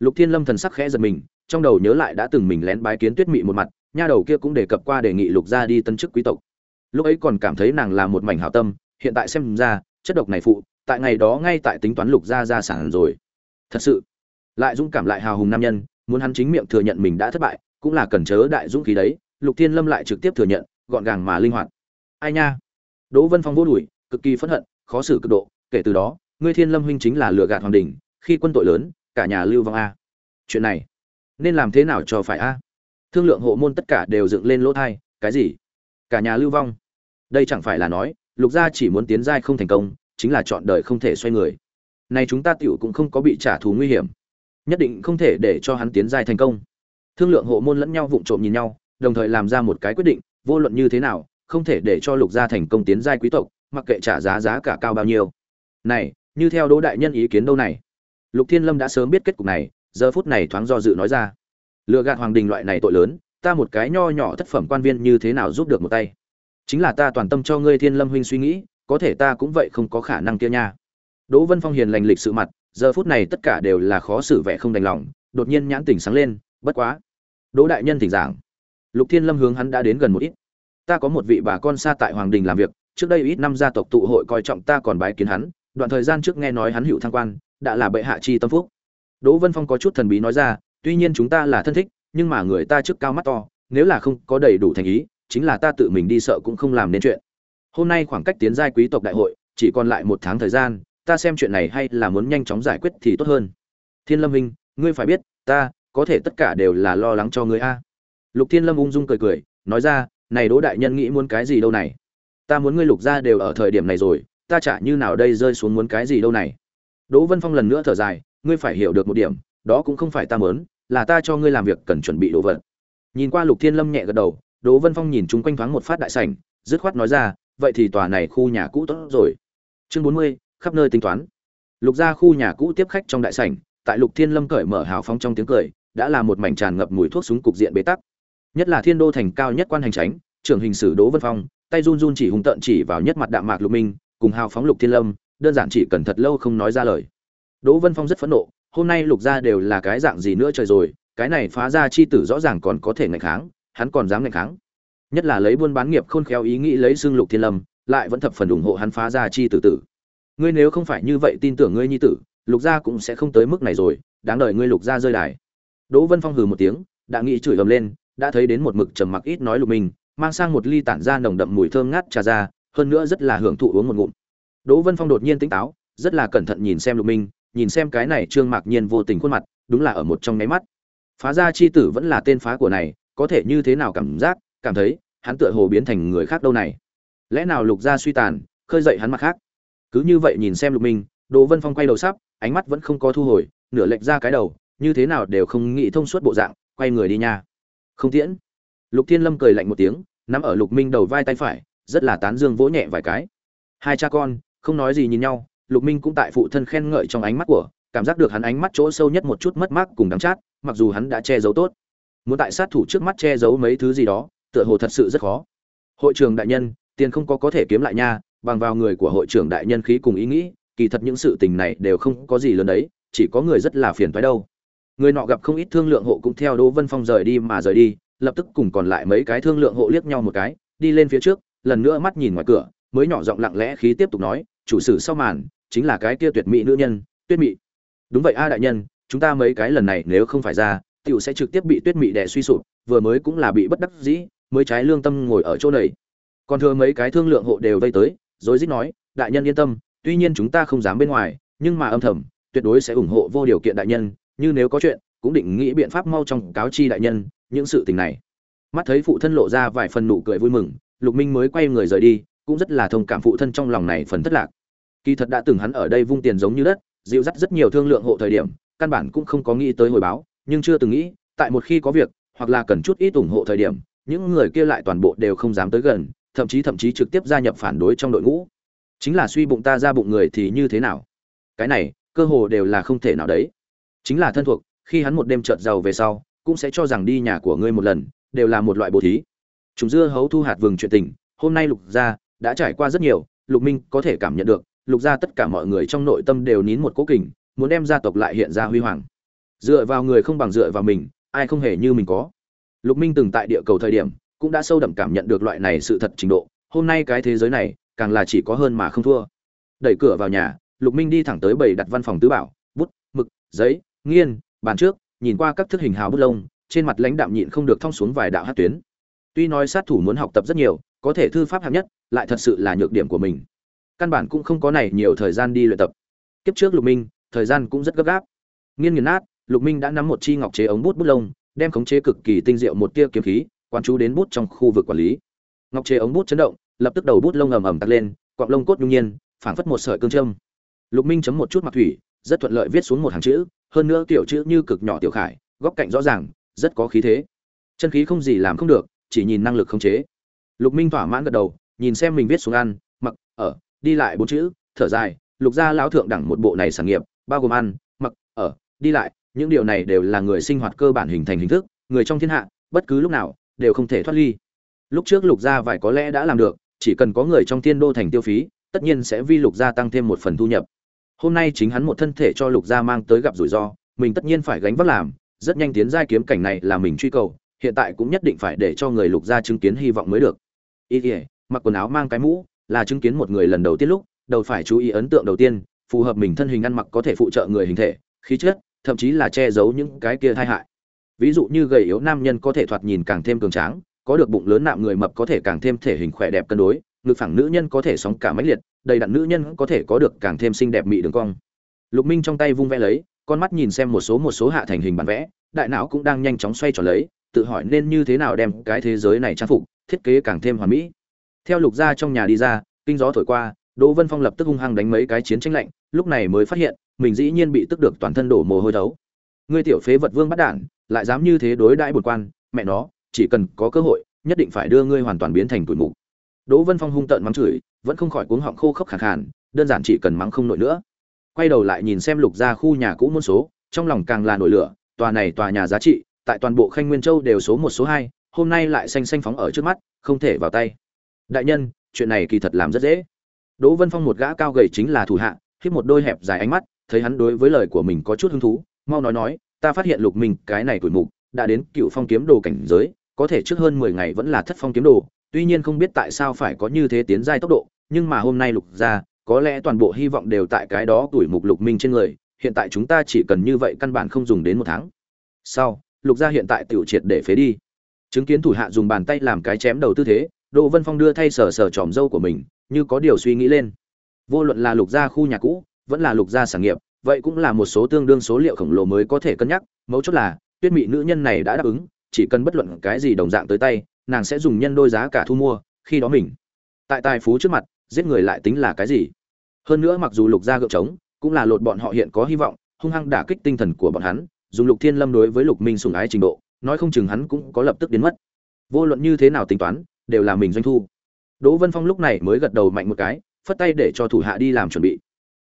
Lục thiên lâm thần sắc khẽ giật mình, trong đầu nhớ lại đã từng mình lén bái kiến tuyết mị một mặt, nha đầu kia cũng đề cập qua đề nghị lục gia đi tân chức quý tộc. Lúc ấy còn cảm thấy nàng là một mảnh hảo tâm, hiện tại xem ra, chất độc này phụ tại ngày đó ngay tại tính toán lục gia gia sản rồi. Thật sự, lại dũng cảm lại hào hùng nam nhân, muốn hắn chính miệng thừa nhận mình đã thất bại, cũng là cần chớ đại dũng khí đấy, lục thiên lâm lại trực tiếp thừa nhận, gọn gàng mà linh hoạt. Ai nha? Đỗ vân phong vô đuổi, cực kỳ phẫn hận, khó xử cực độ, kể từ đó, ngươi thiên lâm huynh chính là lừa gạt hoàng đình khi quân tội lớn, cả nhà lưu vong a. Chuyện này, nên làm thế nào cho phải a? Thương lượng hộ môn tất cả đều dựng lên lỗ thai, cái gì? Cả nhà lưu vong? Đây chẳng phải là nói, lục gia chỉ muốn tiến giai không thành công chính là chọn đời không thể xoay người. Nay chúng ta tiểu cũng không có bị trả thù nguy hiểm. Nhất định không thể để cho hắn tiến giai thành công. Thương lượng hộ môn lẫn nhau vụng trộm nhìn nhau, đồng thời làm ra một cái quyết định, vô luận như thế nào, không thể để cho lục gia thành công tiến giai quý tộc, mặc kệ trả giá giá cả cao bao nhiêu. Này, như theo đỗ đại nhân ý kiến đâu này? Lục thiên lâm đã sớm biết kết cục này, giờ phút này thoáng do dự nói ra. Lừa gạt hoàng đình loại này tội lớn, ta một cái nho nhỏ thất phẩm quan viên như thế nào giúp được một tay? Chính là ta toàn tâm cho ngươi thiên lâm huynh suy nghĩ có thể ta cũng vậy không có khả năng kia nha. Đỗ vân phong hiền lành lịch sự mặt, giờ phút này tất cả đều là khó xử vẻ không đành lòng, đột nhiên nhãn tỉnh sáng lên, bất quá. Đỗ đại nhân thỉnh giảng. Lục thiên lâm hướng hắn đã đến gần một ít. Ta có một vị bà con xa tại hoàng đình làm việc, trước đây ít năm gia tộc tụ hội coi trọng ta còn bái kiến hắn, đoạn thời gian trước nghe nói hắn hữu thăng quan, đã là bệ hạ chi tâm phúc. Đỗ vân phong có chút thần bí nói ra, tuy nhiên chúng ta là thân thích, nhưng mà người ta trước cao mắt to, nếu là không có đầy đủ thành ý, chính là ta tự mình đi sợ cũng không làm nên chuyện hôm nay khoảng cách tiến giai quý tộc đại hội, chỉ còn lại một tháng thời gian, ta xem chuyện này hay là muốn nhanh chóng giải quyết thì tốt hơn. Thiên lâm minh, ngươi phải biết, ta, có thể tất cả đều là lo lắng cho ngươi a. Lục thiên lâm ung dung cười cười, nói ra, này đỗ đại nhân nghĩ muốn cái gì đâu này? Ta muốn ngươi lục ra đều ở thời điểm này rồi, ta chả như nào đây rơi xuống muốn cái gì đâu này? Đỗ vân phong lần nữa thở dài, ngươi phải hiểu được một điểm, đó cũng không phải ta mớn là ta cho ngươi làm việc cần chuẩn bị đồ vật. Nhìn qua lục thiên lâm nhẹ gật đầu, đỗ vân phong nhìn chung quanh thoáng một phát đại sảnh, dứt khoát nói ra vậy thì tòa này khu nhà cũ tốt rồi. Chương bốn mươi, khắp nơi tính toán. Lục gia khu nhà cũ tiếp khách trong đại sảnh, tại lục thiên lâm cởi mở hào phóng trong tiếng cười, đã là một mảnh tràn ngập mùi thuốc súng cục diện bế tắc. Nhất là thiên đô thành cao nhất quan hành tránh, trưởng hình sử đỗ vân phong, tay run run chỉ hùng tận chỉ vào nhất mặt đạm mạc lục minh, cùng hào phóng lục thiên lâm, đơn giản chỉ cần thật lâu không nói ra lời. Đỗ vân phong rất phẫn nộ, hôm nay lục gia đều là cái dạng gì nữa trời rồi, cái này phá ra chi tử rõ ràng còn có thể ngạch kháng, hắn còn dám ngạch kháng nhất là lấy buôn bán nghiệp khôn khéo ý nghĩ lấy xương lục thiên lâm, lại vẫn thập phần ủng hộ hắn phá ra chi tử tử. Ngươi nếu không phải như vậy tin tưởng ngươi nhi tử, lục gia cũng sẽ không tới mức này rồi, đáng đợi ngươi lục gia rơi đài. Đỗ vân phong hừ một tiếng, đã nghĩ chửi ầm lên, đã thấy đến một mực trầm mặc ít nói lục mình, mang sang một ly tản ra nồng đậm mùi thơm ngát trà ra, hơn nữa rất là hưởng thụ uống một ngụm. Đỗ vân phong đột nhiên tỉnh táo, rất là cẩn thận nhìn xem lục minh nhìn xem cái này trương mạc nhiên vô tình khuôn mặt, đúng là ở một trong nháy mắt. Phá ra chi tử vẫn là tên phá của này, có thể như thế nào cảm giác, cảm thấy hắn tựa hồ biến thành người khác đâu này. Lẽ nào lục gia suy tàn, khơi dậy hắn mặt khác? Cứ như vậy nhìn xem lục minh, đỗ vân phong quay đầu sắp, ánh mắt vẫn không có thu hồi, nửa lệch ra cái đầu, như thế nào đều không nghĩ thông suốt bộ dạng, quay người đi nha. Không tiễn. Lục thiên lâm cười lạnh một tiếng, nắm ở lục minh đầu vai tay phải, rất là tán dương vỗ nhẹ vài cái. Hai cha con, không nói gì nhìn nhau, lục minh cũng tại phụ thân khen ngợi trong ánh mắt của, cảm giác được hắn ánh mắt chỗ sâu nhất một chút mất mát cùng đắng chát, mặc dù hắn đã che giấu tốt. Muốn tại sát thủ trước mắt che giấu mấy thứ gì đó tựa hồ thật sự rất khó. Hội trưởng đại nhân, tiền không có có thể kiếm lại nha, bằng vào người của hội trưởng đại nhân khí cùng ý nghĩ, kỳ thật những sự tình này đều không có gì lớn đấy, chỉ có người rất là phiền toái đâu. Người nọ gặp không ít thương lượng hộ cũng theo đỗ vân phong rời đi mà rời đi, lập tức cùng còn lại mấy cái thương lượng hộ liếc nhau một cái, đi lên phía trước, lần nữa mắt nhìn ngoài cửa, mới nhỏ giọng lặng lẽ khí tiếp tục nói, chủ sử sau màn, chính là cái kia tuyệt mỹ nữ nhân, tuyết mỹ đúng vậy a đại nhân, chúng ta mấy cái lần này nếu không phải ra, tiểu sẽ trực tiếp bị tuyết mỹ đè suy sụp, vừa mới cũng là bị bất đắc dĩ mới trái lương tâm ngồi ở chỗ này. Còn thừa mấy cái thương lượng hộ đều vây tới rồi dích nói, đại nhân yên tâm, tuy nhiên chúng ta không dám bên ngoài, nhưng mà âm thầm, tuyệt đối sẽ ủng hộ vô điều kiện đại nhân, như nếu có chuyện, cũng định nghĩ biện pháp mau trong cáo chi đại nhân, những sự tình này. Mắt thấy phụ thân lộ ra vài phần nụ cười vui mừng, lục minh mới quay người rời đi, cũng rất là thông cảm phụ thân trong lòng này phần thất lạc. Kỳ thật đã từng hắn ở đây vung tiền giống như đất, dịu dắt rất nhiều thương lượng hộ thời điểm, căn bản cũng không có nghĩ tới hồi báo, nhưng chưa từng nghĩ, tại một khi có việc, hoặc là cần chút ít ủng hộ thời điểm những người kia lại toàn bộ đều không dám tới gần, thậm chí thậm chí trực tiếp gia nhập phản đối trong đội ngũ. Chính là suy bụng ta ra bụng người thì như thế nào? Cái này, cơ hồ đều là không thể nào đấy. Chính là thân thuộc, khi hắn một đêm trợt giàu về sau, cũng sẽ cho rằng đi nhà của ngươi một lần, đều là một loại bố thí. Chúng dưa hấu thu hạt vừng chuyện tình, hôm nay lục gia đã trải qua rất nhiều, lục minh có thể cảm nhận được, lục gia tất cả mọi người trong nội tâm đều nín một cố kình, muốn đem gia tộc lại hiện ra huy hoàng. Dựa vào người không bằng dựa vào mình, ai không hề như mình có lục minh từng tại địa cầu thời điểm, cũng đã sâu đậm cảm nhận được loại này sự thật trình độ. Hôm nay cái thế giới này, càng là chỉ có hơn mà không thua. Đẩy cửa vào nhà, lục minh đi thẳng tới bầy đặt văn phòng tứ bảo, bút, mực, giấy, nghiên, bàn trước, nhìn qua các thức hình hào bút lông, trên mặt lãnh đạm nhịn không được thong xuống vài đạo hát tuyến. Tuy nói sát thủ muốn học tập rất nhiều, có thể thư pháp hạng nhất, lại thật sự là nhược điểm của mình. Căn bản cũng không có này nhiều thời gian đi luyện tập. Kiếp trước lục minh, thời gian cũng rất gấp gáp. Nghiên nghiền nát, lục minh đã nắm một chi ngọc chế ống bút bút lông đem khống chế cực kỳ tinh diệu một tia kiếm khí quan chú đến bút trong khu vực quản lý. Ngọc chế ống bút chấn động, lập tức đầu bút lông ầm ầm tắt lên, quặng lông cốt nhung nhiên, phảng phất một sợi cương châm. Lục minh chấm một chút mặt thủy, rất thuận lợi viết xuống một hàng chữ, hơn nữa tiểu chữ như cực nhỏ tiểu khải, góc cạnh rõ ràng, rất có khí thế. Chân khí không gì làm không được, chỉ nhìn năng lực khống chế. Lục minh thỏa mãn gật đầu, nhìn xem mình viết xuống ăn, mặc, ở, đi lại bốn chữ, thở dài, lục gia lão thượng đẳng một bộ này sản nghiệp, bao gồm ăn, mặc, ở, đi lại những điều này đều là người sinh hoạt cơ bản hình thành hình thức, người trong thiên hạ, bất cứ lúc nào, đều không thể thoát ly. Lúc trước lục gia vải có lẽ đã làm được, chỉ cần có người trong thiên đô thành tiêu phí, tất nhiên sẽ vi lục gia tăng thêm một phần thu nhập. Hôm nay chính hắn một thân thể cho lục gia mang tới gặp rủi ro, mình tất nhiên phải gánh vác làm, rất nhanh tiến giai kiếm cảnh này là mình truy cầu, hiện tại cũng nhất định phải để cho người lục gia chứng kiến hy vọng mới được. Ý ỉa mặc quần áo mang cái mũ, là chứng kiến một người lần đầu tiên lúc, đầu phải chú ý ấn tượng đầu tiên, phù hợp mình thân hình ăn mặc có thể phụ trợ người hình thể, khí chất thậm chí là che giấu những cái kia tai hại. Ví dụ như gầy yếu nam nhân có thể thoạt nhìn càng thêm cường tráng, có được bụng lớn nạm người mập có thể càng thêm thể hình khỏe đẹp cân đối, ngực phẳng nữ nhân có thể sóng cả mãnh liệt, đầy đặn nữ nhân có thể có được càng thêm xinh đẹp mị đường cong. Lục minh trong tay vung vẽ lấy, con mắt nhìn xem một số một số hạ thành hình bản vẽ, đại não cũng đang nhanh chóng xoay tròn lấy, tự hỏi nên như thế nào đem cái thế giới này trang phục, thiết kế càng thêm hoàn mỹ. Theo lục gia trong nhà đi ra, kinh gió thổi qua, đỗ vân phong lập tức hung hăng đánh mấy cái chiến tranh lạnh, lúc này mới phát hiện mình dĩ nhiên bị tức được toàn thân đổ mồ hôi thấu. Ngươi tiểu phế vật vương bắt đản, lại dám như thế đối đãi bột quan, mẹ nó, chỉ cần có cơ hội, nhất định phải đưa ngươi hoàn toàn biến thành tuổi mục. Đỗ vân phong hung tợn mắng chửi, vẫn không khỏi cuống họng khô khốc khàn khàn, đơn giản chỉ cần mắng không nổi nữa. Quay đầu lại nhìn xem lục gia khu nhà cũ muôn số, trong lòng càng là nổi lửa, tòa này tòa nhà giá trị, tại toàn bộ khanh nguyên châu đều số một số hai, hôm nay lại xanh xanh phóng ở trước mắt, không thể vào tay. Đại nhân, chuyện này kỳ thật làm rất dễ. Đỗ vân phong một gã cao gầy chính là thủ hạ, khiếp một đôi hẹp dài ánh mắt thấy hắn đối với lời của mình có chút hứng thú, mau nói nói, ta phát hiện lục minh cái này tuổi mục, đã đến cựu phong kiếm đồ cảnh giới, có thể trước hơn mười ngày vẫn là thất phong kiếm đồ, tuy nhiên không biết tại sao phải có như thế tiến giai tốc độ, nhưng mà hôm nay lục ra, có lẽ toàn bộ hy vọng đều tại cái đó tuổi mục lục minh trên người, hiện tại chúng ta chỉ cần như vậy căn bản không dùng đến một tháng. Sau, lục gia hiện tại tiểu triệt để phế đi. Chứng kiến thủ hạ dùng bàn tay làm cái chém đầu tư thế, đỗ vân phong đưa thay sờ sờ tròm dâu của mình, như có điều suy nghĩ lên. Vô luận là lục gia khu nhà cũ vẫn là lục gia sản nghiệp, vậy cũng là một số tương đương số liệu khổng lồ mới có thể cân nhắc. Mấu chốt là, tuyết mị nữ nhân này đã đáp ứng, chỉ cần bất luận cái gì đồng dạng tới tay, nàng sẽ dùng nhân đôi giá cả thu mua, khi đó mình, tại tài phú trước mặt, giết người lại tính là cái gì? Hơn nữa mặc dù lục gia gượng trống, cũng là lột bọn họ hiện có hy vọng, hung hăng đả kích tinh thần của bọn hắn, dùng lục thiên lâm đối với lục minh sùng ái trình độ, nói không chừng hắn cũng có lập tức đến mất. Vô luận như thế nào tính toán, đều là mình doanh thu. Đỗ vân phong lúc này mới gật đầu mạnh một cái, phất tay để cho thủ hạ đi làm chuẩn bị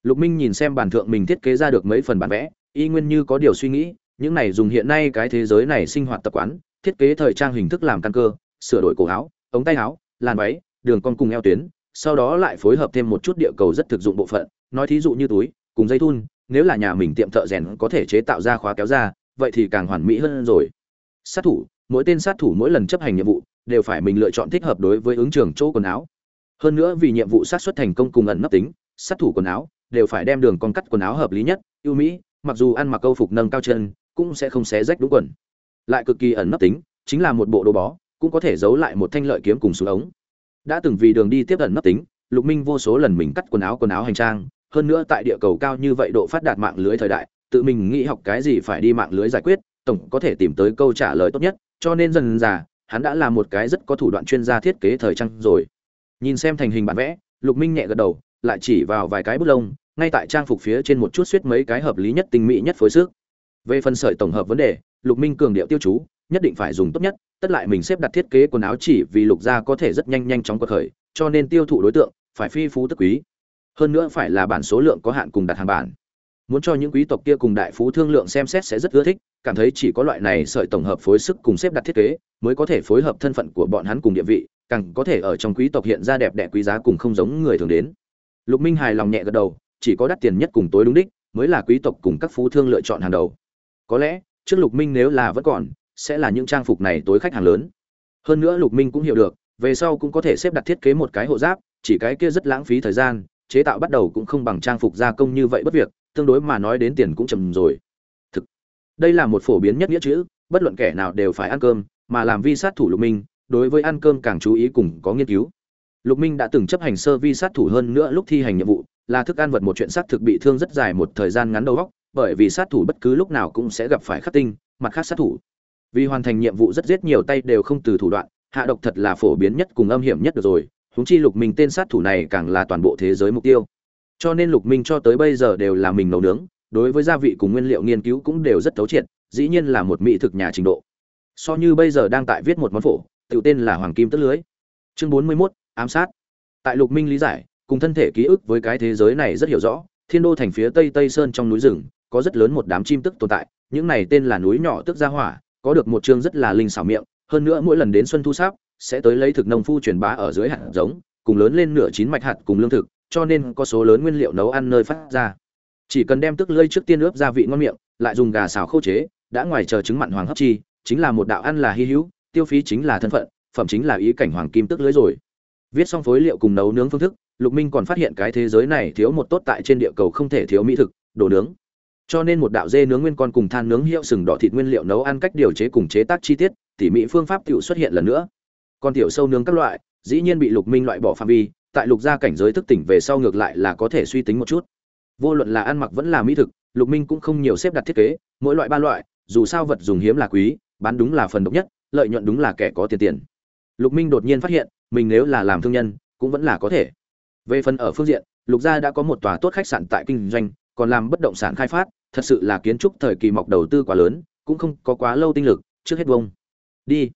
lục minh nhìn xem bản thượng mình thiết kế ra được mấy phần bản vẽ, y nguyên như có điều suy nghĩ, những này dùng hiện nay cái thế giới này sinh hoạt tập quán, thiết kế thời trang hình thức làm căn cơ, sửa đổi cổ áo, ống tay áo, làn váy, đường con cùng eo tuyến, sau đó lại phối hợp thêm một chút địa cầu rất thực dụng bộ phận, nói thí dụ như túi, cùng dây thun, nếu là nhà mình tiệm thợ rèn có thể chế tạo ra khóa kéo ra, vậy thì càng hoàn mỹ hơn rồi. Sát thủ, mỗi tên sát thủ mỗi lần chấp hành nhiệm vụ, đều phải mình lựa chọn thích hợp đối với ứng trường chỗ quần áo. Hơn nữa vì nhiệm vụ sát xuất thành công cùng ẩn nấp tính, sát thủ quần áo đều phải đem đường con cắt quần áo hợp lý nhất, ưu mỹ, mặc dù ăn mặc câu phục nâng cao chân, cũng sẽ không xé rách đúng quần. Lại cực kỳ ẩn nấp tính, chính là một bộ đồ bó, cũng có thể giấu lại một thanh lợi kiếm cùng xuống ống. Đã từng vì đường đi tiếp ẩn nấp tính, lục minh vô số lần mình cắt quần áo quần áo hành trang, hơn nữa tại địa cầu cao như vậy độ phát đạt mạng lưới thời đại, tự mình nghĩ học cái gì phải đi mạng lưới giải quyết, tổng có thể tìm tới câu trả lời tốt nhất, cho nên dần dà, hắn đã là một cái rất có thủ đoạn chuyên gia thiết kế thời trang rồi. Nhìn xem thành hình bản vẽ, lục minh nhẹ gật đầu, lại chỉ vào vài cái bút lông ngay tại trang phục phía trên một chút suýt mấy cái hợp lý nhất tinh mỹ nhất phối sức về phần sợi tổng hợp vấn đề, lục minh cường điệu tiêu chú, nhất định phải dùng tốt nhất, tất lại mình xếp đặt thiết kế quần áo chỉ vì lục gia có thể rất nhanh nhanh chóng có khởi cho nên tiêu thụ đối tượng, phải phi phú tức quý. Hơn nữa phải là bản số lượng có hạn cùng đặt hàng bản. Muốn cho những quý tộc kia cùng đại phú thương lượng xem xét sẽ rất ưa thích, cảm thấy chỉ có loại này sợi tổng hợp phối sức cùng xếp đặt thiết kế, mới có thể phối hợp thân phận của bọn hắn cùng địa vị, càng có thể ở trong quý tộc hiện ra đẹp đẽ quý giá cùng không giống người thường đến. Lục minh hài lòng nhẹ gật đầu chỉ có đắt tiền nhất cùng tối đúng đích, mới là quý tộc cùng các phú thương lựa chọn hàng đầu. Có lẽ, trước lục minh nếu là vẫn còn, sẽ là những trang phục này tối khách hàng lớn. Hơn nữa lục minh cũng hiểu được, về sau cũng có thể xếp đặt thiết kế một cái hộ giáp, chỉ cái kia rất lãng phí thời gian, chế tạo bắt đầu cũng không bằng trang phục gia công như vậy bất việc, tương đối mà nói đến tiền cũng chầm rồi. Thực, đây là một phổ biến nhất nghĩa chữ, bất luận kẻ nào đều phải ăn cơm, mà làm vi sát thủ lục minh, đối với ăn cơm càng chú ý cùng có nghiên cứu. Lục minh đã từng chấp hành sơ vi sát thủ hơn nữa lúc thi hành nhiệm vụ là thức ăn vật một chuyện xác thực bị thương rất dài một thời gian ngắn đầu góc bởi vì sát thủ bất cứ lúc nào cũng sẽ gặp phải khắc tinh mặt khác sát thủ. Vì hoàn thành nhiệm vụ rất giết nhiều tay đều không từ thủ đoạn hạ độc thật là phổ biến nhất cùng âm hiểm nhất được rồi huống chi lục minh tên sát thủ này càng là toàn bộ thế giới mục tiêu. Cho nên lục minh cho tới bây giờ đều là mình nấu nướng đối với gia vị cùng nguyên liệu nghiên cứu cũng đều rất thấu triệt dĩ nhiên là một mỹ thực nhà trình độ. So như bây giờ đang tại viết một món phổ tiểu tên là hoàng kim tất lưới. Chương bốn mươi 41, ám sát. Tại lục minh lý giải cùng thân thể ký ức với cái thế giới này rất hiểu rõ, thiên đô thành phía tây tây sơn trong núi rừng, có rất lớn một đám chim tức tồn tại, những này tên là núi nhỏ tức gia hỏa, có được một chương rất là linh xảo miệng, hơn nữa mỗi lần đến xuân thu sáp, sẽ tới lấy thực nông phu truyền bá ở dưới hạt giống, cùng lớn lên nửa chín mạch hạt cùng lương thực, cho nên có số lớn nguyên liệu nấu ăn nơi phát ra. Chỉ cần đem tức lơi trước tiên ướp gia vị ngon miệng, lại dùng gà xào khô chế, đã ngoài chờ trứng mặn hoàng hấp chi, chính là một đạo ăn là hy hữu, tiêu phí chính là thân phận, phẩm chính là ý cảnh hoàng kim tức lưới rồi. Viết xong phối liệu cùng nấu nướng phương thức lục minh còn phát hiện cái thế giới này thiếu một tốt tại trên địa cầu không thể thiếu mỹ thực, đồ nướng. Cho nên một đạo dê nướng nguyên con cùng than nướng hiệu sừng đỏ thịt nguyên liệu nấu ăn cách điều chế cùng chế tác chi tiết, tỉ mỹ phương pháp tiểu xuất hiện lần nữa. Còn tiểu sâu nướng các loại, dĩ nhiên bị lục minh loại bỏ phạm vi, tại lục gia cảnh giới thức tỉnh về sau ngược lại là có thể suy tính một chút. Vô luận là ăn mặc vẫn là mỹ thực, lục minh cũng không nhiều xếp đặt thiết kế, mỗi loại ba loại, dù sao vật dùng hiếm là quý, bán đúng là phần độc nhất, lợi nhuận đúng là kẻ có tiền tiền. Lục minh đột nhiên phát hiện, mình nếu là làm thương nhân, cũng vẫn là có thể về phần ở phương diện, lục gia đã có một tòa tốt khách sạn tại kinh doanh, còn làm bất động sản khai phát, thật sự là kiến trúc thời kỳ mọc đầu tư quá lớn, cũng không có quá lâu tinh lực, trước hết vông. Đi.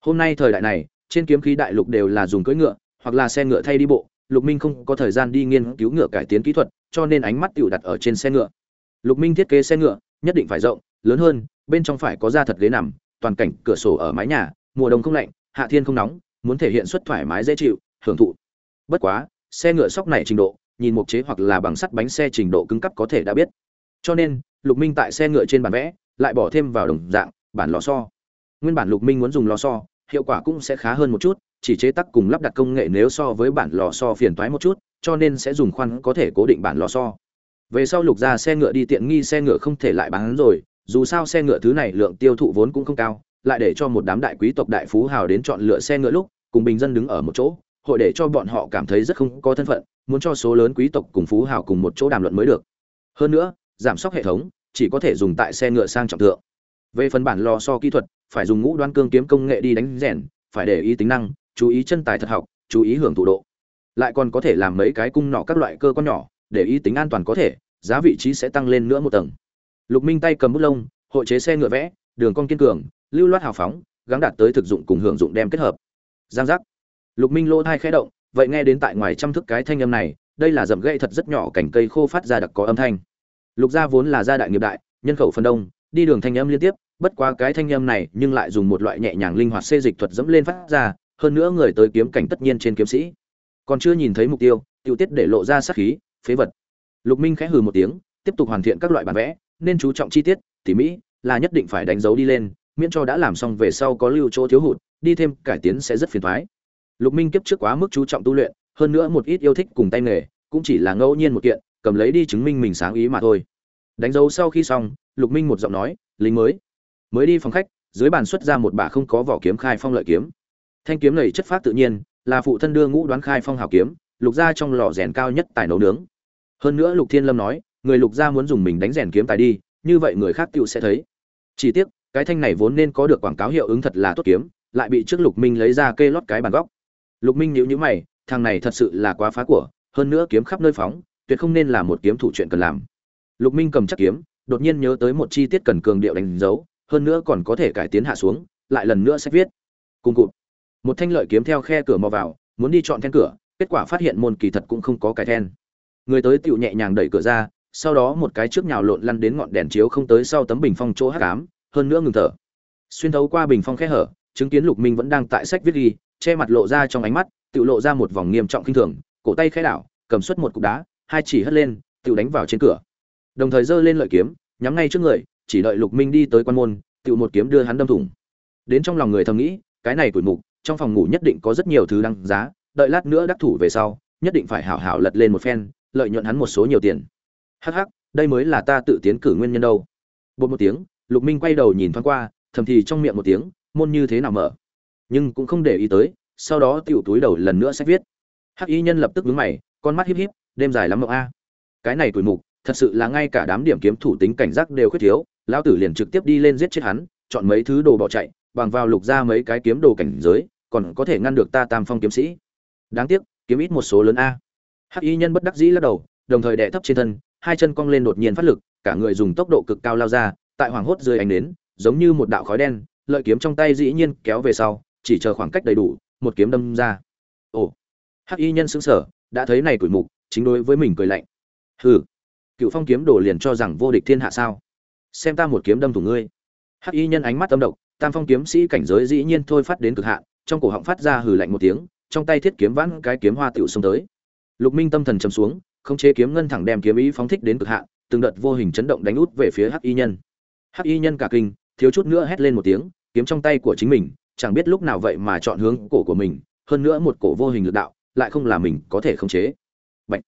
Hôm nay thời đại này, trên kiếm khí đại lục đều là dùng cưỡi ngựa, hoặc là xe ngựa thay đi bộ, lục minh không có thời gian đi nghiên cứu ngựa cải tiến kỹ thuật, cho nên ánh mắt tựu đặt ở trên xe ngựa. Lục minh thiết kế xe ngựa, nhất định phải rộng, lớn hơn, bên trong phải có da thật ghế nằm, toàn cảnh cửa sổ ở mái nhà, mùa đông không lạnh, hạ thiên không nóng, muốn thể hiện xuất thoải mái dễ chịu, hưởng thụ. Bất quá xe ngựa sóc này trình độ, nhìn mục chế hoặc là bằng sắt bánh xe trình độ cứng cấp có thể đã biết. Cho nên, lục minh tại xe ngựa trên bản vẽ, lại bỏ thêm vào đồng dạng, bản lò xo. Nguyên bản lục minh muốn dùng lò xo, hiệu quả cũng sẽ khá hơn một chút, chỉ chế tác cùng lắp đặt công nghệ nếu so với bản lò xo phiền toái một chút, cho nên sẽ dùng khoan có thể cố định bản lò xo. Về sau lục ra xe ngựa đi tiện nghi xe ngựa không thể lại bán rồi, dù sao xe ngựa thứ này lượng tiêu thụ vốn cũng không cao, lại để cho một đám đại quý tộc đại phú hào đến chọn lựa xe ngựa lúc, cùng bình dân đứng ở một chỗ hội để cho bọn họ cảm thấy rất không có thân phận, muốn cho số lớn quý tộc cùng phú hào cùng một chỗ đàm luận mới được. Hơn nữa, giảm sóc hệ thống chỉ có thể dùng tại xe ngựa sang trọng thượng. Về phần bản lò so kỹ thuật, phải dùng ngũ đoan cương kiếm công nghệ đi đánh rèn, phải để ý tính năng, chú ý chân tài thật học, chú ý hưởng thụ độ. Lại còn có thể làm mấy cái cung nọ các loại cơ quan nhỏ, để ý tính an toàn có thể, giá vị trí sẽ tăng lên nữa một tầng. Lục minh tay cầm bút lông, hội chế xe ngựa vẽ, đường cong kiên cường, lưu loát hào phóng, gắng đạt tới thực dụng cùng hưởng dụng đem kết hợp. Giang giác lục minh lỗ thai khẽ động, vậy nghe đến tại ngoài trăm thức cái thanh âm này, đây là dầm gậy thật rất nhỏ cảnh cây khô phát ra đặc có âm thanh. Lục gia vốn là gia đại nghiệp đại, nhân khẩu phần đông, đi đường thanh âm liên tiếp, bất quá cái thanh âm này nhưng lại dùng một loại nhẹ nhàng linh hoạt xê dịch thuật dẫm lên phát ra, hơn nữa người tới kiếm cảnh tất nhiên trên kiếm sĩ. Còn chưa nhìn thấy mục tiêu tiêu tiết để lộ ra sát khí, phế vật. Lục minh khẽ hừ một tiếng, tiếp tục hoàn thiện các loại bản vẽ, nên chú trọng chi tiết, tỉ mỹ là nhất định phải đánh dấu đi lên, miễn cho đã làm xong về sau có lưu chỗ thiếu hụt, đi thêm cải tiến sẽ rất phiền toái lục minh kiếp trước quá mức chú trọng tu luyện, hơn nữa một ít yêu thích cùng tay nghề, cũng chỉ là ngẫu nhiên một kiện, cầm lấy đi chứng minh mình sáng ý mà thôi. Đánh dấu sau khi xong, lục minh một giọng nói, lính mới mới đi phòng khách, dưới bàn xuất ra một bả không có vỏ kiếm khai phong lợi kiếm. Thanh kiếm này chất phát tự nhiên, là phụ thân đưa ngũ đoán khai phong hào kiếm, lục gia trong lò rèn cao nhất tài nấu nướng. Hơn nữa lục thiên lâm nói, người lục gia muốn dùng mình đánh rèn kiếm tài đi, như vậy người khác tựu sẽ thấy. Chỉ tiếc, cái thanh này vốn nên có được quảng cáo hiệu ứng thật là tốt kiếm, lại bị trước lục minh lấy ra kê lót cái bàn góc lục minh nhíu nhíu mày, thằng này thật sự là quá phá của, hơn nữa kiếm khắp nơi phóng, tuyệt không nên là một kiếm thủ chuyện cần làm. Lục minh cầm chắc kiếm, đột nhiên nhớ tới một chi tiết cần cường điệu đánh dấu, hơn nữa còn có thể cải tiến hạ xuống, lại lần nữa sẽ viết. Cùng cụt. Một thanh lợi kiếm theo khe cửa mò vào, muốn đi chọn then cửa, kết quả phát hiện môn kỳ thật cũng không có cái then. Người tới tiểu nhẹ nhàng đẩy cửa ra, sau đó một cái trước nhào lộn lăn đến ngọn đèn chiếu không tới sau tấm bình phong chỗ hắc ám, hơn nữa ngừng thở. Xuyên thấu qua bình phong khe hở chứng kiến lục minh vẫn đang tại sách viết ghi, che mặt lộ ra trong ánh mắt, tự lộ ra một vòng nghiêm trọng khinh thường, cổ tay khẽ đảo, cầm xuất một cục đá, hai chỉ hất lên, tự đánh vào trên cửa. Đồng thời giơ lên lợi kiếm, nhắm ngay trước người, chỉ đợi lục minh đi tới quan môn, tự một kiếm đưa hắn đâm thủng. Đến trong lòng người thầm nghĩ, cái này tuổi mục, trong phòng ngủ nhất định có rất nhiều thứ đăng giá, đợi lát nữa đắc thủ về sau, nhất định phải hảo hảo lật lên một phen, lợi nhuận hắn một số nhiều tiền. Hắc hắc, đây mới là ta tự tiến cử nguyên nhân đâu. Bột một tiếng, lục minh quay đầu nhìn thoáng qua, thầm thì trong miệng một tiếng môn như thế nào mở? Nhưng cũng không để ý tới, sau đó tiểu túi đầu lần nữa sẽ viết. Hắc y nhân lập tức vướng mày, con mắt híp híp, đêm dài lắm mộng a. Cái này tuổi mục, thật sự là ngay cả đám điểm kiếm thủ tính cảnh giác đều khuyết thiếu. Lão tử liền trực tiếp đi lên giết chết hắn, chọn mấy thứ đồ bỏ chạy, bằng vào lục ra mấy cái kiếm đồ cảnh giới, còn có thể ngăn được ta tam phong kiếm sĩ. Đáng tiếc, kiếm ít một số lớn a. Hắc y nhân bất đắc dĩ lắc đầu, đồng thời đè thấp trên thân, hai chân cong lên đột nhiên phát lực, cả người dùng tốc độ cực cao lao ra, tại hoàng hốt dưới ánh nến, giống như một đạo khói đen lợi kiếm trong tay dĩ nhiên kéo về sau, chỉ chờ khoảng cách đầy đủ, một kiếm đâm ra. Ồ, hắc y nhân sững sờ, đã thấy này tuổi mục, chính đối với mình cười lạnh. Hừ, cựu phong kiếm đồ liền cho rằng vô địch thiên hạ sao? Xem ta một kiếm đâm thủng ngươi. Hắc y nhân ánh mắt âm độc tam phong kiếm sĩ cảnh giới dĩ nhiên thôi phát đến cực hạn, trong cổ họng phát ra hừ lạnh một tiếng, trong tay thiết kiếm vãn cái kiếm hoa tiểu xông tới. Lục minh tâm thần trầm xuống, không chế kiếm ngân thẳng đem kiếm ý phóng thích đến cực hạn, từng đợt vô hình chấn động đánh út về phía hắc y nhân. Hắc y nhân cả kinh, thiếu chút nữa hét lên một tiếng kiếm trong tay của chính mình, chẳng biết lúc nào vậy mà chọn hướng cổ của mình, hơn nữa một cổ vô hình lực đạo, lại không là mình có thể khống chế. Bạch.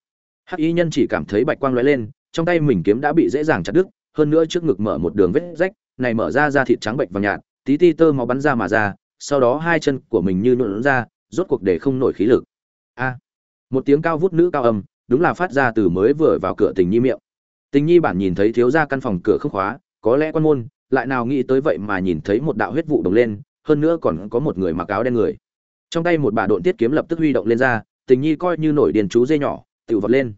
Hắc y nhân chỉ cảm thấy bạch quang lóe lên, trong tay mình kiếm đã bị dễ dàng chặt đứt, hơn nữa trước ngực mở một đường vết rách, này mở ra ra thịt trắng bệnh vàng nhạt, tí ti tơ máu bắn ra mà ra, sau đó hai chân của mình như nhuộn ra, rốt cuộc để không nổi khí lực. A. Một tiếng cao vút nữ cao âm, đúng là phát ra từ mới vừa vào cửa tình nhi miệng. Tình nhi bản nhìn thấy thiếu gia căn phòng cửa không khóa, có lẽ quan môn lại nào nghĩ tới vậy mà nhìn thấy một đạo huyết vụ đồng lên, hơn nữa còn có một người mặc áo đen người. Trong tay một bà độn tiết kiếm lập tức huy động lên ra, tình nhi coi như nổi điền chú dây nhỏ tự vọt lên.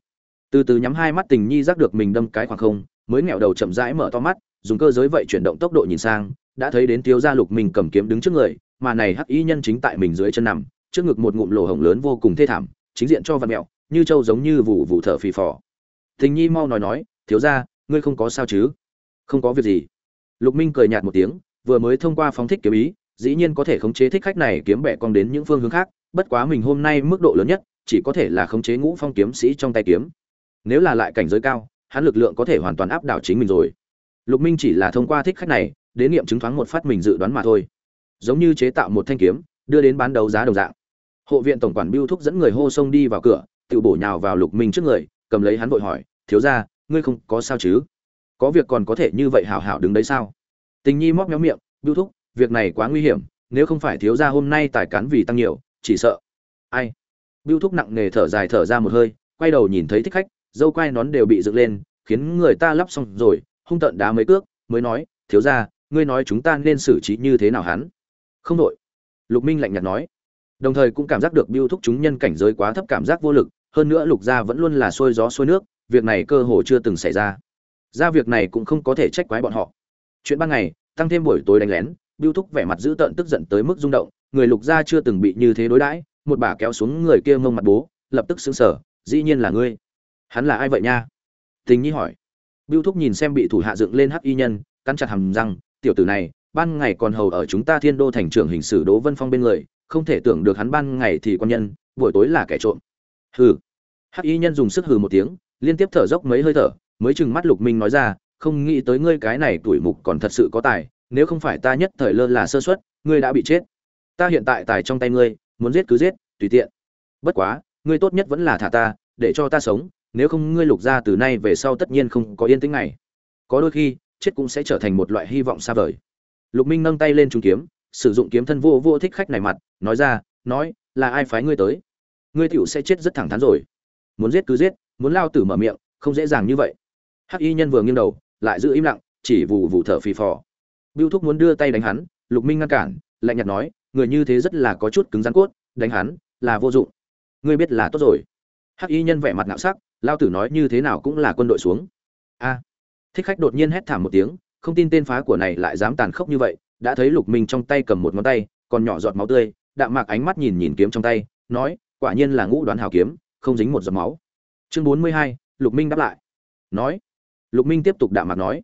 Từ từ nhắm hai mắt tình nhi giác được mình đâm cái khoảng không, mới nghẹo đầu chậm rãi mở to mắt, dùng cơ giới vậy chuyển động tốc độ nhìn sang, đã thấy đến thiếu gia lục mình cầm kiếm đứng trước người, mà này hắc y nhân chính tại mình dưới chân nằm, trước ngực một ngụm lỗ hổng lớn vô cùng thê thảm, chính diện cho vật mẹo, như trâu giống như vụ vụ thở phì phò. Tình nhi mau nói nói, thiếu gia, ngươi không có sao chứ? Không có việc gì lục minh cười nhạt một tiếng, vừa mới thông qua phóng thích kiếm ý, dĩ nhiên có thể khống chế thích khách này kiếm bẻ cong đến những phương hướng khác, bất quá mình hôm nay mức độ lớn nhất, chỉ có thể là khống chế ngũ phong kiếm sĩ trong tay kiếm. Nếu là lại cảnh giới cao, hắn lực lượng có thể hoàn toàn áp đảo chính mình rồi. Lục minh chỉ là thông qua thích khách này, đến nghiệm chứng thoáng một phát mình dự đoán mà thôi. Giống như chế tạo một thanh kiếm, đưa đến bán đấu giá đồng dạng. Hộ viện tổng quản biêu thúc dẫn người hô sông đi vào cửa, tự bổ nhào vào lục minh trước người, cầm lấy hắn vội hỏi, thiếu gia, ngươi không có sao chứ? Có việc còn có thể như vậy hảo hảo đứng đấy sao? Tình nhi móc méo miệng biêu thúc, việc này quá nguy hiểm, nếu không phải thiếu gia hôm nay tài cán vì tăng nhiều, chỉ sợ. Ai? Biêu thúc nặng nề thở dài thở ra một hơi, quay đầu nhìn thấy thích khách, dâu quai nón đều bị dựng lên, khiến người ta lắp xong rồi, hung tận đá mấy cước, mới nói, thiếu gia, ngươi nói chúng ta nên xử trí như thế nào hắn? Không đội. Lục minh lạnh nhạt nói. Đồng thời cũng cảm giác được biêu thúc chúng nhân cảnh giới quá thấp cảm giác vô lực, hơn nữa lục gia vẫn luôn là xôi gió xôi nước, việc này cơ hồ chưa từng xảy ra ra việc này cũng không có thể trách quái bọn họ. Chuyện ban ngày, tăng thêm buổi tối đánh lén biêu thúc vẻ mặt dữ tợn tức giận tới mức rung động, người lục gia chưa từng bị như thế đối đãi, một bà kéo xuống người kia ngông mặt bố, lập tức xứng sở dĩ nhiên là ngươi. Hắn là ai vậy nha? Tình nhi hỏi. Biêu thúc nhìn xem bị thủ hạ dựng lên hắc y nhân, cắn chặt hàm răng, tiểu tử này, ban ngày còn hầu ở chúng ta thiên đô thành trưởng hình sử đỗ vân phong bên người, không thể tưởng được hắn ban ngày thì quan nhân, buổi tối là kẻ trộm. Hừ. Hắc y nhân dùng sức hừ một tiếng, liên tiếp thở dốc mấy hơi thở mới chừng mắt lục minh nói ra, không nghĩ tới ngươi cái này tuổi mục còn thật sự có tài, nếu không phải ta nhất thời lơ là sơ suất, ngươi đã bị chết. Ta hiện tại tài trong tay ngươi, muốn giết cứ giết, tùy tiện. Bất quá, ngươi tốt nhất vẫn là thả ta, để cho ta sống, nếu không ngươi lục ra từ nay về sau tất nhiên không có yên tĩnh này có đôi khi, chết cũng sẽ trở thành một loại hy vọng xa vời. Lục minh nâng tay lên trung kiếm, sử dụng kiếm thân vô vô thích khách này mặt, nói ra, nói, là ai phái ngươi tới? Ngươi tiểu sẽ chết rất thẳng thắn rồi. Muốn giết cứ giết, muốn lao tử mở miệng, không dễ dàng như vậy hắc y nhân vừa nghiêng đầu lại giữ im lặng chỉ vụ vụ thở phì phò Biêu Thúc muốn đưa tay đánh hắn, Lục Minh ngăn cản, lạnh nhạt nói, người như thế rất là có chút cứng rắn cốt, đánh hắn là vô dụng. Ngươi biết là tốt rồi. Hắc Y nhân vẻ mặt ngạo sắc, lao tử nói như thế nào cũng là quân đội xuống. A. Thích khách đột nhiên hét thảm một tiếng, không tin tên phá của này lại dám tàn khốc như vậy, đã thấy Lục Minh trong tay cầm một ngón tay, còn nhỏ giọt máu tươi, đạm mạc ánh mắt nhìn nhìn kiếm trong tay, nói, quả nhiên là ngũ đoán hào kiếm, không dính một giọt máu. Chương 42, Lục Minh đáp lại. Nói. Lục Minh tiếp tục đạm mạc nói,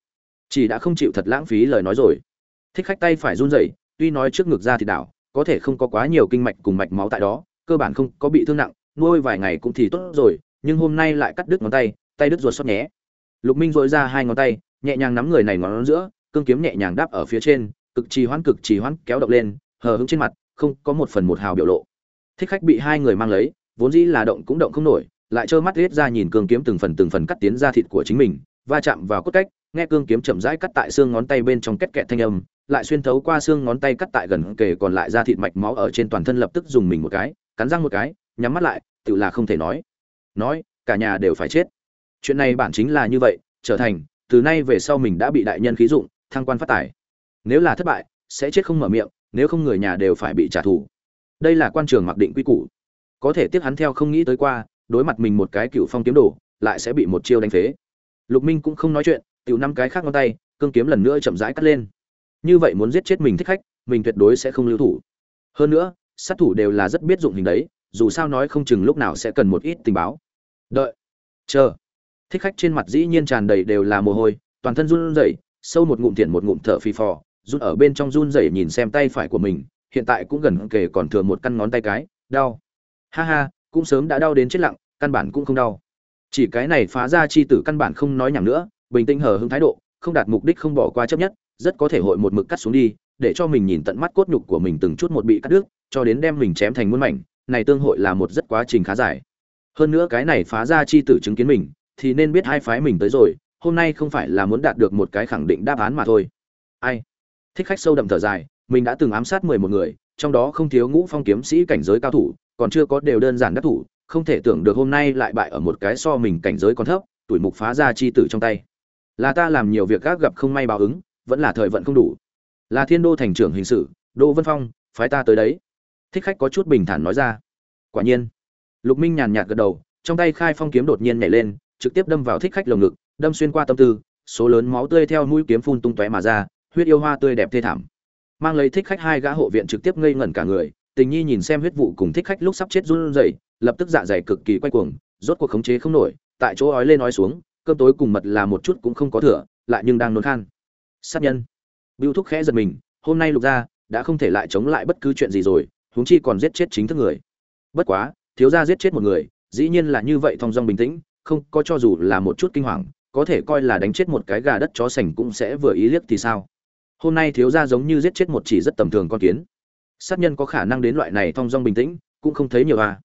chỉ đã không chịu thật lãng phí lời nói rồi. Thích khách tay phải run rẩy tuy nói trước ngực ra thì đảo có thể không có quá nhiều kinh mạch cùng mạch máu tại đó cơ bản không có bị thương nặng nuôi vài ngày cũng thì tốt rồi nhưng hôm nay lại cắt đứt ngón tay tay đứt ruột xót nhé. Lục minh dội ra hai ngón tay nhẹ nhàng nắm người này ngón giữa cương kiếm nhẹ nhàng đáp ở phía trên cực trì hoãn cực trì hoãn kéo động lên hờ hững trên mặt không có một phần một hào biểu lộ. Thích khách bị hai người mang lấy vốn dĩ là động cũng động không nổi lại trơ mắt riết ra nhìn cương kiếm từng phần từng phần cắt tiến ra thịt của chính mình va chạm vào cốt cách nghe cương kiếm chậm rãi cắt tại xương ngón tay bên trong két kẹt thanh âm, lại xuyên thấu qua xương ngón tay cắt tại gần kề còn lại ra thịt mạch máu ở trên toàn thân lập tức dùng mình một cái, cắn răng một cái, nhắm mắt lại, tự là không thể nói. Nói, cả nhà đều phải chết. Chuyện này bản chính là như vậy, trở thành, từ nay về sau mình đã bị đại nhân khí dụng, thăng quan phát tài. Nếu là thất bại, sẽ chết không mở miệng, nếu không người nhà đều phải bị trả thù. Đây là quan trường mặc định quy củ. Có thể tiếp hắn theo không nghĩ tới qua, đối mặt mình một cái cựu phong kiếm đồ, lại sẽ bị một chiêu đánh phế. Lục Minh cũng không nói chuyện, tiểu năm cái khác ngón tay, cương kiếm lần nữa chậm rãi cắt lên. Như vậy muốn giết chết mình thích khách, mình tuyệt đối sẽ không lưu thủ. Hơn nữa, sát thủ đều là rất biết dụng hình đấy, dù sao nói không chừng lúc nào sẽ cần một ít tình báo. Đợi, chờ. Thích khách trên mặt dĩ nhiên tràn đầy đều là mồ hôi, toàn thân run rẩy, sâu một ngụm thiện một ngụm thở phì phò, run ở bên trong run rẩy nhìn xem tay phải của mình, hiện tại cũng gần kề còn thừa một căn ngón tay cái, đau. Ha ha, cũng sớm đã đau đến chết lặng, căn bản cũng không đau. Chỉ cái này phá ra chi tử căn bản không nói nhảm nữa, bình tĩnh hờ hững thái độ không đạt mục đích không bỏ qua chấp nhất rất có thể hội một mực cắt xuống đi để cho mình nhìn tận mắt cốt nhục của mình từng chút một bị cắt đứt cho đến đem mình chém thành muôn mảnh này tương hội là một rất quá trình khá dài. Hơn nữa cái này phá ra chi tử chứng kiến mình thì nên biết hai phái mình tới rồi hôm nay không phải là muốn đạt được một cái khẳng định đáp án mà thôi. Ai? Thích khách sâu đậm thở dài mình đã từng ám sát mười một người trong đó không thiếu ngũ phong kiếm sĩ cảnh giới cao thủ còn chưa có đều đơn giản đắc thủ không thể tưởng được hôm nay lại bại ở một cái so mình cảnh giới còn thấp, tuổi mục phá ra chi tử trong tay. Là ta làm nhiều việc gác gặp không may báo ứng, vẫn là thời vận không đủ. Là thiên đô thành trưởng hình sự đỗ vân phong, phái ta tới đấy. Thích khách có chút bình thản nói ra. Quả nhiên. Lục minh nhàn nhạt gật đầu, trong tay khai phong kiếm đột nhiên nhảy lên, trực tiếp đâm vào thích khách lồng ngực, đâm xuyên qua tâm tư, số lớn máu tươi theo mũi kiếm phun tung tóe mà ra, huyết yêu hoa tươi đẹp thê thảm. Mang lấy thích khách hai gã hộ viện trực tiếp ngây ngẩn cả người, tình nhi nhìn xem huyết vụ cùng thích khách lúc sắp chết run rẩy lập tức dạ dày cực kỳ quay cuồng, rốt cuộc khống chế không nổi, tại chỗ ói lên ói xuống, cơm tối cùng mật là một chút cũng không có thừa, lại nhưng đang nôn khan. Sát nhân. Bưu thúc khẽ giật mình, hôm nay lục gia đã không thể lại chống lại bất cứ chuyện gì rồi, huống chi còn giết chết chính thức người. Bất quá, thiếu gia giết chết một người, dĩ nhiên là như vậy thong dong bình tĩnh, không có cho dù là một chút kinh hoàng, có thể coi là đánh chết một cái gà đất chó sành cũng sẽ vừa ý liếc thì sao. Hôm nay thiếu gia giống như giết chết một chỉ rất tầm thường con kiến. Sát nhân có khả năng đến loại này thong dong bình tĩnh, cũng không thấy nhiều à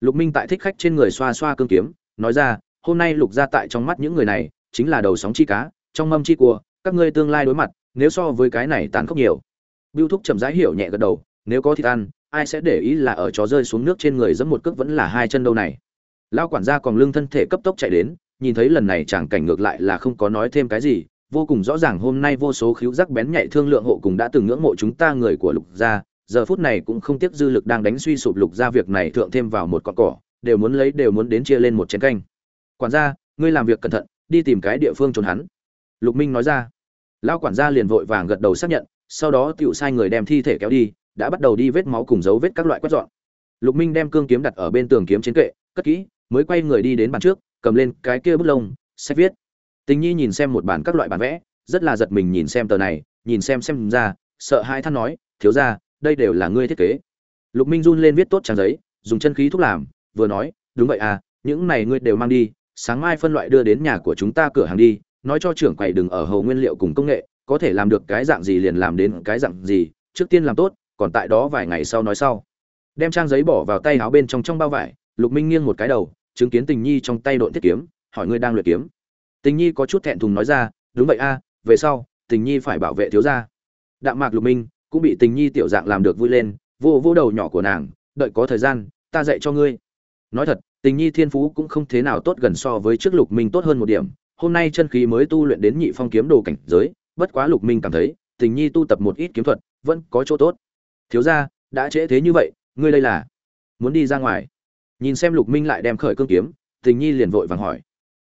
lục minh tại thích khách trên người xoa xoa cương kiếm nói ra hôm nay lục gia tại trong mắt những người này chính là đầu sóng chi cá trong mâm chi cua các ngươi tương lai đối mặt nếu so với cái này tàn khốc nhiều Biêu Thúc chậm rãi hiểu nhẹ gật đầu, nếu có thịt ăn, ai sẽ để ý là ở chó rơi xuống nước trên người giẫm một cước vẫn là hai chân đâu này. Lão quản gia còn lưng thân thể cấp tốc chạy đến, nhìn thấy lần này chẳng cảnh ngược lại là không có nói thêm cái gì, vô cùng rõ ràng hôm nay vô số khiếu giác bén nhạy thương lượng hộ cùng đã từng ngưỡng mộ chúng ta người của Lục gia, giờ phút này cũng không tiếc dư lực đang đánh suy sụp Lục ra việc này thượng thêm vào một con cỏ, đều muốn lấy đều muốn đến chia lên một chén canh. Quản gia ngươi làm việc cẩn thận đi tìm cái địa phương trốn hắn. Lục minh nói ra. Lão quản gia liền vội vàng gật đầu xác nhận sau đó tựu sai người đem thi thể kéo đi đã bắt đầu đi vết máu cùng dấu vết các loại quét dọn. Lục minh đem cương kiếm đặt ở bên tường kiếm trên kệ cất kỹ mới quay người đi đến bàn trước cầm lên cái kia bút lông sách viết. Tình nhi nhìn xem một bản các loại bản vẽ rất là giật mình nhìn xem tờ này nhìn xem xem ra sợ hai than nói thiếu ra đây đều là ngươi thiết kế. Lục minh run lên viết tốt trang giấy, dùng chân khí thúc làm, vừa nói, đúng vậy à những này ngươi đều mang đi, sáng mai phân loại đưa đến nhà của chúng ta cửa hàng đi, nói cho trưởng quầy đừng ở hầu nguyên liệu cùng công nghệ, có thể làm được cái dạng gì liền làm đến cái dạng gì, trước tiên làm tốt, còn tại đó vài ngày sau nói sau. Đem trang giấy bỏ vào tay áo bên trong trong bao vải, lục minh nghiêng một cái đầu, chứng kiến tình nhi trong tay độn thiết kiếm, hỏi ngươi đang luyện kiếm. Tình nhi có chút thẹn thùng nói ra, đúng vậy a về sau, tình nhi phải bảo vệ thiếu gia. Đạm mạc lục minh cũng bị tình nhi tiểu dạng làm được vui lên, vô vô đầu nhỏ của nàng, đợi có thời gian, ta dạy cho ngươi. Nói thật, tình nhi thiên phú cũng không thế nào tốt gần so với trước lục minh tốt hơn một điểm, hôm nay chân khí mới tu luyện đến nhị phong kiếm đồ cảnh giới, bất quá lục minh cảm thấy, tình nhi tu tập một ít kiếm thuật, vẫn có chỗ tốt. Thiếu gia, đã trễ thế như vậy, ngươi đây là muốn đi ra ngoài? Nhìn xem lục minh lại đem khởi cương kiếm, tình nhi liền vội vàng hỏi.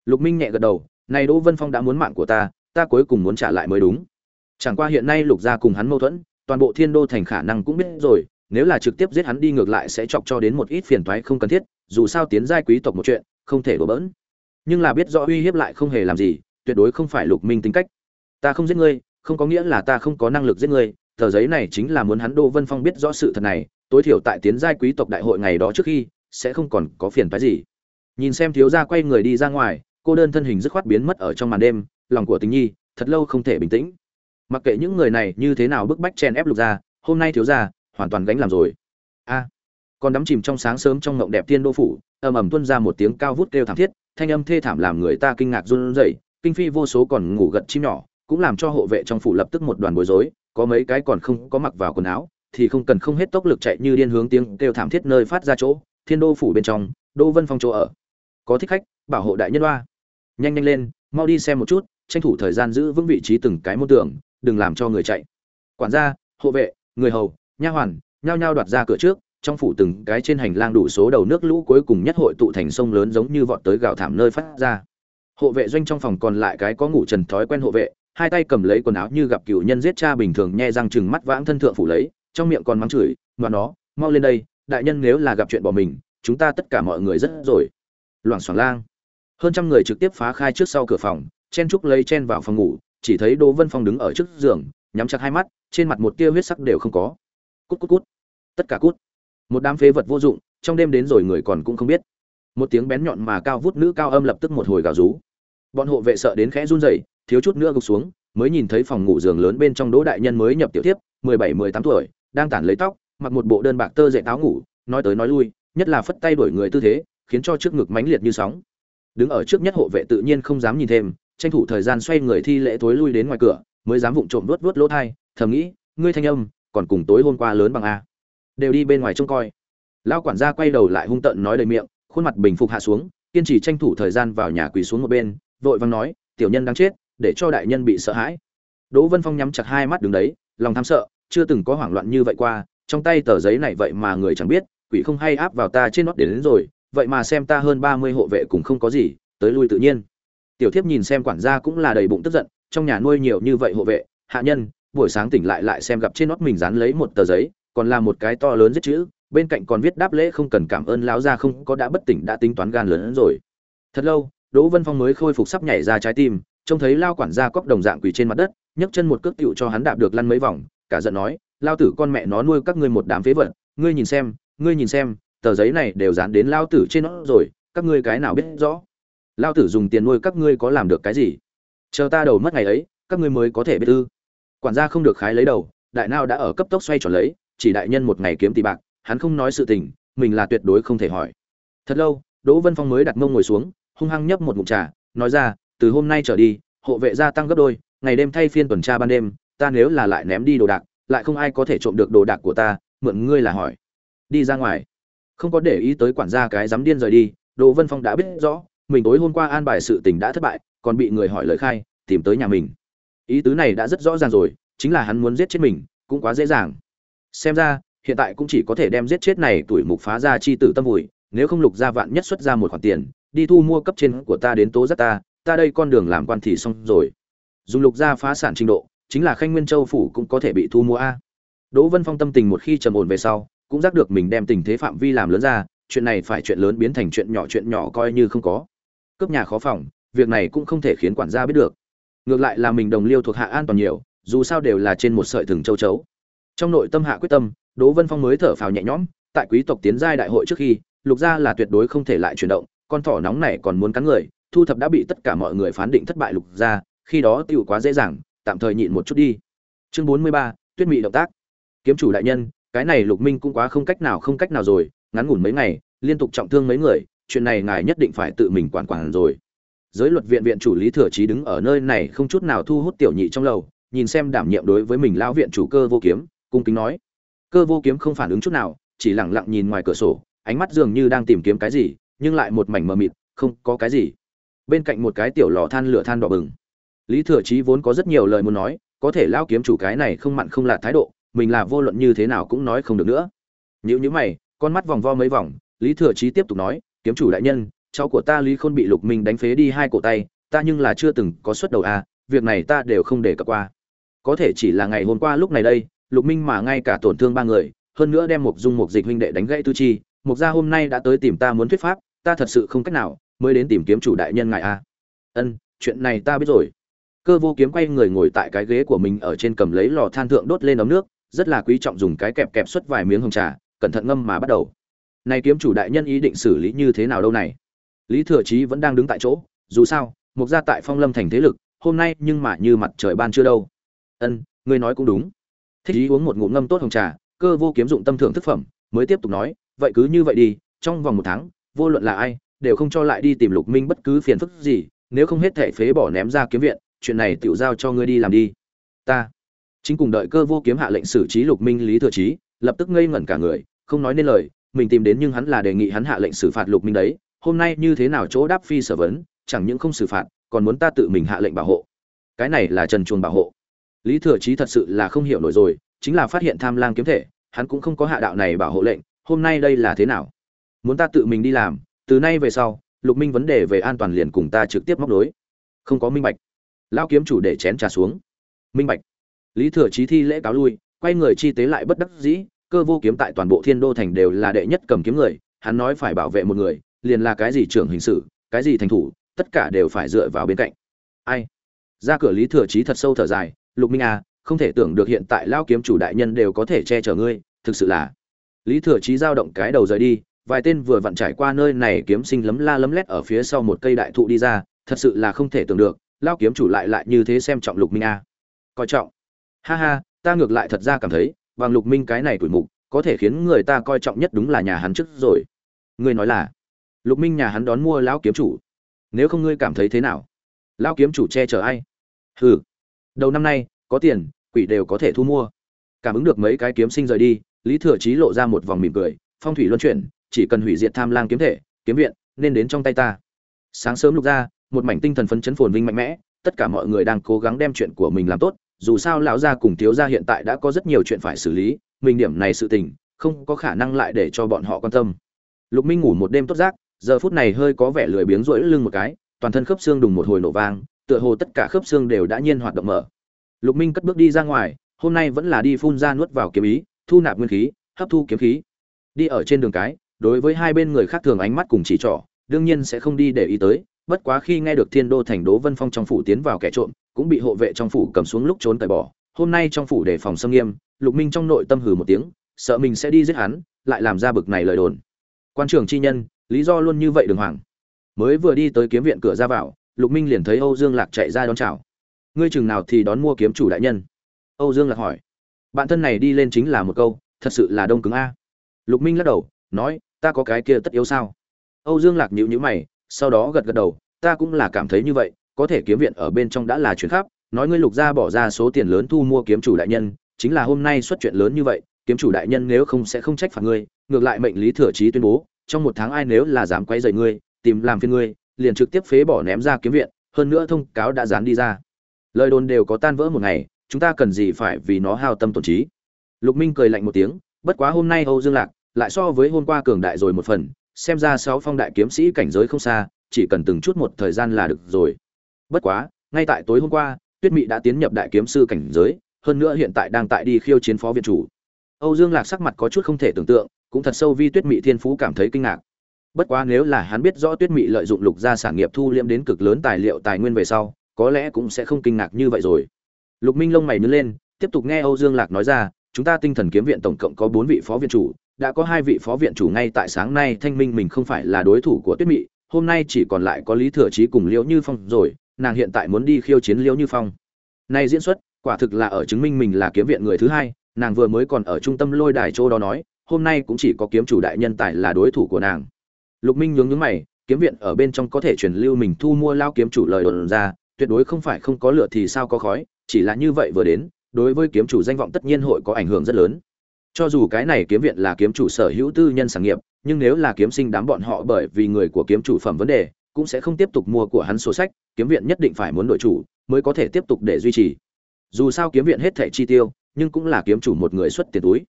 Lục minh nhẹ gật đầu, này đỗ vân phong đã muốn mạng của ta ta cuối cùng muốn trả lại mới đúng. Chẳng qua hiện nay lục gia cùng hắn mâu thuẫn toàn bộ thiên đô thành khả năng cũng biết rồi, nếu là trực tiếp giết hắn đi ngược lại sẽ chọc cho đến một ít phiền toái không cần thiết, dù sao tiến giai quý tộc một chuyện, không thể đổ bỡn. Nhưng là biết rõ uy hiếp lại không hề làm gì, tuyệt đối không phải lục minh tính cách. Ta không giết ngươi, không có nghĩa là ta không có năng lực giết ngươi, tờ giấy này chính là muốn hắn đô vân phong biết rõ sự thật này, tối thiểu tại tiến giai quý tộc đại hội ngày đó trước khi, sẽ không còn có phiền phái gì. Nhìn xem thiếu gia quay người đi ra ngoài, cô đơn thân hình dứt khoát biến mất ở trong màn đêm, lòng của tình nhi thật lâu không thể bình tĩnh mặc kệ những người này như thế nào bức bách chen ép lục gia, hôm nay thiếu gia, hoàn toàn gánh làm rồi. A. Còn đắm chìm trong sáng sớm trong ngộng đẹp tiên đô phủ, ầm ầm tuôn ra một tiếng cao vút kêu thảm thiết, thanh âm thê thảm làm người ta kinh ngạc run rẩy, kinh phi vô số còn ngủ gật chim nhỏ, cũng làm cho hộ vệ trong phủ lập tức một đoàn bối rối, có mấy cái còn không có mặc vào quần áo, thì không cần không hết tốc lực chạy như điên hướng tiếng kêu thảm thiết nơi phát ra chỗ, thiên đô phủ bên trong đô vân phong chỗ ở. Có thích khách, bảo hộ đại nhân oa. Nhanh nhanh lên, mau đi xem một chút, tranh thủ thời gian giữ vững vị trí từng cái môn tường đừng làm cho người chạy. Quản gia, hộ vệ, người hầu, nha hoàn, nhao nhao đoạt ra cửa trước, trong phủ từng cái trên hành lang đủ số đầu nước lũ cuối cùng nhất hội tụ thành sông lớn giống như vọt tới gạo thảm nơi phát ra. Hộ vệ doanh trong phòng còn lại cái có ngủ trần thói quen hộ vệ, hai tay cầm lấy quần áo như gặp cựu nhân giết cha bình thường nhe răng chừng mắt vãng thân thượng phủ lấy, trong miệng còn mắng chửi mà nó, mau lên đây, đại nhân nếu là gặp chuyện bỏ mình, chúng ta tất cả mọi người rất rồi. Loảng xoảng lang. Hơn trăm người trực tiếp phá khai trước sau cửa phòng, chen trúc lấy chen vào phòng ngủ chỉ thấy đỗ vân phong đứng ở trước giường, nhắm chặt hai mắt, trên mặt một tia huyết sắc đều không có. Cút cút cút. Tất cả cút. Một đám phế vật vô dụng, trong đêm đến rồi người còn cũng không biết. Một tiếng bén nhọn mà cao vút nữ cao âm lập tức một hồi gào rú. Bọn hộ vệ sợ đến khẽ run rẩy, thiếu chút nữa gục xuống, mới nhìn thấy phòng ngủ giường lớn bên trong đỗ đại nhân mới nhập tiểu tiếp mười bảy, mười tám tuổi, đang tản lấy tóc, mặc một bộ đơn bạc tơ dệt áo ngủ, nói tới nói lui, nhất là phất tay đổi người tư thế, khiến cho trước ngực mãnh liệt như sóng. Đứng ở trước nhất hộ vệ tự nhiên không dám nhìn thêm tranh thủ thời gian xoay người thi lễ tối lui đến ngoài cửa mới dám vụng trộm vớt vớt lỗ thai thầm nghĩ ngươi thanh âm còn cùng tối hôm qua lớn bằng a. Đều đi bên ngoài trông coi. Lão quản gia quay đầu lại hung tợn nói đầy miệng khuôn mặt bình phục hạ xuống kiên trì tranh thủ thời gian vào nhà quỳ xuống một bên vội vàng nói tiểu nhân đang chết để cho đại nhân bị sợ hãi. Đỗ vân phong nhắm chặt hai mắt đứng đấy lòng tham sợ chưa từng có hoảng loạn như vậy qua trong tay tờ giấy này vậy mà người chẳng biết quỷ không hay áp vào ta trên nót đến, đến rồi vậy mà xem ta hơn ba mươi hộ vệ cũng không có gì tới lui tự nhiên tiểu thiếp nhìn xem quản gia cũng là đầy bụng tức giận, trong nhà nuôi nhiều như vậy hộ vệ, hạ nhân, buổi sáng tỉnh lại lại xem gặp trên nót mình dán lấy một tờ giấy, còn là một cái to lớn giết chữ, bên cạnh còn viết đáp lễ không cần cảm ơn lão gia không có đã bất tỉnh đã tính toán gan lớn hơn rồi. Thật lâu, đỗ vân phong mới khôi phục sắp nhảy ra trái tim, trông thấy lao quản gia cóc đồng dạng quỳ trên mặt đất, nhấc chân một cước tựu cho hắn đạp được lăn mấy vòng, cả giận nói, lao tử con mẹ nó nuôi các ngươi một đám phế vật, ngươi nhìn xem, ngươi nhìn xem, tờ giấy này đều dán đến lao tử trên nó rồi, các ngươi cái nào biết rõ? Lao tử dùng tiền nuôi các ngươi có làm được cái gì? Chờ ta đầu mất ngày ấy, các ngươi mới có thể biết ư. Quản gia không được khái lấy đầu, đại nao đã ở cấp tốc xoay tròn lấy, chỉ đại nhân một ngày kiếm tỷ bạc, hắn không nói sự tình, mình là tuyệt đối không thể hỏi. Thật lâu, đỗ vân phong mới đặt mông ngồi xuống, hung hăng nhấp một ngụm trà, nói ra, từ hôm nay trở đi, hộ vệ gia tăng gấp đôi, ngày đêm thay phiên tuần tra ban đêm, ta nếu là lại ném đi đồ đạc, lại không ai có thể trộm được đồ đạc của ta, mượn ngươi là hỏi. Đi ra ngoài. Không có để ý tới quản gia cái dám điên rời đi, đỗ vân phong đã biết rõ mình tối hôm qua an bài sự tình đã thất bại, còn bị người hỏi lời khai, tìm tới nhà mình. Ý tứ này đã rất rõ ràng rồi, chính là hắn muốn giết chết mình, cũng quá dễ dàng. Xem ra, hiện tại cũng chỉ có thể đem giết chết này tuổi mục phá ra chi tử tâm vùi, nếu không lục gia vạn nhất xuất ra một khoản tiền, đi thu mua cấp trên của ta đến tố giác ta ta đây con đường làm quan thì xong rồi. Dùng lục gia phá sản trình độ, chính là khanh nguyên châu phủ cũng có thể bị thu mua a. Đỗ vân phong tâm tình một khi trầm ổn về sau, cũng giác được mình đem tình thế phạm vi làm lớn ra, chuyện này phải chuyện lớn biến thành chuyện nhỏ chuyện nhỏ coi như không có cướp nhà khó phòng, việc này cũng không thể khiến quản gia biết được. Ngược lại là mình đồng liêu thuộc hạ an toàn nhiều, dù sao đều là trên một sợi thừng châu chấu. Trong nội tâm hạ quyết tâm, đỗ vân phong mới thở phào nhẹ nhõm, tại quý tộc tiến giai đại hội trước khi, lục gia là tuyệt đối không thể lại chuyển động, con thỏ nóng này còn muốn cắn người, thu thập đã bị tất cả mọi người phán định thất bại lục gia, khi đó tiêu quá dễ dàng, tạm thời nhịn một chút đi. Chương bốn mươi ba, tuyết mị động tác. Kiếm chủ đại nhân, cái này lục minh cũng quá không cách nào không cách nào rồi, ngắn ngủn mấy ngày, liên tục trọng thương mấy người chuyện này ngài nhất định phải tự mình quản quản rồi. Giới luật viện viện chủ lý thừa trí đứng ở nơi này không chút nào thu hút tiểu nhị trong lầu, nhìn xem đảm nhiệm đối với mình lão viện chủ cơ vô kiếm, cung kính nói. Cơ vô kiếm không phản ứng chút nào, chỉ lẳng lặng nhìn ngoài cửa sổ, ánh mắt dường như đang tìm kiếm cái gì, nhưng lại một mảnh mờ mịt, không có cái gì. Bên cạnh một cái tiểu lò than lửa than đỏ bừng. Lý thừa chí vốn có rất nhiều lời muốn nói, có thể lao kiếm chủ cái này không mặn không lạt thái độ, mình là vô luận như thế nào cũng nói không được nữa. Nếu như mày, con mắt vòng vo mấy vòng, lý thừa chí tiếp tục nói kiếm chủ đại nhân, cháu của ta lý khôn bị lục minh đánh phế đi hai cổ tay, ta nhưng là chưa từng có xuất đầu à việc này ta đều không để cập qua. Có thể chỉ là ngày hôm qua lúc này đây, lục minh mà ngay cả tổn thương ba người, hơn nữa đem một dung một dịch huynh đệ đánh gãy tư chi mục gia hôm nay đã tới tìm ta muốn thuyết pháp, ta thật sự không cách nào mới đến tìm kiếm chủ đại nhân ngài a ân, chuyện này ta biết rồi. Cơ vô kiếm quay người ngồi tại cái ghế của mình ở trên cầm lấy lò than thượng đốt lên ấm nước, rất là quý trọng dùng cái kẹp kẹp xuất vài miếng hồng trà, cẩn thận ngâm mà bắt đầu nay kiếm chủ đại nhân ý định xử lý như thế nào đâu này? Lý thừa chí vẫn đang đứng tại chỗ, dù sao, mục gia tại phong lâm thành thế lực, hôm nay nhưng mà như mặt trời ban chưa đâu. Ân, ngươi nói cũng đúng. Thích ý uống một ngụm ngâm tốt hồng trà, cơ vô kiếm dụng tâm thưởng thức phẩm, mới tiếp tục nói, vậy cứ như vậy đi, trong vòng một tháng, vô luận là ai, đều không cho lại đi tìm lục minh bất cứ phiền phức gì, nếu không hết thể phế bỏ ném ra kiếm viện, chuyện này tiểu giao cho ngươi đi làm đi. Ta. Chính cùng đợi cơ vô kiếm hạ lệnh xử trí lục minh lý thừa trí lập tức ngây ngẩn cả người, không nói nên lời mình tìm đến nhưng hắn là đề nghị hắn hạ lệnh xử phạt lục minh đấy, hôm nay như thế nào chỗ đáp phi sở vấn, chẳng những không xử phạt, còn muốn ta tự mình hạ lệnh bảo hộ. Cái này là trần chuồng bảo hộ. Lý thừa trí thật sự là không hiểu nổi rồi, chính là phát hiện tham lang kiếm thể, hắn cũng không có hạ đạo này bảo hộ lệnh, hôm nay đây là thế nào? Muốn ta tự mình đi làm, từ nay về sau, lục minh vấn đề về an toàn liền cùng ta trực tiếp móc nối. Không có minh bạch. Lao kiếm chủ để chén trà xuống. Minh bạch. Lý thừa trí thi lễ cáo lui, quay người chi tế lại bất đắc dĩ cơ vô kiếm tại toàn bộ thiên đô thành đều là đệ nhất cầm kiếm người, hắn nói phải bảo vệ một người, liền là cái gì trưởng hình sự, cái gì thành thủ, tất cả đều phải dựa vào bên cạnh. Ai? Ra cửa lý thừa trí thật sâu thở dài, lục minh à không thể tưởng được hiện tại lao kiếm chủ đại nhân đều có thể che chở ngươi, thực sự là. Lý thừa trí giao động cái đầu rời đi, vài tên vừa vặn trải qua nơi này kiếm sinh lấm la lấm lét ở phía sau một cây đại thụ đi ra, thật sự là không thể tưởng được lao kiếm chủ lại lại như thế xem trọng lục minh a coi trọng. Ha ha, ta ngược lại thật ra cảm thấy vàng lục minh cái này tuổi mục, có thể khiến người ta coi trọng nhất đúng là nhà hắn trước rồi. Ngươi nói là, lục minh nhà hắn đón mua lão kiếm chủ. Nếu không ngươi cảm thấy thế nào? Lão kiếm chủ che chở ai? Hừ. Đầu năm nay, có tiền, quỷ đều có thể thu mua. Cảm ứng được mấy cái kiếm sinh rời đi, lý thừa trí lộ ra một vòng mỉm cười, phong thủy luân chuyển, chỉ cần hủy diệt tham lang kiếm thể, kiếm viện, nên đến trong tay ta. Sáng sớm lục ra, một mảnh tinh thần phấn chấn phồn vinh mạnh mẽ, tất cả mọi người đang cố gắng đem chuyện của mình làm tốt dù sao lão gia cùng thiếu gia hiện tại đã có rất nhiều chuyện phải xử lý, mình điểm này sự tình, không có khả năng lại để cho bọn họ quan tâm. Lục minh ngủ một đêm tốt giấc, giờ phút này hơi có vẻ lười biếng rỗi lưng một cái, toàn thân khớp xương đùng một hồi nổ vang, tựa hồ tất cả khớp xương đều đã nhiên hoạt động mở. Lục minh cất bước đi ra ngoài, hôm nay vẫn là đi phun ra nuốt vào kiếm ý, thu nạp nguyên khí, hấp thu kiếm khí. Đi ở trên đường cái, đối với hai bên người khác thường ánh mắt cùng chỉ trỏ, đương nhiên sẽ không đi để ý tới, bất quá khi nghe được thiên đô thành Đỗ vân phong trong phủ tiến vào kẻ trộm cũng bị hộ vệ trong phủ cầm xuống lúc trốn tại bỏ. Hôm nay trong phủ đề phòng xâm nghiêm, lục minh trong nội tâm hừ một tiếng, sợ mình sẽ đi giết hắn, lại làm ra bực này lời đồn. Quan trưởng chi nhân, lý do luôn như vậy đường hoàng. Mới vừa đi tới kiếm viện cửa ra vào, lục minh liền thấy âu dương lạc chạy ra đón chào. Ngươi chừng nào thì đón mua kiếm chủ đại nhân? Âu dương lạc hỏi. Bạn thân này đi lên chính là một câu, thật sự là đông cứng a. Lục minh lắc đầu, nói, ta có cái kia tất yếu sao? Âu dương lạc nhíu nhíu mày, sau đó gật gật đầu, ta cũng là cảm thấy như vậy có thể kiếm viện ở bên trong đã là chuyện khắp nói ngươi lục gia bỏ ra số tiền lớn thu mua kiếm chủ đại nhân, chính là hôm nay xuất chuyện lớn như vậy, kiếm chủ đại nhân nếu không sẽ không trách phạt ngươi, ngược lại mệnh lý thừa trí tuyên bố, trong một tháng ai nếu là dám quay rầy ngươi, tìm làm phiền ngươi, liền trực tiếp phế bỏ ném ra kiếm viện, hơn nữa thông cáo đã dán đi ra. Lời đồn đều có tan vỡ một ngày, chúng ta cần gì phải vì nó hao tâm tổn trí. Lục minh cười lạnh một tiếng, bất quá hôm nay âu dương lạc lại so với hôm qua cường đại rồi một phần, xem ra sáu phong đại kiếm sĩ cảnh giới không xa, chỉ cần từng chút một thời gian là được rồi bất quá, ngay tại tối hôm qua, tuyết mị đã tiến nhập đại kiếm sư cảnh giới, hơn nữa hiện tại đang tại đi khiêu chiến phó viện chủ. Âu dương lạc sắc mặt có chút không thể tưởng tượng, cũng thật sâu vi tuyết mị thiên phú cảm thấy kinh ngạc. Bất quá nếu là hắn biết rõ tuyết mị lợi dụng lục gia sản nghiệp thu liễm đến cực lớn tài liệu tài nguyên về sau, có lẽ cũng sẽ không kinh ngạc như vậy rồi. Lục minh lông mày nhướng lên, tiếp tục nghe âu dương lạc nói ra, chúng ta tinh thần kiếm viện tổng cộng có bốn vị phó viện chủ, đã có hai vị phó viện chủ ngay tại sáng nay, thanh minh mình không phải là đối thủ của tuyết mị, hôm nay chỉ còn lại có lý thừa trí cùng liễu như phong rồi nàng hiện tại muốn đi khiêu chiến liễu như phong. Nay diễn xuất, quả thực là ở chứng minh mình là kiếm viện người thứ hai, nàng vừa mới còn ở trung tâm lôi đài châu đó nói, hôm nay cũng chỉ có kiếm chủ đại nhân tài là đối thủ của nàng. Lục minh nhướng nhướng mày, kiếm viện ở bên trong có thể truyền lưu mình thu mua lao kiếm chủ lời đồn ra, tuyệt đối không phải không có lửa thì sao có khói, chỉ là như vậy vừa đến, đối với kiếm chủ danh vọng tất nhiên hội có ảnh hưởng rất lớn. Cho dù cái này kiếm viện là kiếm chủ sở hữu tư nhân sản nghiệp, nhưng nếu là kiếm sinh đám bọn họ bởi vì người của kiếm chủ phẩm vấn đề cũng sẽ không tiếp tục mua của hắn số sách, kiếm viện nhất định phải muốn đội chủ, mới có thể tiếp tục để duy trì. Dù sao kiếm viện hết thẻ chi tiêu, nhưng cũng là kiếm chủ một người xuất tiền túi.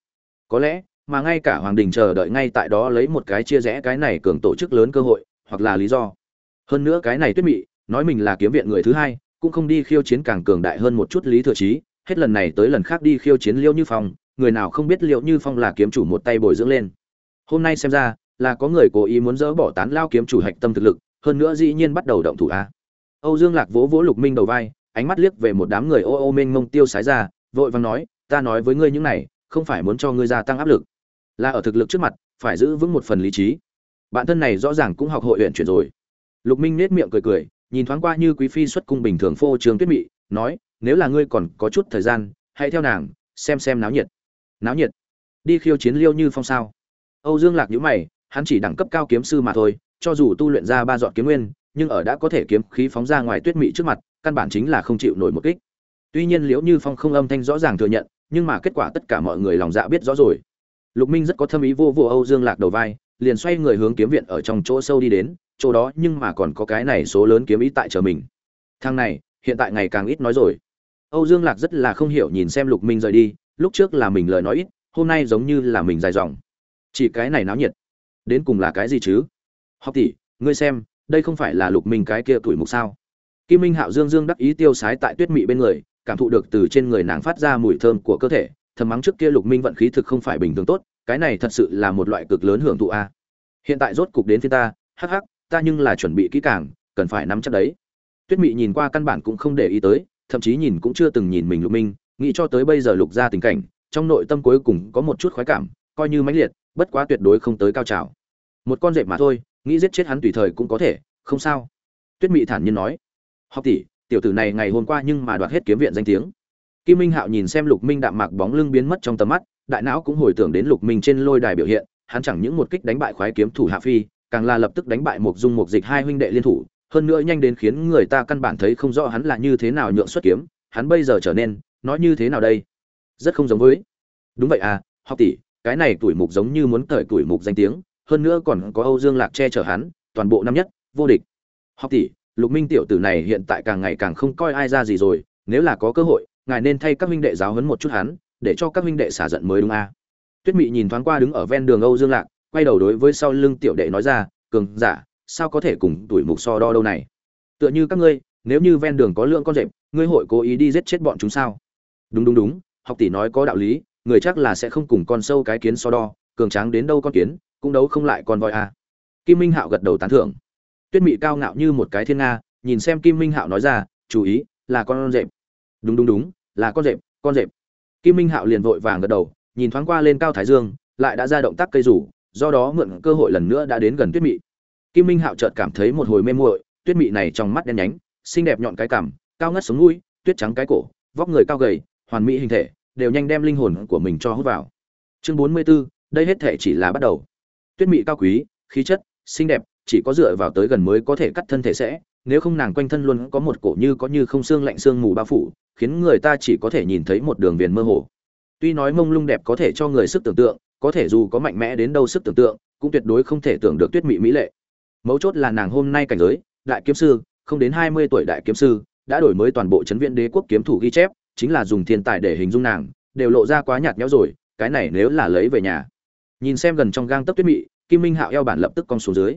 Có lẽ, mà ngay cả hoàng đình chờ đợi ngay tại đó lấy một cái chia rẽ cái này cường tổ chức lớn cơ hội, hoặc là lý do. Hơn nữa cái này tuyết mị, nói mình là kiếm viện người thứ hai, cũng không đi khiêu chiến càng cường đại hơn một chút lý thừa trí hết lần này tới lần khác đi khiêu chiến liêu như phong, người nào không biết liệu như phong là kiếm chủ một tay bồi dưỡng lên. Hôm nay xem ra, là có người cố ý muốn dỡ bỏ tán lao kiếm chủ hạch tâm thực lực hơn nữa dĩ nhiên bắt đầu động thủ a. Âu dương lạc vỗ vỗ lục minh đầu vai, ánh mắt liếc về một đám người ô ô mênh mông tiêu sái ra, vội vàng nói, ta nói với ngươi những này, không phải muốn cho ngươi gia tăng áp lực. Là ở thực lực trước mặt, phải giữ vững một phần lý trí. Bạn thân này rõ ràng cũng học hội huyện chuyển rồi. Lục minh nết miệng cười cười, nhìn thoáng qua như quý phi xuất cung bình thường phô trường tuyết mị, nói, nếu là ngươi còn có chút thời gian, hãy theo nàng, xem xem náo nhiệt. Náo nhiệt? Đi khiêu chiến liêu như phong sao? Âu dương lạc nhữ mày, hắn chỉ đẳng cấp cao kiếm sư mà thôi cho dù tu luyện ra ba dọn kiếm nguyên, nhưng ở đã có thể kiếm khí phóng ra ngoài tuyết mị trước mặt, căn bản chính là không chịu nổi một kích. Tuy nhiên liễu như phong không âm thanh rõ ràng thừa nhận, nhưng mà kết quả tất cả mọi người lòng dạ biết rõ rồi. Lục minh rất có thâm ý vô vô âu dương lạc đầu vai, liền xoay người hướng kiếm viện ở trong chỗ sâu đi đến, chỗ đó nhưng mà còn có cái này số lớn kiếm ý tại chờ mình. Thằng này, hiện tại ngày càng ít nói rồi. Âu dương lạc rất là không hiểu nhìn xem lục minh rời đi, lúc trước là mình lời nói ít, hôm nay giống như là mình dài dòng. Chỉ cái này náo nhiệt. Đến cùng là cái gì chứ? Học tỷ, ngươi xem, đây không phải là lục minh cái kia tuổi mục sao? Kim minh hạo dương dương đắc ý tiêu sái tại tuyết mị bên người, cảm thụ được từ trên người nàng phát ra mùi thơm của cơ thể, thầm mắng trước kia lục minh vận khí thực không phải bình thường tốt, cái này thật sự là một loại cực lớn hưởng thụ a. Hiện tại rốt cục đến phía ta, hắc hắc, ta nhưng là chuẩn bị kỹ càng, cần phải nắm chắc đấy. Tuyết mị nhìn qua căn bản cũng không để ý tới, thậm chí nhìn cũng chưa từng nhìn mình lục minh, nghĩ cho tới bây giờ lục ra tình cảnh, trong nội tâm cuối cùng có một chút khoái cảm, coi như mãnh liệt, bất quá tuyệt đối không tới cao trào. Một con rệp mà thôi nghĩ giết chết hắn tùy thời cũng có thể, không sao. Tuyết mị thản nhiên nói. Học tỷ, tiểu tử này ngày hôm qua nhưng mà đoạt hết kiếm viện danh tiếng. Kim minh hạo nhìn xem lục minh đạm mạc bóng lưng biến mất trong tầm mắt, đại não cũng hồi tưởng đến lục minh trên lôi đài biểu hiện, hắn chẳng những một kích đánh bại khoái kiếm thủ hạ phi, càng là lập tức đánh bại một dung một dịch hai huynh đệ liên thủ, hơn nữa nhanh đến khiến người ta căn bản thấy không rõ hắn là như thế nào nhượng xuất kiếm, hắn bây giờ trở nên, nói như thế nào đây? Rất không giống với. Đúng vậy à học tỷ, cái này tuổi mục giống như muốn cởi tuổi mục danh tiếng hơn nữa còn có âu dương lạc che chở hắn, toàn bộ năm nhất, vô địch. Học tỷ, lục minh tiểu tử này hiện tại càng ngày càng không coi ai ra gì rồi, nếu là có cơ hội, ngài nên thay các huynh đệ giáo huấn một chút hắn, để cho các huynh đệ xả giận mới đúng à. tuyết mị nhìn thoáng qua đứng ở ven đường âu dương lạc, quay đầu đối với sau lưng tiểu đệ nói ra, cường giả, sao có thể cùng tuổi mục so đo đâu này? Tựa như các ngươi, nếu như ven đường có lượng con rệp, ngươi hội cố ý đi giết chết bọn chúng sao? Đúng đúng đúng, học tỷ nói có đạo lý, người chắc là sẽ không cùng con sâu cái kiến so đo, cường tráng đến đâu con kiến cũng đấu không lại con voi à. kim minh hạo gật đầu tán thưởng. Tuyết mị cao ngạo như một cái thiên nga nhìn xem kim minh hạo nói ra chú ý là con rệp. Đúng đúng đúng là con rệp con rệp. Kim minh hạo liền vội vàng gật đầu nhìn thoáng qua lên cao thái dương lại đã ra động tác cây rủ do đó mượn cơ hội lần nữa đã đến gần tuyết mị. Kim minh hạo chợt cảm thấy một hồi mê muội tuyết mị này trong mắt đen nhánh xinh đẹp nhọn cái cằm cao ngất sống mũi tuyết trắng cái cổ vóc người cao gầy hoàn mỹ hình thể đều nhanh đem linh hồn của mình cho hút vào. Chương bốn mươi 44, đây hết thể chỉ là bắt đầu tuyết mị cao quý, khí chất, xinh đẹp, chỉ có dựa vào tới gần mới có thể cắt thân thể sẽ. Nếu không nàng quanh thân luôn có một cổ như có như không xương lạnh xương mù bao phủ, khiến người ta chỉ có thể nhìn thấy một đường viền mơ hồ. Tuy nói mông lung đẹp có thể cho người sức tưởng tượng, có thể dù có mạnh mẽ đến đâu sức tưởng tượng, cũng tuyệt đối không thể tưởng được tuyết mị mỹ lệ. Mấu chốt là nàng hôm nay cảnh giới, đại kiếm sư, không đến hai mươi tuổi đại kiếm sư, đã đổi mới toàn bộ chấn viện đế quốc kiếm thủ ghi chép, chính là dùng thiên tài để hình dung nàng, đều lộ ra quá nhạt nhẽo rồi, cái này nếu là lấy về nhà nhìn xem gần trong gang tấc tuyết mị, kim minh hạo eo bản lập tức cong xuống dưới.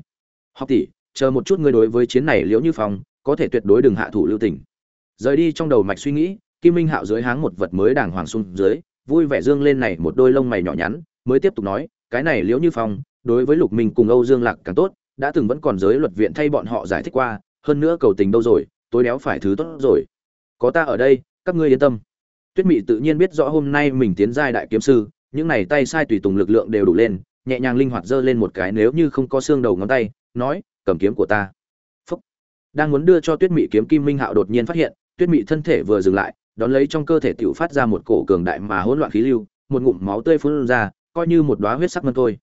Học tỷ, chờ một chút ngươi đối với chiến này liễu như phong, có thể tuyệt đối đừng hạ thủ lưu tình. Rời đi trong đầu mạch suy nghĩ, kim minh hạo dưới háng một vật mới đàng hoàng xuống dưới, vui vẻ dương lên này một đôi lông mày nhỏ nhắn, mới tiếp tục nói, cái này liễu như phong, đối với lục minh cùng âu dương lạc càng tốt, đã từng vẫn còn giới luật viện thay bọn họ giải thích qua, hơn nữa cầu tình đâu rồi, tối đéo phải thứ tốt rồi. Có ta ở đây, các ngươi yên tâm. Tuyết mị tự nhiên biết rõ hôm nay mình tiến giai đại kiếm sư những này tay sai tùy tùng lực lượng đều đủ lên, nhẹ nhàng linh hoạt giơ lên một cái nếu như không có xương đầu ngón tay, nói, cầm kiếm của ta. Phúc. đang muốn đưa cho tuyết mị kiếm kim minh hạo đột nhiên phát hiện, tuyết mị thân thể vừa dừng lại, đón lấy trong cơ thể tiểu phát ra một cổ cường đại mà hỗn loạn khí lưu, một ngụm máu tươi phun ra, coi như một đóa huyết sắc mân thôi.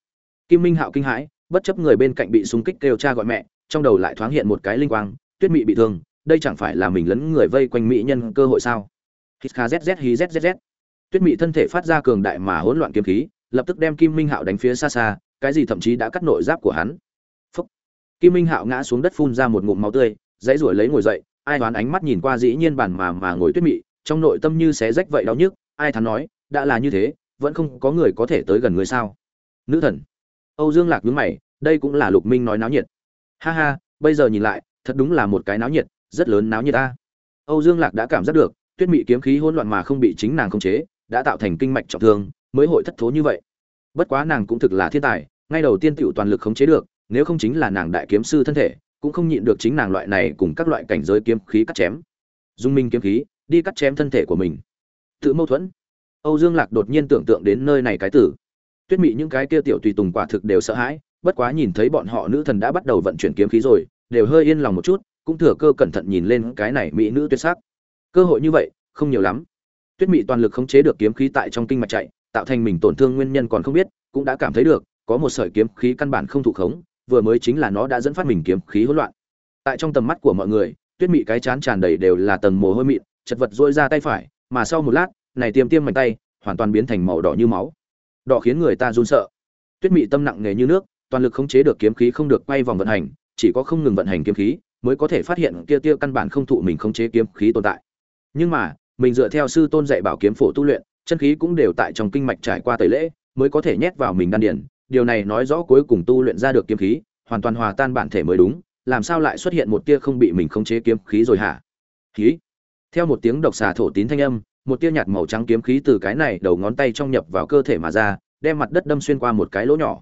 Kim minh hạo kinh hãi, bất chấp người bên cạnh bị súng kích kêu cha gọi mẹ, trong đầu lại thoáng hiện một cái linh quang, tuyết mị bị thương, đây chẳng phải là mình lấn người vây quanh mỹ nhân cơ hội sao? Hít kha zz hí zzz tuyết mị thân thể phát ra cường đại mà hỗn loạn kiếm khí, lập tức đem kim minh hạo đánh phía xa xa, cái gì thậm chí đã cắt nội giáp của hắn. Phúc. kim minh hạo ngã xuống đất phun ra một ngụm máu tươi, dãy ruổi lấy ngồi dậy, ai đoán ánh mắt nhìn qua dĩ nhiên bản mà mà ngồi tuyết mị, trong nội tâm như xé rách vậy đau nhức, ai thắn nói, đã là như thế, vẫn không có người có thể tới gần người sao? Nữ thần. Âu dương lạc nhướng mày, đây cũng là lục minh nói náo nhiệt. Ha ha, bây giờ nhìn lại, thật đúng là một cái náo nhiệt, rất lớn náo nhiệt ta. Âu dương lạc đã cảm giác được, tuyết mị kiếm khí hỗn loạn mà không bị chính nàng khống chế đã tạo thành kinh mạch trọng thương, mới hội thất thố như vậy. Bất quá nàng cũng thực là thiên tài, ngay đầu tiên tiểu toàn lực khống chế được, nếu không chính là nàng đại kiếm sư thân thể, cũng không nhịn được chính nàng loại này cùng các loại cảnh giới kiếm khí cắt chém. Dung minh kiếm khí, đi cắt chém thân thể của mình. Tự mâu thuẫn. Âu dương lạc đột nhiên tưởng tượng đến nơi này cái tử. Tuyết mị những cái kia tiểu tùy tùng quả thực đều sợ hãi, bất quá nhìn thấy bọn họ nữ thần đã bắt đầu vận chuyển kiếm khí rồi, đều hơi yên lòng một chút, cũng thừa cơ cẩn thận nhìn lên cái này mỹ nữ tuyệt sắc. Cơ hội như vậy, không nhiều lắm tuyết mị toàn lực khống chế được kiếm khí tại trong kinh mạch chạy, tạo thành mình tổn thương nguyên nhân còn không biết, cũng đã cảm thấy được, có một sợi kiếm khí căn bản không thụ khống, vừa mới chính là nó đã dẫn phát mình kiếm khí hỗn loạn. Tại trong tầm mắt của mọi người, tuyết mị cái chán tràn đầy đều là tầng mồ hôi mịn, chật vật dỗi ra tay phải, mà sau một lát, này tiêm tiêm mảnh tay, hoàn toàn biến thành màu đỏ như máu. Đỏ khiến người ta run sợ. Tuyết mị tâm nặng nề như nước, toàn lực khống chế được kiếm khí không được quay vòng vận hành, chỉ có không ngừng vận hành kiếm khí, mới có thể phát hiện kia tiêu căn bản không thụ mình khống chế kiếm khí tồn tại. Nhưng mà mình dựa theo sư tôn dạy bảo kiếm phổ tu luyện chân khí cũng đều tại trong kinh mạch trải qua tẩy lễ mới có thể nhét vào mình đan điền, điều này nói rõ cuối cùng tu luyện ra được kiếm khí hoàn toàn hòa tan bản thể mới đúng làm sao lại xuất hiện một tia không bị mình khống chế kiếm khí rồi hả? Khí. Theo một tiếng độc xà thổ tín thanh âm một tia nhạt màu trắng kiếm khí từ cái này đầu ngón tay trong nhập vào cơ thể mà ra đem mặt đất đâm xuyên qua một cái lỗ nhỏ.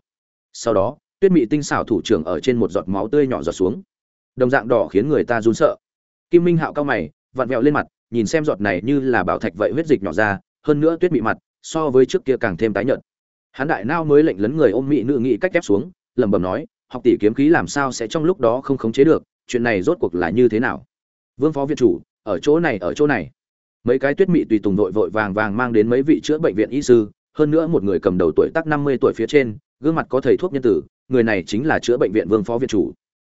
Sau đó tuyết mị tinh xảo thủ trưởng ở trên một giọt máu tươi nhỏ giọt xuống. Đồng dạng đỏ khiến người ta run sợ. Kim minh hạo cao mày vặn vẹo lên mặt nhìn xem giọt này như là bảo thạch vậy huyết dịch nhỏ ra, hơn nữa tuyết mị mặt, so với trước kia càng thêm tái nhợt. Hắn đại nao mới lệnh lấn người ôm mỹ nữ nghị cách ép xuống, lẩm bẩm nói, học tỷ kiếm khí làm sao sẽ trong lúc đó không khống chế được, chuyện này rốt cuộc là như thế nào? Vương phó viện chủ, ở chỗ này, ở chỗ này. Mấy cái tuyết mị tùy tùng vội vội vàng vàng mang đến mấy vị chữa bệnh viện y sư, hơn nữa một người cầm đầu tuổi tác năm mươi tuổi phía trên, gương mặt có thầy thuốc nhân tử, người này chính là chữa bệnh viện vương phó viện chủ.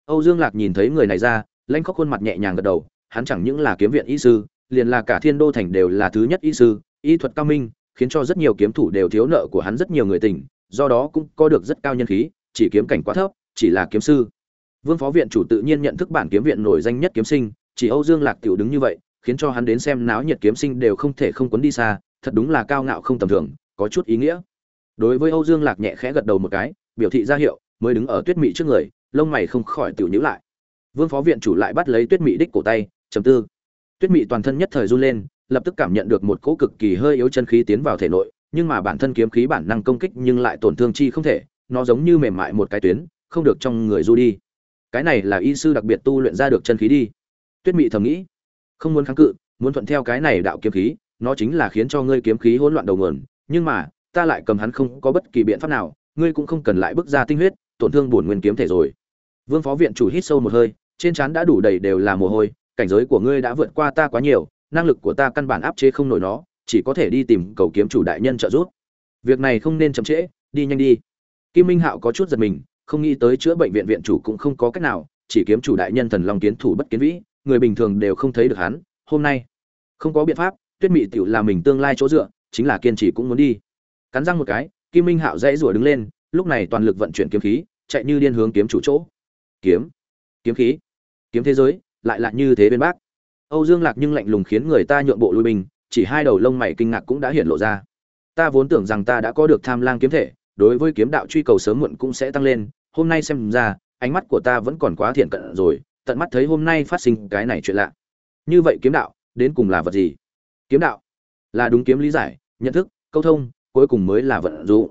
Âu dương lạc nhìn thấy người này ra, lanh khóc khuôn mặt nhẹ nhàng gật đầu, hắn chẳng những là kiếm viện y sư liền là cả thiên đô thành đều là thứ nhất y sư, y thuật cao minh, khiến cho rất nhiều kiếm thủ đều thiếu nợ của hắn rất nhiều người tình, do đó cũng có được rất cao nhân khí, chỉ kiếm cảnh quá thấp, chỉ là kiếm sư. Vương phó viện chủ tự nhiên nhận thức bản kiếm viện nổi danh nhất kiếm sinh, chỉ âu dương lạc tiểu đứng như vậy, khiến cho hắn đến xem náo nhiệt kiếm sinh đều không thể không quấn đi xa, thật đúng là cao ngạo không tầm thường, có chút ý nghĩa. Đối với âu dương lạc nhẹ khẽ gật đầu một cái, biểu thị ra hiệu, mới đứng ở tuyết mị trước người, lông mày không khỏi tiểu nhíu lại. Vương phó viện chủ lại bắt lấy tuyết mị đích cổ tay, trầm tư tuyết mị toàn thân nhất thời run lên, lập tức cảm nhận được một cỗ cực kỳ hơi yếu chân khí tiến vào thể nội, nhưng mà bản thân kiếm khí bản năng công kích nhưng lại tổn thương chi không thể, nó giống như mềm mại một cái tuyến, không được trong người du đi. Cái này là y sư đặc biệt tu luyện ra được chân khí đi. Tuyết mị thầm nghĩ, không muốn kháng cự, muốn thuận theo cái này đạo kiếm khí, nó chính là khiến cho ngươi kiếm khí hỗn loạn đầu nguồn, nhưng mà, ta lại cầm hắn không có bất kỳ biện pháp nào, ngươi cũng không cần lại bước ra tinh huyết, tổn thương bổn nguyên kiếm thể rồi. Vương phó viện chủ hít sâu một hơi, trên trán đã đủ đầy đều là mồ hôi cảnh giới của ngươi đã vượt qua ta quá nhiều, năng lực của ta căn bản áp chế không nổi nó, chỉ có thể đi tìm cầu kiếm chủ đại nhân trợ giúp. Việc này không nên chậm trễ, đi nhanh đi. Kim minh hạo có chút giật mình, không nghĩ tới chữa bệnh viện viện chủ cũng không có cách nào, chỉ kiếm chủ đại nhân thần long kiến thủ bất kiến vĩ, người bình thường đều không thấy được hắn, hôm nay, không có biện pháp, tuyết mị tiểu là mình tương lai chỗ dựa, chính là kiên trì cũng muốn đi. Cắn răng một cái, kim minh hạo dãy rủa đứng lên, lúc này toàn lực vận chuyển kiếm khí, chạy như điên hướng kiếm chủ chỗ. Kiếm kiếm khí, kiếm thế giới lại là như thế bên bác. Âu dương lạc nhưng lạnh lùng khiến người ta nhượng bộ lui binh, chỉ hai đầu lông mày kinh ngạc cũng đã hiện lộ ra. Ta vốn tưởng rằng ta đã có được tham lang kiếm thể, đối với kiếm đạo truy cầu sớm muộn cũng sẽ tăng lên, hôm nay xem ra, ánh mắt của ta vẫn còn quá thiện cận rồi, tận mắt thấy hôm nay phát sinh cái này chuyện lạ. Như vậy kiếm đạo, đến cùng là vật gì? Kiếm đạo là đúng kiếm lý giải, nhận thức, câu thông, cuối cùng mới là vận dụng.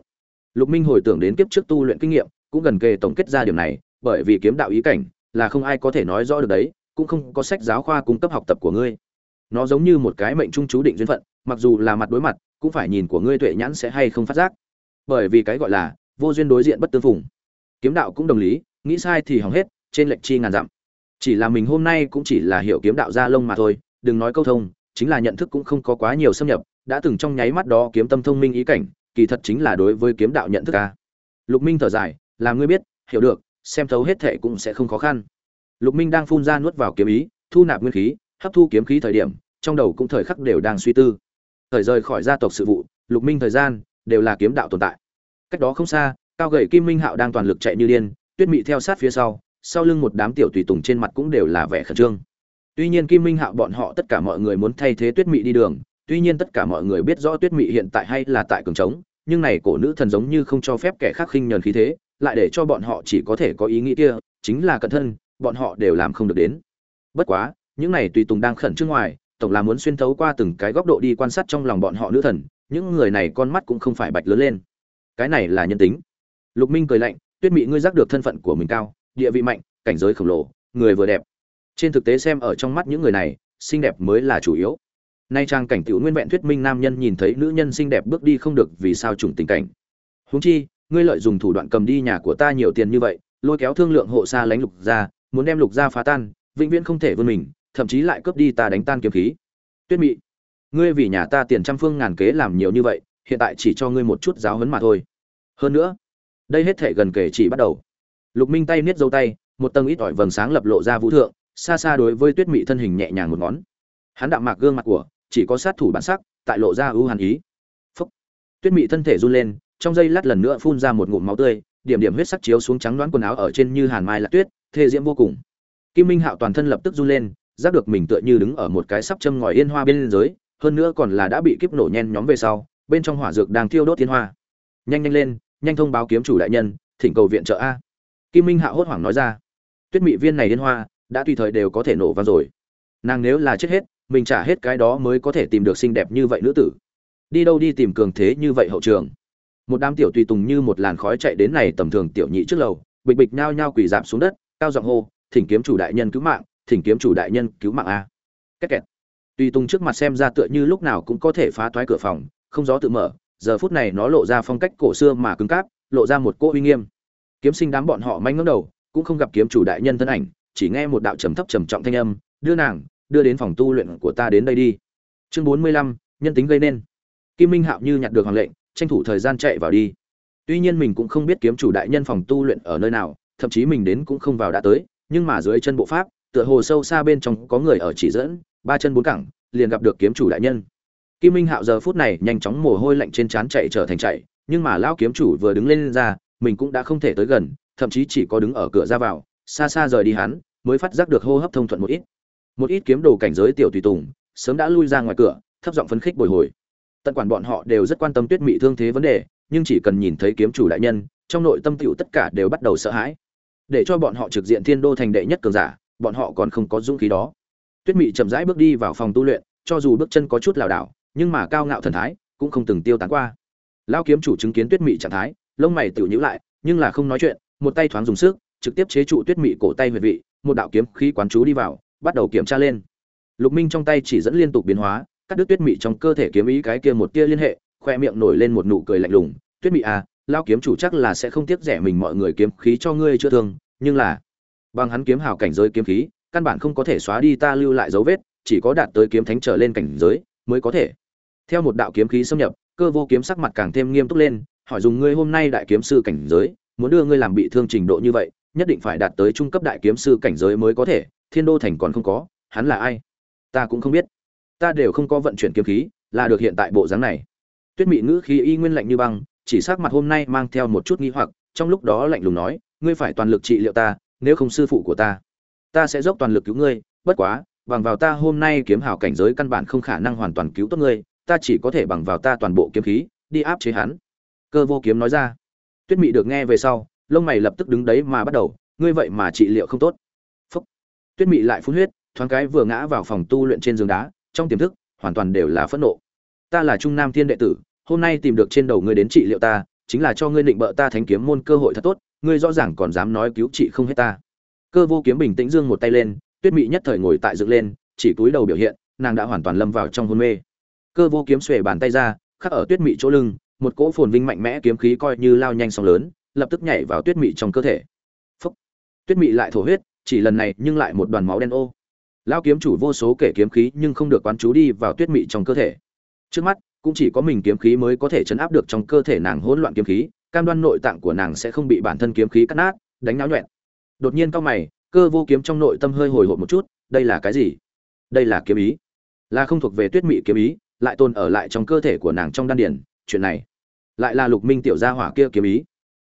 Lục minh hồi tưởng đến kiếp trước tu luyện kinh nghiệm, cũng gần kề tổng kết ra điểm này, bởi vì kiếm đạo ý cảnh là không ai có thể nói rõ được đấy cũng không có sách giáo khoa cung cấp học tập của ngươi. Nó giống như một cái mệnh trung chú định duyên phận, mặc dù là mặt đối mặt, cũng phải nhìn của ngươi tuệ nhãn sẽ hay không phát giác. Bởi vì cái gọi là vô duyên đối diện bất tương phùng. Kiếm đạo cũng đồng lý, nghĩ sai thì hỏng hết, trên lệnh chi ngàn dặm. Chỉ là mình hôm nay cũng chỉ là hiểu kiếm đạo gia lông mà thôi, đừng nói câu thông, chính là nhận thức cũng không có quá nhiều xâm nhập, đã từng trong nháy mắt đó kiếm tâm thông minh ý cảnh, kỳ thật chính là đối với kiếm đạo nhận thức ca lục minh thở dài, làm ngươi biết, hiểu được, xem thấu hết thệ cũng sẽ không khó khăn lục minh đang phun ra nuốt vào kiếm ý, thu nạp nguyên khí, hấp thu kiếm khí thời điểm, trong đầu cũng thời khắc đều đang suy tư. Thời rời khỏi gia tộc sự vụ, lục minh thời gian đều là kiếm đạo tồn tại. Cách đó không xa, cao gậy kim minh hạo đang toàn lực chạy như điên, tuyết mị theo sát phía sau sau lưng một đám tiểu tùy tùng trên mặt cũng đều là vẻ khẩn trương. Tuy nhiên kim minh hạo bọn họ tất cả mọi người muốn thay thế tuyết mị đi đường, tuy nhiên tất cả mọi người biết rõ tuyết mị hiện tại hay là tại cường trống, nhưng này cổ nữ thần giống như không cho phép kẻ khác khinh nhờn khí thế, lại để cho bọn họ chỉ có thể có ý nghĩ kia, chính là cẩn thân bọn họ đều làm không được đến. Bất quá, những này tùy tùng đang khẩn trương ngoài, tổng là muốn xuyên thấu qua từng cái góc độ đi quan sát trong lòng bọn họ nữ thần, những người này con mắt cũng không phải bạch lớn lên. Cái này là nhân tính. Lục minh cười lạnh, tuyết mị ngươi giác được thân phận của mình cao, địa vị mạnh, cảnh giới khổng lồ, người vừa đẹp. Trên thực tế xem ở trong mắt những người này, xinh đẹp mới là chủ yếu. Nay trang cảnh tiểu nguyên vẹn thuyết minh nam nhân nhìn thấy nữ nhân xinh đẹp bước đi không được vì sao trùng tình cảnh. Huống chi, ngươi lợi dùng thủ đoạn cầm đi nhà của ta nhiều tiền như vậy, lôi kéo thương lượng hộ xa lánh lục ra muốn đem lục gia phá tan, vĩnh viễn không thể vươn mình, thậm chí lại cướp đi ta đánh tan kiếm khí. Tuyết mị, ngươi vì nhà ta tiền trăm phương ngàn kế làm nhiều như vậy, hiện tại chỉ cho ngươi một chút giáo huấn mà thôi. Hơn nữa, đây hết thể gần kể chỉ bắt đầu. Lục minh tay niết dâu tay, một tầng ít ỏi vầng sáng lập lộ ra vũ thượng, xa xa đối với tuyết mị thân hình nhẹ nhàng một ngón. Hắn đạm mạc gương mặt của, chỉ có sát thủ bản sắc, tại lộ ra ưu hàn ý. Phúc. Tuyết mị thân thể run lên, trong giây lát lần nữa phun ra một ngụm máu tươi, điểm điểm huyết sắc chiếu xuống trắng đoán quần áo ở trên như hàn mai lạc tuyết thê diễm vô cùng. Kim minh hạo toàn thân lập tức run lên, giác được mình tựa như đứng ở một cái sắp châm ngòi yên hoa bên dưới, hơn nữa còn là đã bị kiếp nổ nhen nhóm về sau, bên trong hỏa dược đang thiêu đốt thiên hoa. Nhanh nhanh lên, nhanh thông báo kiếm chủ đại nhân, thỉnh cầu viện trợ a. Kim minh hạo hốt hoảng nói ra. Tuyết mị viên này yên hoa, đã tùy thời đều có thể nổ vào rồi. Nàng nếu là chết hết, mình trả hết cái đó mới có thể tìm được xinh đẹp như vậy nữ tử. Đi đâu đi tìm cường thế như vậy hậu trường? Một đám tiểu tùy tùng như một làn khói chạy đến này tầm thường tiểu nhị trước lầu, bịch bịch nhao nhao quỳ dạp xuống đất cao giọng hô, thỉnh kiếm chủ đại nhân cứu mạng, thỉnh kiếm chủ đại nhân cứu mạng a. Két kẹt tùy tùng trước mặt xem ra tựa như lúc nào cũng có thể phá toái cửa phòng, không gió tự mở, giờ phút này nó lộ ra phong cách cổ xưa mà cứng cáp, lộ ra một cỗ uy nghiêm. Kiếm sinh đám bọn họ manh ngẩng đầu, cũng không gặp kiếm chủ đại nhân thân ảnh, chỉ nghe một đạo trầm thấp trầm trọng thanh âm, đưa nàng, đưa đến phòng tu luyện của ta đến đây đi. Chương bốn mươi lăm, nhân tính gây nên. Kim minh hạo như nhặt được hoàng lệnh, tranh thủ thời gian chạy vào đi. Tuy nhiên mình cũng không biết kiếm chủ đại nhân phòng tu luyện ở nơi nào thậm chí mình đến cũng không vào đã tới, nhưng mà dưới chân bộ pháp, tựa hồ sâu xa bên trong có người ở chỉ dẫn, ba chân bốn cẳng, liền gặp được kiếm chủ đại nhân. Kim minh hạo giờ phút này nhanh chóng mồ hôi lạnh trên trán chạy trở thành chạy, nhưng mà lão kiếm chủ vừa đứng lên ra, mình cũng đã không thể tới gần, thậm chí chỉ có đứng ở cửa ra vào, xa xa rời đi hắn, mới phát giác được hô hấp thông thuận một ít. Một ít kiếm đồ cảnh giới tiểu tùy tùng, sớm đã lui ra ngoài cửa, thấp giọng phấn khích bồi hồi. Tận quản bọn họ đều rất quan tâm tuyết mị thương thế vấn đề, nhưng chỉ cần nhìn thấy kiếm chủ đại nhân, trong nội tâm tựu tất cả đều bắt đầu sợ hãi để cho bọn họ trực diện thiên đô thành đệ nhất cường giả, bọn họ còn không có dũng khí đó. Tuyết mị chậm rãi bước đi vào phòng tu luyện, cho dù bước chân có chút lảo đảo, nhưng mà cao ngạo thần thái cũng không từng tiêu tán qua. Lao kiếm chủ chứng kiến tuyết mị trạng thái, lông mày tiểu nhíu lại, nhưng là không nói chuyện, một tay thoáng dùng sức, trực tiếp chế trụ tuyết mị cổ tay huyệt vị, một đạo kiếm khí quán chú đi vào, bắt đầu kiểm tra lên. Lục minh trong tay chỉ dẫn liên tục biến hóa, cắt đứt tuyết mị trong cơ thể kiếm ý cái kia một tia liên hệ, khoe miệng nổi lên một nụ cười lạnh lùng. Tuyết mị à lao kiếm chủ chắc là sẽ không tiếc rẻ mình mọi người kiếm khí cho ngươi chưa thương, nhưng là, bằng hắn kiếm hào cảnh giới kiếm khí, căn bản không có thể xóa đi ta lưu lại dấu vết, chỉ có đạt tới kiếm thánh trở lên cảnh giới mới có thể. Theo một đạo kiếm khí xâm nhập, cơ vô kiếm sắc mặt càng thêm nghiêm túc lên, hỏi dùng ngươi hôm nay đại kiếm sư cảnh giới, muốn đưa ngươi làm bị thương trình độ như vậy, nhất định phải đạt tới trung cấp đại kiếm sư cảnh giới mới có thể, thiên đô thành còn không có, hắn là ai? Ta cũng không biết. Ta đều không có vận chuyển kiếm khí, là được hiện tại bộ dáng này. Tuyết mị ngữ khí y nguyên lạnh như băng chỉ sắc mặt hôm nay mang theo một chút nghi hoặc, trong lúc đó lạnh lùng nói, ngươi phải toàn lực trị liệu ta, nếu không sư phụ của ta ta sẽ dốc toàn lực cứu ngươi, bất quá, bằng vào ta hôm nay kiếm hào cảnh giới căn bản không khả năng hoàn toàn cứu tốt ngươi, ta chỉ có thể bằng vào ta toàn bộ kiếm khí, đi áp chế hắn. Cơ vô kiếm nói ra. Tuyết mị được nghe về sau, lông mày lập tức đứng đấy mà bắt đầu, ngươi vậy mà trị liệu không tốt. Phúc. Tuyết mị lại phun huyết, thoáng cái vừa ngã vào phòng tu luyện trên giường đá, trong tiềm thức, hoàn toàn đều là phẫn nộ. Ta là trung nam thiên đệ tử hôm nay tìm được trên đầu ngươi đến trị liệu ta, chính là cho ngươi định bợ ta thánh kiếm môn cơ hội thật tốt, ngươi rõ ràng còn dám nói cứu trị không hết ta. Cơ vô kiếm bình tĩnh dương một tay lên, tuyết mị nhất thời ngồi tại dựng lên, chỉ túi đầu biểu hiện, nàng đã hoàn toàn lâm vào trong hôn mê. Cơ vô kiếm xuề bàn tay ra, khắc ở tuyết mị chỗ lưng, một cỗ phồn vinh mạnh mẽ kiếm khí coi như lao nhanh sóng lớn, lập tức nhảy vào tuyết mị trong cơ thể. Phúc. tuyết mị lại thổ huyết, chỉ lần này nhưng lại một đoàn máu đen ô. Lao kiếm chủ vô số kể kiếm khí nhưng không được quán chú đi vào tuyết mị trong cơ thể. Trước mắt cũng chỉ có mình kiếm khí mới có thể chấn áp được trong cơ thể nàng hỗn loạn kiếm khí cam đoan nội tạng của nàng sẽ không bị bản thân kiếm khí cắt nát đánh náo nhuẹn. Đột nhiên cao mày cơ vô kiếm trong nội tâm hơi hồi hộp một chút đây là cái gì? Đây là kiếm ý. Là không thuộc về tuyết mị kiếm ý lại tồn ở lại trong cơ thể của nàng trong đan điển chuyện này. Lại là lục minh tiểu gia hỏa kia kiếm ý.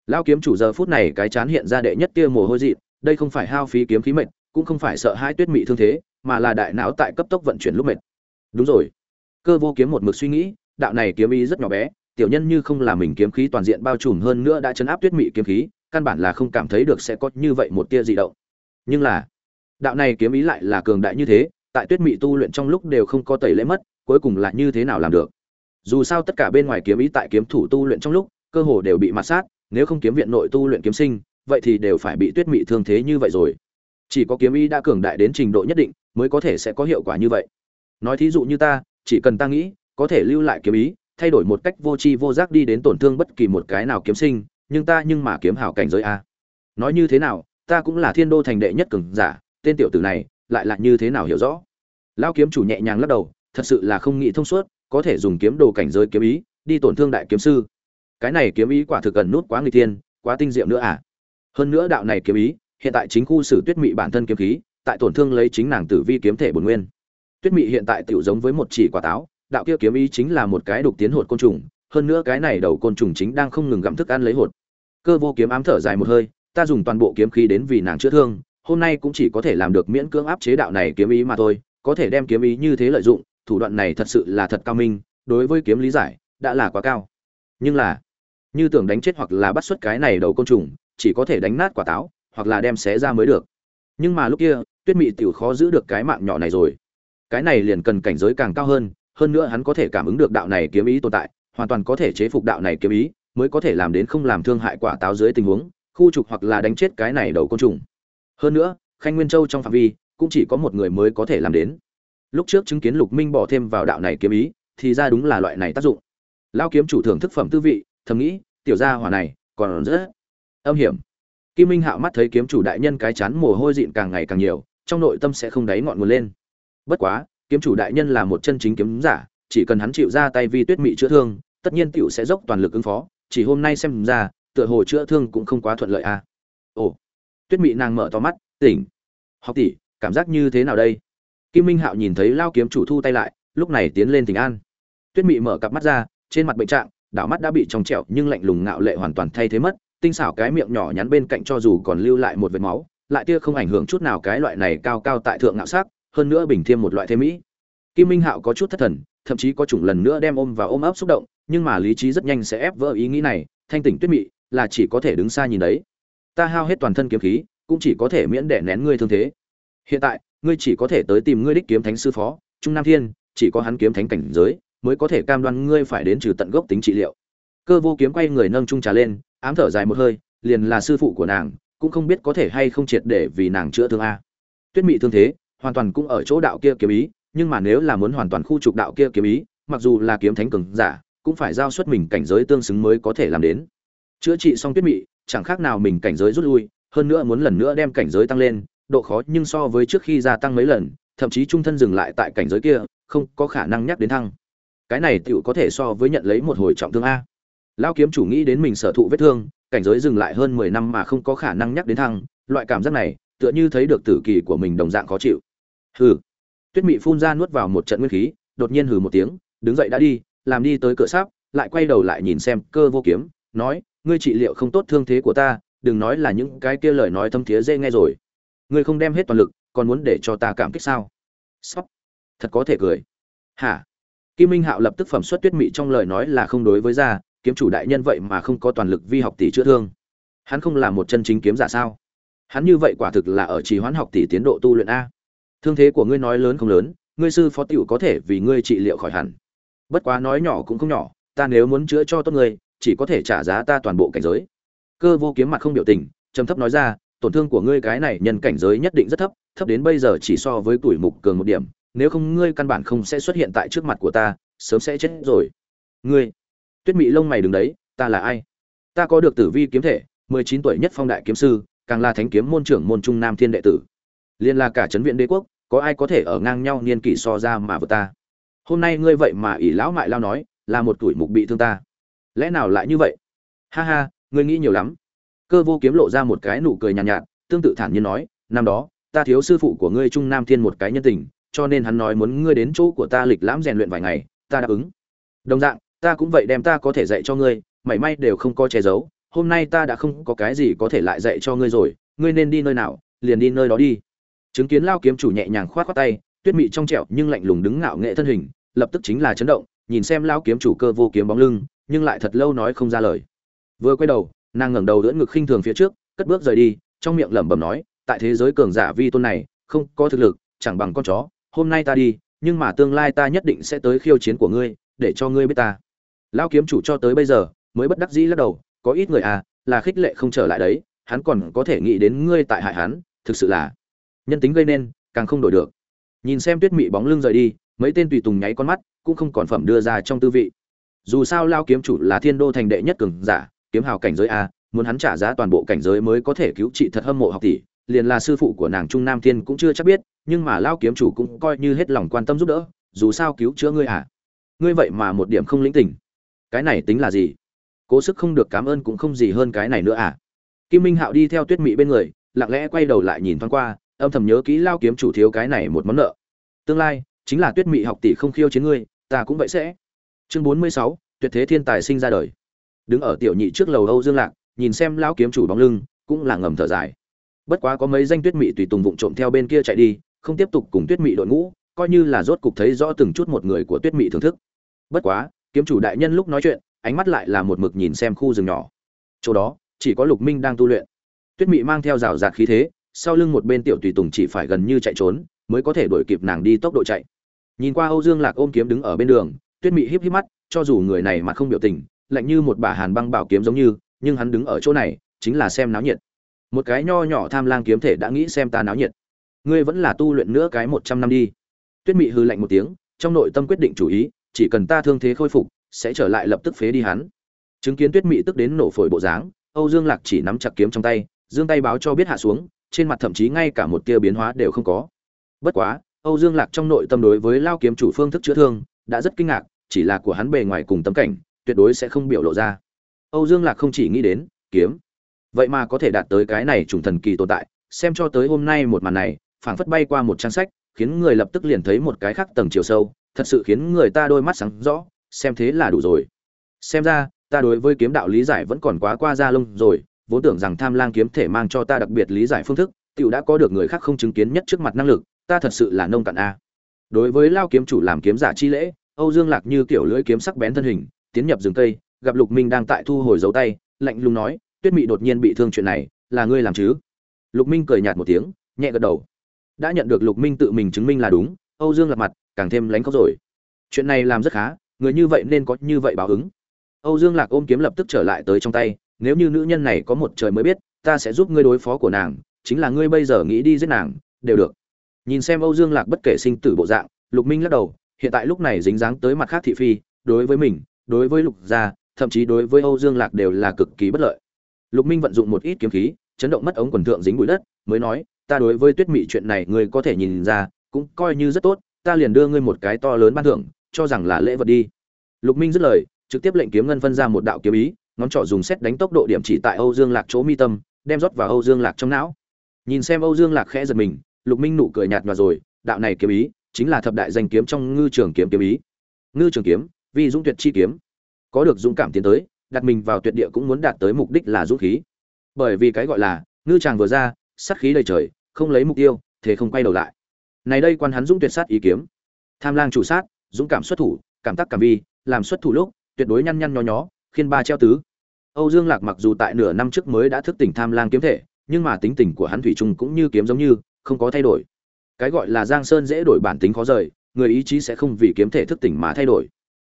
Lao kiếm chủ giờ phút này cái chán hiện ra đệ nhất kia mồ hôi dị đây không phải hao phí kiếm khí mệt, cũng không phải sợ hai tuyết mị thương thế mà là đại não tại cấp tốc vận chuyển lúc mệt. Đúng rồi cơ vô kiếm một mực suy nghĩ, đạo này kiếm ý rất nhỏ bé, tiểu nhân như không là mình kiếm khí toàn diện bao trùm hơn nữa đã chấn áp tuyết mị kiếm khí, căn bản là không cảm thấy được sẽ có như vậy một tia dị động. Nhưng là, đạo này kiếm ý lại là cường đại như thế, tại tuyết mị tu luyện trong lúc đều không có tẩy lễ mất, cuối cùng là như thế nào làm được? Dù sao tất cả bên ngoài kiếm ý tại kiếm thủ tu luyện trong lúc, cơ hồ đều bị mặt sát, nếu không kiếm viện nội tu luyện kiếm sinh, vậy thì đều phải bị tuyết mị thương thế như vậy rồi. Chỉ có kiếm ý đã cường đại đến trình độ nhất định, mới có thể sẽ có hiệu quả như vậy. Nói thí dụ như ta chỉ cần ta nghĩ, có thể lưu lại kiếm ý, thay đổi một cách vô tri vô giác đi đến tổn thương bất kỳ một cái nào kiếm sinh, nhưng ta nhưng mà kiếm hảo cảnh giới a. Nói như thế nào, ta cũng là thiên đô thành đệ nhất cường giả, tên tiểu tử này lại là như thế nào hiểu rõ? Lao kiếm chủ nhẹ nhàng lắc đầu, thật sự là không nghĩ thông suốt, có thể dùng kiếm đồ cảnh giới kiếm ý, đi tổn thương đại kiếm sư. Cái này kiếm ý quả thực cần nút quá người thiên, quá tinh diệu nữa à? Hơn nữa đạo này kiếm ý, hiện tại chính khu sử tuyết mị bản thân kiếm khí, tại tổn thương lấy chính nàng tử vi kiếm thể bổn nguyên tuyết mị hiện tại tiểu giống với một chỉ quả táo, đạo kia kiếm ý chính là một cái đục tiến hột côn trùng, hơn nữa cái này đầu côn trùng chính đang không ngừng gặm thức ăn lấy hột. Cơ vô kiếm ám thở dài một hơi, ta dùng toàn bộ kiếm khí đến vì nàng chữa thương, hôm nay cũng chỉ có thể làm được miễn cưỡng áp chế đạo này kiếm ý mà thôi, có thể đem kiếm ý như thế lợi dụng, thủ đoạn này thật sự là thật cao minh, đối với kiếm lý giải, đã là quá cao. Nhưng là, như tưởng đánh chết hoặc là bắt xuất cái này đầu côn trùng, chỉ có thể đánh nát quả táo, hoặc là đem xé ra mới được. Nhưng mà lúc kia, tuyết mị tiểu khó giữ được cái mạng nhỏ này rồi cái này liền cần cảnh giới càng cao hơn hơn nữa hắn có thể cảm ứng được đạo này kiếm ý tồn tại, hoàn toàn có thể chế phục đạo này kiếm ý, mới có thể làm đến không làm thương hại quả táo dưới tình huống, khu trục hoặc là đánh chết cái này đầu côn trùng. Hơn nữa, khanh nguyên châu trong phạm vi, cũng chỉ có một người mới có thể làm đến. Lúc trước chứng kiến lục minh bỏ thêm vào đạo này kiếm ý, thì ra đúng là loại này tác dụng. Lao kiếm chủ thưởng thức phẩm tư vị, thầm nghĩ, tiểu gia hỏa này, còn rất âm hiểm. Kim minh hạo mắt thấy kiếm chủ đại nhân cái chán mồ hôi dịn càng ngày càng nhiều, trong nội tâm sẽ không đáy ngọn nguồn lên bất quá, kiếm chủ đại nhân là một chân chính kiếm giả, chỉ cần hắn chịu ra tay vi tuyết mị chữa thương, tất nhiên tiểu sẽ dốc toàn lực ứng phó, chỉ hôm nay xem ra, tựa hồ chữa thương cũng không quá thuận lợi à. Ồ, tuyết mị nàng mở to mắt, tỉnh. Học tỷ, cảm giác như thế nào đây? Kim minh hạo nhìn thấy lao kiếm chủ thu tay lại, lúc này tiến lên tỉnh an. Tuyết mị mở cặp mắt ra, trên mặt bệnh trạng, đảo mắt đã bị trong trẹo nhưng lạnh lùng ngạo lệ hoàn toàn thay thế mất, tinh xảo cái miệng nhỏ nhắn bên cạnh cho dù còn lưu lại một vệt máu, lại tia không ảnh hưởng chút nào cái loại này cao cao tại thượng ngạo sắc hơn nữa bình thêm một loại thế mỹ. Kim minh hạo có chút thất thần, thậm chí có chủng lần nữa đem ôm và ôm ấp xúc động, nhưng mà lý trí rất nhanh sẽ ép vỡ ý nghĩ này, thanh tỉnh tuyết mị, là chỉ có thể đứng xa nhìn đấy. Ta hao hết toàn thân kiếm khí, cũng chỉ có thể miễn để nén ngươi thương thế. Hiện tại, ngươi chỉ có thể tới tìm ngươi đích kiếm thánh sư phó, trung nam thiên, chỉ có hắn kiếm thánh cảnh giới, mới có thể cam đoan ngươi phải đến trừ tận gốc tính trị liệu. Cơ vô kiếm quay người nâng trung trà lên, ám thở dài một hơi, liền là sư phụ của nàng, cũng không biết có thể hay không triệt để vì nàng chữa thương a. Tuyết mị thương thế hoàn toàn cũng ở chỗ đạo kia kiếm ý, nhưng mà nếu là muốn hoàn toàn khu trục đạo kia kiếm ý, mặc dù là kiếm thánh cường giả, cũng phải giao xuất mình cảnh giới tương xứng mới có thể làm đến. Chữa trị xong tuyết mị, chẳng khác nào mình cảnh giới rút lui, hơn nữa muốn lần nữa đem cảnh giới tăng lên, độ khó nhưng so với trước khi gia tăng mấy lần, thậm chí trung thân dừng lại tại cảnh giới kia, không có khả năng nhắc đến thăng. Cái này tiểu có thể so với nhận lấy một hồi trọng thương a. Lão kiếm chủ nghĩ đến mình sở thụ vết thương, cảnh giới dừng lại hơn mười năm mà không có khả năng nhắc đến thăng, loại cảm giác này, tựa như thấy được tử kỳ của mình đồng dạng khó chịu hừ. Tuyết mị phun ra nuốt vào một trận nguyên khí, đột nhiên hừ một tiếng, đứng dậy đã đi, làm đi tới cửa sáp, lại quay đầu lại nhìn xem cơ vô kiếm, nói, ngươi trị liệu không tốt thương thế của ta, đừng nói là những cái kia lời nói thâm thiế dễ nghe rồi. Ngươi không đem hết toàn lực, còn muốn để cho ta cảm kích sao? Sóc. Thật có thể cười. Hả? Kim minh hạo lập tức phẩm xuất tuyết mị trong lời nói là không đối với gia kiếm chủ đại nhân vậy mà không có toàn lực vi học tỷ chữa thương. Hắn không là một chân chính kiếm giả sao? Hắn như vậy quả thực là ở trì hoãn học tỷ tiến độ tu luyện a thương thế của ngươi nói lớn không lớn, ngươi sư phó tiểu có thể vì ngươi trị liệu khỏi hẳn. Bất quá nói nhỏ cũng không nhỏ, ta nếu muốn chữa cho tốt ngươi, chỉ có thể trả giá ta toàn bộ cảnh giới. Cơ vô kiếm mặt không biểu tình, trầm thấp nói ra, tổn thương của ngươi cái này nhân cảnh giới nhất định rất thấp thấp đến bây giờ chỉ so với tuổi mục cường một điểm, nếu không ngươi căn bản không sẽ xuất hiện tại trước mặt của ta, sớm sẽ chết rồi. Ngươi, tuyết mị lông mày đứng đấy, ta là ai? Ta có được tử vi kiếm thể, mười chín tuổi nhất phong đại kiếm sư, càng là thánh kiếm môn trưởng môn trung nam thiên đệ tử liên là cả trấn viện đế quốc có ai có thể ở ngang nhau niên kỷ so ra mà vượt ta? Hôm nay ngươi vậy mà ỷ lão mại lao nói là một tuổi mục bị thương ta. Lẽ nào lại như vậy? Ha ha ngươi nghĩ nhiều lắm. Cơ vô kiếm lộ ra một cái nụ cười nhàn nhạt, nhạt tương tự thản nhiên nói năm đó ta thiếu sư phụ của ngươi trung nam thiên một cái nhân tình cho nên hắn nói muốn ngươi đến chỗ của ta lịch lãm rèn luyện vài ngày ta đáp ứng. Đồng dạng ta cũng vậy đem ta có thể dạy cho ngươi mảy may đều không có che giấu hôm nay ta đã không có cái gì có thể lại dạy cho ngươi rồi ngươi nên đi nơi nào liền đi nơi đó đi chứng kiến lao kiếm chủ nhẹ nhàng khoát khoát tay, tuyết mị trong trẹo nhưng lạnh lùng đứng ngạo nghệ thân hình, lập tức chính là chấn động, nhìn xem lao kiếm chủ cơ vô kiếm bóng lưng, nhưng lại thật lâu nói không ra lời. Vừa quay đầu, nàng ngẩng đầu đỡ ngực khinh thường phía trước, cất bước rời đi, trong miệng lẩm bẩm nói, tại thế giới cường giả vi tôn này, không có thực lực, chẳng bằng con chó, hôm nay ta đi, nhưng mà tương lai ta nhất định sẽ tới khiêu chiến của ngươi, để cho ngươi biết ta. Lao kiếm chủ cho tới bây giờ, mới bất đắc dĩ lắc đầu, có ít người à là khích lệ không trở lại đấy, hắn còn có thể nghĩ đến ngươi tại hại hắn, thực sự là nhân tính gây nên, càng không đổi được. Nhìn xem tuyết mị bóng lưng rời đi, mấy tên tùy tùng nháy con mắt, cũng không còn phẩm đưa ra trong tư vị. Dù sao lao kiếm chủ là thiên đô thành đệ nhất cường giả, kiếm hào cảnh giới a, muốn hắn trả giá toàn bộ cảnh giới mới có thể cứu trị thật hâm mộ học tỷ, liền là sư phụ của nàng trung nam thiên cũng chưa chắc biết, nhưng mà lao kiếm chủ cũng coi như hết lòng quan tâm giúp đỡ, dù sao cứu chữa ngươi à. Ngươi vậy mà một điểm không lĩnh tình. Cái này tính là gì? Cố sức không được cảm ơn cũng không gì hơn cái này nữa à. Kim minh hạo đi theo tuyết mị bên người, lặng lẽ quay đầu lại nhìn thoáng qua âm thầm nhớ kỹ lao kiếm chủ thiếu cái này một món nợ. Tương lai, chính là tuyết mị học tỷ không khiêu chiến ngươi, ta cũng vậy sẽ. Chương bốn mươi sáu, tuyệt thế thiên tài sinh ra đời. Đứng ở tiểu nhị trước lầu âu dương lạc, nhìn xem lão kiếm chủ bóng lưng, cũng là ngầm thở dài. Bất quá có mấy danh tuyết mị tùy tùng vụng trộm theo bên kia chạy đi, không tiếp tục cùng tuyết mị đội ngũ, coi như là rốt cục thấy rõ từng chút một người của tuyết mị thưởng thức. Bất quá, kiếm chủ đại nhân lúc nói chuyện, ánh mắt lại là một mực nhìn xem khu rừng nhỏ. Chỗ đó, chỉ có lục minh đang tu luyện. Tuyết mị mang theo rào rạt khí thế sau lưng một bên tiểu tùy tùng chỉ phải gần như chạy trốn, mới có thể đuổi kịp nàng đi tốc độ chạy. Nhìn qua âu dương lạc ôm kiếm đứng ở bên đường, tuyết mị híp híp mắt, cho dù người này mặt không biểu tình, lạnh như một bà hàn băng bảo kiếm giống như, nhưng hắn đứng ở chỗ này, chính là xem náo nhiệt. Một cái nho nhỏ tham lang kiếm thể đã nghĩ xem ta náo nhiệt. Ngươi vẫn là tu luyện nữa cái một trăm năm đi. Tuyết mị hư lạnh một tiếng, trong nội tâm quyết định chủ ý, chỉ cần ta thương thế khôi phục, sẽ trở lại lập tức phế đi hắn. Chứng kiến tuyết mị tức đến nổ phổi bộ dáng, âu dương lạc chỉ nắm chặt kiếm trong tay dương tay báo cho biết hạ xuống trên mặt thậm chí ngay cả một tia biến hóa đều không có. Bất quá, âu dương lạc trong nội tâm đối với lao kiếm chủ phương thức chữa thương đã rất kinh ngạc, chỉ là của hắn bề ngoài cùng tấm cảnh, tuyệt đối sẽ không biểu lộ ra. Âu dương lạc không chỉ nghĩ đến kiếm. Vậy mà có thể đạt tới cái này trùng thần kỳ tồn tại, xem cho tới hôm nay một màn này, phảng phất bay qua một trang sách, khiến người lập tức liền thấy một cái khác tầng chiều sâu, thật sự khiến người ta đôi mắt sáng rõ, xem thế là đủ rồi. Xem ra, ta đối với kiếm đạo lý giải vẫn còn quá qua da lông rồi vốn tưởng rằng tham lang kiếm thể mang cho ta đặc biệt lý giải phương thức, tiểu đã có được người khác không chứng kiến nhất trước mặt năng lực, ta thật sự là nông cạn a. Đối với lao kiếm chủ làm kiếm giả chi lễ, âu dương lạc như kiểu lưỡi kiếm sắc bén thân hình, tiến nhập rừng cây, gặp lục minh đang tại thu hồi dấu tay, lạnh lùng nói, tuyết mị đột nhiên bị thương chuyện này, là ngươi làm chứ? Lục minh cười nhạt một tiếng, nhẹ gật đầu. Đã nhận được lục minh tự mình chứng minh là đúng, âu dương lạc mặt càng thêm lánh khóc rồi. Chuyện này làm rất khá, người như vậy nên có như vậy báo ứng. Âu dương lạc ôm kiếm lập tức trở lại tới trong tay nếu như nữ nhân này có một trời mới biết, ta sẽ giúp ngươi đối phó của nàng, chính là ngươi bây giờ nghĩ đi giết nàng, đều được. Nhìn xem âu dương lạc bất kể sinh tử bộ dạng, lục minh lắc đầu, hiện tại lúc này dính dáng tới mặt khác thị phi, đối với mình, đối với lục gia, thậm chí đối với âu dương lạc đều là cực kỳ bất lợi. Lục minh vận dụng một ít kiếm khí, chấn động mất ống quần thượng dính bụi đất, mới nói, ta đối với tuyết mị chuyện này ngươi có thể nhìn ra, cũng coi như rất tốt, ta liền đưa ngươi một cái to lớn ban thưởng, cho rằng là lễ vật đi. Lục minh dứt lời, trực tiếp lệnh kiếm ngân phân ra một đạo kiếm ý ngón trỏ dùng xét đánh tốc độ điểm chỉ tại âu dương lạc chỗ mi tâm, đem rót vào âu dương lạc trong não. Nhìn xem âu dương lạc khẽ giật mình, lục minh nụ cười nhạt nhòa rồi, đạo này kiếm ý, chính là thập đại danh kiếm trong ngư trường kiếm kiếm ý. Ngư trường kiếm vì dũng tuyệt chi kiếm. Có được dũng cảm tiến tới, đặt mình vào tuyệt địa cũng muốn đạt tới mục đích là dũng khí. Bởi vì cái gọi là, ngư chàng vừa ra, sát khí đầy trời, không lấy mục tiêu, thế không quay đầu lại. Này đây quan hắn dũng tuyệt sát ý kiếm. Tham lang chủ sát, dũng cảm xuất thủ, cảm tác cảm vi, làm xuất thủ lúc, tuyệt đối nhăn nhăn nhó nhó, khiên ba treo tứ âu dương lạc mặc dù tại nửa năm trước mới đã thức tỉnh tham lang kiếm thể, nhưng mà tính tình của hắn thủy chung cũng như kiếm giống như, không có thay đổi. Cái gọi là giang sơn dễ đổi bản tính khó rời, người ý chí sẽ không vì kiếm thể thức tỉnh mà thay đổi.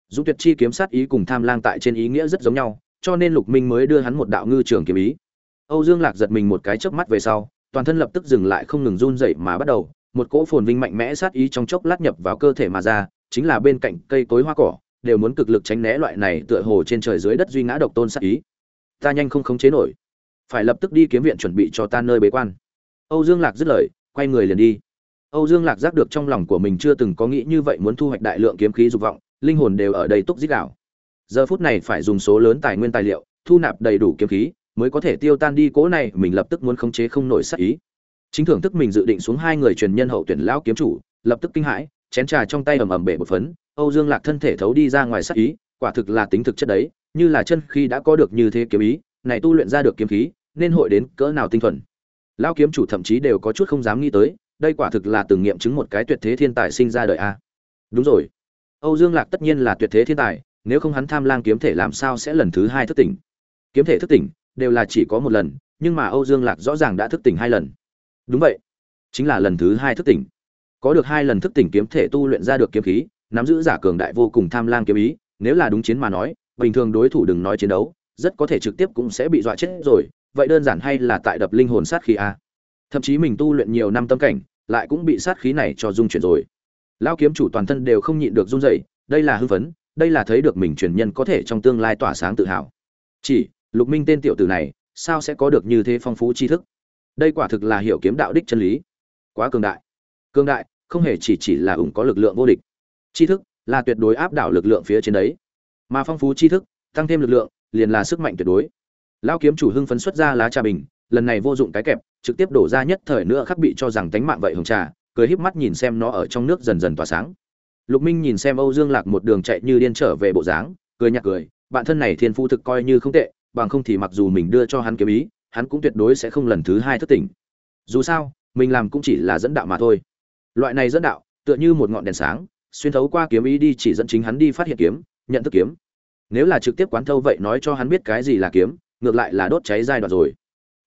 Dũng tuyệt chi kiếm sát ý cùng tham lang tại trên ý nghĩa rất giống nhau, cho nên lục minh mới đưa hắn một đạo ngư trường kiếm ý. Âu dương lạc giật mình một cái chớp mắt về sau, toàn thân lập tức dừng lại không ngừng run rẩy mà bắt đầu, một cỗ phồn vinh mạnh mẽ sát ý trong chốc lát nhập vào cơ thể mà ra, chính là bên cạnh cây cối hoa cỏ, đều muốn cực lực tránh né loại này tựa hồ trên trời dưới đất duy ngã độc tôn sát ý ta nhanh không khống chế nổi. Phải lập tức đi kiếm viện chuẩn bị cho ta nơi bế quan. Âu dương lạc dứt lời, quay người liền đi. Âu dương lạc giác được trong lòng của mình chưa từng có nghĩ như vậy muốn thu hoạch đại lượng kiếm khí dục vọng, linh hồn đều ở đây túc dít đảo giờ phút này phải dùng số lớn tài nguyên tài liệu, thu nạp đầy đủ kiếm khí, mới có thể tiêu tan đi cố này, mình lập tức muốn khống chế không nổi sát ý. Chính thưởng thức mình dự định xuống hai người truyền nhân hậu tuyển lão kiếm chủ, lập tức kinh hãi, chén trà trong tay ầm ầm bể một phấn, âu dương lạc thân thể thấu đi ra ngoài sát ý quả thực là tính thực chất đấy, như là chân khi đã có được như thế kiếm ý, này tu luyện ra được kiếm khí, nên hội đến cỡ nào tinh thuần. Lão kiếm chủ thậm chí đều có chút không dám nghĩ tới, đây quả thực là từng nghiệm chứng một cái tuyệt thế thiên tài sinh ra đời a. Đúng rồi. Âu dương lạc tất nhiên là tuyệt thế thiên tài, nếu không hắn tham lang kiếm thể làm sao sẽ lần thứ hai thức tỉnh? Kiếm thể thức tỉnh, đều là chỉ có một lần, nhưng mà âu dương lạc rõ ràng đã thức tỉnh hai lần. Đúng vậy. Chính là lần thứ hai thức tỉnh. Có được hai lần thức tỉnh kiếm thể tu luyện ra được kiếm khí, nắm giữ giả cường đại vô cùng tham lang kiếm ý nếu là đúng chiến mà nói, bình thường đối thủ đừng nói chiến đấu, rất có thể trực tiếp cũng sẽ bị dọa chết rồi, vậy đơn giản hay là tại đập linh hồn sát khí a? Thậm chí mình tu luyện nhiều năm tâm cảnh, lại cũng bị sát khí này cho dung chuyển rồi. Lao kiếm chủ toàn thân đều không nhịn được run rẩy, đây là hưng phấn, đây là thấy được mình truyền nhân có thể trong tương lai tỏa sáng tự hào. Chỉ, lục minh tên tiểu tử này, sao sẽ có được như thế phong phú tri thức? Đây quả thực là hiểu kiếm đạo đích chân lý. Quá cường đại. Cường đại, không hề chỉ chỉ là ủng có lực lượng vô địch. Tri thức là tuyệt đối áp đảo lực lượng phía trên đấy. Mà phong phú tri thức, tăng thêm lực lượng, liền là sức mạnh tuyệt đối. Lao kiếm chủ hưng phấn xuất ra lá trà bình, lần này vô dụng cái kẹp, trực tiếp đổ ra nhất thời nữa khắc bị cho rằng tánh mạng vậy hồng trà, cười híp mắt nhìn xem nó ở trong nước dần dần tỏa sáng. Lục minh nhìn xem âu dương lạc một đường chạy như điên trở về bộ dáng, cười nhạt cười, bạn thân này thiên phu thực coi như không tệ, bằng không thì mặc dù mình đưa cho hắn kiếm ý, hắn cũng tuyệt đối sẽ không lần thứ hai thất tỉnh dù sao, mình làm cũng chỉ là dẫn đạo mà thôi. Loại này dẫn đạo, tựa như một ngọn đèn sáng xuyên thấu qua kiếm ý đi chỉ dẫn chính hắn đi phát hiện kiếm, nhận thức kiếm. Nếu là trực tiếp quán thâu vậy nói cho hắn biết cái gì là kiếm, ngược lại là đốt cháy giai đoạn rồi.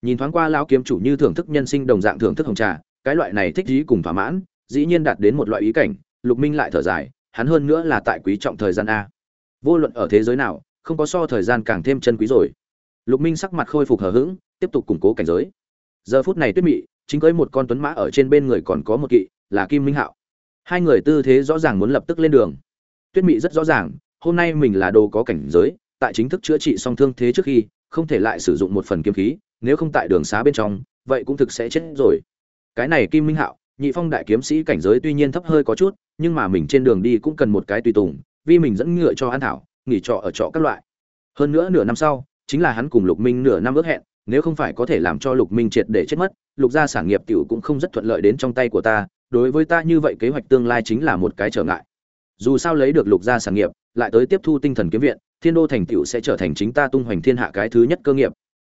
Nhìn thoáng qua lão kiếm chủ như thưởng thức nhân sinh đồng dạng thưởng thức hồng trà, cái loại này thích ý cùng thỏa mãn, dĩ nhiên đạt đến một loại ý cảnh, lục minh lại thở dài, hắn hơn nữa là tại quý trọng thời gian a. Vô luận ở thế giới nào, không có so thời gian càng thêm chân quý rồi. Lục minh sắc mặt khôi phục hờ hững, tiếp tục củng cố cảnh giới. Giờ phút này tuyết mị, chính cưới một con tuấn mã ở trên bên người còn có một kỵ, là kim minh hạo hai người tư thế rõ ràng muốn lập tức lên đường. Tuyết mị rất rõ ràng, hôm nay mình là đồ có cảnh giới, tại chính thức chữa trị song thương thế trước khi, không thể lại sử dụng một phần kiếm khí, nếu không tại đường xá bên trong, vậy cũng thực sẽ chết rồi. Cái này kim minh hạo, nhị phong đại kiếm sĩ cảnh giới tuy nhiên thấp hơi có chút, nhưng mà mình trên đường đi cũng cần một cái tùy tùng, vì mình dẫn ngựa cho an thảo, nghỉ trọ ở trọ các loại. Hơn nữa nửa năm sau, chính là hắn cùng lục minh nửa năm ước hẹn, nếu không phải có thể làm cho lục minh triệt để chết mất, lục gia sản nghiệp tiểu cũng không rất thuận lợi đến trong tay của ta đối với ta như vậy kế hoạch tương lai chính là một cái trở ngại. Dù sao lấy được lục gia sản nghiệp, lại tới tiếp thu tinh thần kiếm viện, thiên đô thành tựu sẽ trở thành chính ta tung hoành thiên hạ cái thứ nhất cơ nghiệp.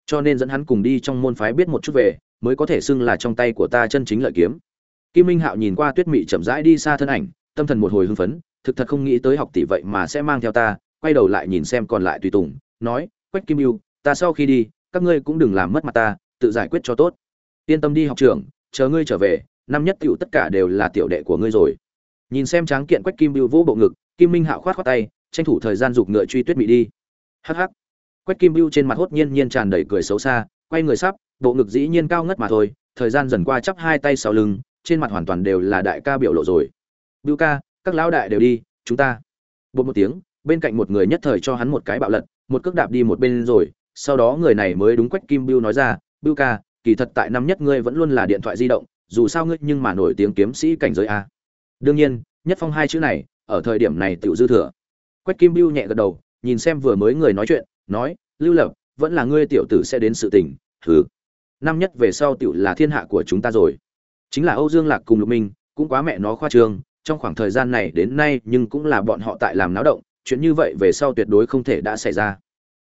Cho nên dẫn hắn cùng đi trong môn phái biết một chút về, mới có thể xưng là trong tay của ta chân chính lợi kiếm. Kim minh hạo nhìn qua tuyết mị chậm rãi đi xa thân ảnh, tâm thần một hồi hưng phấn, thực thật không nghĩ tới học tỷ vậy mà sẽ mang theo ta, quay đầu lại nhìn xem còn lại tùy tùng, nói, quách kim yêu ta sau khi đi, các ngươi cũng đừng làm mất mặt ta, tự giải quyết cho tốt. Yên tâm đi học trưởng, chờ ngươi trở về năm nhất tiểu tất cả đều là tiểu đệ của ngươi rồi. Nhìn xem tráng kiện quách kim biêu vỗ bộ ngực, kim minh hạo khoát khoát tay, tranh thủ thời gian giục ngựa truy tuyết mị đi. Hắc hắc. Quách kim biêu trên mặt hốt nhiên nhiên tràn đầy cười xấu xa, quay người sắp, bộ ngực dĩ nhiên cao ngất mà thôi, thời gian dần qua chắp hai tay sau lưng, trên mặt hoàn toàn đều là đại ca biểu lộ rồi. Biêu ca, các lão đại đều đi, chúng ta. Bột một tiếng, bên cạnh một người nhất thời cho hắn một cái bạo lật, một cước đạp đi một bên rồi, sau đó người này mới đúng quách kim biêu nói ra biêu ca, kỳ thật tại năm nhất ngươi vẫn luôn là điện thoại di động dù sao ngươi nhưng mà nổi tiếng kiếm sĩ cảnh giới a. Đương nhiên, nhất phong hai chữ này, ở thời điểm này tiểu dư thừa. Quách kim biêu nhẹ gật đầu, nhìn xem vừa mới người nói chuyện, nói, lưu lập, vẫn là ngươi tiểu tử sẽ đến sự tình thứ năm nhất về sau tiểu là thiên hạ của chúng ta rồi. Chính là âu dương lạc cùng lục minh, cũng quá mẹ nó khoa trương, trong khoảng thời gian này đến nay nhưng cũng là bọn họ tại làm náo động, chuyện như vậy về sau tuyệt đối không thể đã xảy ra.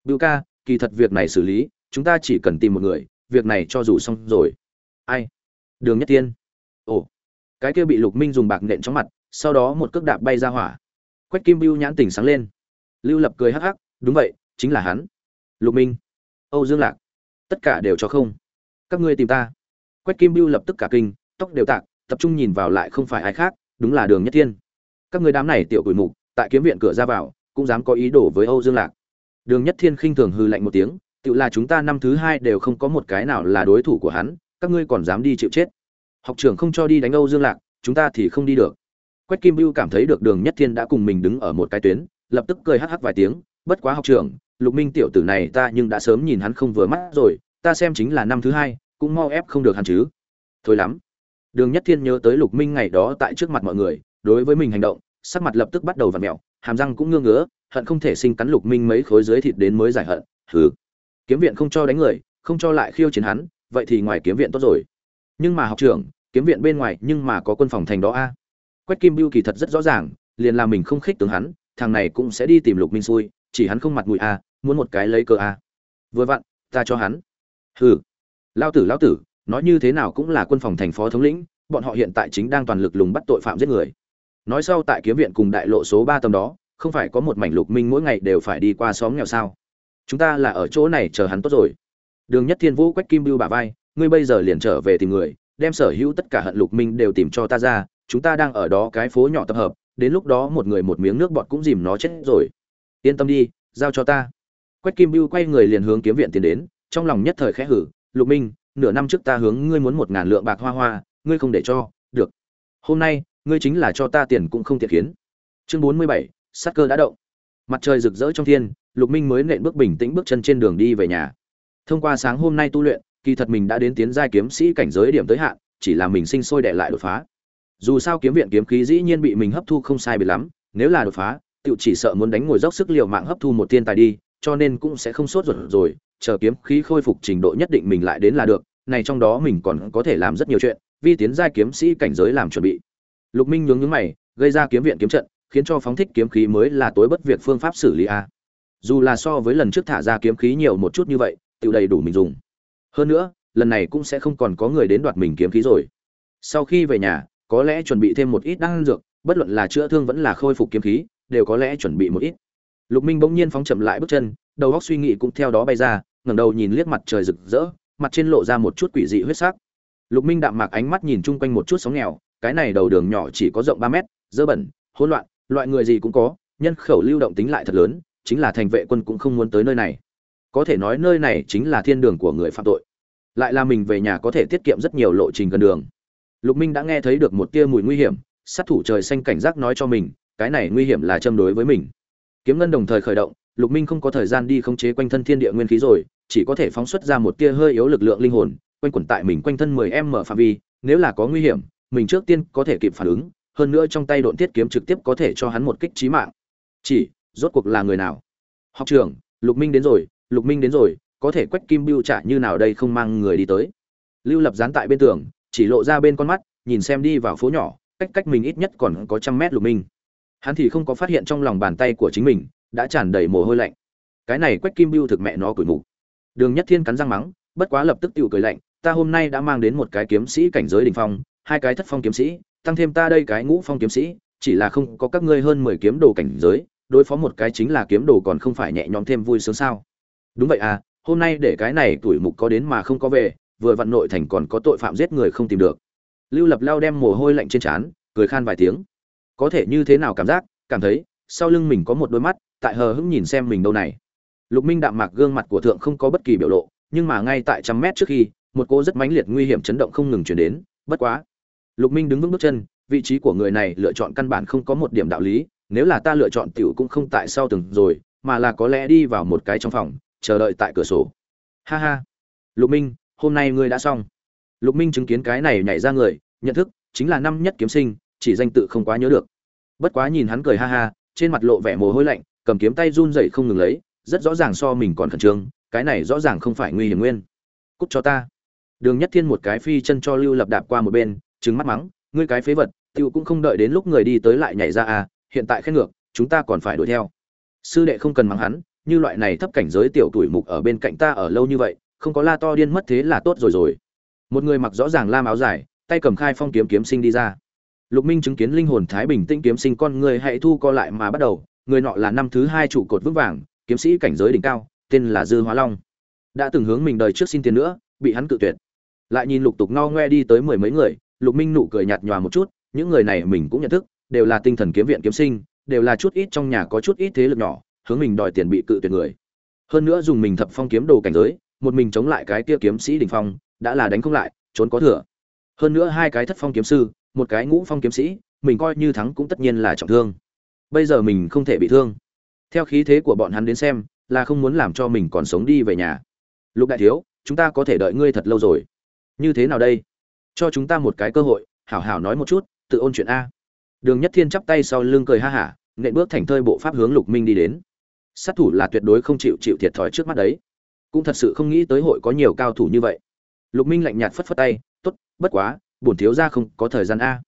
Bưu ca, kỳ thật việc này xử lý, chúng ta chỉ cần tìm một người, việc này cho dù xong rồi. Ai? Đường nhất tiên. Ồ, cái kia bị lục minh dùng bạc nện trong mặt, sau đó một cước đạp bay ra hỏa. Quách kim bưu nhãn tỉnh sáng lên. Lưu lập cười hắc hắc, đúng vậy, chính là hắn. Lục minh, âu dương lạc, tất cả đều cho không. Các ngươi tìm ta. Quách kim bưu lập tức cả kinh, tóc đều tạc, tập trung nhìn vào lại không phải ai khác, đúng là đường nhất thiên các người đám này tiểu quỷ mục, tại kiếm viện cửa ra vào, cũng dám có ý đồ với âu dương lạc. Đường nhất thiên khinh thường hư lạnh một tiếng tự là chúng ta năm thứ hai đều không có một cái nào là đối thủ của hắn các ngươi còn dám đi chịu chết. Học trưởng không cho đi đánh âu dương lạc, chúng ta thì không đi được. Quách kim bưu cảm thấy được đường nhất thiên đã cùng mình đứng ở một cái tuyến, lập tức cười hắc hắc vài tiếng, bất quá học trưởng, lục minh tiểu tử này ta nhưng đã sớm nhìn hắn không vừa mắt rồi, ta xem chính là năm thứ hai, cũng mau ép không được hắn chứ. Thôi lắm. Đường nhất thiên nhớ tới lục minh ngày đó tại trước mặt mọi người, đối với mình hành động, sắc mặt lập tức bắt đầu v ặ mẹo, hàm răng cũng ngơ ngứa, hận không thể sinh cắn lục minh mấy khối dưới thịt đến mới giải hận thứ kiếm viện không cho đánh người, không cho lại khiêu chiến hắn vậy thì ngoài kiếm viện tốt rồi. Nhưng mà học trưởng, kiếm viện bên ngoài, nhưng mà có quân phòng thành đó a. Quách kim bưu kỳ thật rất rõ ràng, liền là mình không khích tướng hắn, thằng này cũng sẽ đi tìm lục minh xui, chỉ hắn không mặt mũi a, muốn một cái lấy cơ a. Vừa vặn, ta cho hắn. Hừ. Lao tử lao tử, nói như thế nào cũng là quân phòng thành phó thống lĩnh, bọn họ hiện tại chính đang toàn lực lùng bắt tội phạm giết người. Nói sau tại kiếm viện cùng đại lộ số ba tầm đó, không phải có một mảnh lục minh mỗi ngày đều phải đi qua xóm nghèo sao? Chúng ta là ở chỗ này chờ hắn tốt rồi đường nhất thiên vũ quách kim bưu bả vai, ngươi bây giờ liền trở về tìm người, đem sở hữu tất cả hận lục minh đều tìm cho ta ra, chúng ta đang ở đó cái phố nhỏ tập hợp, đến lúc đó một người một miếng nước bọt cũng dìm nó chết rồi. Yên tâm đi, giao cho ta. Quách kim bưu quay người liền hướng kiếm viện tiến đến, trong lòng nhất thời khẽ hử, lục minh, nửa năm trước ta hướng ngươi muốn một ngàn lượng bạc hoa hoa, ngươi không để cho, được. Hôm nay, ngươi chính là cho ta tiền cũng không thiệt khiến. Chương bốn mươi bảy, sát cơ đã động. Mặt trời rực rỡ trong thiên, lục minh mới nện bước bình tĩnh bước chân trên đường đi về nhà thông qua sáng hôm nay tu luyện, kỳ thật mình đã đến tiến giai kiếm sĩ cảnh giới điểm tới hạn, chỉ là mình sinh sôi đệ lại đột phá. Dù sao kiếm viện kiếm khí dĩ nhiên bị mình hấp thu không sai biệt lắm, nếu là đột phá tự chỉ sợ muốn đánh ngồi dốc sức liều mạng hấp thu một tiên tài đi, cho nên cũng sẽ không sốt ruột rồi, chờ kiếm khí khôi phục trình độ nhất định mình lại đến là được, này trong đó mình còn có thể làm rất nhiều chuyện, vì tiến giai kiếm sĩ cảnh giới làm chuẩn bị. Lục minh nhướng nhướng mày, gây ra kiếm viện kiếm trận, khiến cho phóng thích kiếm khí mới là tối bất việc phương pháp xử lý a. Dù là so với lần trước thả ra kiếm khí nhiều một chút như vậy tự đầy đủ mình dùng. Hơn nữa, lần này cũng sẽ không còn có người đến đoạt mình kiếm khí rồi. Sau khi về nhà, có lẽ chuẩn bị thêm một ít đan dược, bất luận là chữa thương vẫn là khôi phục kiếm khí, đều có lẽ chuẩn bị một ít. Lục minh bỗng nhiên phóng chậm lại bước chân, đầu óc suy nghĩ cũng theo đó bay ra, ngẩng đầu nhìn liếc mặt trời rực rỡ, mặt trên lộ ra một chút quỷ dị huyết sắc. Lục minh đạm mạc ánh mắt nhìn chung quanh một chút sóng nghèo, cái này đầu đường nhỏ chỉ có rộng ba mét, dơ bẩn, hỗn loạn, loại người gì cũng có, nhân khẩu lưu động tính lại thật lớn, chính là thành vệ quân cũng không muốn tới nơi này có thể nói nơi này chính là thiên đường của người phạm tội. Lại là mình về nhà có thể tiết kiệm rất nhiều lộ trình gần đường. Lục minh đã nghe thấy được một tia mùi nguy hiểm, sát thủ trời xanh cảnh giác nói cho mình, cái này nguy hiểm là châm đối với mình. Kiếm ngân đồng thời khởi động, lục minh không có thời gian đi khống chế quanh thân thiên địa nguyên khí rồi, chỉ có thể phóng xuất ra một tia hơi yếu lực lượng linh hồn, quanh quẩn tại mình quanh thân 10 m phạm vi, nếu là có nguy hiểm, mình trước tiên có thể kịp phản ứng, hơn nữa trong tay độn thiết kiếm trực tiếp có thể cho hắn một kích chí mạng. Chỉ, rốt cuộc là người nào? Học trưởng, lục minh đến rồi lục minh đến rồi, có thể quách kim Biêu trả như nào đây không mang người đi tới. Lưu lập dán tại bên tường, chỉ lộ ra bên con mắt, nhìn xem đi vào phố nhỏ, cách cách mình ít nhất còn có trăm mét lục minh. Hắn thì không có phát hiện trong lòng bàn tay của chính mình, đã tràn đầy mồ hôi lạnh. Cái này quách kim Biêu thực mẹ nó cười mù. Đường nhất thiên cắn răng mắng, bất quá lập tức tự cười lạnh, ta hôm nay đã mang đến một cái kiếm sĩ cảnh giới đỉnh phong, hai cái thất phong kiếm sĩ, tăng thêm ta đây cái ngũ phong kiếm sĩ, chỉ là không có các ngươi hơn mười kiếm đồ cảnh giới, đối phó một cái chính là kiếm đồ còn không phải nhẹ nhõm thêm vui sướng sao? Đúng vậy à hôm nay để cái này tuổi mục có đến mà không có về, vừa vặn nội thành còn có tội phạm giết người không tìm được. Lưu lập lao đem mồ hôi lạnh trên trán, cười khan vài tiếng. Có thể như thế nào cảm giác, cảm thấy, sau lưng mình có một đôi mắt, tại hờ hững nhìn xem mình đâu này. Lục minh đạm mạc gương mặt của thượng không có bất kỳ biểu lộ, nhưng mà ngay tại trăm mét trước khi, một cô rất mãnh liệt nguy hiểm chấn động không ngừng chuyển đến, bất quá. Lục minh đứng vững bước chân, vị trí của người này lựa chọn căn bản không có một điểm đạo lý, nếu là ta lựa chọn tiểu cũng không tại sau từng rồi, mà là có lẽ đi vào một cái trong phòng chờ đợi tại cửa sổ. Ha ha. Lục minh, hôm nay ngươi đã xong. Lục minh chứng kiến cái này nhảy ra người, nhận thức, chính là năm nhất kiếm sinh, chỉ danh tự không quá nhớ được. Bất quá nhìn hắn cười ha ha, trên mặt lộ vẻ mồ hôi lạnh, cầm kiếm tay run rẩy không ngừng lấy, rất rõ ràng so mình còn khẩn trương, cái này rõ ràng không phải nguy hiểm nguyên. Cút cho ta. Đường nhất thiên một cái phi chân cho lưu lập đạp qua một bên, trừng mắt mắng, ngươi cái phế vật, tiêu cũng không đợi đến lúc người đi tới lại nhảy ra à hiện tại khen ngược, chúng ta còn phải đuổi theo. Sư đệ không cần mắng hắn như loại này thấp cảnh giới tiểu tuổi mục ở bên cạnh ta ở lâu như vậy, không có la to điên mất thế là tốt rồi rồi. Một người mặc rõ ràng lam áo dài, tay cầm khai phong kiếm kiếm sinh đi ra. Lục minh chứng kiến linh hồn thái bình tĩnh kiếm sinh con người hãy thu co lại mà bắt đầu, người nọ là năm thứ hai trụ cột vững vàng, kiếm sĩ cảnh giới đỉnh cao, tên là dư hóa long. Đã từng hướng mình đời trước xin tiền nữa, bị hắn cự tuyệt. Lại nhìn lục tục no ngoe đi tới mười mấy người, lục minh nụ cười nhạt nhòa một chút, những người này mình cũng nhận thức, đều là tinh thần kiếm viện kiếm sinh, đều là chút ít trong nhà có chút ít thế lực nhỏ hướng mình đòi tiền bị cự tuyệt người. Hơn nữa dùng mình thập phong kiếm đồ cảnh giới, một mình chống lại cái kia kiếm sĩ đỉnh phong, đã là đánh không lại, trốn có thừa. Hơn nữa hai cái thất phong kiếm sư, một cái ngũ phong kiếm sĩ, mình coi như thắng cũng tất nhiên là trọng thương. Bây giờ mình không thể bị thương. Theo khí thế của bọn hắn đến xem, là không muốn làm cho mình còn sống đi về nhà. Lục đại thiếu, chúng ta có thể đợi ngươi thật lâu rồi. Như thế nào đây? Cho chúng ta một cái cơ hội, hảo hảo nói một chút, tự ôn chuyện a. Đường nhất thiên chắp tay sau lưng cười ha hả, nện bước thành thơi bộ pháp hướng lục minh đi đến sát thủ là tuyệt đối không chịu chịu thiệt thòi trước mắt đấy. Cũng thật sự không nghĩ tới hội có nhiều cao thủ như vậy. Lục minh lạnh nhạt phất phất tay, tốt, bất quá, bổn thiếu ra không có thời gian a.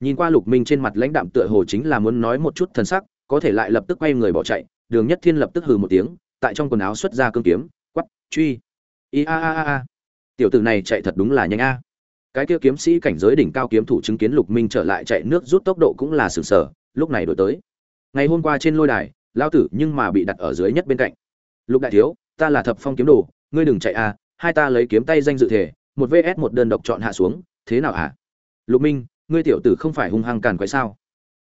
Nhìn qua lục minh trên mặt lãnh đạm tựa hồ chính là muốn nói một chút thân sắc, có thể lại lập tức quay người bỏ chạy, đường nhất thiên lập tức hừ một tiếng, tại trong quần áo xuất ra cương kiếm quắp truy! I a a a a. Tiểu tử này chạy thật đúng là nhanh a. Cái kia kiếm sĩ cảnh giới đỉnh cao kiếm thủ chứng kiến lục minh trở lại chạy nước rút tốc độ cũng là sừng sờ, lúc này đổi tới. Ngày hôm qua trên lôi đài lao tử nhưng mà bị đặt ở dưới nhất bên cạnh. Lục đại thiếu, ta là thập phong kiếm đồ, ngươi đừng chạy a hai ta lấy kiếm tay danh dự thể, một vs một đơn độc chọn hạ xuống, thế nào hả lục minh, ngươi tiểu tử không phải hung hăng càn quái sao?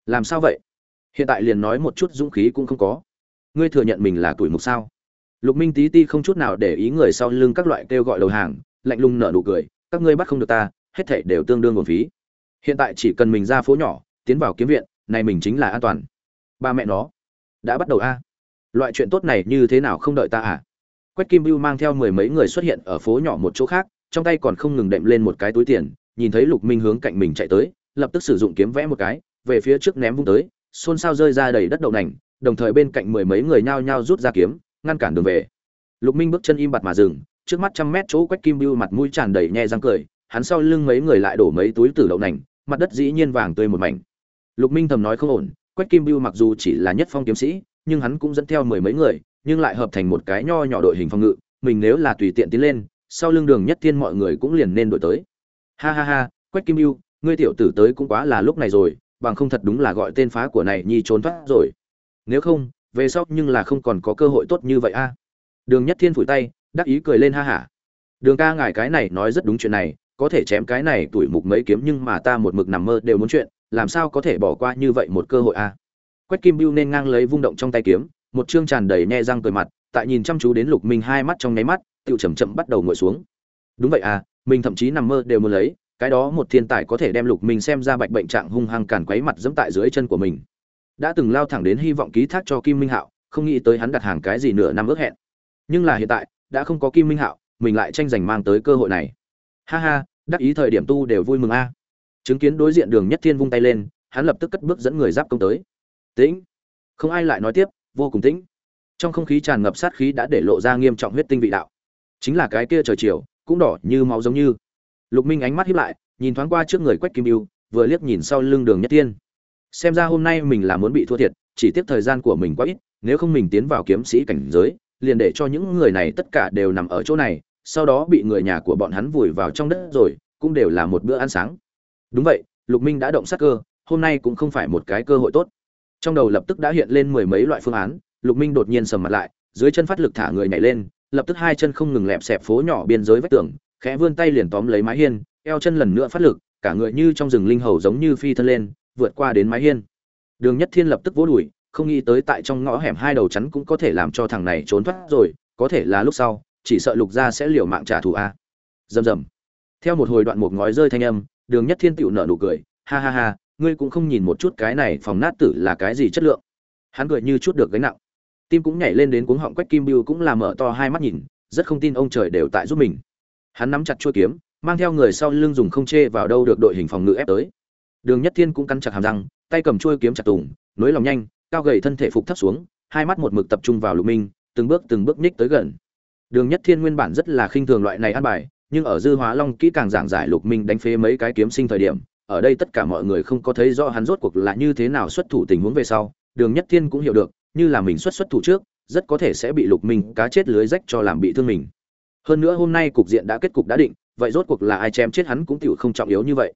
Làm sao vậy? Hiện tại liền nói một chút dũng khí cũng không có. Ngươi thừa nhận mình là tuổi mục sao? Lục minh tí ti không chút nào để ý người sau lưng các loại kêu gọi đầu hàng, lạnh lùng nở nụ cười, các ngươi bắt không được ta, hết thảy đều tương đương nguồn phí. Hiện tại chỉ cần mình ra phố nhỏ, tiến vào kiếm viện, này mình chính là an toàn. Ba mẹ nó đã bắt đầu a. Loại chuyện tốt này như thế nào không đợi ta à? Quách kim bưu mang theo mười mấy người xuất hiện ở phố nhỏ một chỗ khác, trong tay còn không ngừng đệm lên một cái túi tiền, nhìn thấy lục minh hướng cạnh mình chạy tới, lập tức sử dụng kiếm vẽ một cái, về phía trước ném vung tới, xôn xao rơi ra đầy đất đậu nành, đồng thời bên cạnh mười mấy người nhao nhao rút ra kiếm, ngăn cản đường về. Lục minh bước chân im bặt mà dừng, trước mắt trăm mét chỗ quách kim bưu mặt mũi tràn đầy nhe răng cười, hắn sau lưng mấy người lại đổ mấy túi tử đậu nành, mặt đất dĩ nhiên vàng tươi một mảnh. Lục minh thầm nói không ổn quách kim bưu mặc dù chỉ là nhất phong kiếm sĩ, nhưng hắn cũng dẫn theo mười mấy người, nhưng lại hợp thành một cái nho nhỏ đội hình phòng ngự, mình nếu là tùy tiện tiến lên, sau lưng đường nhất thiên mọi người cũng liền nên đổi tới. Ha ha ha, quách kim bưu, ngươi tiểu tử tới cũng quá là lúc này rồi, bằng không thật đúng là gọi tên phá của này nhi trốn thoát rồi. Nếu không, về sau nhưng là không còn có cơ hội tốt như vậy a. Đường nhất thiên phủi tay, đắc ý cười lên ha hả. Đường ca ngài cái này nói rất đúng chuyện này, có thể chém cái này tuổi mục mấy kiếm nhưng mà ta một mực nằm mơ đều muốn chuyện làm sao có thể bỏ qua như vậy một cơ hội a quách kim Biêu nên ngang lấy vung động trong tay kiếm, một chương tràn đầy nhe răng cười mặt, tại nhìn chăm chú đến lục minh hai mắt trong nháy mắt tự chậm chậm bắt đầu ngồi xuống. Đúng vậy à mình thậm chí nằm mơ đều muốn lấy, cái đó một thiên tài có thể đem lục minh xem ra bạch bệnh trạng hung hăng càn quấy mặt dẫm tại dưới chân của mình. Đã từng lao thẳng đến hy vọng ký thác cho kim minh hạo, không nghĩ tới hắn đặt hàng cái gì nửa năm ước hẹn. Nhưng là hiện tại, đã không có kim minh hạo, mình lại tranh giành mang tới cơ hội này. Ha ha, đắc ý thời điểm tu đều vui mừng a chứng kiến đối diện đường nhất thiên vung tay lên, hắn lập tức cất bước dẫn người giáp công tới. Tĩnh! Không ai lại nói tiếp, vô cùng tĩnh. Trong không khí tràn ngập sát khí đã để lộ ra nghiêm trọng huyết tinh vị đạo. Chính là cái kia trời chiều, cũng đỏ như máu giống như. Lục minh ánh mắt hiếp lại, nhìn thoáng qua trước người quách kim yêu vừa liếc nhìn sau lưng đường nhất thiên. Xem ra hôm nay mình là muốn bị thua thiệt, chỉ tiếc thời gian của mình quá ít, nếu không mình tiến vào kiếm sĩ cảnh giới, liền để cho những người này tất cả đều nằm ở chỗ này, sau đó bị người nhà của bọn hắn vùi vào trong đất rồi, cũng đều là một bữa ăn sáng đúng vậy, lục minh đã động sát cơ, hôm nay cũng không phải một cái cơ hội tốt. Trong đầu lập tức đã hiện lên mười mấy loại phương án, lục minh đột nhiên sầm mặt lại, dưới chân phát lực thả người nhảy lên, lập tức hai chân không ngừng lẹp xẹp phố nhỏ biên giới vách tường, khẽ vươn tay liền tóm lấy mái hiên, eo chân lần nữa phát lực, cả người như trong rừng linh hầu giống như phi thân lên, vượt qua đến mái hiên. Đường nhất thiên lập tức vỗ đùi, không nghĩ tới tại trong ngõ hẻm hai đầu chắn cũng có thể làm cho thằng này trốn thoát rồi, có thể là lúc sau, chỉ sợ lục gia sẽ liều mạng trả thù a. Rầm rầm. Theo một hồi đoạn một ngói rơi thanh âm đường nhất thiên tựu nở nụ cười, ha ha ha, ngươi cũng không nhìn một chút cái này phòng nát tử là cái gì chất lượng. Hắn cười như chút được gánh nặng. Tim cũng nhảy lên đến cuống họng quách kim biêu cũng là mở to hai mắt nhìn, rất không tin ông trời đều tại giúp mình. Hắn nắm chặt chuôi kiếm, mang theo người sau lưng dùng không chê vào đâu được đội hình phòng ngự ép tới. Đường nhất thiên cũng cắn chặt hàm răng, tay cầm chuôi kiếm chặt tùng, nối lòng nhanh, cao gầy thân thể phục thấp xuống, hai mắt một mực tập trung vào lục minh, từng bước từng bước nhích tới gần. Đường nhất thiên nguyên bản rất là khinh thường loại này ăn bài nhưng ở dư hóa long kỹ càng giảng giải lục minh đánh phế mấy cái kiếm sinh thời điểm, ở đây tất cả mọi người không có thấy rõ hắn rốt cuộc là như thế nào xuất thủ tình huống về sau. Đường nhất thiên cũng hiểu được, như là mình xuất xuất thủ trước, rất có thể sẽ bị lục minh cá chết lưới rách cho làm bị thương mình. Hơn nữa hôm nay cục diện đã kết cục đã định, vậy rốt cuộc là ai chém chết hắn cũng tiểu không trọng yếu như vậy.